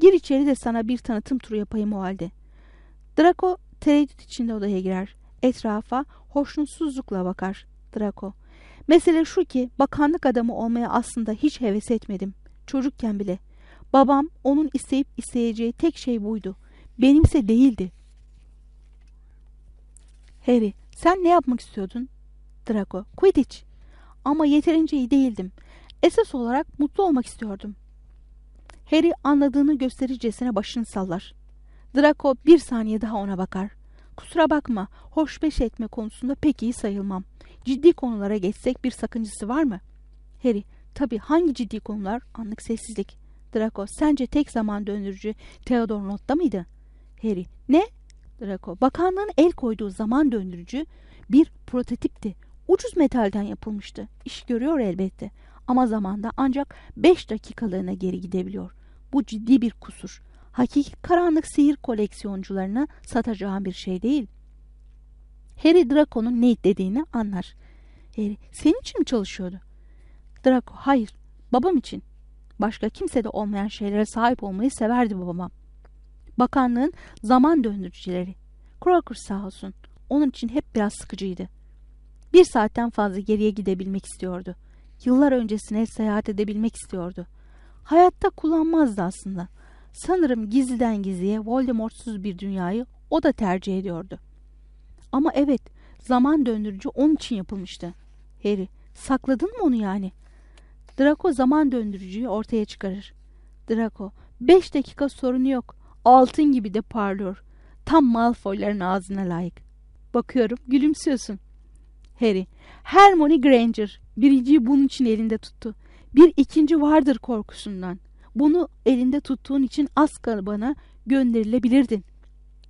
B: Gir içeri de sana bir tanıtım turu yapayım o halde. Draco tereddüt içinde odaya girer. Etrafa hoşnutsuzlukla bakar. Draco. Mesele şu ki bakanlık adamı olmaya aslında hiç heves etmedim. Çocukken bile. Babam onun isteyip isteyeceği tek şey buydu. Benimse değildi. Harry, sen ne yapmak istiyordun? Draco, Quidditch. Ama yeterince iyi değildim. Esas olarak mutlu olmak istiyordum. Harry anladığını göstericesine başını sallar. Draco bir saniye daha ona bakar. Kusura bakma, hoşbeş etme konusunda pek iyi sayılmam. Ciddi konulara geçsek bir sakıncası var mı? Harry, tabii hangi ciddi konular? Anlık sessizlik. Draco, sence tek zaman döndürücü Theodor Not'ta mıydı? Harry, ne? Draco, bakanlığın el koyduğu zaman döndürücü bir prototipti. Ucuz metalden yapılmıştı. İş görüyor elbette ama zamanda ancak 5 dakikalığına geri gidebiliyor. Bu ciddi bir kusur. Hakiki karanlık sihir koleksiyoncularına satacağım bir şey değil. Harry Draco'nun ne dediğini anlar. Harry, senin için mi çalışıyordu? Draco, hayır, babam için. başka kimsede olmayan şeylere sahip olmayı severdi babam. Bakanlığın zaman döndürücüleri. Crocker sağ olsun. Onun için hep biraz sıkıcıydı. Bir saatten fazla geriye gidebilmek istiyordu. Yıllar öncesine seyahat edebilmek istiyordu. Hayatta kullanmazdı aslında. Sanırım gizliden gizliye Voldemortsuz bir dünyayı o da tercih ediyordu. Ama evet, zaman döndürücü onun için yapılmıştı. Harry, sakladın mı onu yani? Draco zaman döndürücüyü ortaya çıkarır. Draco, beş dakika sorunu yok. Altın gibi de parlıyor. Tam Malfoy'ların ağzına layık. Bakıyorum, gülümsüyorsun. Harry, Hermione Granger. Birinciyi bunun için elinde tuttu. Bir ikinci vardır korkusundan. Bunu elinde tuttuğun için az bana gönderilebilirdin.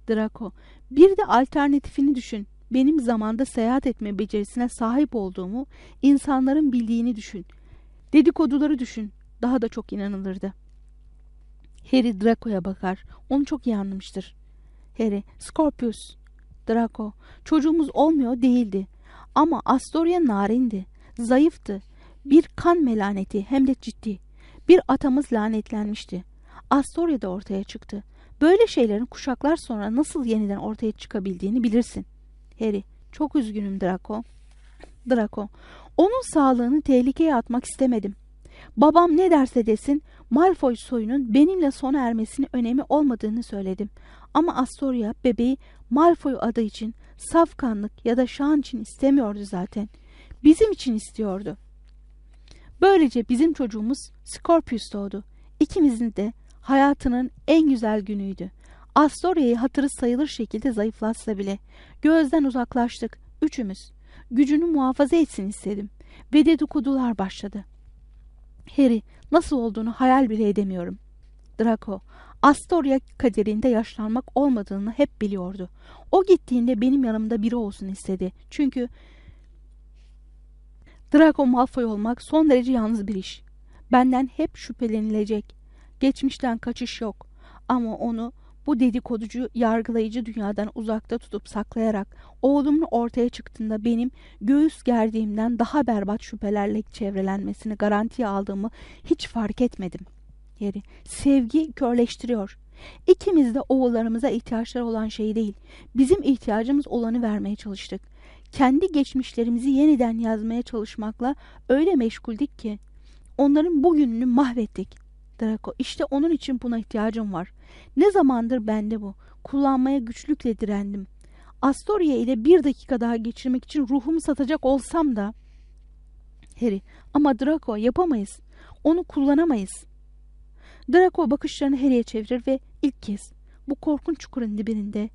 B: Draco, bir de alternatifini düşün. Benim zamanda seyahat etme becerisine sahip olduğumu insanların bildiğini düşün. Dedikoduları düşün. Daha da çok inanılırdı. Harry Draco'ya bakar. Onu çok iyi anlamıştır. Harry, Scorpius. Draco, çocuğumuz olmuyor değildi. Ama Astoria narindi. Zayıftı. Bir kan melaneti hem de ciddi. Bir atamız lanetlenmişti. Astoria da ortaya çıktı. Böyle şeylerin kuşaklar sonra nasıl yeniden ortaya çıkabildiğini bilirsin. Harry, çok üzgünüm Draco. Draco, onun sağlığını tehlikeye atmak istemedim. Babam ne derse desin Malfoy soyunun benimle sona ermesinin önemi olmadığını söyledim. Ama Astoria bebeği Malfoy adı için safkanlık ya da şan için istemiyordu zaten. Bizim için istiyordu. Böylece bizim çocuğumuz Scorpius doğdu. İkimizin de hayatının en güzel günüydü. Astoria'yı hatırı sayılır şekilde zayıflatsa bile. Gözden uzaklaştık. Üçümüz. Gücünü muhafaza etsin istedim. Ve dedikodular başladı. Harry nasıl olduğunu hayal bile edemiyorum. Draco, Astoria kaderinde yaşlanmak olmadığını hep biliyordu. O gittiğinde benim yanımda biri olsun istedi. Çünkü Draco Malfoy olmak son derece yalnız bir iş. Benden hep şüphelenilecek. Geçmişten kaçış yok. Ama onu bu dedikoducu, yargılayıcı dünyadan uzakta tutup saklayarak oğlumun ortaya çıktığında benim göğüs gerdiğimden daha berbat şüphelerle çevrelenmesini garantiye aldığımı hiç fark etmedim. Yeri, sevgi körleştiriyor. İkimiz de oğullarımıza ihtiyaçları olan şey değil, bizim ihtiyacımız olanı vermeye çalıştık. Kendi geçmişlerimizi yeniden yazmaya çalışmakla öyle meşguldük ki onların bugününü mahvettik. Draco işte onun için buna ihtiyacım var. Ne zamandır bende bu. Kullanmaya güçlükle direndim. Astoria ile bir dakika daha geçirmek için ruhumu satacak olsam da... Harry ama Draco yapamayız. Onu kullanamayız. Draco bakışlarını Harry'e çevirir ve ilk kez bu korkunç çukurun dibinde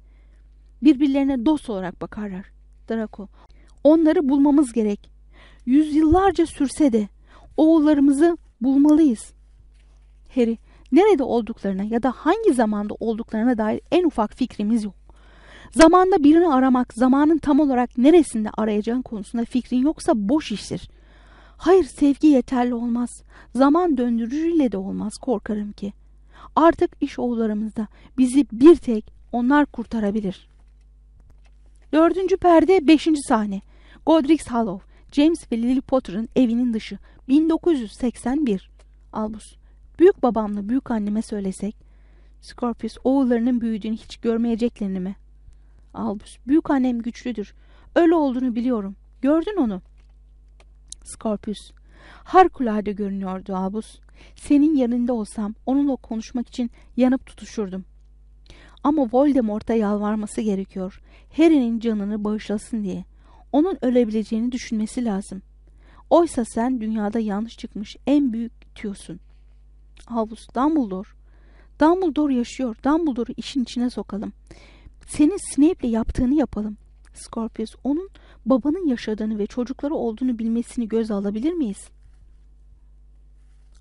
B: birbirlerine dost olarak bakarlar. Draco, onları bulmamız gerek. Yüzyıllarca sürse de oğullarımızı bulmalıyız. Harry, nerede olduklarına ya da hangi zamanda olduklarına dair en ufak fikrimiz yok. Zamanda birini aramak, zamanın tam olarak neresinde arayacağın konusunda fikrin yoksa boş iştir. Hayır sevgi yeterli olmaz. Zaman döndürücüyle de olmaz korkarım ki. Artık iş oğullarımızda bizi bir tek onlar kurtarabilir. Dördüncü perde beşinci sahne. Godric's Hollow. James ve Lily Potter'ın evinin dışı. 1981. Albus. Büyük babamla büyük anneme söylesek. Scorpius oğullarının büyüdüğünü hiç görmeyeceklerini mi? Albus. Büyük annem güçlüdür. Öyle olduğunu biliyorum. Gördün onu. Scorpius. Harikulade görünüyordu Albus. Senin yanında olsam onunla konuşmak için yanıp tutuşurdum. Ama Voldemort'a yalvarması gerekiyor. Harry'nin canını bağışlasın diye. Onun ölebileceğini düşünmesi lazım. Oysa sen dünyada yanlış çıkmış en büyük tüyosun. Albus Dumbledore. Dumbledore yaşıyor. Dumbledore'u işin içine sokalım. Senin Snape'le yaptığını yapalım. Scorpius onun babanın yaşadığını ve çocukları olduğunu bilmesini göz alabilir miyiz?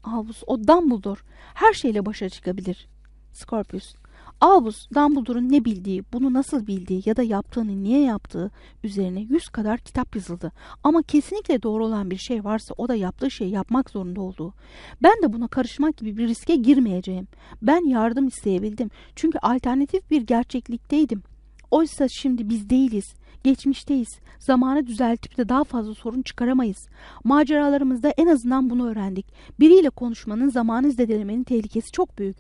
B: Albus o Dumbledore her şeyle başa çıkabilir. Scorpius Albus Dumbledore'un ne bildiği, bunu nasıl bildiği ya da yaptığını niye yaptığı üzerine yüz kadar kitap yazıldı. Ama kesinlikle doğru olan bir şey varsa o da yaptığı şeyi yapmak zorunda olduğu. Ben de buna karışmak gibi bir riske girmeyeceğim. Ben yardım isteyebildim. Çünkü alternatif bir gerçeklikteydim. Oysa şimdi biz değiliz. Geçmişteyiz. Zamanı düzeltip de daha fazla sorun çıkaramayız. Maceralarımızda en azından bunu öğrendik. Biriyle konuşmanın zamanı zedelemenin tehlikesi çok büyük.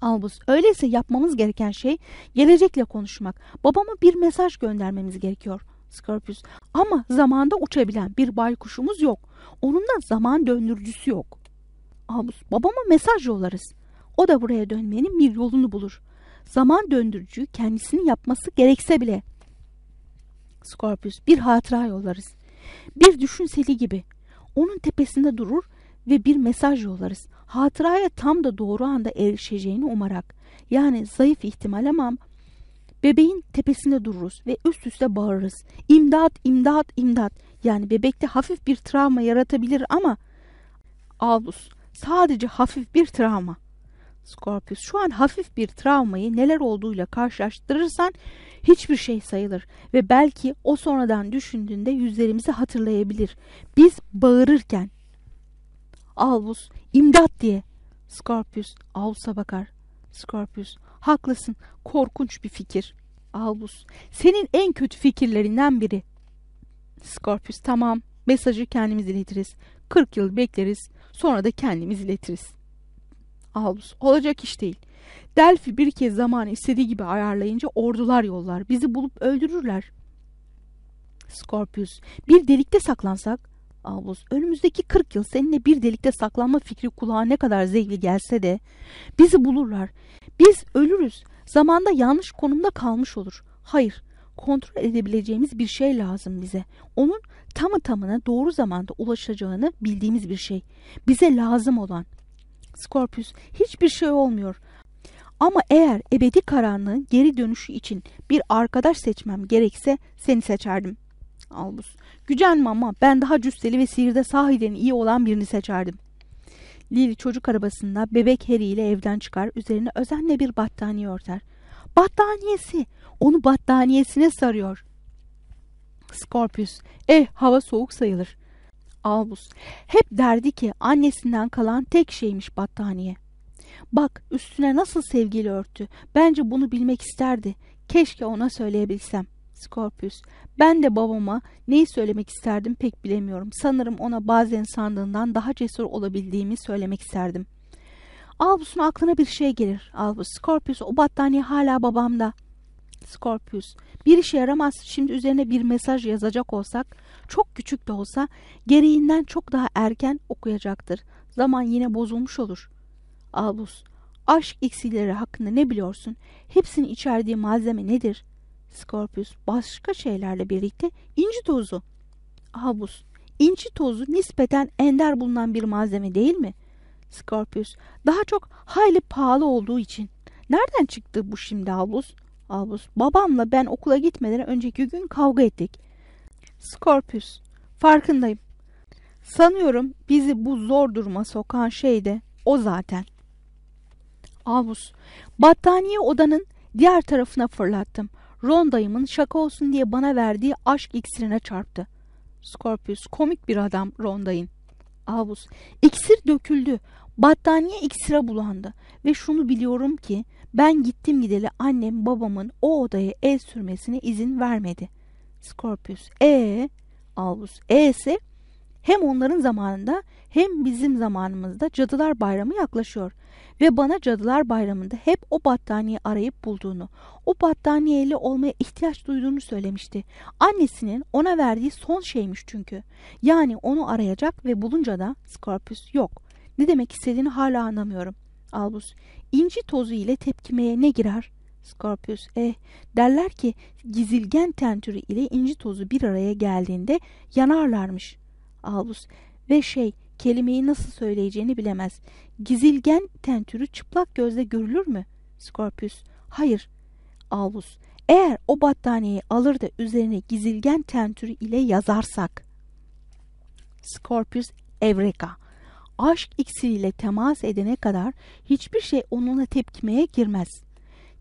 B: Albus, öyleyse yapmamız gereken şey gelecekle konuşmak. Babama bir mesaj göndermemiz gerekiyor. Scorpius, ama zamanda uçabilen bir baykuşumuz yok. Onun da zaman döndürücüsü yok. Albus, babama mesaj yollarız. O da buraya dönmenin bir yolunu bulur. Zaman döndürücü kendisini yapması gerekse bile. Scorpius, bir hatıra yollarız. Bir düşünseli gibi. Onun tepesinde durur ve bir mesaj yollarız. Hatıraya tam da doğru anda erişeceğini umarak. Yani zayıf ihtimal ama bebeğin tepesinde dururuz ve üst üste bağırırız. İmdat, imdat, imdat. Yani bebekte hafif bir travma yaratabilir ama Albus sadece hafif bir travma. Scorpius şu an hafif bir travmayı neler olduğuyla karşılaştırırsan hiçbir şey sayılır ve belki o sonradan düşündüğünde yüzlerimizi hatırlayabilir. Biz bağırırken Albus imdat diye. Scorpius Albus'a bakar. Scorpius haklısın korkunç bir fikir. Albus senin en kötü fikirlerinden biri. Scorpius tamam mesajı kendimiz iletiriz. 40 yıl bekleriz sonra da kendimiz iletiriz. Albus olacak iş değil. Delphi bir kez zamanı istediği gibi ayarlayınca ordular yollar. Bizi bulup öldürürler. Scorpius bir delikte saklansak Albus önümüzdeki 40 yıl seninle bir delikte saklanma fikri kulağa ne kadar zevkli gelse de bizi bulurlar. Biz ölürüz. Zamanda yanlış konumda kalmış olur. Hayır, kontrol edebileceğimiz bir şey lazım bize. Onun tamı tamına doğru zamanda ulaşacağını bildiğimiz bir şey. Bize lazım olan. Scorpius hiçbir şey olmuyor. Ama eğer ebedi karanlığın geri dönüşü için bir arkadaş seçmem gerekse seni seçerdim. Albus. Gücenme ama ben daha cüsseli ve sihirde sahiden iyi olan birini seçerdim. Lily çocuk arabasında bebek Harry ile evden çıkar, üzerine özenle bir battaniye örter. Battaniyesi! Onu battaniyesine sarıyor. Scorpius, eh hava soğuk sayılır. Albus, hep derdi ki annesinden kalan tek şeymiş battaniye. Bak üstüne nasıl sevgili örtü. Bence bunu bilmek isterdi. Keşke ona söyleyebilsem. Scorpius, ben de babama neyi söylemek isterdim pek bilemiyorum. Sanırım ona bazen sandığından daha cesur olabildiğimi söylemek isterdim. Albus'un aklına bir şey gelir. Albus, Scorpius o battaniye hala babamda. Scorpius, bir işe yaramaz. Şimdi üzerine bir mesaj yazacak olsak, çok küçük de olsa gereğinden çok daha erken okuyacaktır. Zaman yine bozulmuş olur. Albus, aşk iksirleri hakkında ne biliyorsun? Hepsinin içerdiği malzeme nedir? Scorpius başka şeylerle birlikte inci tozu. Albus, inci tozu nispeten ender bulunan bir malzeme değil mi? Scorpius, daha çok hayli pahalı olduğu için. Nereden çıktı bu şimdi Albus? Albus, babamla ben okula gitmeden önceki gün kavga ettik. Scorpius, farkındayım. Sanıyorum bizi bu zor duruma sokan şey de o zaten. Albus, battaniye odanın diğer tarafına fırlattım. Ron dayımın şaka olsun diye bana verdiği aşk iksirine çarptı. Scorpius komik bir adam Ron dayın. Albus iksir döküldü. Battaniye iksire bulandı. Ve şunu biliyorum ki ben gittim gideli annem babamın o odaya el sürmesine izin vermedi. Scorpius e Albus e ise hem onların zamanında hem bizim zamanımızda Cadılar Bayramı yaklaşıyor ve bana Cadılar Bayramı'nda hep o battaniye arayıp bulduğunu, o battaniyeyle olmaya ihtiyaç duyduğunu söylemişti. Annesinin ona verdiği son şeymiş çünkü. Yani onu arayacak ve bulunca da Scorpius yok. Ne demek istediğini hala anlamıyorum. Albus, inci tozu ile tepkimeye ne girer? Scorpius, eh derler ki gizilgen tentürü ile inci tozu bir araya geldiğinde yanarlarmış. Albus, ve şey kelimeyi nasıl söyleyeceğini bilemez. Gizilgen tentürü çıplak gözle görülür mü? Scorpius, hayır. Albus, eğer o battaniyeyi alır da üzerine gizilgen tentürü ile yazarsak. Scorpius, Evreka. Aşk iksiriyle temas edene kadar hiçbir şey onunla tepkimeye girmez.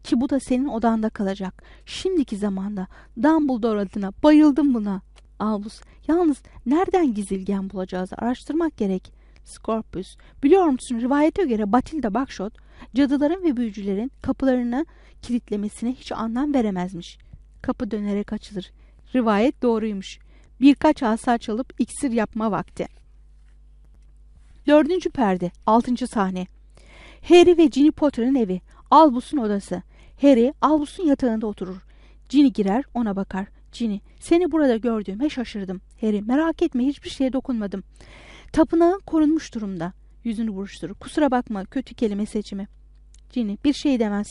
B: Ki bu da senin odanda kalacak. Şimdiki zamanda Dumbledore adına bayıldım buna. Albus, yalnız nereden gizilgen bulacağız araştırmak gerek. Scorpius, biliyor musun rivayete göre Batilda Bakshot, cadıların ve büyücülerin kapılarını kilitlemesine hiç anlam veremezmiş. Kapı dönerek açılır. Rivayet doğruymuş. Birkaç asa çalıp iksir yapma vakti. Dördüncü perde, altıncı sahne. Harry ve Ginny Potter'ın evi. Albus'un odası. Harry Albus'un yatağında oturur. Ginny girer ona bakar. Ginny seni burada gördüğüme şaşırdım. Harry merak etme hiçbir şeye dokunmadım. Tapınağın korunmuş durumda. Yüzünü buruşturur. Kusura bakma kötü kelime seçimi. Ginny bir şey demez.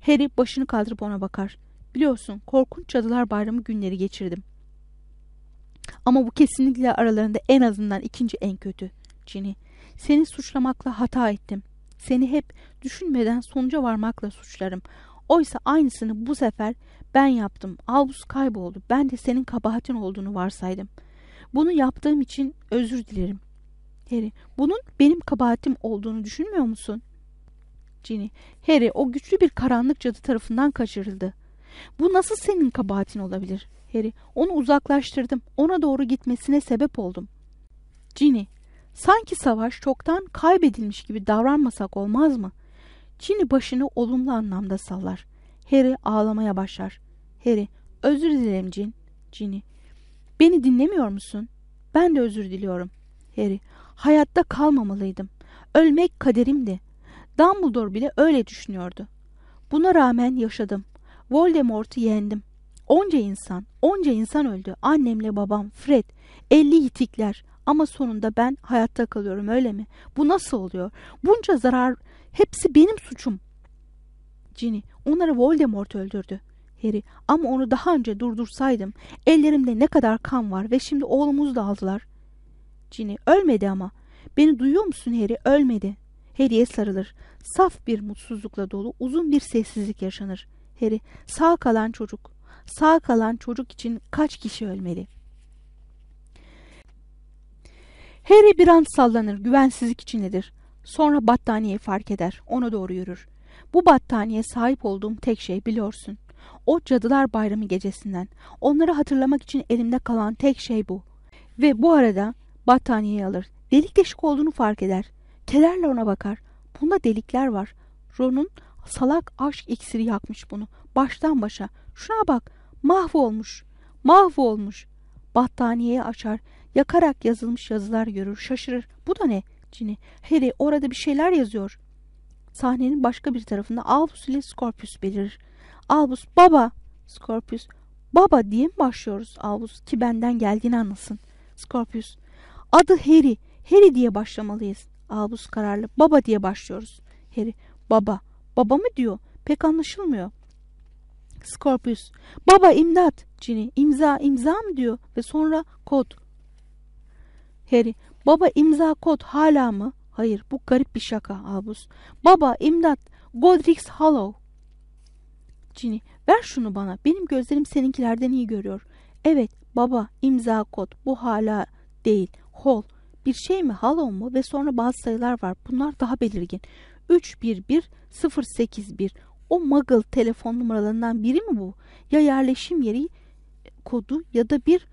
B: Harry başını kaldırıp ona bakar. Biliyorsun korkunç cadılar bayramı günleri geçirdim. Ama bu kesinlikle aralarında en azından ikinci en kötü. Ginny seni suçlamakla hata ettim. Seni hep düşünmeden sonuca varmakla suçlarım. Oysa aynısını bu sefer ben yaptım. Albus kayboldu. Ben de senin kabahatin olduğunu varsaydım. Bunu yaptığım için özür dilerim. Harry, bunun benim kabahatim olduğunu düşünmüyor musun? Ginny, Harry o güçlü bir karanlık cadı tarafından kaçırıldı. Bu nasıl senin kabahatin olabilir? Harry, onu uzaklaştırdım. Ona doğru gitmesine sebep oldum. Ginny, sanki savaş çoktan kaybedilmiş gibi davranmasak olmaz mı? Ginny başını olumlu anlamda sallar. Harry ağlamaya başlar. Harry, özür dilerim Cin. Ginny, beni dinlemiyor musun? Ben de özür diliyorum. Harry, hayatta kalmamalıydım. Ölmek kaderimdi. Dumbledore bile öyle düşünüyordu. Buna rağmen yaşadım. Voldemort'u yendim. Onca insan, onca insan öldü. Annemle babam, Fred, elli yitikler. Ama sonunda ben hayatta kalıyorum öyle mi? Bu nasıl oluyor? Bunca zarar hepsi benim suçum. Ginny, onları Voldemort öldürdü. Harry, ama onu daha önce durdursaydım. Ellerimde ne kadar kan var ve şimdi oğlumuzu da aldılar. Ginny, ölmedi ama. Beni duyuyor musun Harry? Ölmedi. Harry'e sarılır. Saf bir mutsuzlukla dolu uzun bir sessizlik yaşanır. Harry, sağ kalan çocuk. Sağ kalan çocuk için kaç kişi ölmeli? Harry bir an sallanır, güvensizlik içindedir. Sonra battaniyeyi fark eder, ona doğru yürür. Bu battaniye sahip olduğum tek şey biliyorsun. O cadılar bayramı gecesinden. Onları hatırlamak için elimde kalan tek şey bu. Ve bu arada battaniyeyi alır. Delik deşik olduğunu fark eder. Kederle ona bakar. Bunda delikler var. Ron'un salak aşk iksiri yakmış bunu. Baştan başa. Şuna bak. Mahvolmuş. Mahvolmuş. Battaniyeyi açar. Yakarak yazılmış yazılar görür. Şaşırır. Bu da ne? Cini. Harry orada bir şeyler yazıyor. Sahnenin başka bir tarafında Albus ile Scorpius belirir. Albus baba. Scorpius baba diye mi başlıyoruz Albus ki benden geldiğini anlasın. Scorpius adı Harry. Harry diye başlamalıyız. Albus kararlı. Baba diye başlıyoruz. Harry baba. Baba mı diyor? Pek anlaşılmıyor. Scorpius. Baba imdat. Ginny. imza imza mı diyor? Ve sonra kod. Harry. Baba imza kod hala mı? Hayır bu garip bir şaka Albus. Baba imdat. Godric's Hollow. Ginny. Ver şunu bana. Benim gözlerim seninkilerden iyi görüyor. Evet baba imza kod. Bu hala değil. Hall. Bir şey mi? Hollow mu? Ve sonra bazı sayılar var. Bunlar daha belirgin. 311081. O Muggle telefon numaralarından biri mi bu? Ya yerleşim yeri kodu ya da bir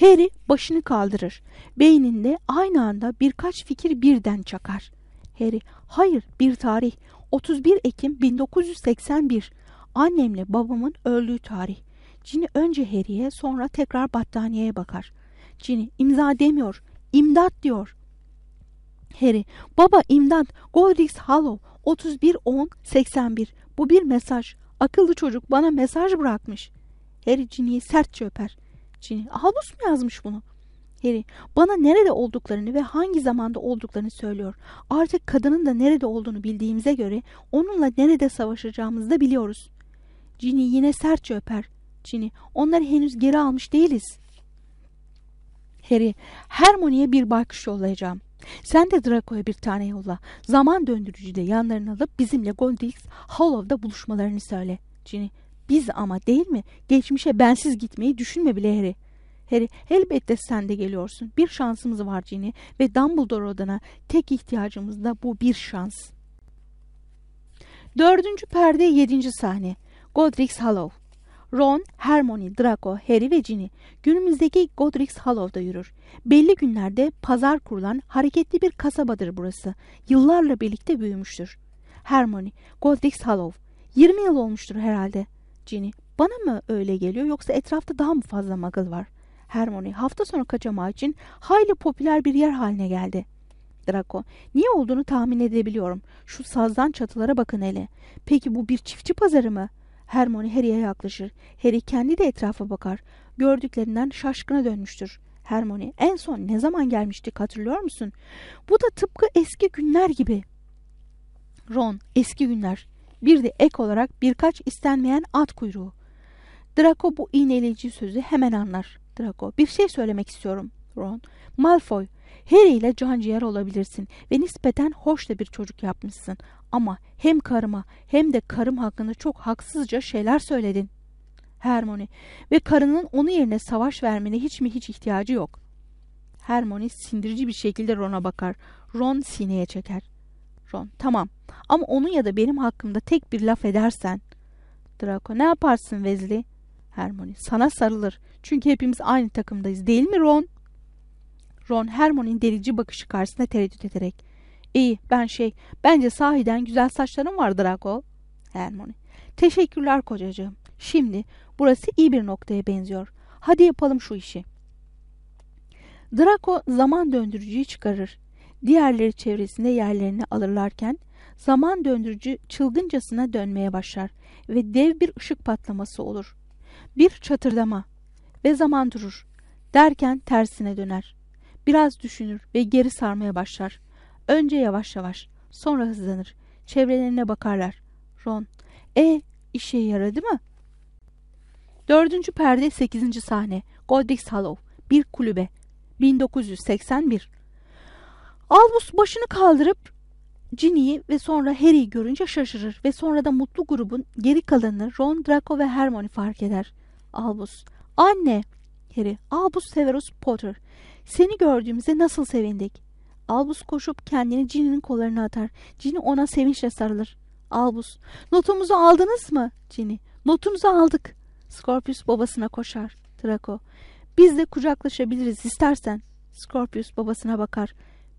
B: Harry başını kaldırır. Beyninde aynı anda birkaç fikir birden çakar. Harry, hayır bir tarih. 31 Ekim 1981. Annemle babamın öldüğü tarih. Cini önce Harry'e sonra tekrar battaniyeye bakar. Cini imza demiyor, imdat diyor. Harry, baba imdat, Godric's Hollow, 31 10 81. Bu bir mesaj. Akıllı çocuk bana mesaj bırakmış. Harry Ginny'yi sertçe öper. Ginny, Albus mu yazmış bunu? Harry, bana nerede olduklarını ve hangi zamanda olduklarını söylüyor. Artık kadının da nerede olduğunu bildiğimize göre onunla nerede savaşacağımızı da biliyoruz. Ginny yine sertçe öper. Ginny, onları henüz geri almış değiliz. Harry, Hermione'ye bir baykuş yollayacağım. Sen de Draco'ya bir tane yolla. Zaman döndürücüde yanlarına alıp bizimle Goldilocks Hollow'da buluşmalarını söyle. Ginny, biz ama değil mi? Geçmişe bensiz gitmeyi düşünme bile Harry. Harry, elbette sen de geliyorsun. Bir şansımız var Ginny ve Dumbledore odana tek ihtiyacımız da bu bir şans. Dördüncü perde yedinci sahne. Godric's Hollow. Ron, Hermione, Draco, Harry ve Ginny günümüzdeki Godric's Hollow'da yürür. Belli günlerde pazar kurulan hareketli bir kasabadır burası. Yıllarla birlikte büyümüştür. Hermione, Godric's Hollow. 20 yıl olmuştur herhalde. Ginny, Bana mı öyle geliyor yoksa etrafta daha mı fazla muggle var? Hermione hafta sonu kaçamağı için hayli popüler bir yer haline geldi. Draco, niye olduğunu tahmin edebiliyorum. Şu sazdan çatılara bakın hele. Peki bu bir çiftçi pazarı mı? Hermione Harry'e yaklaşır. Harry kendi de etrafa bakar. Gördüklerinden şaşkına dönmüştür. Hermione en son ne zaman gelmiştik hatırlıyor musun? Bu da tıpkı eski günler gibi. Ron eski günler. Bir de ek olarak birkaç istenmeyen at kuyruğu. Draco bu iğneleyici sözü hemen anlar. Draco bir şey söylemek istiyorum. Ron Malfoy Harry ile canciğer olabilirsin ve nispeten hoş da bir çocuk yapmışsın. Ama hem karıma hem de karım hakkında çok haksızca şeyler söyledin. Hermione ve karının onu yerine savaş vermene hiç mi hiç ihtiyacı yok. Hermione sindirici bir şekilde Ron'a bakar. Ron sineye çeker. Ron tamam ama onun ya da benim hakkımda tek bir laf edersen. Draco ne yaparsın Weasley? Hermione sana sarılır. Çünkü hepimiz aynı takımdayız değil mi Ron? Ron Hermione'nin delici bakışı karşısında tereddüt ederek. İyi ben şey bence sahiden güzel saçların var Draco. Hermione. Teşekkürler kocacığım. Şimdi burası iyi bir noktaya benziyor. Hadi yapalım şu işi. Draco zaman döndürücüyü çıkarır. Diğerleri çevresinde yerlerini alırlarken zaman döndürücü çılgıncasına dönmeye başlar ve dev bir ışık patlaması olur. Bir çatırdama ve zaman durur. Derken tersine döner. Biraz düşünür ve geri sarmaya başlar. Önce yavaş yavaş, sonra hızlanır. Çevrelerine bakarlar. Ron, e işe yaradı mı? Dördüncü perde sekizinci sahne. Godric's Hollow. Bir kulübe. 1981. Albus başını kaldırıp Ginny'yi ve sonra Harry'i görünce şaşırır ve sonra da mutlu grubun geri kalanını Ron, Draco ve Hermione fark eder. Albus, anne, Harry, Albus Severus Potter, seni gördüğümüzde nasıl sevindik. Albus koşup kendini Ginny'nin kollarına atar. Ginny ona sevinçle sarılır. Albus, notumuzu aldınız mı? Ginny, notumuzu aldık. Scorpius babasına koşar. Draco, biz de kucaklaşabiliriz istersen. Scorpius babasına bakar.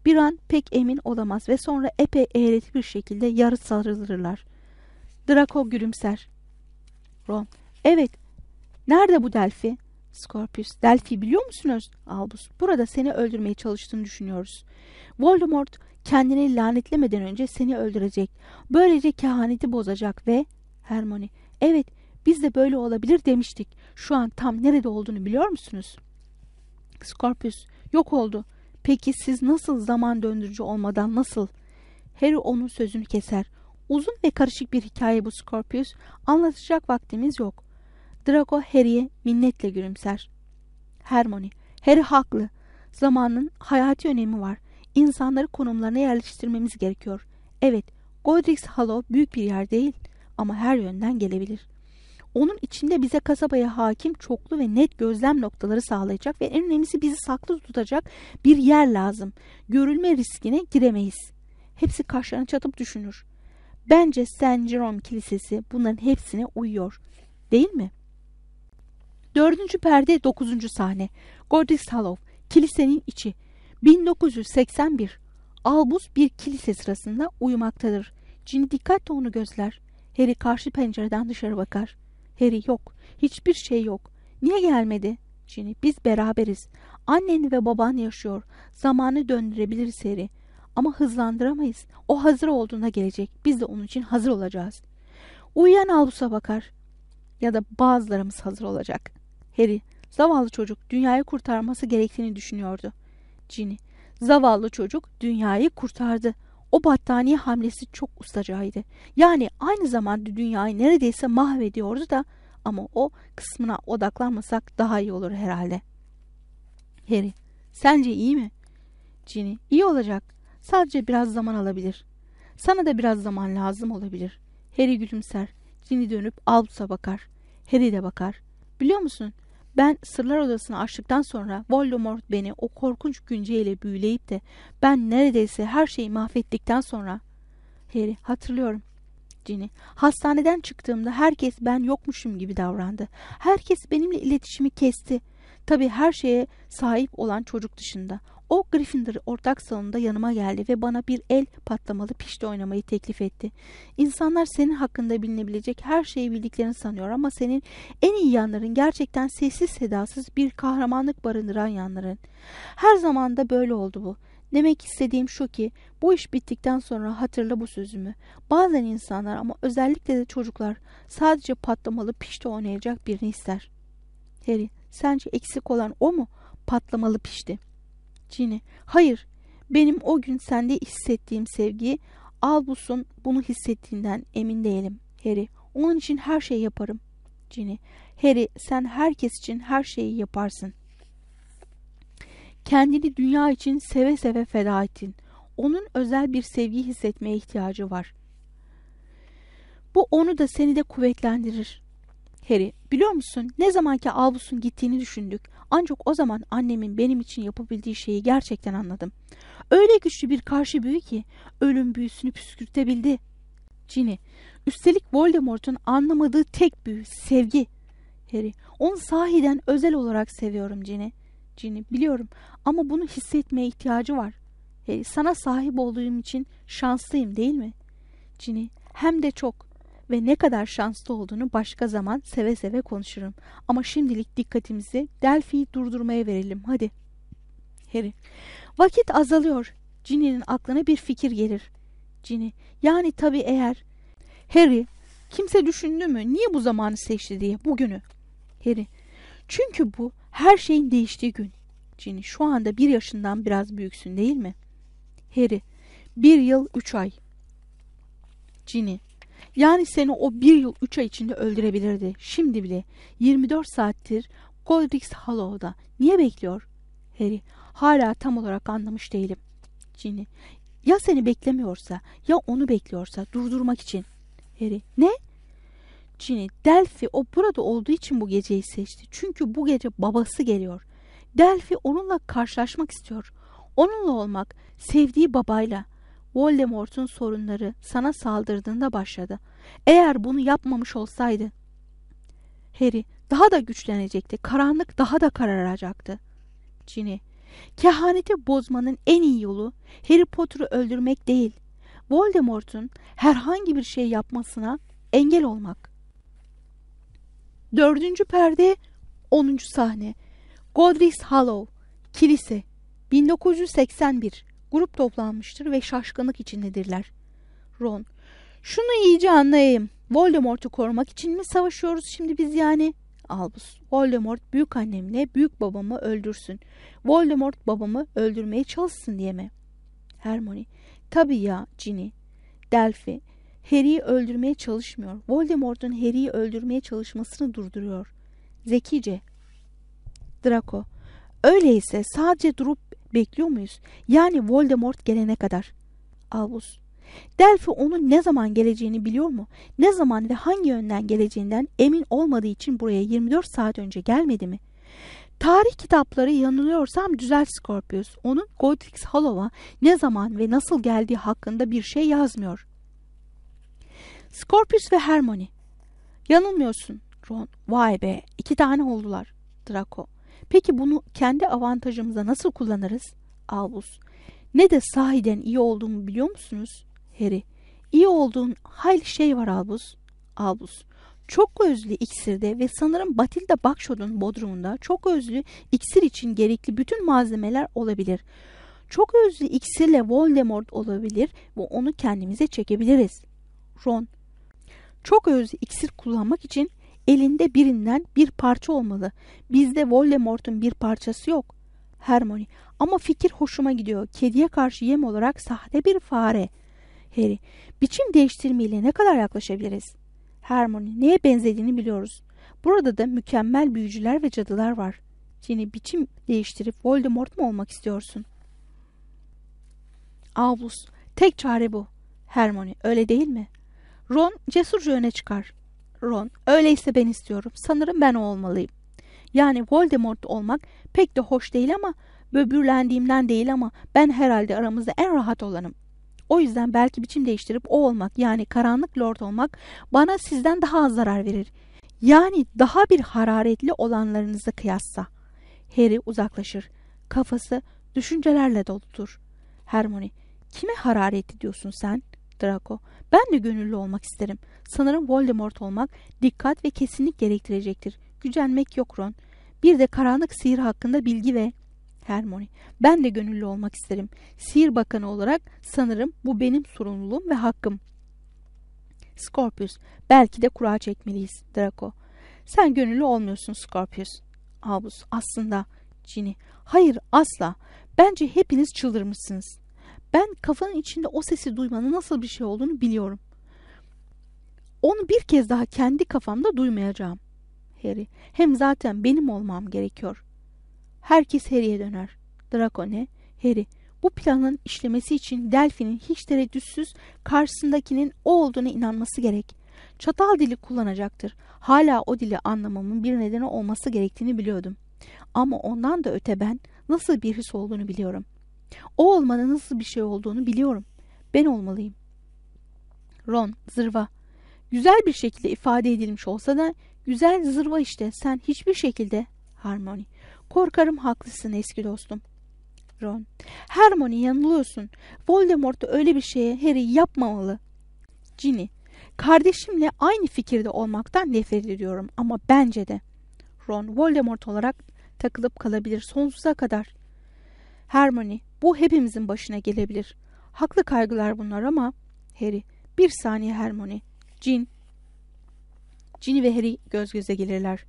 B: Bir an pek emin olamaz ve sonra epey eğreti bir şekilde yarı sarılırlar. Draco gülümser. Ron, evet. Nerede bu Delphi? Scorpius, Delphi biliyor musunuz? Albus, burada seni öldürmeye çalıştığını düşünüyoruz. Voldemort kendini lanetlemeden önce seni öldürecek. Böylece kehaneti bozacak ve... Hermione, evet biz de böyle olabilir demiştik. Şu an tam nerede olduğunu biliyor musunuz? Scorpius, yok oldu. Peki siz nasıl zaman döndürücü olmadan nasıl? Harry onun sözünü keser. Uzun ve karışık bir hikaye bu Scorpius. Anlatacak vaktimiz yok. Draco Harry'e minnetle gülümser. Hermione, Harry haklı. Zamanın hayati önemi var. İnsanları konumlarına yerleştirmemiz gerekiyor. Evet, Godric's Hollow büyük bir yer değil ama her yönden gelebilir. Onun içinde bize kasabaya hakim çoklu ve net gözlem noktaları sağlayacak ve en önemlisi bizi saklı tutacak bir yer lazım. Görülme riskine giremeyiz. Hepsi kaşlarını çatıp düşünür. Bence St. Jerome Kilisesi bunların hepsine uyuyor. Değil mi? Dördüncü perde dokuzuncu sahne. Godric's Hollow. Kilisenin içi. 1981. Albus bir kilise sırasında uyumaktadır. Cin dikkatle onu gözler. Harry karşı pencereden dışarı bakar. Harry yok. Hiçbir şey yok. Niye gelmedi? Ginny biz beraberiz. Annen ve baban yaşıyor. Zamanı döndürebiliriz Harry. Ama hızlandıramayız. O hazır olduğunda gelecek. Biz de onun için hazır olacağız. Uyuyan Albus'a bakar. Ya da bazılarımız hazır olacak. Harry, zavallı çocuk dünyayı kurtarması gerektiğini düşünüyordu. Ginny, zavallı çocuk dünyayı kurtardı. O battaniye hamlesi çok ustacaydı. Yani aynı zamanda dünyayı neredeyse mahvediyordu da ama o kısmına odaklanmasak daha iyi olur herhalde. Harry, sence iyi mi? Ginny, iyi olacak. Sadece biraz zaman alabilir. Sana da biraz zaman lazım olabilir. Harry gülümser. Ginny dönüp Albus'a bakar. Harry de bakar. Biliyor musun? Ben sırlar odasını açtıktan sonra Voldemort beni o korkunç günceyle büyüleyip de ben neredeyse her şeyi mahvettikten sonra Harry hatırlıyorum. Ginny hastaneden çıktığımda herkes ben yokmuşum gibi davrandı. Herkes benimle iletişimi kesti. Tabii her şeye sahip olan çocuk dışında. O Gryffindor ortak salonunda yanıma geldi ve bana bir el patlamalı pişti oynamayı teklif etti. İnsanlar senin hakkında bilinebilecek her şeyi bildiklerini sanıyor ama senin en iyi yanların gerçekten sessiz sedasız bir kahramanlık barındıran yanların. Her zaman da böyle oldu bu. Demek istediğim şu ki bu iş bittikten sonra hatırla bu sözümü. Bazen insanlar ama özellikle de çocuklar sadece patlamalı pişti oynayacak birini ister. Harry sence eksik olan o mu? Patlamalı pişti. Ginny hayır benim o gün sende hissettiğim sevgiyi Albus'un bunu hissettiğinden emin değilim. Harry onun için her şeyi yaparım. Ginny Harry sen herkes için her şeyi yaparsın. Kendini dünya için seve seve feda ettin. Onun özel bir sevgi hissetmeye ihtiyacı var. Bu onu da seni de kuvvetlendirir. Harry, biliyor musun ne zamanki Albus'un gittiğini düşündük ancak o zaman annemin benim için yapabildiği şeyi gerçekten anladım. Öyle güçlü bir karşı büyü ki ölüm büyüsünü püskürtebildi. Ginny, üstelik Voldemort'un anlamadığı tek büyü sevgi. Harry, onu sahiden özel olarak seviyorum Ginny. Ginny, biliyorum ama bunu hissetmeye ihtiyacı var. Harry, sana sahip olduğum için şanslıyım değil mi? Ginny, hem de çok ve ne kadar şanslı olduğunu başka zaman seve seve konuşurum. Ama şimdilik dikkatimizi Delphi'yi durdurmaya verelim. Hadi. Harry. Vakit azalıyor. Ginny'nin aklına bir fikir gelir. Ginny. Yani tabii eğer. Harry. Kimse düşündü mü? Niye bu zamanı seçti diye bugünü? Harry. Çünkü bu her şeyin değiştiği gün. Ginny. Şu anda bir yaşından biraz büyüksün değil mi? Harry. Bir yıl üç ay. Ginny. Yani seni o bir yıl üç ay içinde öldürebilirdi. Şimdi bile 24 saattir Godric's Hollow'da. Niye bekliyor? Harry hala tam olarak anlamış değilim. Ginny ya seni beklemiyorsa ya onu bekliyorsa durdurmak için. Harry ne? Ginny Delphi o burada olduğu için bu geceyi seçti. Çünkü bu gece babası geliyor. Delphi onunla karşılaşmak istiyor. Onunla olmak, sevdiği babayla. Voldemort'un sorunları sana saldırdığında başladı. Eğer bunu yapmamış olsaydı Harry daha da güçlenecekti. Karanlık daha da kararacaktı. Ginny, kehaneti bozmanın en iyi yolu Harry Potter'ı öldürmek değil. Voldemort'un herhangi bir şey yapmasına engel olmak. Dördüncü perde, onuncu sahne. Godric's Hollow, kilise, 1981. Grup toplanmıştır ve şaşkınlık içindedirler. Ron, şunu iyice anlayayım. Voldemort'u korumak için mi savaşıyoruz şimdi biz yani? Albus, Voldemort büyük annemle büyük babamı öldürsün. Voldemort babamı öldürmeye çalışsın diye mi? Hermione, tabii ya Ginny. Delphi, Harry'i öldürmeye çalışmıyor. Voldemort'un Harry'i öldürmeye çalışmasını durduruyor. Zekice. Draco, öyleyse sadece durup bekliyor muyuz? Yani Voldemort gelene kadar. Albus, Delphi onun ne zaman geleceğini biliyor mu? Ne zaman ve hangi yönden geleceğinden emin olmadığı için buraya 24 saat önce gelmedi mi? Tarih kitapları yanılıyorsam düzelt Scorpius. Onun Godric's Hollow'a ne zaman ve nasıl geldiği hakkında bir şey yazmıyor. Scorpius ve Hermione. Yanılmıyorsun Ron. Vay be iki tane oldular. Draco. Peki bunu kendi avantajımıza nasıl kullanırız? Albus. Ne de sahiden iyi olduğumu biliyor musunuz? Harry. İyi olduğun hayli şey var Albus. Albus. Çok özlü iksirde ve sanırım Batilda Bakşod'un bodrumunda çok özlü iksir için gerekli bütün malzemeler olabilir. Çok özlü iksirle Voldemort olabilir ve onu kendimize çekebiliriz. Ron. Çok özlü iksir kullanmak için elinde birinden bir parça olmalı. Bizde Voldemort'un bir parçası yok. Hermione. Ama fikir hoşuma gidiyor. Kediye karşı yem olarak sahte bir fare. Harry. Biçim değiştirmeyle ne kadar yaklaşabiliriz? Hermione. Neye benzediğini biliyoruz. Burada da mükemmel büyücüler ve cadılar var. Ginny biçim değiştirip Voldemort mu olmak istiyorsun? Albus. Tek çare bu. Hermione. Öyle değil mi? Ron cesurca öne çıkar. Ron. Öyleyse ben istiyorum. Sanırım ben o olmalıyım. Yani Voldemort olmak pek de hoş değil ama böbürlendiğimden değil ama ben herhalde aramızda en rahat olanım. O yüzden belki biçim değiştirip o olmak yani karanlık lord olmak bana sizden daha az zarar verir. Yani daha bir hararetli olanlarınızı kıyasla. Harry uzaklaşır. Kafası düşüncelerle doludur. Hermione, kime hararetli diyorsun sen? Draco, ben de gönüllü olmak isterim. Sanırım Voldemort olmak dikkat ve kesinlik gerektirecektir. Gücenmek yok Ron. Bir de karanlık sihir hakkında bilgi ve Hermione. Ben de gönüllü olmak isterim. Sihir bakanı olarak sanırım bu benim sorumluluğum ve hakkım. Scorpius. Belki de kura çekmeliyiz. Draco. Sen gönüllü olmuyorsun Scorpius. Albus. Aslında. Ginny. Hayır asla. Bence hepiniz çıldırmışsınız. Ben kafanın içinde o sesi duymanın nasıl bir şey olduğunu biliyorum. Onu bir kez daha kendi kafamda duymayacağım. Harry. Hem zaten benim olmam gerekiyor. Herkes Harry'e döner. Draco ne? Harry. Bu planın işlemesi için Delphi'nin hiç tereddütsüz karşısındakinin o olduğuna inanması gerek. Çatal dili kullanacaktır. Hala o dili anlamamın bir nedeni olması gerektiğini biliyordum. Ama ondan da öte ben nasıl bir his olduğunu biliyorum. O olmanın nasıl bir şey olduğunu biliyorum. Ben olmalıyım. Ron, zırva. Güzel bir şekilde ifade edilmiş olsa da güzel zırva işte. Sen hiçbir şekilde Harmony. Korkarım haklısın eski dostum. Ron. Hermione yanılıyorsun. Voldemort öyle bir şeye Harry yapmamalı. Ginny. Kardeşimle aynı fikirde olmaktan nefret ediyorum ama bence de. Ron Voldemort olarak takılıp kalabilir sonsuza kadar. Hermione bu hepimizin başına gelebilir. Haklı kaygılar bunlar ama Harry bir saniye Hermione. Cin. Ginny ve Harry göz göze gelirler.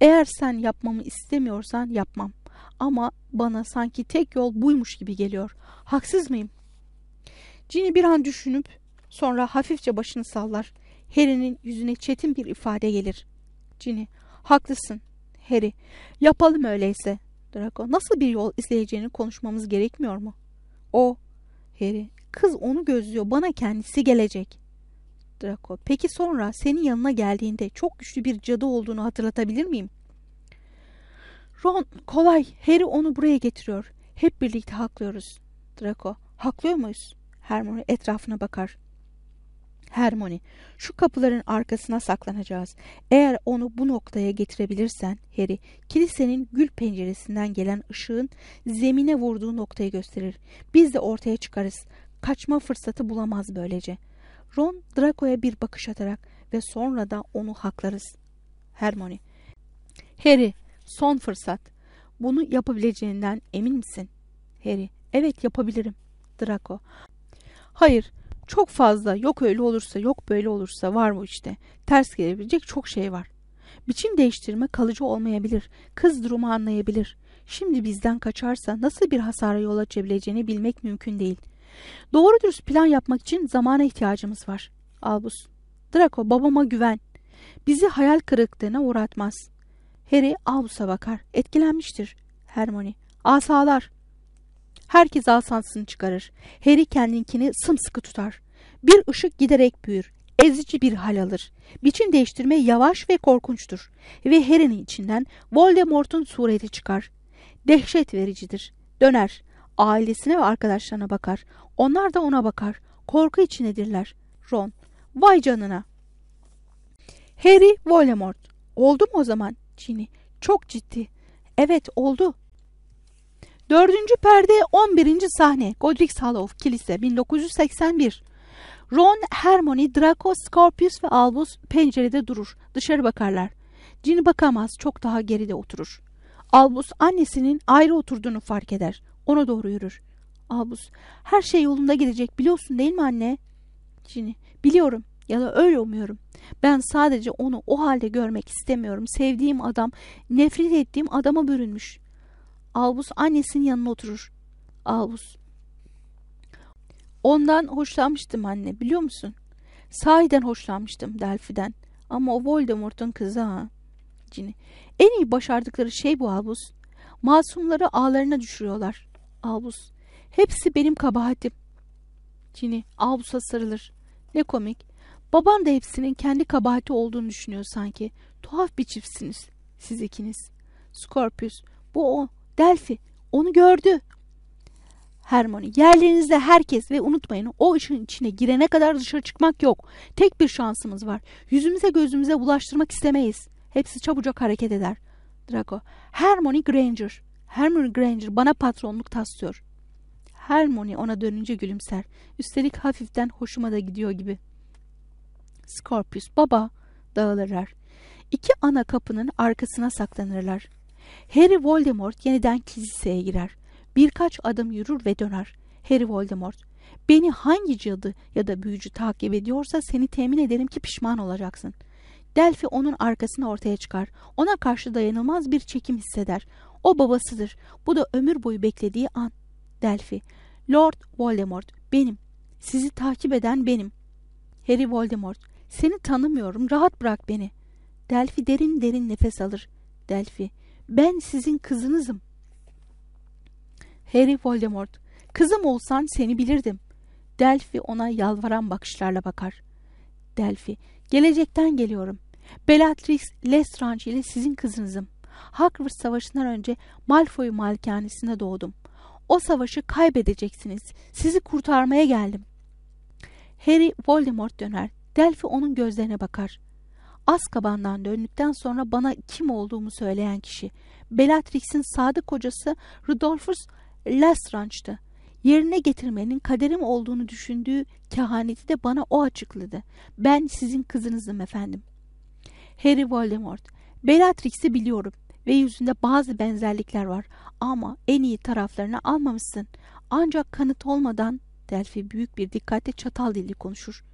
B: Eğer sen yapmamı istemiyorsan yapmam. Ama bana sanki tek yol buymuş gibi geliyor. Haksız mıyım? Ginny bir an düşünüp sonra hafifçe başını sallar. Harry'nin yüzüne çetin bir ifade gelir. Ginny, haklısın. Harry, yapalım öyleyse. Draco, nasıl bir yol izleyeceğini konuşmamız gerekmiyor mu? O, Harry, kız onu gözlüyor, bana kendisi gelecek. Draco, peki sonra senin yanına geldiğinde çok güçlü bir cadı olduğunu hatırlatabilir miyim? Ron, kolay. Harry onu buraya getiriyor. Hep birlikte haklıyoruz. Draco, haklıyor muyuz? Hermione etrafına bakar. Hermione, şu kapıların arkasına saklanacağız. Eğer onu bu noktaya getirebilirsen, Harry, kilisenin gül penceresinden gelen ışığın zemine vurduğu noktayı gösterir. Biz de ortaya çıkarız. Kaçma fırsatı bulamaz böylece. Ron, Draco'ya bir bakış atarak ve sonra da onu haklarız. Hermione, Harry, son fırsat. Bunu yapabileceğinden emin misin? Harry, evet yapabilirim. Draco, hayır, çok fazla yok öyle olursa yok böyle olursa var mı işte. Ters gelebilecek çok şey var. Biçim değiştirme kalıcı olmayabilir. Kız durumu anlayabilir. Şimdi bizden kaçarsa nasıl bir hasara yol açabileceğini bilmek mümkün değil. Doğru dürüst plan yapmak için zamana ihtiyacımız var. Albus. Draco babama güven. Bizi hayal kırıklığına uğratmaz. Harry Albus'a bakar. Etkilenmiştir. Hermione. Asalar. Herkes asansını çıkarır. Harry kendinkini sımsıkı tutar. Bir ışık giderek büyür. Ezici bir hal alır. Biçim değiştirme yavaş ve korkunçtur. Ve Harry'nin içinden Voldemort'un sureti çıkar. Dehşet vericidir. Döner. Ailesine ve arkadaşlarına bakar. Onlar da ona bakar. Korku içindedirler. Ron. Vay canına. Harry Voldemort. Oldu mu o zaman? Ginny. Çok ciddi. Evet oldu. Dördüncü perde 11. sahne Godric's Hollow Kilise 1981 Ron, Hermione, Draco, Scorpius ve Albus pencerede durur. Dışarı bakarlar. Ginny bakamaz. Çok daha geride oturur. Albus annesinin ayrı oturduğunu fark eder. Ona doğru yürür. Albus her şey yolunda gidecek biliyorsun değil mi anne? Ginny biliyorum ya da öyle umuyorum. Ben sadece onu o halde görmek istemiyorum. Sevdiğim adam nefret ettiğim adama bürünmüş. Albus annesinin yanına oturur. Albus. Ondan hoşlanmıştım anne biliyor musun? Sahiden hoşlanmıştım Delphi'den. Ama o Voldemort'un kızı ha. Cini. En iyi başardıkları şey bu Albus. Masumları ağlarına düşürüyorlar. Albus. Hepsi benim kabahatim. Cini. Albus'a sarılır. Ne komik. Baban da hepsinin kendi kabahati olduğunu düşünüyor sanki. Tuhaf bir çiftsiniz. Siz ikiniz. Scorpius. Bu o. Delphi. Onu gördü. Hermione. Yerlerinizde herkes ve unutmayın o ışığın içine girene kadar dışarı çıkmak yok. Tek bir şansımız var. Yüzümüze gözümüze bulaştırmak istemeyiz. Hepsi çabucak hareket eder. Draco. Hermione Granger. Hermione Granger bana patronluk taslıyor. Hermione ona dönünce gülümser. Üstelik hafiften hoşuma da gidiyor gibi. Scorpius baba dağılırlar. İki ana kapının arkasına saklanırlar. Harry Voldemort yeniden kiliseye girer. Birkaç adım yürür ve döner. Harry Voldemort, beni hangi cadı ya da büyücü takip ediyorsa seni temin ederim ki pişman olacaksın. Delphi onun arkasına ortaya çıkar. Ona karşı dayanılmaz bir çekim hisseder. O babasıdır. Bu da ömür boyu beklediği an. Delphi, Lord Voldemort, benim. Sizi takip eden benim. Harry Voldemort, seni tanımıyorum, rahat bırak beni. Delphi derin derin nefes alır. Delphi, ben sizin kızınızım. Harry Voldemort, kızım olsan seni bilirdim. Delphi ona yalvaran bakışlarla bakar. Delphi, gelecekten geliyorum. Bellatrix Lestrange ile sizin kızınızım. Hogwarts Savaşı'ndan önce Malfoy malikanesinde doğdum. O savaşı kaybedeceksiniz. Sizi kurtarmaya geldim. Harry Voldemort döner. Delphi onun gözlerine bakar. Azkaban'dan döndükten sonra bana kim olduğumu söyleyen kişi. Bellatrix'in sadık kocası Rudolphus Lestrange'dı. Yerine getirmenin kaderim olduğunu düşündüğü kehaneti de bana o açıkladı. Ben sizin kızınızım efendim. Harry Voldemort, Bellatrix'i biliyorum ve yüzünde bazı benzerlikler var ama en iyi taraflarını almamışsın. Ancak kanıt olmadan Delphi büyük bir dikkatle çatal dilli konuşur.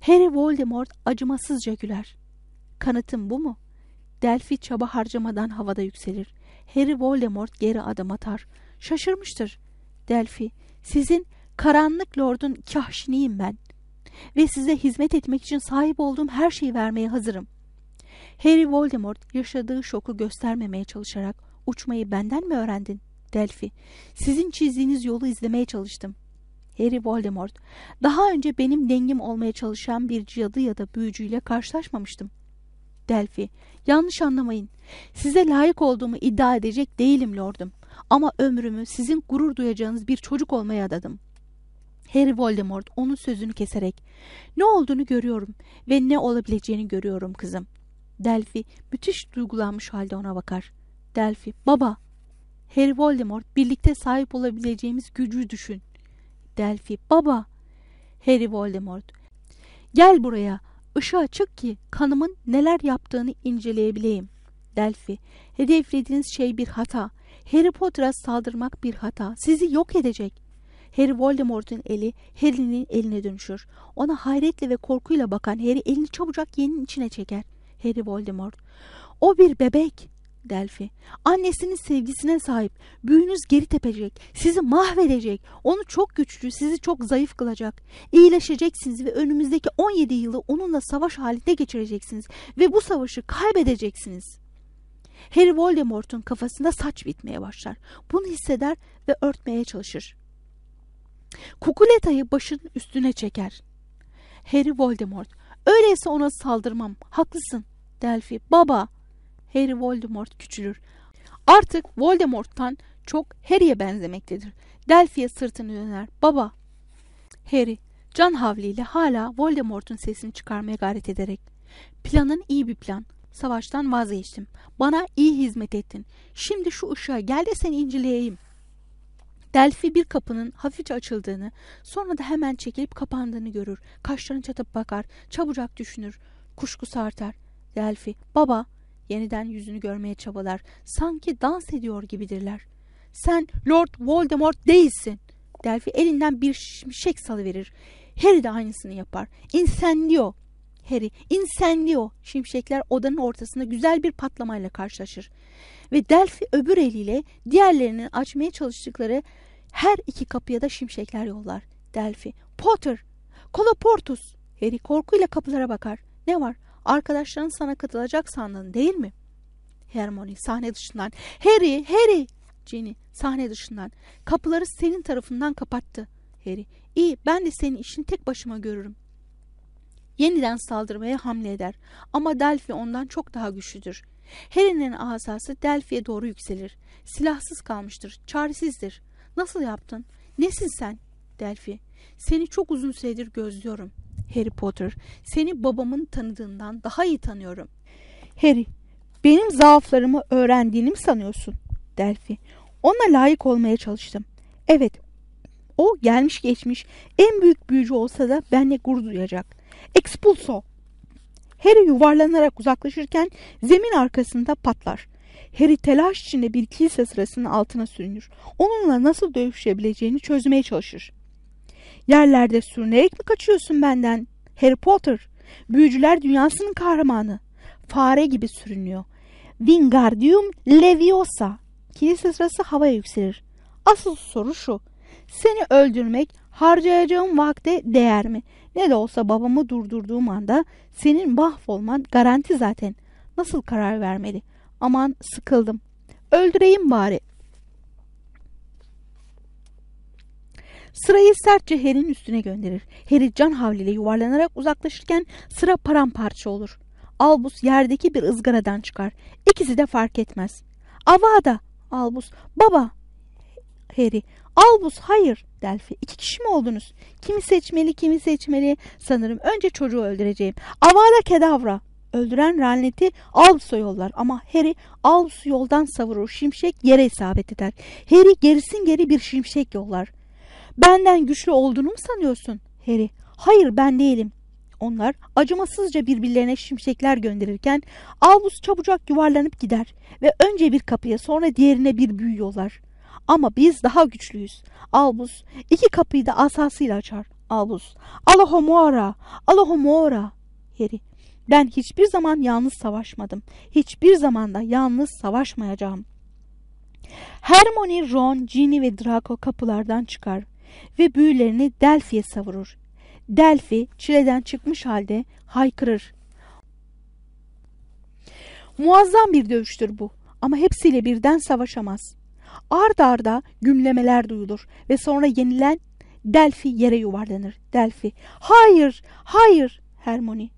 B: Harry Voldemort acımasızca güler. Kanıtım bu mu? Delphi çaba harcamadan havada yükselir. Harry Voldemort geri adım atar. Şaşırmıştır. Delphi, sizin karanlık lordun kahşiniyim ben. Ve size hizmet etmek için sahip olduğum her şeyi vermeye hazırım. Harry Voldemort yaşadığı şoku göstermemeye çalışarak uçmayı benden mi öğrendin? Delphi, sizin çizdiğiniz yolu izlemeye çalıştım. Harry Voldemort, daha önce benim dengim olmaya çalışan bir cadı ya da büyücüyle karşılaşmamıştım. Delphi, yanlış anlamayın. Size layık olduğumu iddia edecek değilim lordum. Ama ömrümü sizin gurur duyacağınız bir çocuk olmaya adadım. Harry Voldemort onun sözünü keserek, ne olduğunu görüyorum ve ne olabileceğini görüyorum kızım. Delphi müthiş duygulanmış halde ona bakar. Delphi, baba. Harry Voldemort, birlikte sahip olabileceğimiz gücü düşün. Delphi, baba. Harry Voldemort, gel buraya. Işığa çık ki kanımın neler yaptığını inceleyebileyim. Delphi, hedeflediğiniz şey bir hata. Harry Potter'a saldırmak bir hata. Sizi yok edecek. Harry Voldemort'un eli Harry'nin eline dönüşür. Ona hayretle ve korkuyla bakan Harry elini çabucak yeğenin içine çeker. Harry Voldemort. O bir bebek. Delphi. Annesinin sevgisine sahip. Büyünüz geri tepecek. Sizi mahvedecek. Onu çok güçlü, sizi çok zayıf kılacak. İyileşeceksiniz ve önümüzdeki 17 yılı onunla savaş halinde geçireceksiniz. Ve bu savaşı kaybedeceksiniz. Harry Voldemort'un kafasında saç bitmeye başlar. Bunu hisseder ve örtmeye çalışır. Kukuleta'yı başının üstüne çeker. Harry Voldemort. Öyleyse ona saldırmam. Haklısın. Delphi. Baba. Harry Voldemort küçülür. Artık Voldemort'tan çok Harry'e benzemektedir. Delphi'ye sırtını döner. Baba. Harry. Can havliyle hala Voldemort'un sesini çıkarmaya gayret ederek. Planın iyi bir plan. Savaştan vazgeçtim. Bana iyi hizmet ettin. Şimdi şu ışığa gel de seni inceleyeyim. Delphi bir kapının hafifçe açıldığını, sonra da hemen çekilip kapandığını görür. Kaşlarını çatıp bakar, çabucak düşünür. Kuşkusu artar. Delphi, baba, yeniden yüzünü görmeye çabalar. Sanki dans ediyor gibidirler. Sen Lord Voldemort değilsin. Delphi elinden bir şimşek salıverir. Harry de aynısını yapar. Incendio. Harry, incendio. Şimşekler odanın ortasında güzel bir patlamayla karşılaşır. Ve Delphi öbür eliyle diğerlerinin açmaya çalıştıkları her iki kapıya da şimşekler yollar. Delphi, Potter, Coloportus. Harry korkuyla kapılara bakar. Ne var? Arkadaşların sana katılacak sandın değil mi? Hermione sahne dışından. Harry, Harry. Ginny sahne dışından. Kapıları senin tarafından kapattı. Harry, iyi ben de senin işini tek başıma görürüm. Yeniden saldırmaya hamle eder. Ama Delphi ondan çok daha güçlüdür. Harry'nin asası Delphi'ye doğru yükselir. Silahsız kalmıştır, çaresizdir. Nasıl yaptın? Nesin sen? Delphi, seni çok uzun süredir gözlüyorum. Harry Potter, seni babamın tanıdığından daha iyi tanıyorum. Harry, benim zaaflarımı öğrendiğini mi sanıyorsun? Delphi, Ona layık olmaya çalıştım. Evet, o gelmiş geçmiş en büyük büyücü olsa da benle gurur duyacak. Expulso! Harry yuvarlanarak uzaklaşırken zemin arkasında patlar. Harry telaş içinde bir kilise sırasının altına sürünür. Onunla nasıl dövüşebileceğini çözmeye çalışır. Yerlerde sürünerek mi kaçıyorsun benden? Harry Potter, büyücüler dünyasının kahramanı. Fare gibi sürünüyor. Wingardium Leviosa. Kilise sırası havaya yükselir. Asıl soru şu. Seni öldürmek harcayacağım vakte değer mi? Ne de olsa babamı durdurduğum anda senin mahvolman garanti zaten. Nasıl karar vermeli? Aman sıkıldım. Öldüreyim bari. Sırayı sertçe Harry'nin üstüne gönderir. Harry can havliyle yuvarlanarak uzaklaşırken sıra paramparça olur. Albus yerdeki bir ızgaradan çıkar. İkisi de fark etmez. Avada! Albus. Baba! Harry. Albus hayır. Delphi. İki kişi mi oldunuz? Kimi seçmeli kimi seçmeli? Sanırım önce çocuğu öldüreceğim. Avada kedavra. Öldüren laneti Albus'a yollar ama Harry Albus'u yoldan savurur. Şimşek yere isabet eder. Harry gerisin geri bir şimşek yollar. Benden güçlü olduğunu mu sanıyorsun? Harry. Hayır ben değilim. Onlar acımasızca birbirlerine şimşekler gönderirken Albus çabucak yuvarlanıp gider ve önce bir kapıya sonra diğerine bir büyü yollar. Ama biz daha güçlüyüz. Albus iki kapıyı da asasıyla açar. Albus. Alohomora, Alohomora. Harry. Ben hiçbir zaman yalnız savaşmadım. Hiçbir zaman da yalnız savaşmayacağım. Hermione, Ron, Ginny ve Draco kapılardan çıkar ve büyülerini Delphi'ye savurur. Delphi çileden çıkmış halde haykırır. Muazzam bir dövüştür bu ama hepsiyle birden savaşamaz. Ard arda gümlemeler duyulur ve sonra yenilen Delphi yere yuvarlanır. Delphi, hayır, hayır Hermione.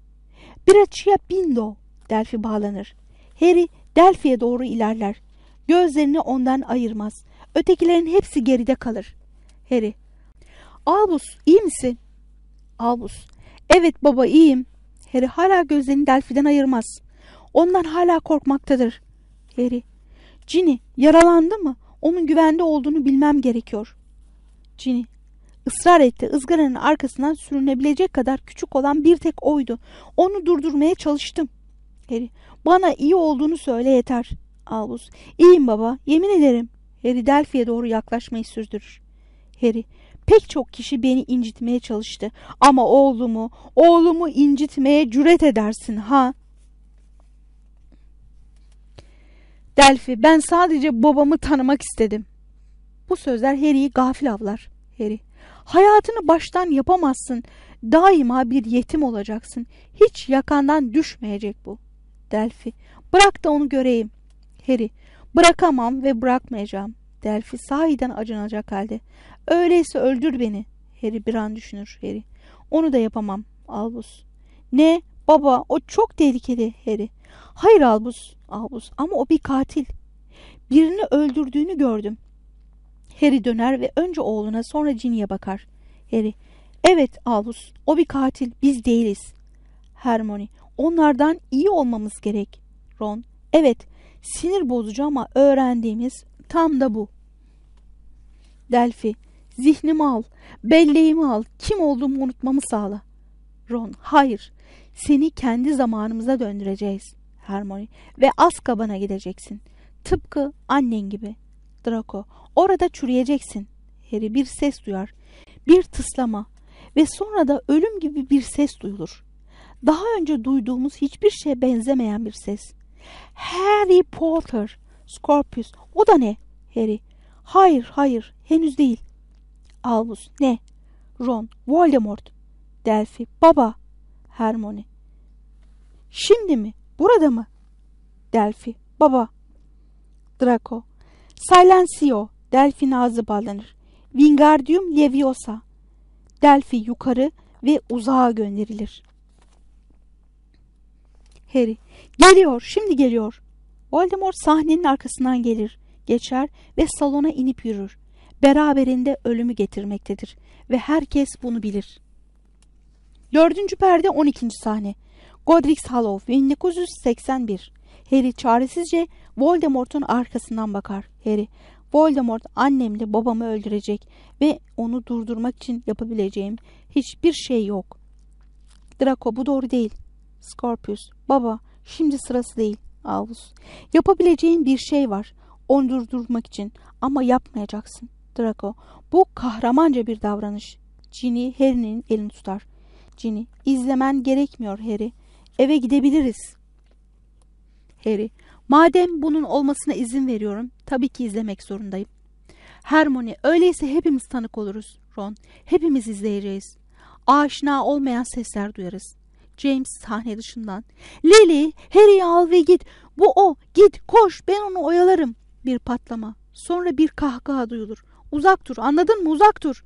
B: Braccia bindo. Delphi bağlanır. Harry Delphi'ye doğru ilerler. Gözlerini ondan ayırmaz. Ötekilerin hepsi geride kalır. Harry. Albus iyi misin? Albus. Evet baba iyiyim. Harry hala gözlerini Delphi'den ayırmaz. Ondan hala korkmaktadır. Harry. Ginny yaralandı mı? Onun güvende olduğunu bilmem gerekiyor. Ginny. Israr etti. Izgaranın arkasından sürünebilecek kadar küçük olan bir tek oydu. Onu durdurmaya çalıştım. Harry. Bana iyi olduğunu söyle yeter. Albus. İyiyim baba. Yemin ederim. Harry Delphi'ye doğru yaklaşmayı sürdürür. Harry. Pek çok kişi beni incitmeye çalıştı. Ama oğlumu, oğlumu incitmeye cüret edersin ha? Delphi, ben sadece babamı tanımak istedim. Bu sözler Harry'i gafil avlar. Harry, hayatını baştan yapamazsın. Daima bir yetim olacaksın. Hiç yakandan düşmeyecek bu. Delphi, bırak da onu göreyim. Harry, bırakamam ve bırakmayacağım. Delphi sahiden acınacak halde. Öyleyse öldür beni. Harry bir an düşünür Harry. Onu da yapamam Albus. Ne? Baba o çok tehlikeli Harry. Hayır Albus. Albus ama o bir katil. Birini öldürdüğünü gördüm. Harry döner ve önce oğluna sonra Ginny'ye bakar. Harry. Evet Albus o bir katil biz değiliz. Hermione. Onlardan iyi olmamız gerek. Ron. Evet sinir bozucu ama öğrendiğimiz tam da bu. Delphi. Zihnimi al, belleğimi al, kim olduğumu unutmamı sağla. Ron, hayır. Seni kendi zamanımıza döndüreceğiz. Hermione ve Azkaban'a gideceksin. Tıpkı annen gibi. Draco, orada çürüyeceksin. Harry bir ses duyar. Bir tıslama ve sonra da ölüm gibi bir ses duyulur. Daha önce duyduğumuz hiçbir şeye benzemeyen bir ses. Harry Potter. Scorpius. O da ne? Harry. Hayır, hayır. Henüz değil. Albus. Ne? Ron. Voldemort. Delphi. Baba. Hermione. Şimdi mi? Burada mı? Delphi. Baba. Draco. Silencio. Delphi'nin ağzı bağlanır. Wingardium Leviosa. Delphi yukarı ve uzağa gönderilir. Harry. Geliyor, şimdi geliyor. Voldemort sahnenin arkasından gelir, geçer ve salona inip yürür. Beraberinde ölümü getirmektedir ve herkes bunu bilir. Dördüncü perde 12. sahne. Godric's Hollow 1981. Harry çaresizce Voldemort'un arkasından bakar. Harry, Voldemort annemle babamı öldürecek ve onu durdurmak için yapabileceğim hiçbir şey yok. Draco bu doğru değil. Scorpius, baba şimdi sırası değil. Albus, yapabileceğin bir şey var. Onu durdurmak için ama yapmayacaksın. Draco, bu kahramanca bir davranış. Ginny Harry'nin elini tutar. Ginny, izlemen gerekmiyor Harry. Eve gidebiliriz. Harry, madem bunun olmasına izin veriyorum, tabii ki izlemek zorundayım. Hermione, öyleyse hepimiz tanık oluruz. Ron, hepimiz izleyeceğiz. Aşina olmayan sesler duyarız. James sahne dışından. Lily, Harry'i al ve git. Bu o. Git, koş. Ben onu oyalarım. Bir patlama. Sonra bir kahkaha duyulur. Uzak dur. Anladın mı? Uzak dur.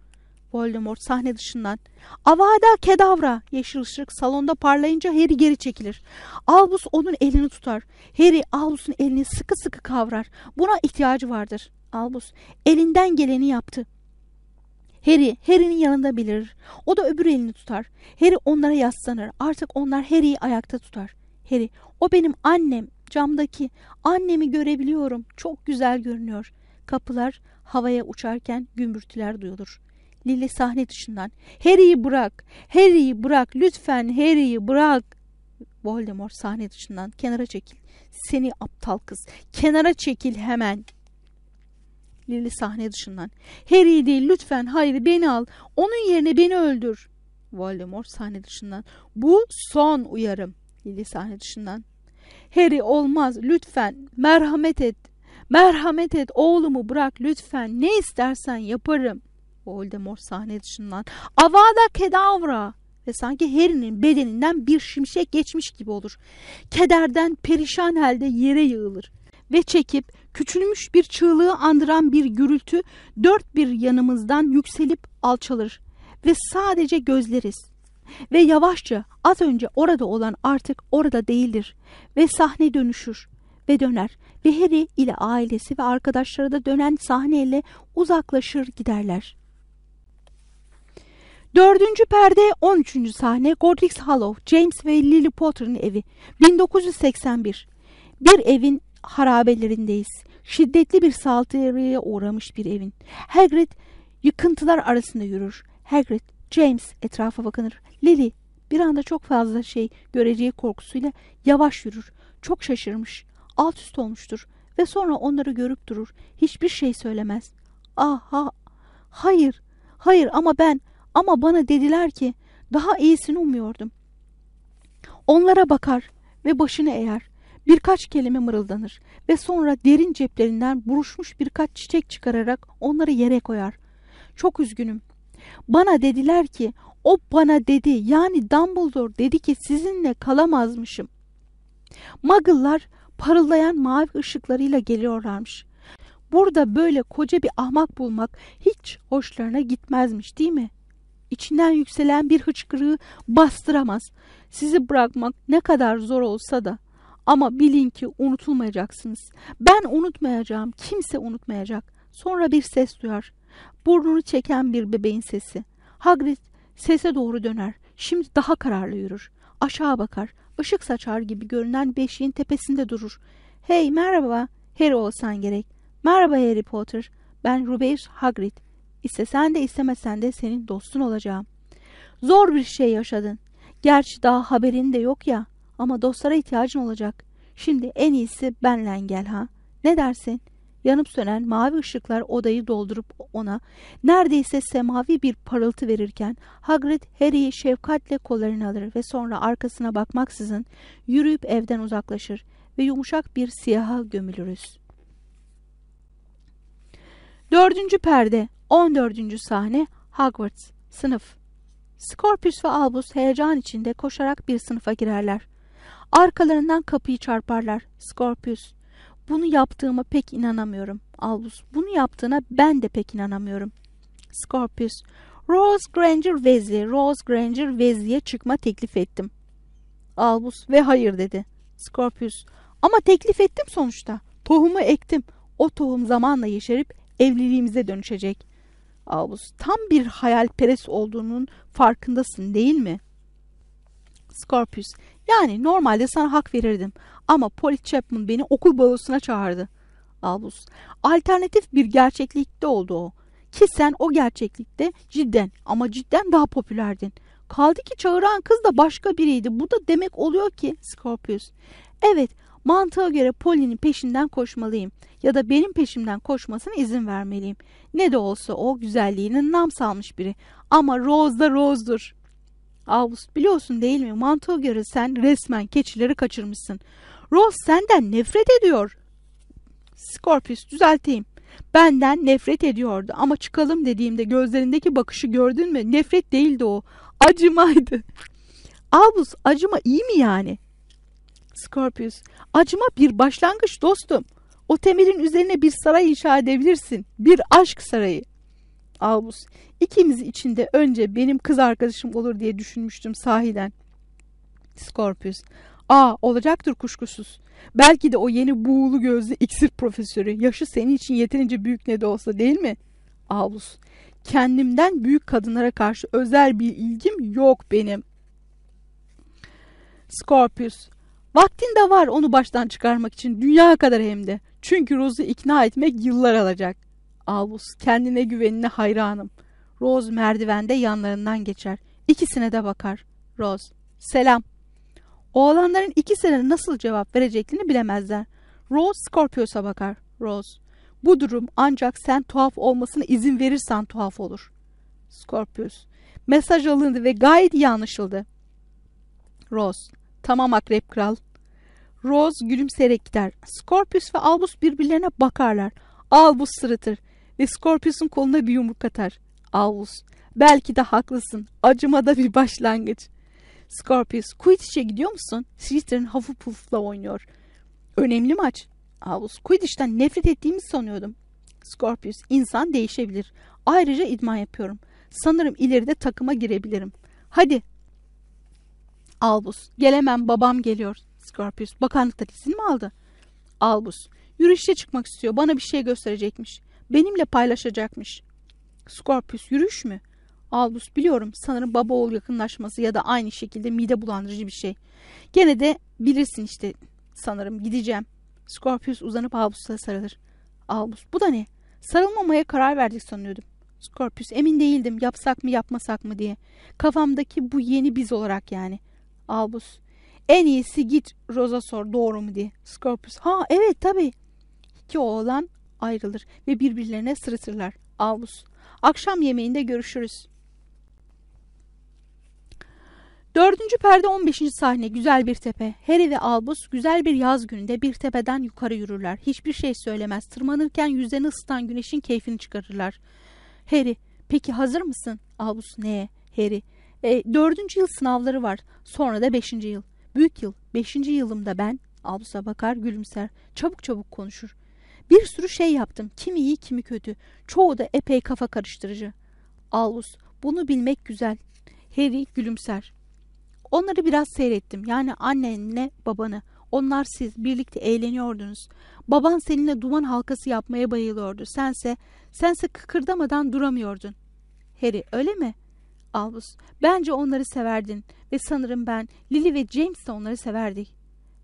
B: Voldemort sahne dışından. Avada kedavra. Yeşil ışık salonda parlayınca Harry geri çekilir. Albus onun elini tutar. Harry Albus'un elini sıkı sıkı kavrar. Buna ihtiyacı vardır. Albus elinden geleni yaptı. Harry, Harry'nin yanında belirir. O da öbür elini tutar. Harry onlara yaslanır. Artık onlar Harry'i ayakta tutar. Harry, o benim annem. Camdaki. Annemi görebiliyorum. Çok güzel görünüyor. Kapılar havaya uçarken gümbürtüler duyulur. Lily sahne dışından. Harry'i bırak. Harry'i bırak. Lütfen Harry'i bırak. Voldemort sahne dışından. Kenara çekil. Seni aptal kız. Kenara çekil hemen. Lily sahne dışından. Harry değil lütfen hayır beni al. Onun yerine beni öldür. Voldemort sahne dışından. Bu son uyarım. Lily sahne dışından. Harry olmaz lütfen merhamet et. Merhamet et oğlumu bırak lütfen ne istersen yaparım. Voldemort sahne dışından. Avada kedavra. Ve sanki Harry'nin bedeninden bir şimşek geçmiş gibi olur. Kederden perişan halde yere yığılır ve çekip küçülmüş bir çığlığı andıran bir gürültü dört bir yanımızdan yükselip alçalır ve sadece gözleriz. Ve yavaşça az önce orada olan artık orada değildir ve sahne dönüşür ve döner ve Harry ile ailesi ve arkadaşları da dönen sahneyle uzaklaşır giderler. Dördüncü perde 13. sahne Godric's Hollow, James ve Lily Potter'ın evi. 1981. Bir evin harabelerindeyiz. Şiddetli bir saldırıya uğramış bir evin. Hagrid yıkıntılar arasında yürür. Hagrid, James etrafa bakınır. Lily bir anda çok fazla şey göreceği korkusuyla yavaş yürür. Çok şaşırmış. Alt üst olmuştur. Ve sonra onları görüp durur. Hiçbir şey söylemez. Aha, hayır, hayır ama ben, ama bana dediler ki daha iyisini umuyordum. Onlara bakar ve başını eğer. Birkaç kelime mırıldanır ve sonra derin ceplerinden buruşmuş birkaç çiçek çıkararak onları yere koyar. Çok üzgünüm. Bana dediler ki, o bana dedi yani Dumbledore dedi ki sizinle kalamazmışım. Muggle'lar parıldayan mavi ışıklarıyla geliyorlarmış. Burada böyle koca bir ahmak bulmak hiç hoşlarına gitmezmiş değil mi? İçinden yükselen bir hıçkırığı bastıramaz. Sizi bırakmak ne kadar zor olsa da. Ama bilin ki unutulmayacaksınız. Ben unutmayacağım, kimse unutmayacak. Sonra bir ses duyar. Burnunu çeken bir bebeğin sesi. Hagrid sese doğru döner. Şimdi daha kararlı yürür. Aşağı bakar. Işık saçar gibi görünen beşiğin tepesinde durur. Hey merhaba. Harry olsan gerek. Merhaba Harry Potter. Ben Rubeus Hagrid. İstesen de istemesen de senin dostun olacağım. Zor bir şey yaşadın. Gerçi daha haberin de yok ya. Ama dostlara ihtiyacın olacak. Şimdi en iyisi benle gel ha. Ne dersin? Yanıp sönen mavi ışıklar odayı doldurup ona neredeyse semavi bir parıltı verirken Hagrid Harry'i şefkatle kollarına alır ve sonra arkasına bakmaksızın yürüyüp evden uzaklaşır ve yumuşak bir siyaha gömülürüz. Dördüncü perde 14. sahne Hogwarts sınıf Scorpius ve Albus heyecan içinde koşarak bir sınıfa girerler. Arkalarından kapıyı çarparlar. Scorpius bunu yaptığıma pek inanamıyorum. Albus bunu yaptığına ben de pek inanamıyorum. Scorpius Rose Granger Weasley, Rose Granger Weasley'e çıkma teklif ettim. Albus ve hayır dedi. Scorpius ama teklif ettim sonuçta. Tohumu ektim. O tohum zamanla yeşerip evliliğimize dönüşecek. Albus tam bir hayalperest olduğunun farkındasın değil mi? Scorpius yani normalde sana hak verirdim ama Polly Chapman beni okul balosuna çağırdı. Albus. Alternatif bir gerçeklikte oldu o. Ki sen o gerçeklikte cidden ama cidden daha popülerdin. Kaldı ki çağıran kız da başka biriydi. Bu da demek oluyor ki Scorpius. Evet mantığa göre Polly'nin peşinden koşmalıyım. Ya da benim peşimden koşmasına izin vermeliyim. Ne de olsa o güzelliğinin nam salmış biri. Ama Rose da Rose'dur. Albus biliyorsun değil mi? Mantığa göre sen resmen keçileri kaçırmışsın. Rose senden nefret ediyor. Scorpius düzelteyim. Benden nefret ediyordu ama çıkalım dediğimde gözlerindeki bakışı gördün mü? Nefret değildi o. Acımaydı. Albus acıma iyi mi yani? Scorpius acıma bir başlangıç dostum. O temelin üzerine bir saray inşa edebilirsin. Bir aşk sarayı. Albus ikimiz içinde önce benim kız arkadaşım olur diye düşünmüştüm sahiden. Scorpius aa olacaktır kuşkusuz. Belki de o yeni buğulu gözlü iksir profesörü. Yaşı senin için yeterince büyük ne de olsa değil mi? Albus kendimden büyük kadınlara karşı özel bir ilgim yok benim. Scorpius Vaktin de var onu baştan çıkarmak için dünya kadar hem de. Çünkü Rose'u ikna etmek yıllar alacak. Albus kendine güvenine hayranım. Rose merdivende yanlarından geçer. İkisine de bakar. Rose selam. Oğlanların ikisine nasıl cevap vereceklerini bilemezler. Rose Scorpius'a bakar. Rose bu durum ancak sen tuhaf olmasına izin verirsen tuhaf olur. Scorpius mesaj alındı ve gayet iyi anlaşıldı. Rose tamam akrep kral. Rose gülümseyerek gider. Scorpius ve Albus birbirlerine bakarlar. Albus sırıtır ve Scorpius'un koluna bir yumruk atar. Albus belki de haklısın. Acımada bir başlangıç. Scorpius Quidditch'e gidiyor musun? Slytherin Hufflepuff'la oynuyor. Önemli maç. Albus Quidditch'ten nefret ettiğimi sanıyordum. Scorpius insan değişebilir. Ayrıca idman yapıyorum. Sanırım ileride takıma girebilirim. Hadi. Albus gelemem babam geliyor. Scorpius bakanlıktan izin mi aldı? Albus yürüyüşe çıkmak istiyor. Bana bir şey gösterecekmiş. Benimle paylaşacakmış. Scorpius yürüyüş mü? Albus biliyorum sanırım baba oğul yakınlaşması ya da aynı şekilde mide bulandırıcı bir şey. Gene de bilirsin işte sanırım gideceğim. Scorpius uzanıp Albus'a sarılır. Albus bu da ne? Sarılmamaya karar verdik sanıyordum. Scorpius emin değildim yapsak mı yapmasak mı diye. Kafamdaki bu yeni biz olarak yani. Albus en iyisi git Rosa sor doğru mu diye. Scorpius ha evet tabii. İki oğlan ayrılır ve birbirlerine sırıtırlar. Albus akşam yemeğinde görüşürüz. Dördüncü perde 15. sahne güzel bir tepe. Harry ve Albus güzel bir yaz gününde bir tepeden yukarı yürürler. Hiçbir şey söylemez. Tırmanırken yüzlerini ısıtan güneşin keyfini çıkarırlar. Harry peki hazır mısın? Albus neye? Harry e, dördüncü yıl sınavları var. Sonra da beşinci yıl. Büyük yıl. Beşinci yılımda ben. Albus'a bakar gülümser. Çabuk çabuk konuşur. Bir sürü şey yaptım. Kimi iyi kimi kötü. Çoğu da epey kafa karıştırıcı. Albus bunu bilmek güzel. Harry gülümser. Onları biraz seyrettim. Yani annenle babanı. Onlar siz birlikte eğleniyordunuz. Baban seninle duman halkası yapmaya bayılıyordu. Sense, sense kıkırdamadan duramıyordun. Harry öyle mi? Albus, bence onları severdin ve sanırım ben, Lily ve James de onları severdik.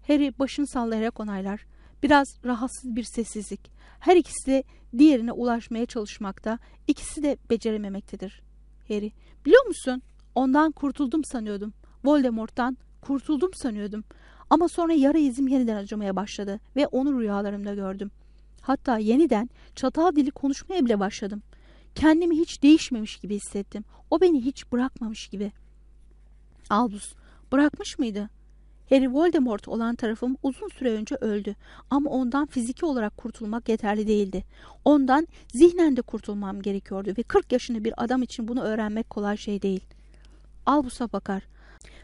B: Harry başını sallayarak onaylar. Biraz rahatsız bir sessizlik. Her ikisi de diğerine ulaşmaya çalışmakta, ikisi de becerememektedir. Harry, biliyor musun? Ondan kurtuldum sanıyordum. Voldemort'tan kurtuldum sanıyordum. Ama sonra yara izim yeniden acımaya başladı ve onu rüyalarımda gördüm. Hatta yeniden çatal dili konuşmaya bile başladım. Kendimi hiç değişmemiş gibi hissettim. O beni hiç bırakmamış gibi. Albus bırakmış mıydı? Harry Voldemort olan tarafım uzun süre önce öldü ama ondan fiziki olarak kurtulmak yeterli değildi. Ondan zihnen de kurtulmam gerekiyordu ve 40 yaşında bir adam için bunu öğrenmek kolay şey değil. Albus'a bakar.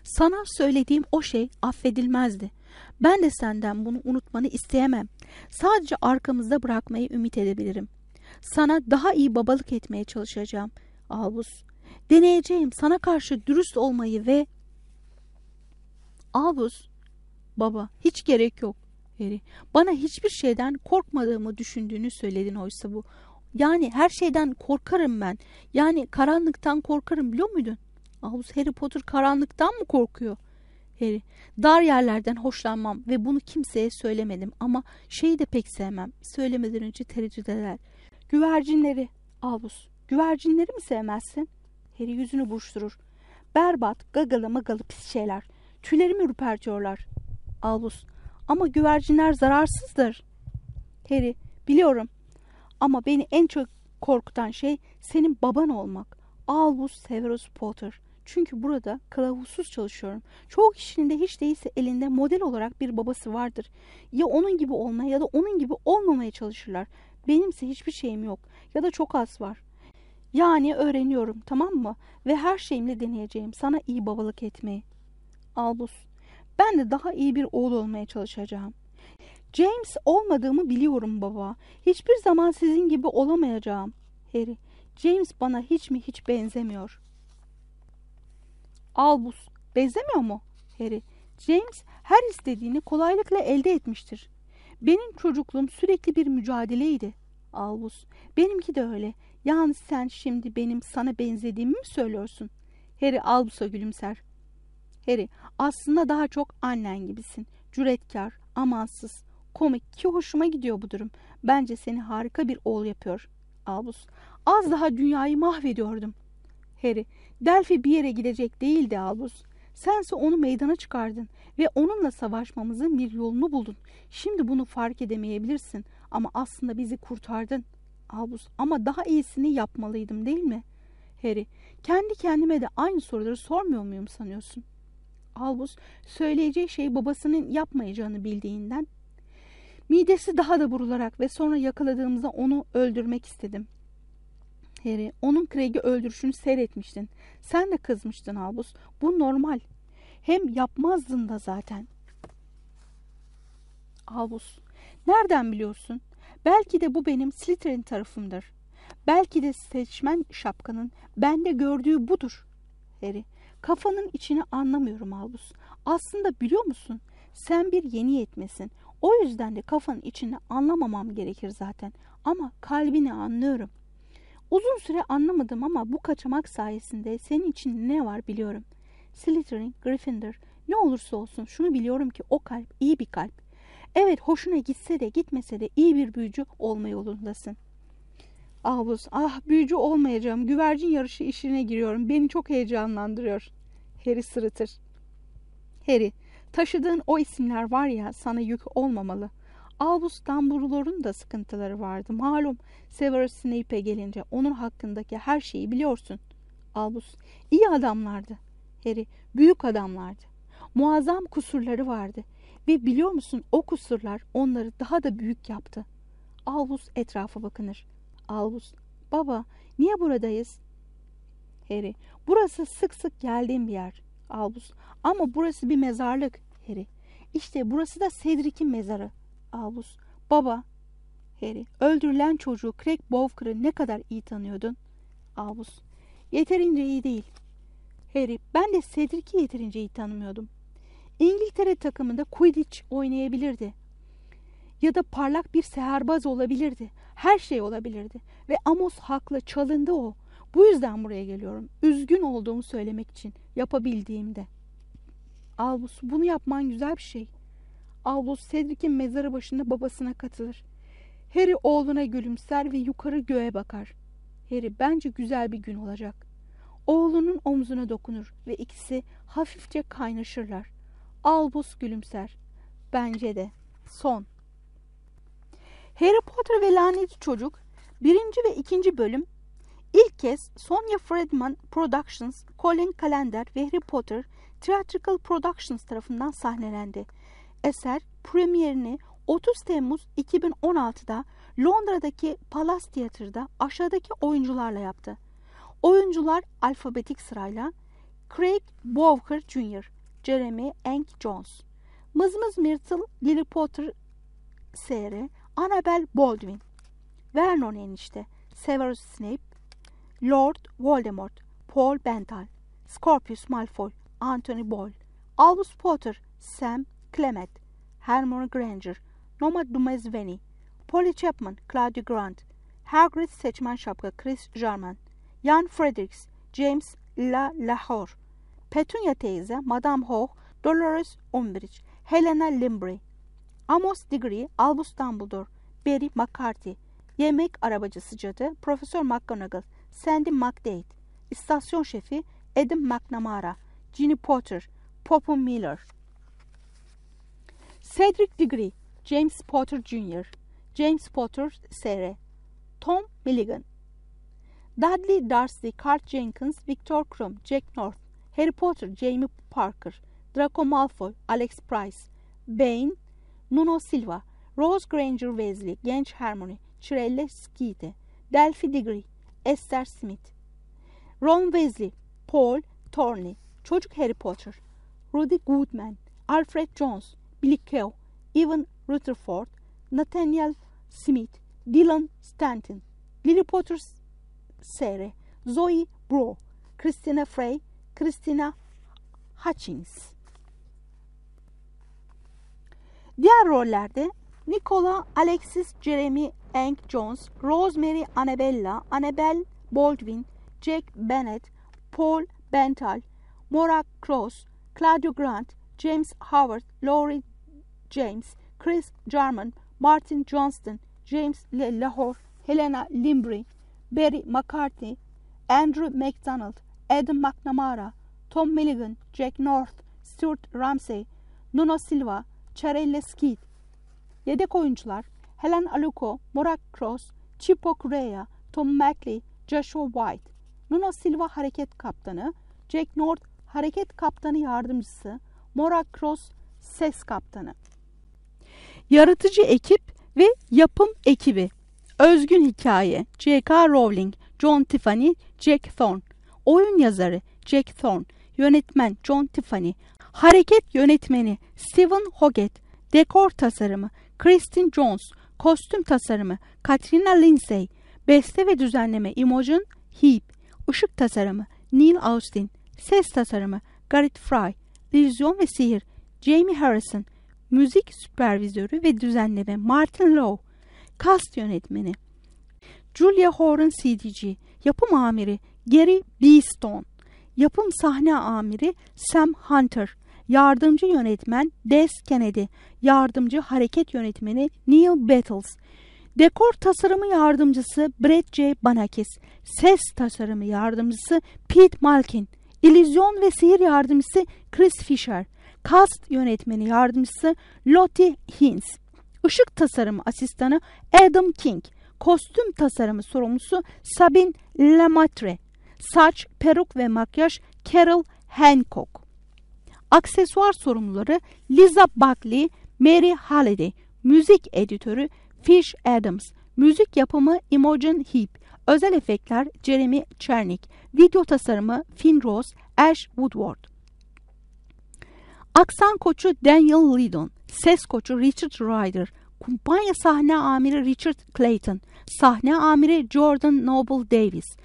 B: Sana söylediğim o şey affedilmezdi. Ben de senden bunu unutmanı isteyemem. Sadece arkamızda bırakmayı ümit edebilirim. Sana daha iyi babalık etmeye çalışacağım. Albus, deneyeceğim sana karşı dürüst olmayı ve... Albus, baba hiç gerek yok. Harry, bana hiçbir şeyden korkmadığımı düşündüğünü söyledin oysa bu. Yani her şeyden korkarım ben. Yani karanlıktan korkarım biliyor muydun? Albus Harry Potter karanlıktan mı korkuyor? Harry, dar yerlerden hoşlanmam ve bunu kimseye söylemedim ama şeyi de pek sevmem. Söylemeden önce tereddüt eder. Güvercinleri, Albus, güvercinleri mi sevmezsin? Harry yüzünü buruşturur. Berbat, gagalı magalı pis şeyler. Tüylerimi ürpertiyorlar. Albus, ama güvercinler zararsızdır. Harry, biliyorum. Ama beni en çok korkutan şey senin baban olmak. Albus Severus Potter. Çünkü burada kılavuzsuz çalışıyorum. Çoğu kişinin de hiç değilse elinde model olarak bir babası vardır. Ya onun gibi olmaya ya da onun gibi olmamaya çalışırlar. Benimse hiçbir şeyim yok ya da çok az var. Yani öğreniyorum tamam mı? Ve her şeyimle deneyeceğim sana iyi babalık etmeyi. Albus, ben de daha iyi bir oğul olmaya çalışacağım. James olmadığımı biliyorum baba. Hiçbir zaman sizin gibi olamayacağım. Harry, James bana hiç mi hiç benzemiyor. Albus, benzemiyor mu? Harry, James her istediğini kolaylıkla elde etmiştir. Benim çocukluğum sürekli bir mücadeleydi. Albus, benimki de öyle. Yani sen şimdi benim sana benzediğimi mi söylüyorsun? Harry Albus'a gülümser. Harry, aslında daha çok annen gibisin. Cüretkar, amansız, komik ki hoşuma gidiyor bu durum. Bence seni harika bir oğul yapıyor. Albus, az daha dünyayı mahvediyordum. Harry, Delphi bir yere gidecek değildi Albus. Sense onu meydana çıkardın ve onunla savaşmamızın bir yolunu buldun. Şimdi bunu fark edemeyebilirsin ama aslında bizi kurtardın. Albus ama daha iyisini yapmalıydım değil mi? Harry, kendi kendime de aynı soruları sormuyor muyum sanıyorsun? Albus söyleyeceği şeyi babasının yapmayacağını bildiğinden midesi daha da burularak ve sonra yakaladığımızda onu öldürmek istedim. Harry, onun Craig'i öldürüşünü seyretmiştin. Sen de kızmıştın Albus. Bu normal. Hem yapmazdın da zaten. Albus, nereden biliyorsun? Belki de bu benim Slytherin tarafımdır. Belki de seçmen şapkanın bende gördüğü budur. Harry, kafanın içini anlamıyorum Albus. Aslında biliyor musun? Sen bir yeni yetmesin. O yüzden de kafanın içini anlamamam gerekir zaten. Ama kalbini anlıyorum. Uzun süre anlamadım ama bu kaçamak sayesinde senin için ne var biliyorum. Slytherin, Gryffindor ne olursa olsun şunu biliyorum ki o kalp iyi bir kalp. Evet hoşuna gitse de gitmese de iyi bir büyücü olma yolundasın. Albus ah büyücü olmayacağım güvercin yarışı işine giriyorum beni çok heyecanlandırıyor. Harry sırıtır. Harry taşıdığın o isimler var ya sana yük olmamalı. Albus Dumbledore'un da sıkıntıları vardı. Malum Severus Snape'e gelince onun hakkındaki her şeyi biliyorsun. Albus iyi adamlardı. Harry büyük adamlardı. Muazzam kusurları vardı. Ve biliyor musun o kusurlar onları daha da büyük yaptı. Albus etrafa bakınır. Albus baba niye buradayız? Harry burası sık sık geldiğim bir yer. Albus ama burası bir mezarlık. Harry işte burası da Cedric'in mezarı. Albus. Baba. Harry. Öldürülen çocuğu Craig Bowker'ı ne kadar iyi tanıyordun? Albus. Yeterince iyi değil. Harry. Ben de Cedric'i yeterince iyi tanımıyordum. İngiltere takımında Quidditch oynayabilirdi. Ya da parlak bir seherbaz olabilirdi. Her şey olabilirdi. Ve Amos haklı çalındı o. Bu yüzden buraya geliyorum. Üzgün olduğumu söylemek için yapabildiğimde. Albus bunu yapman güzel bir şey. Albus Cedric'in mezarı başında babasına katılır. Harry oğluna gülümser ve yukarı göğe bakar. Harry bence güzel bir gün olacak. Oğlunun omzuna dokunur ve ikisi hafifçe kaynaşırlar. Albus gülümser. Bence de. Son. Harry Potter ve Lanetli Çocuk birinci ve ikinci bölüm ilk kez Sonia Fredman Productions, Colin Calendar ve Harry Potter Theatrical Productions tarafından sahnelendi. Eser premierini 30 Temmuz 2016'da Londra'daki Palace Theatre'da aşağıdaki oyuncularla yaptı. Oyuncular alfabetik sırayla Craig Bowker Jr., Jeremy Hank Jones, Mızmız Myrtle, Lily Potter Sr., Annabel Baldwin, Vernon enişte, Severus Snape, Lord Voldemort, Paul Bental, Scorpius Malfoy, Anthony Boyle, Albus Potter, Sam Clement, Hermione Granger, Noma Dumezveni, Polly Chapman, Claudia Grant, Hagrid Seçmen Şapka, Chris Jarman, Jan Fredericks, James La Lahore, Petunia teyze, Madame Hoch, Dolores Umbridge, Helena Limbry, Amos Diggory, Albus Dumbledore, Barry McCarthy, Yemek Arabacısı Cadı, Profesör McGonagall, Sandy McDade, İstasyon Şefi Adam McNamara, Ginny Potter, Poppy Miller, Cedric Diggory, James Potter Jr., James Potter Sr., Tom Milligan, Dudley Dursley, Cart Jenkins, Victor Krum, Jack North, Harry Potter, Jamie Parker, Draco Malfoy, Alex Price, Bane, Nuno Silva, Rose Granger Weasley, Genç Hermione, Cirella Skeete, Delphi Diggory, Esther Smith, Ron Weasley, Paul Thornley, Çocuk Harry Potter, Rudy Goodman, Alfred Jones, Billy Keogh, Evan Rutherford, Nathaniel Smith, Dylan Stanton, Lily Potter Sr., Zoe Bro, Christina Frey, Christina Hutchins. Diğer rollerde Nicola Alexis Jeremy Hank Jones, Rosemary Annabella, Annabelle Baldwin, Jack Bennett, Paul Bental, Maura Cross, Claudio Grant, James Howard, Laurie James, Chris Jarman, Martin Johnston, James Le Lahore, Helena Limbry, Barry McCarthy, Andrew MacDonald, Adam McNamara, Tom Milligan, Jack North, Stuart Ramsey, Nuno Silva, Charelle Skeet. Yedek oyuncular Helen Aluko, Morak Cross, Chipo Correa, Tom Mackley, Joshua White. Nuno Silva hareket kaptanı, Jack North hareket kaptanı yardımcısı, Morak Cross ses kaptanı. Yaratıcı ekip ve yapım ekibi. Özgün hikaye J.K. Rowling, John Tiffany, Jack Thorne. Oyun yazarı Jack Thorne. Yönetmen John Tiffany. Hareket yönetmeni Stephen Hoggett. Dekor tasarımı Kristin Jones. Kostüm tasarımı Katrina Lindsay. Beste ve düzenleme Imogen Heap. Işık tasarımı Neil Austin. Ses tasarımı Garrett Fry. Vizyon ve sihir Jamie Harrison. Müzik süpervizörü ve düzenleme Martin Lowe. Kast yönetmeni Julia Horan CDG. Yapım amiri Gary Beestone. Yapım sahne amiri Sam Hunter. Yardımcı yönetmen Des Kennedy. Yardımcı hareket yönetmeni Neil Battles. Dekor tasarımı yardımcısı Brett J. Banakis. Ses tasarımı yardımcısı Pete Malkin. İllüzyon ve sihir yardımcısı Chris Fisher. Cast yönetmeni yardımcısı Lottie Hines. Işık tasarımı asistanı Adam King. Kostüm tasarımı sorumlusu Sabine Lemaitre. Saç, peruk ve makyaj Carol Hancock. Aksesuar sorumluları Liza Buckley, Mary Halliday. Müzik editörü Fish Adams. Müzik yapımı Imogen Heap. Özel efektler Jeremy Chernick. Video tasarımı Finn Rose, Ash Woodward. Aksan koçu Daniel Lidon. Ses koçu Richard Ryder. Kumpanya sahne amiri Richard Clayton. Sahne amiri Jordan Noble Davis.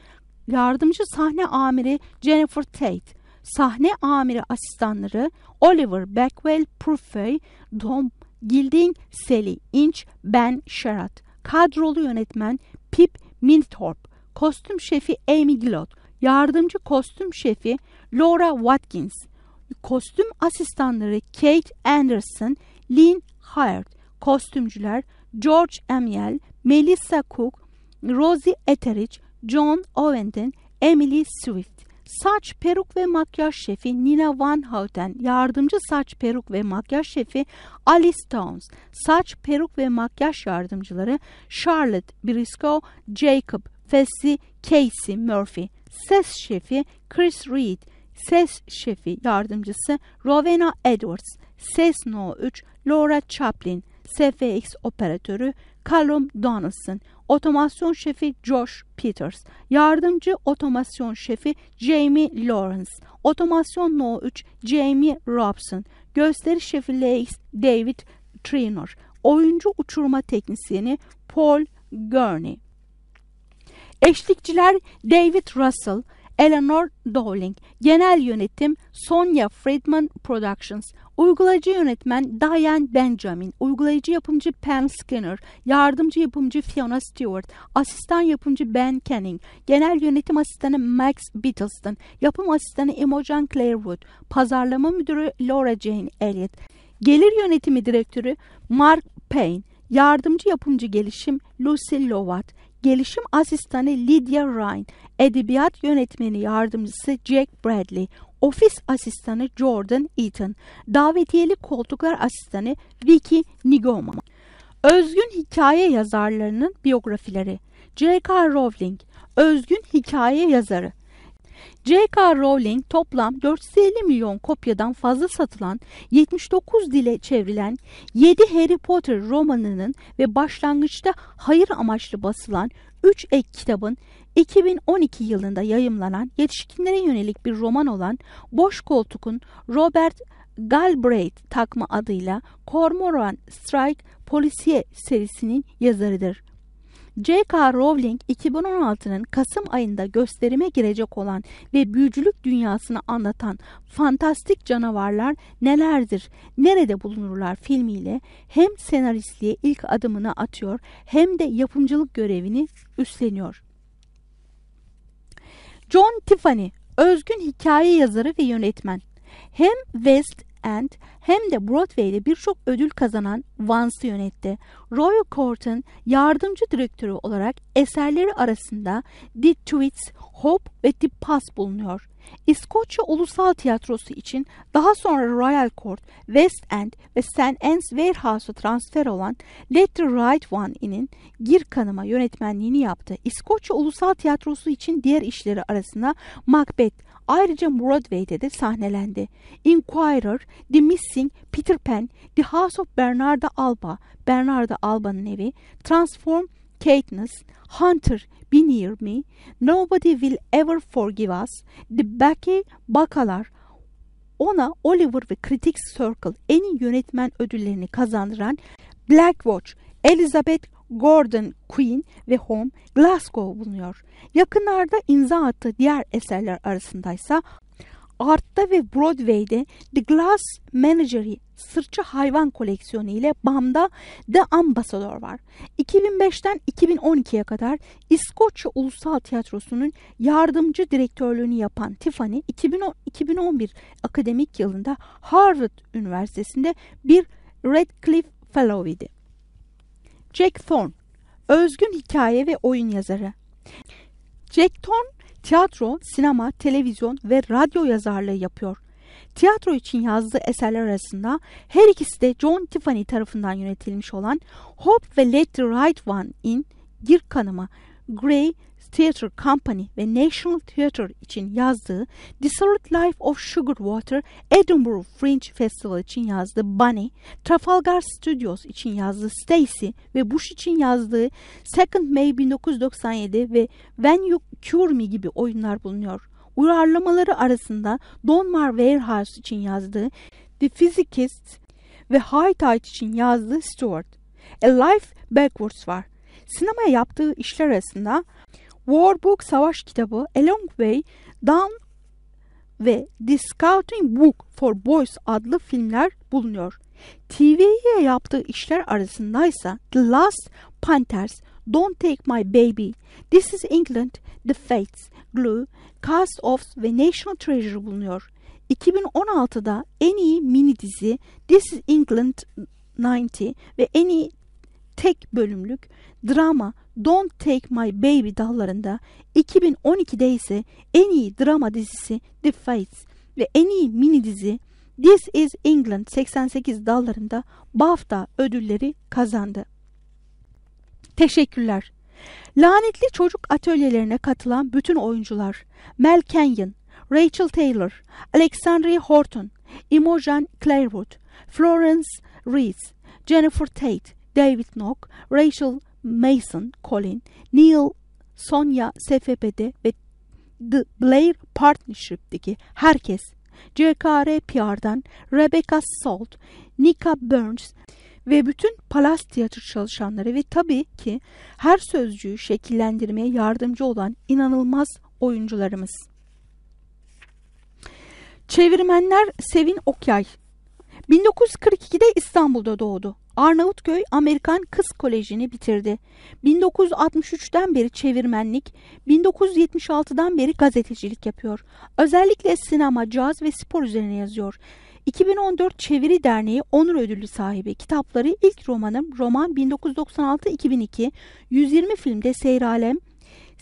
B: Yardımcı sahne amiri Jennifer Tate. Sahne amiri asistanları Oliver Beckwell Purfey, Tom Gilding, Sally Inch, Ben Sherratt. Kadrolu yönetmen Pip Minthorpe. Kostüm şefi Amy Gillot. Yardımcı kostüm şefi Laura Watkins. Kostüm asistanları Kate Anderson, Lynn Hyatt. Kostümcüler George Amiel, Melissa Cook, Rosie Etheridge, John Ovenden, Emily Swift. Saç, peruk ve makyaj şefi Nina Van Houten, yardımcı saç, peruk ve makyaj şefi Alice Towns, saç, peruk ve makyaj yardımcıları Charlotte Briscoe, Jacob Fessy, Casey Murphy, ses şefi Chris Reed, ses şefi yardımcısı Rowena Edwards, ses No 3 Laura Chaplin, SFX operatörü Callum Donaldson, otomasyon şefi Josh Peters, yardımcı otomasyon şefi Jamie Lawrence, otomasyon No 3 Jamie Robson, gösteri şefi Lex David Traynor, oyuncu uçurma teknisyeni Paul Gurney. Eşlikçiler David Russell, Eleanor Dowling, genel yönetim Sonia Friedman Productions, uygulayıcı yönetmen Diane Benjamin, uygulayıcı yapımcı Pam Skinner, yardımcı yapımcı Fiona Stewart, asistan yapımcı Ben Canning, genel yönetim asistanı Max Beatleston, yapım asistanı Imogen Clarewood, pazarlama müdürü Laura Jane Elliott, gelir yönetimi direktörü Mark Payne, yardımcı yapımcı gelişim Lucy Lovat, gelişim asistanı Lydia Ryan, edebiyat yönetmeni yardımcısı Jack Bradley, ofis asistanı Jordan Eaton, davetiyeli koltuklar asistanı Vicky Nigoma. Özgün hikaye yazarlarının biyografileri J.K. Rowling, özgün hikaye yazarı. J.K. Rowling toplam 450 milyon kopyadan fazla satılan, 79 dile çevrilen 7 Harry Potter romanının ve başlangıçta hayır amaçlı basılan 3 ek kitabın 2012 yılında yayımlanan yetişkinlere yönelik bir roman olan Boş Koltuk'un Robert Galbraith takma adıyla Cormoran Strike polisiye serisinin yazarıdır. J.K. Rowling 2016'nın Kasım ayında gösterime girecek olan ve büyücülük dünyasını anlatan Fantastik Canavarlar Nelerdir, Nerede Bulunurlar filmiyle hem senaristliğe ilk adımını atıyor hem de yapımcılık görevini üstleniyor. John Tiffany, özgün hikaye yazarı ve yönetmen. Hem West End hem de Broadway'de birçok ödül kazanan Vance'ı yönetti. Royal Court'un yardımcı direktörü olarak eserleri arasında The Tweets, Hope ve The Past bulunuyor. İskoçya Ulusal Tiyatrosu için daha sonra Royal Court, West End ve St. Anne's Warehouse'a transfer olan Let the Right One'inin Gir Kanıma yönetmenliğini yaptı. İskoçya Ulusal Tiyatrosu için diğer işleri arasında Macbeth, Ayrıca Broadway'de de sahnelendi. Inquirer, The Missing, Peter Pan, The House of Bernarda Alba, Bernarda Alba'nın evi, Transform, Katniss, Hunter, Be Near Me, Nobody Will Ever Forgive Us, The Becky Bakalar, ona Oliver ve Critics Circle en iyi yönetmen ödüllerini kazandıran Black Watch, Elizabeth Gordon Queen ve Home Glasgow bulunuyor. Yakınlarda imza attığı diğer eserler arasındaysa Art'ta ve Broadway'de The Glass Menagerie sırça hayvan koleksiyonu ile BAM'da The Ambassador var. 2005'ten 2012'ye kadar İskoçya Ulusal Tiyatrosu'nun yardımcı direktörlüğünü yapan Tiffany 2011 akademik yılında Harvard Üniversitesi'nde bir Radcliffe Fellow idi. Jack Thorne, özgün hikaye ve oyun yazarı. Jack Thorne, tiyatro, sinema, televizyon ve radyo yazarlığı yapıyor. Tiyatro için yazdığı eserler arasında her ikisi de John Tiffany tarafından yönetilmiş olan Hope ve Let the Right One in Gir Kanıma, Grey Theatre Company ve National Theatre için yazdığı Solid Life of Sugar Water, Edinburgh Fringe Festival için yazdığı Bunny, Trafalgar Studios için yazdığı Stacy ve Bush için yazdığı Second May 1997 ve When You Cure Me gibi oyunlar bulunuyor. Uyarlamaları arasında Donmar Warehouse için yazdığı The Physicist ve High Tide için yazdığı Stuart. A Life Backwards var. Sinemaya yaptığı işler arasında War Book Savaş Kitabı, A Long Way Down ve The Scouting Book for Boys adlı filmler bulunuyor. TV'ye yaptığı işler arasındaysa The Last Panthers, Don't Take My Baby, This is England, The Fates, Glue, Cast Offs ve National Treasure bulunuyor. 2016'da en iyi mini dizi This is England 90 ve en iyi tek bölümlük drama Don't Take My Baby dallarında 2012'de ise en iyi drama dizisi The Fates ve en iyi mini dizi This is England 88 dallarında BAFTA ödülleri kazandı. Teşekkürler. Lanetli çocuk atölyelerine katılan bütün oyuncular Mel Kenyon, Rachel Taylor, Alexandria Horton, Imogen Clairwood, Florence Rees, Jennifer Tate, David Knock, Rachel Mason, Colin, Neil, Sonia SFP'de ve The Blair Partnership'teki herkes, JKR PR'dan Rebecca Salt, Nika Burns ve bütün Palas Tiyatro çalışanları ve tabii ki her sözcüğü şekillendirmeye yardımcı olan inanılmaz oyuncularımız. Çevirmenler Sevin Okyay. 1942'de İstanbul'da doğdu. Arnavutköy Amerikan Kız Koleji'ni bitirdi. 1963'ten beri çevirmenlik, 1976'dan beri gazetecilik yapıyor. Özellikle sinema, caz ve spor üzerine yazıyor. 2014 Çeviri Derneği Onur Ödülü sahibi. Kitapları ilk romanım roman 1996-2002, 120 filmde Seyralem,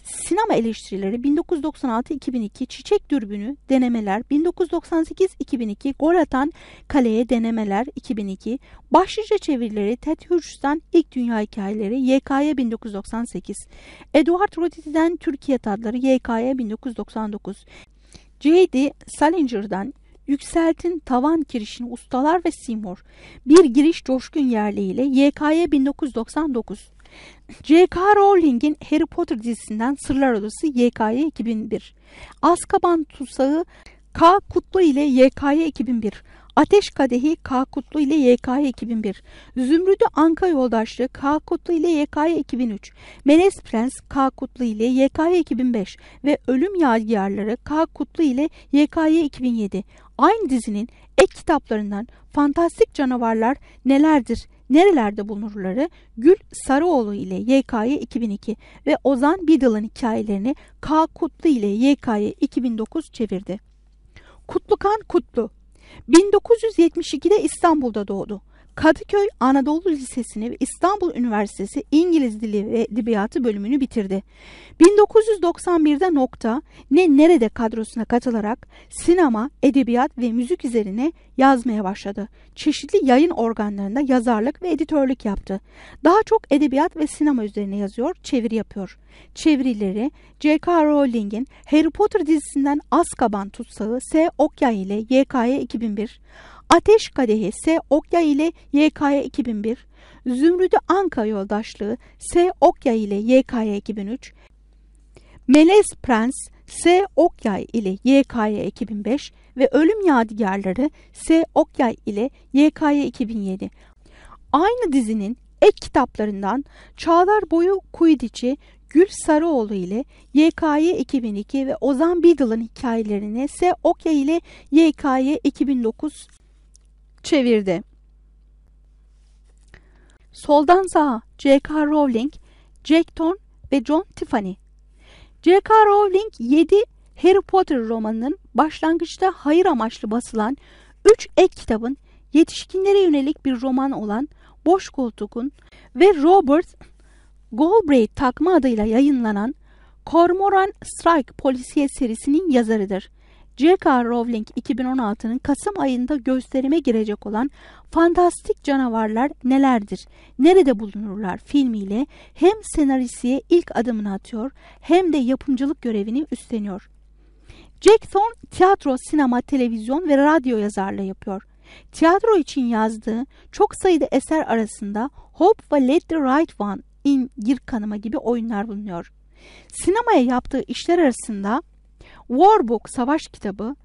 B: Sinema eleştirileri 1996-2002 Çiçek Dürbünü denemeler 1998-2002 Gol atan kaleye denemeler 2002 Başlıca çevirileri Ted Hughes İlk Dünya Hikayeleri YKY 1998 Edward Rotiti'den Türkiye Tadları YKY 1999 J.D. Salinger'dan Yükseltin Tavan Kirişini Ustalar ve Seymour Bir Giriş Coşkun Yerli ile YKY 1999 J.K. Rowling'in Harry Potter dizisinden Sırlar Odası YKY 2001. Azkaban Tutsağı K. Kutlu ile YKY 2001. Ateş Kadehi K. Kutlu ile YKY 2001. Zümrüdü Anka Yoldaşlığı K. Kutlu ile YKY 2003. Melez Prens K. Kutlu ile YKY 2005 ve Ölüm Yadigarları K. Kutlu ile YKY 2007. Aynı dizinin ek kitaplarından Fantastik Canavarlar Nelerdir nerelerde bulunurları Gül Sarıoğlu ile YK'yı 2002 ve Ozan Bidal'ın hikayelerini K. Kutlu ile YK'yı 2009 çevirdi. Kutlukan Kutlu 1972'de İstanbul'da doğdu. Kadıköy Anadolu Lisesi'ni ve İstanbul Üniversitesi İngiliz Dili ve Edebiyatı bölümünü bitirdi. 1991'de Nokta Ne Nerede kadrosuna katılarak sinema, edebiyat ve müzik üzerine yazmaya başladı. Çeşitli yayın organlarında yazarlık ve editörlük yaptı. Daha çok edebiyat ve sinema üzerine yazıyor, çeviri yapıyor. Çevirileri J.K. Rowling'in Harry Potter dizisinden Azkaban Tutsağı S. Okya ile YK'ye 2001, Ateş Kadehi S. Okya ile YK'ye 2001, Zümrüdü Anka Yoldaşlığı S. Okya ile YK'ye 2003, Melez Prens S. Okyay ile YK'ye 2005 ve Ölüm Yadigarları S. Okyay ile YK'ye 2007. Aynı dizinin ek kitaplarından Çağlar Boyu Kuydiçi Gül Sarıoğlu ile YK'ye 2002 ve Ozan Bidal'ın hikayelerini S. Okya ile YK'ye 2009 çevirdi. Soldan sağa J.K. Rowling, Jack Thorne ve John Tiffany. J.K. Rowling 7 Harry Potter romanının başlangıçta hayır amaçlı basılan 3 ek kitabın yetişkinlere yönelik bir roman olan Boş Koltuk'un ve Robert Galbraith takma adıyla yayınlanan Cormoran Strike polisiye serisinin yazarıdır. J.K. Rowling 2016'nın Kasım ayında gösterime girecek olan Fantastik Canavarlar Nelerdir, Nerede Bulunurlar filmiyle hem senaristiye ilk adımını atıyor hem de yapımcılık görevini üstleniyor. Jack Thorne tiyatro, sinema, televizyon ve radyo yazarlığı yapıyor. Tiyatro için yazdığı çok sayıda eser arasında Hope ve Let the Right One in Gir Kanıma gibi oyunlar bulunuyor. Sinemaya yaptığı işler arasında War Book Savaş Kitabı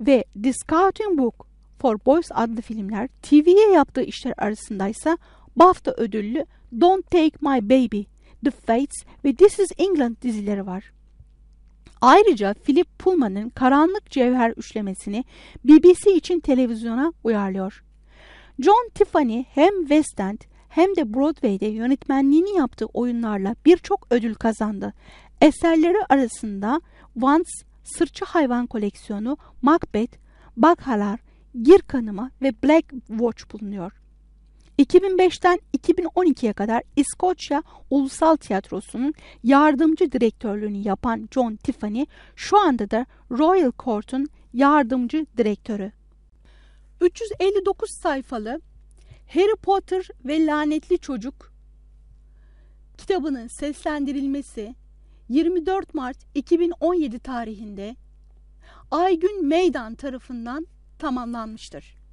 B: ve The Scouting Book for Boys adlı filmler TV'ye yaptığı işler arasındaysa BAFTA ödüllü Don't Take My Baby, The Fates ve This Is England dizileri var. Ayrıca Philip Pullman'ın Karanlık Cevher üçlemesini BBC için televizyona uyarlıyor. John Tiffany hem West End hem de Broadway'de yönetmenliğini yaptığı oyunlarla birçok ödül kazandı. Eserleri arasında Once Sırçı Hayvan Koleksiyonu, Macbeth, Bakhalar, Gir Kanıma ve Black Watch bulunuyor. 2005'ten 2012'ye kadar İskoçya Ulusal Tiyatrosu'nun yardımcı direktörlüğünü yapan John Tiffany şu anda da Royal Court'un yardımcı direktörü. 359 sayfalı Harry Potter ve Lanetli Çocuk kitabının seslendirilmesi 24 Mart 2017 tarihinde Aygün Meydan tarafından tamamlanmıştır.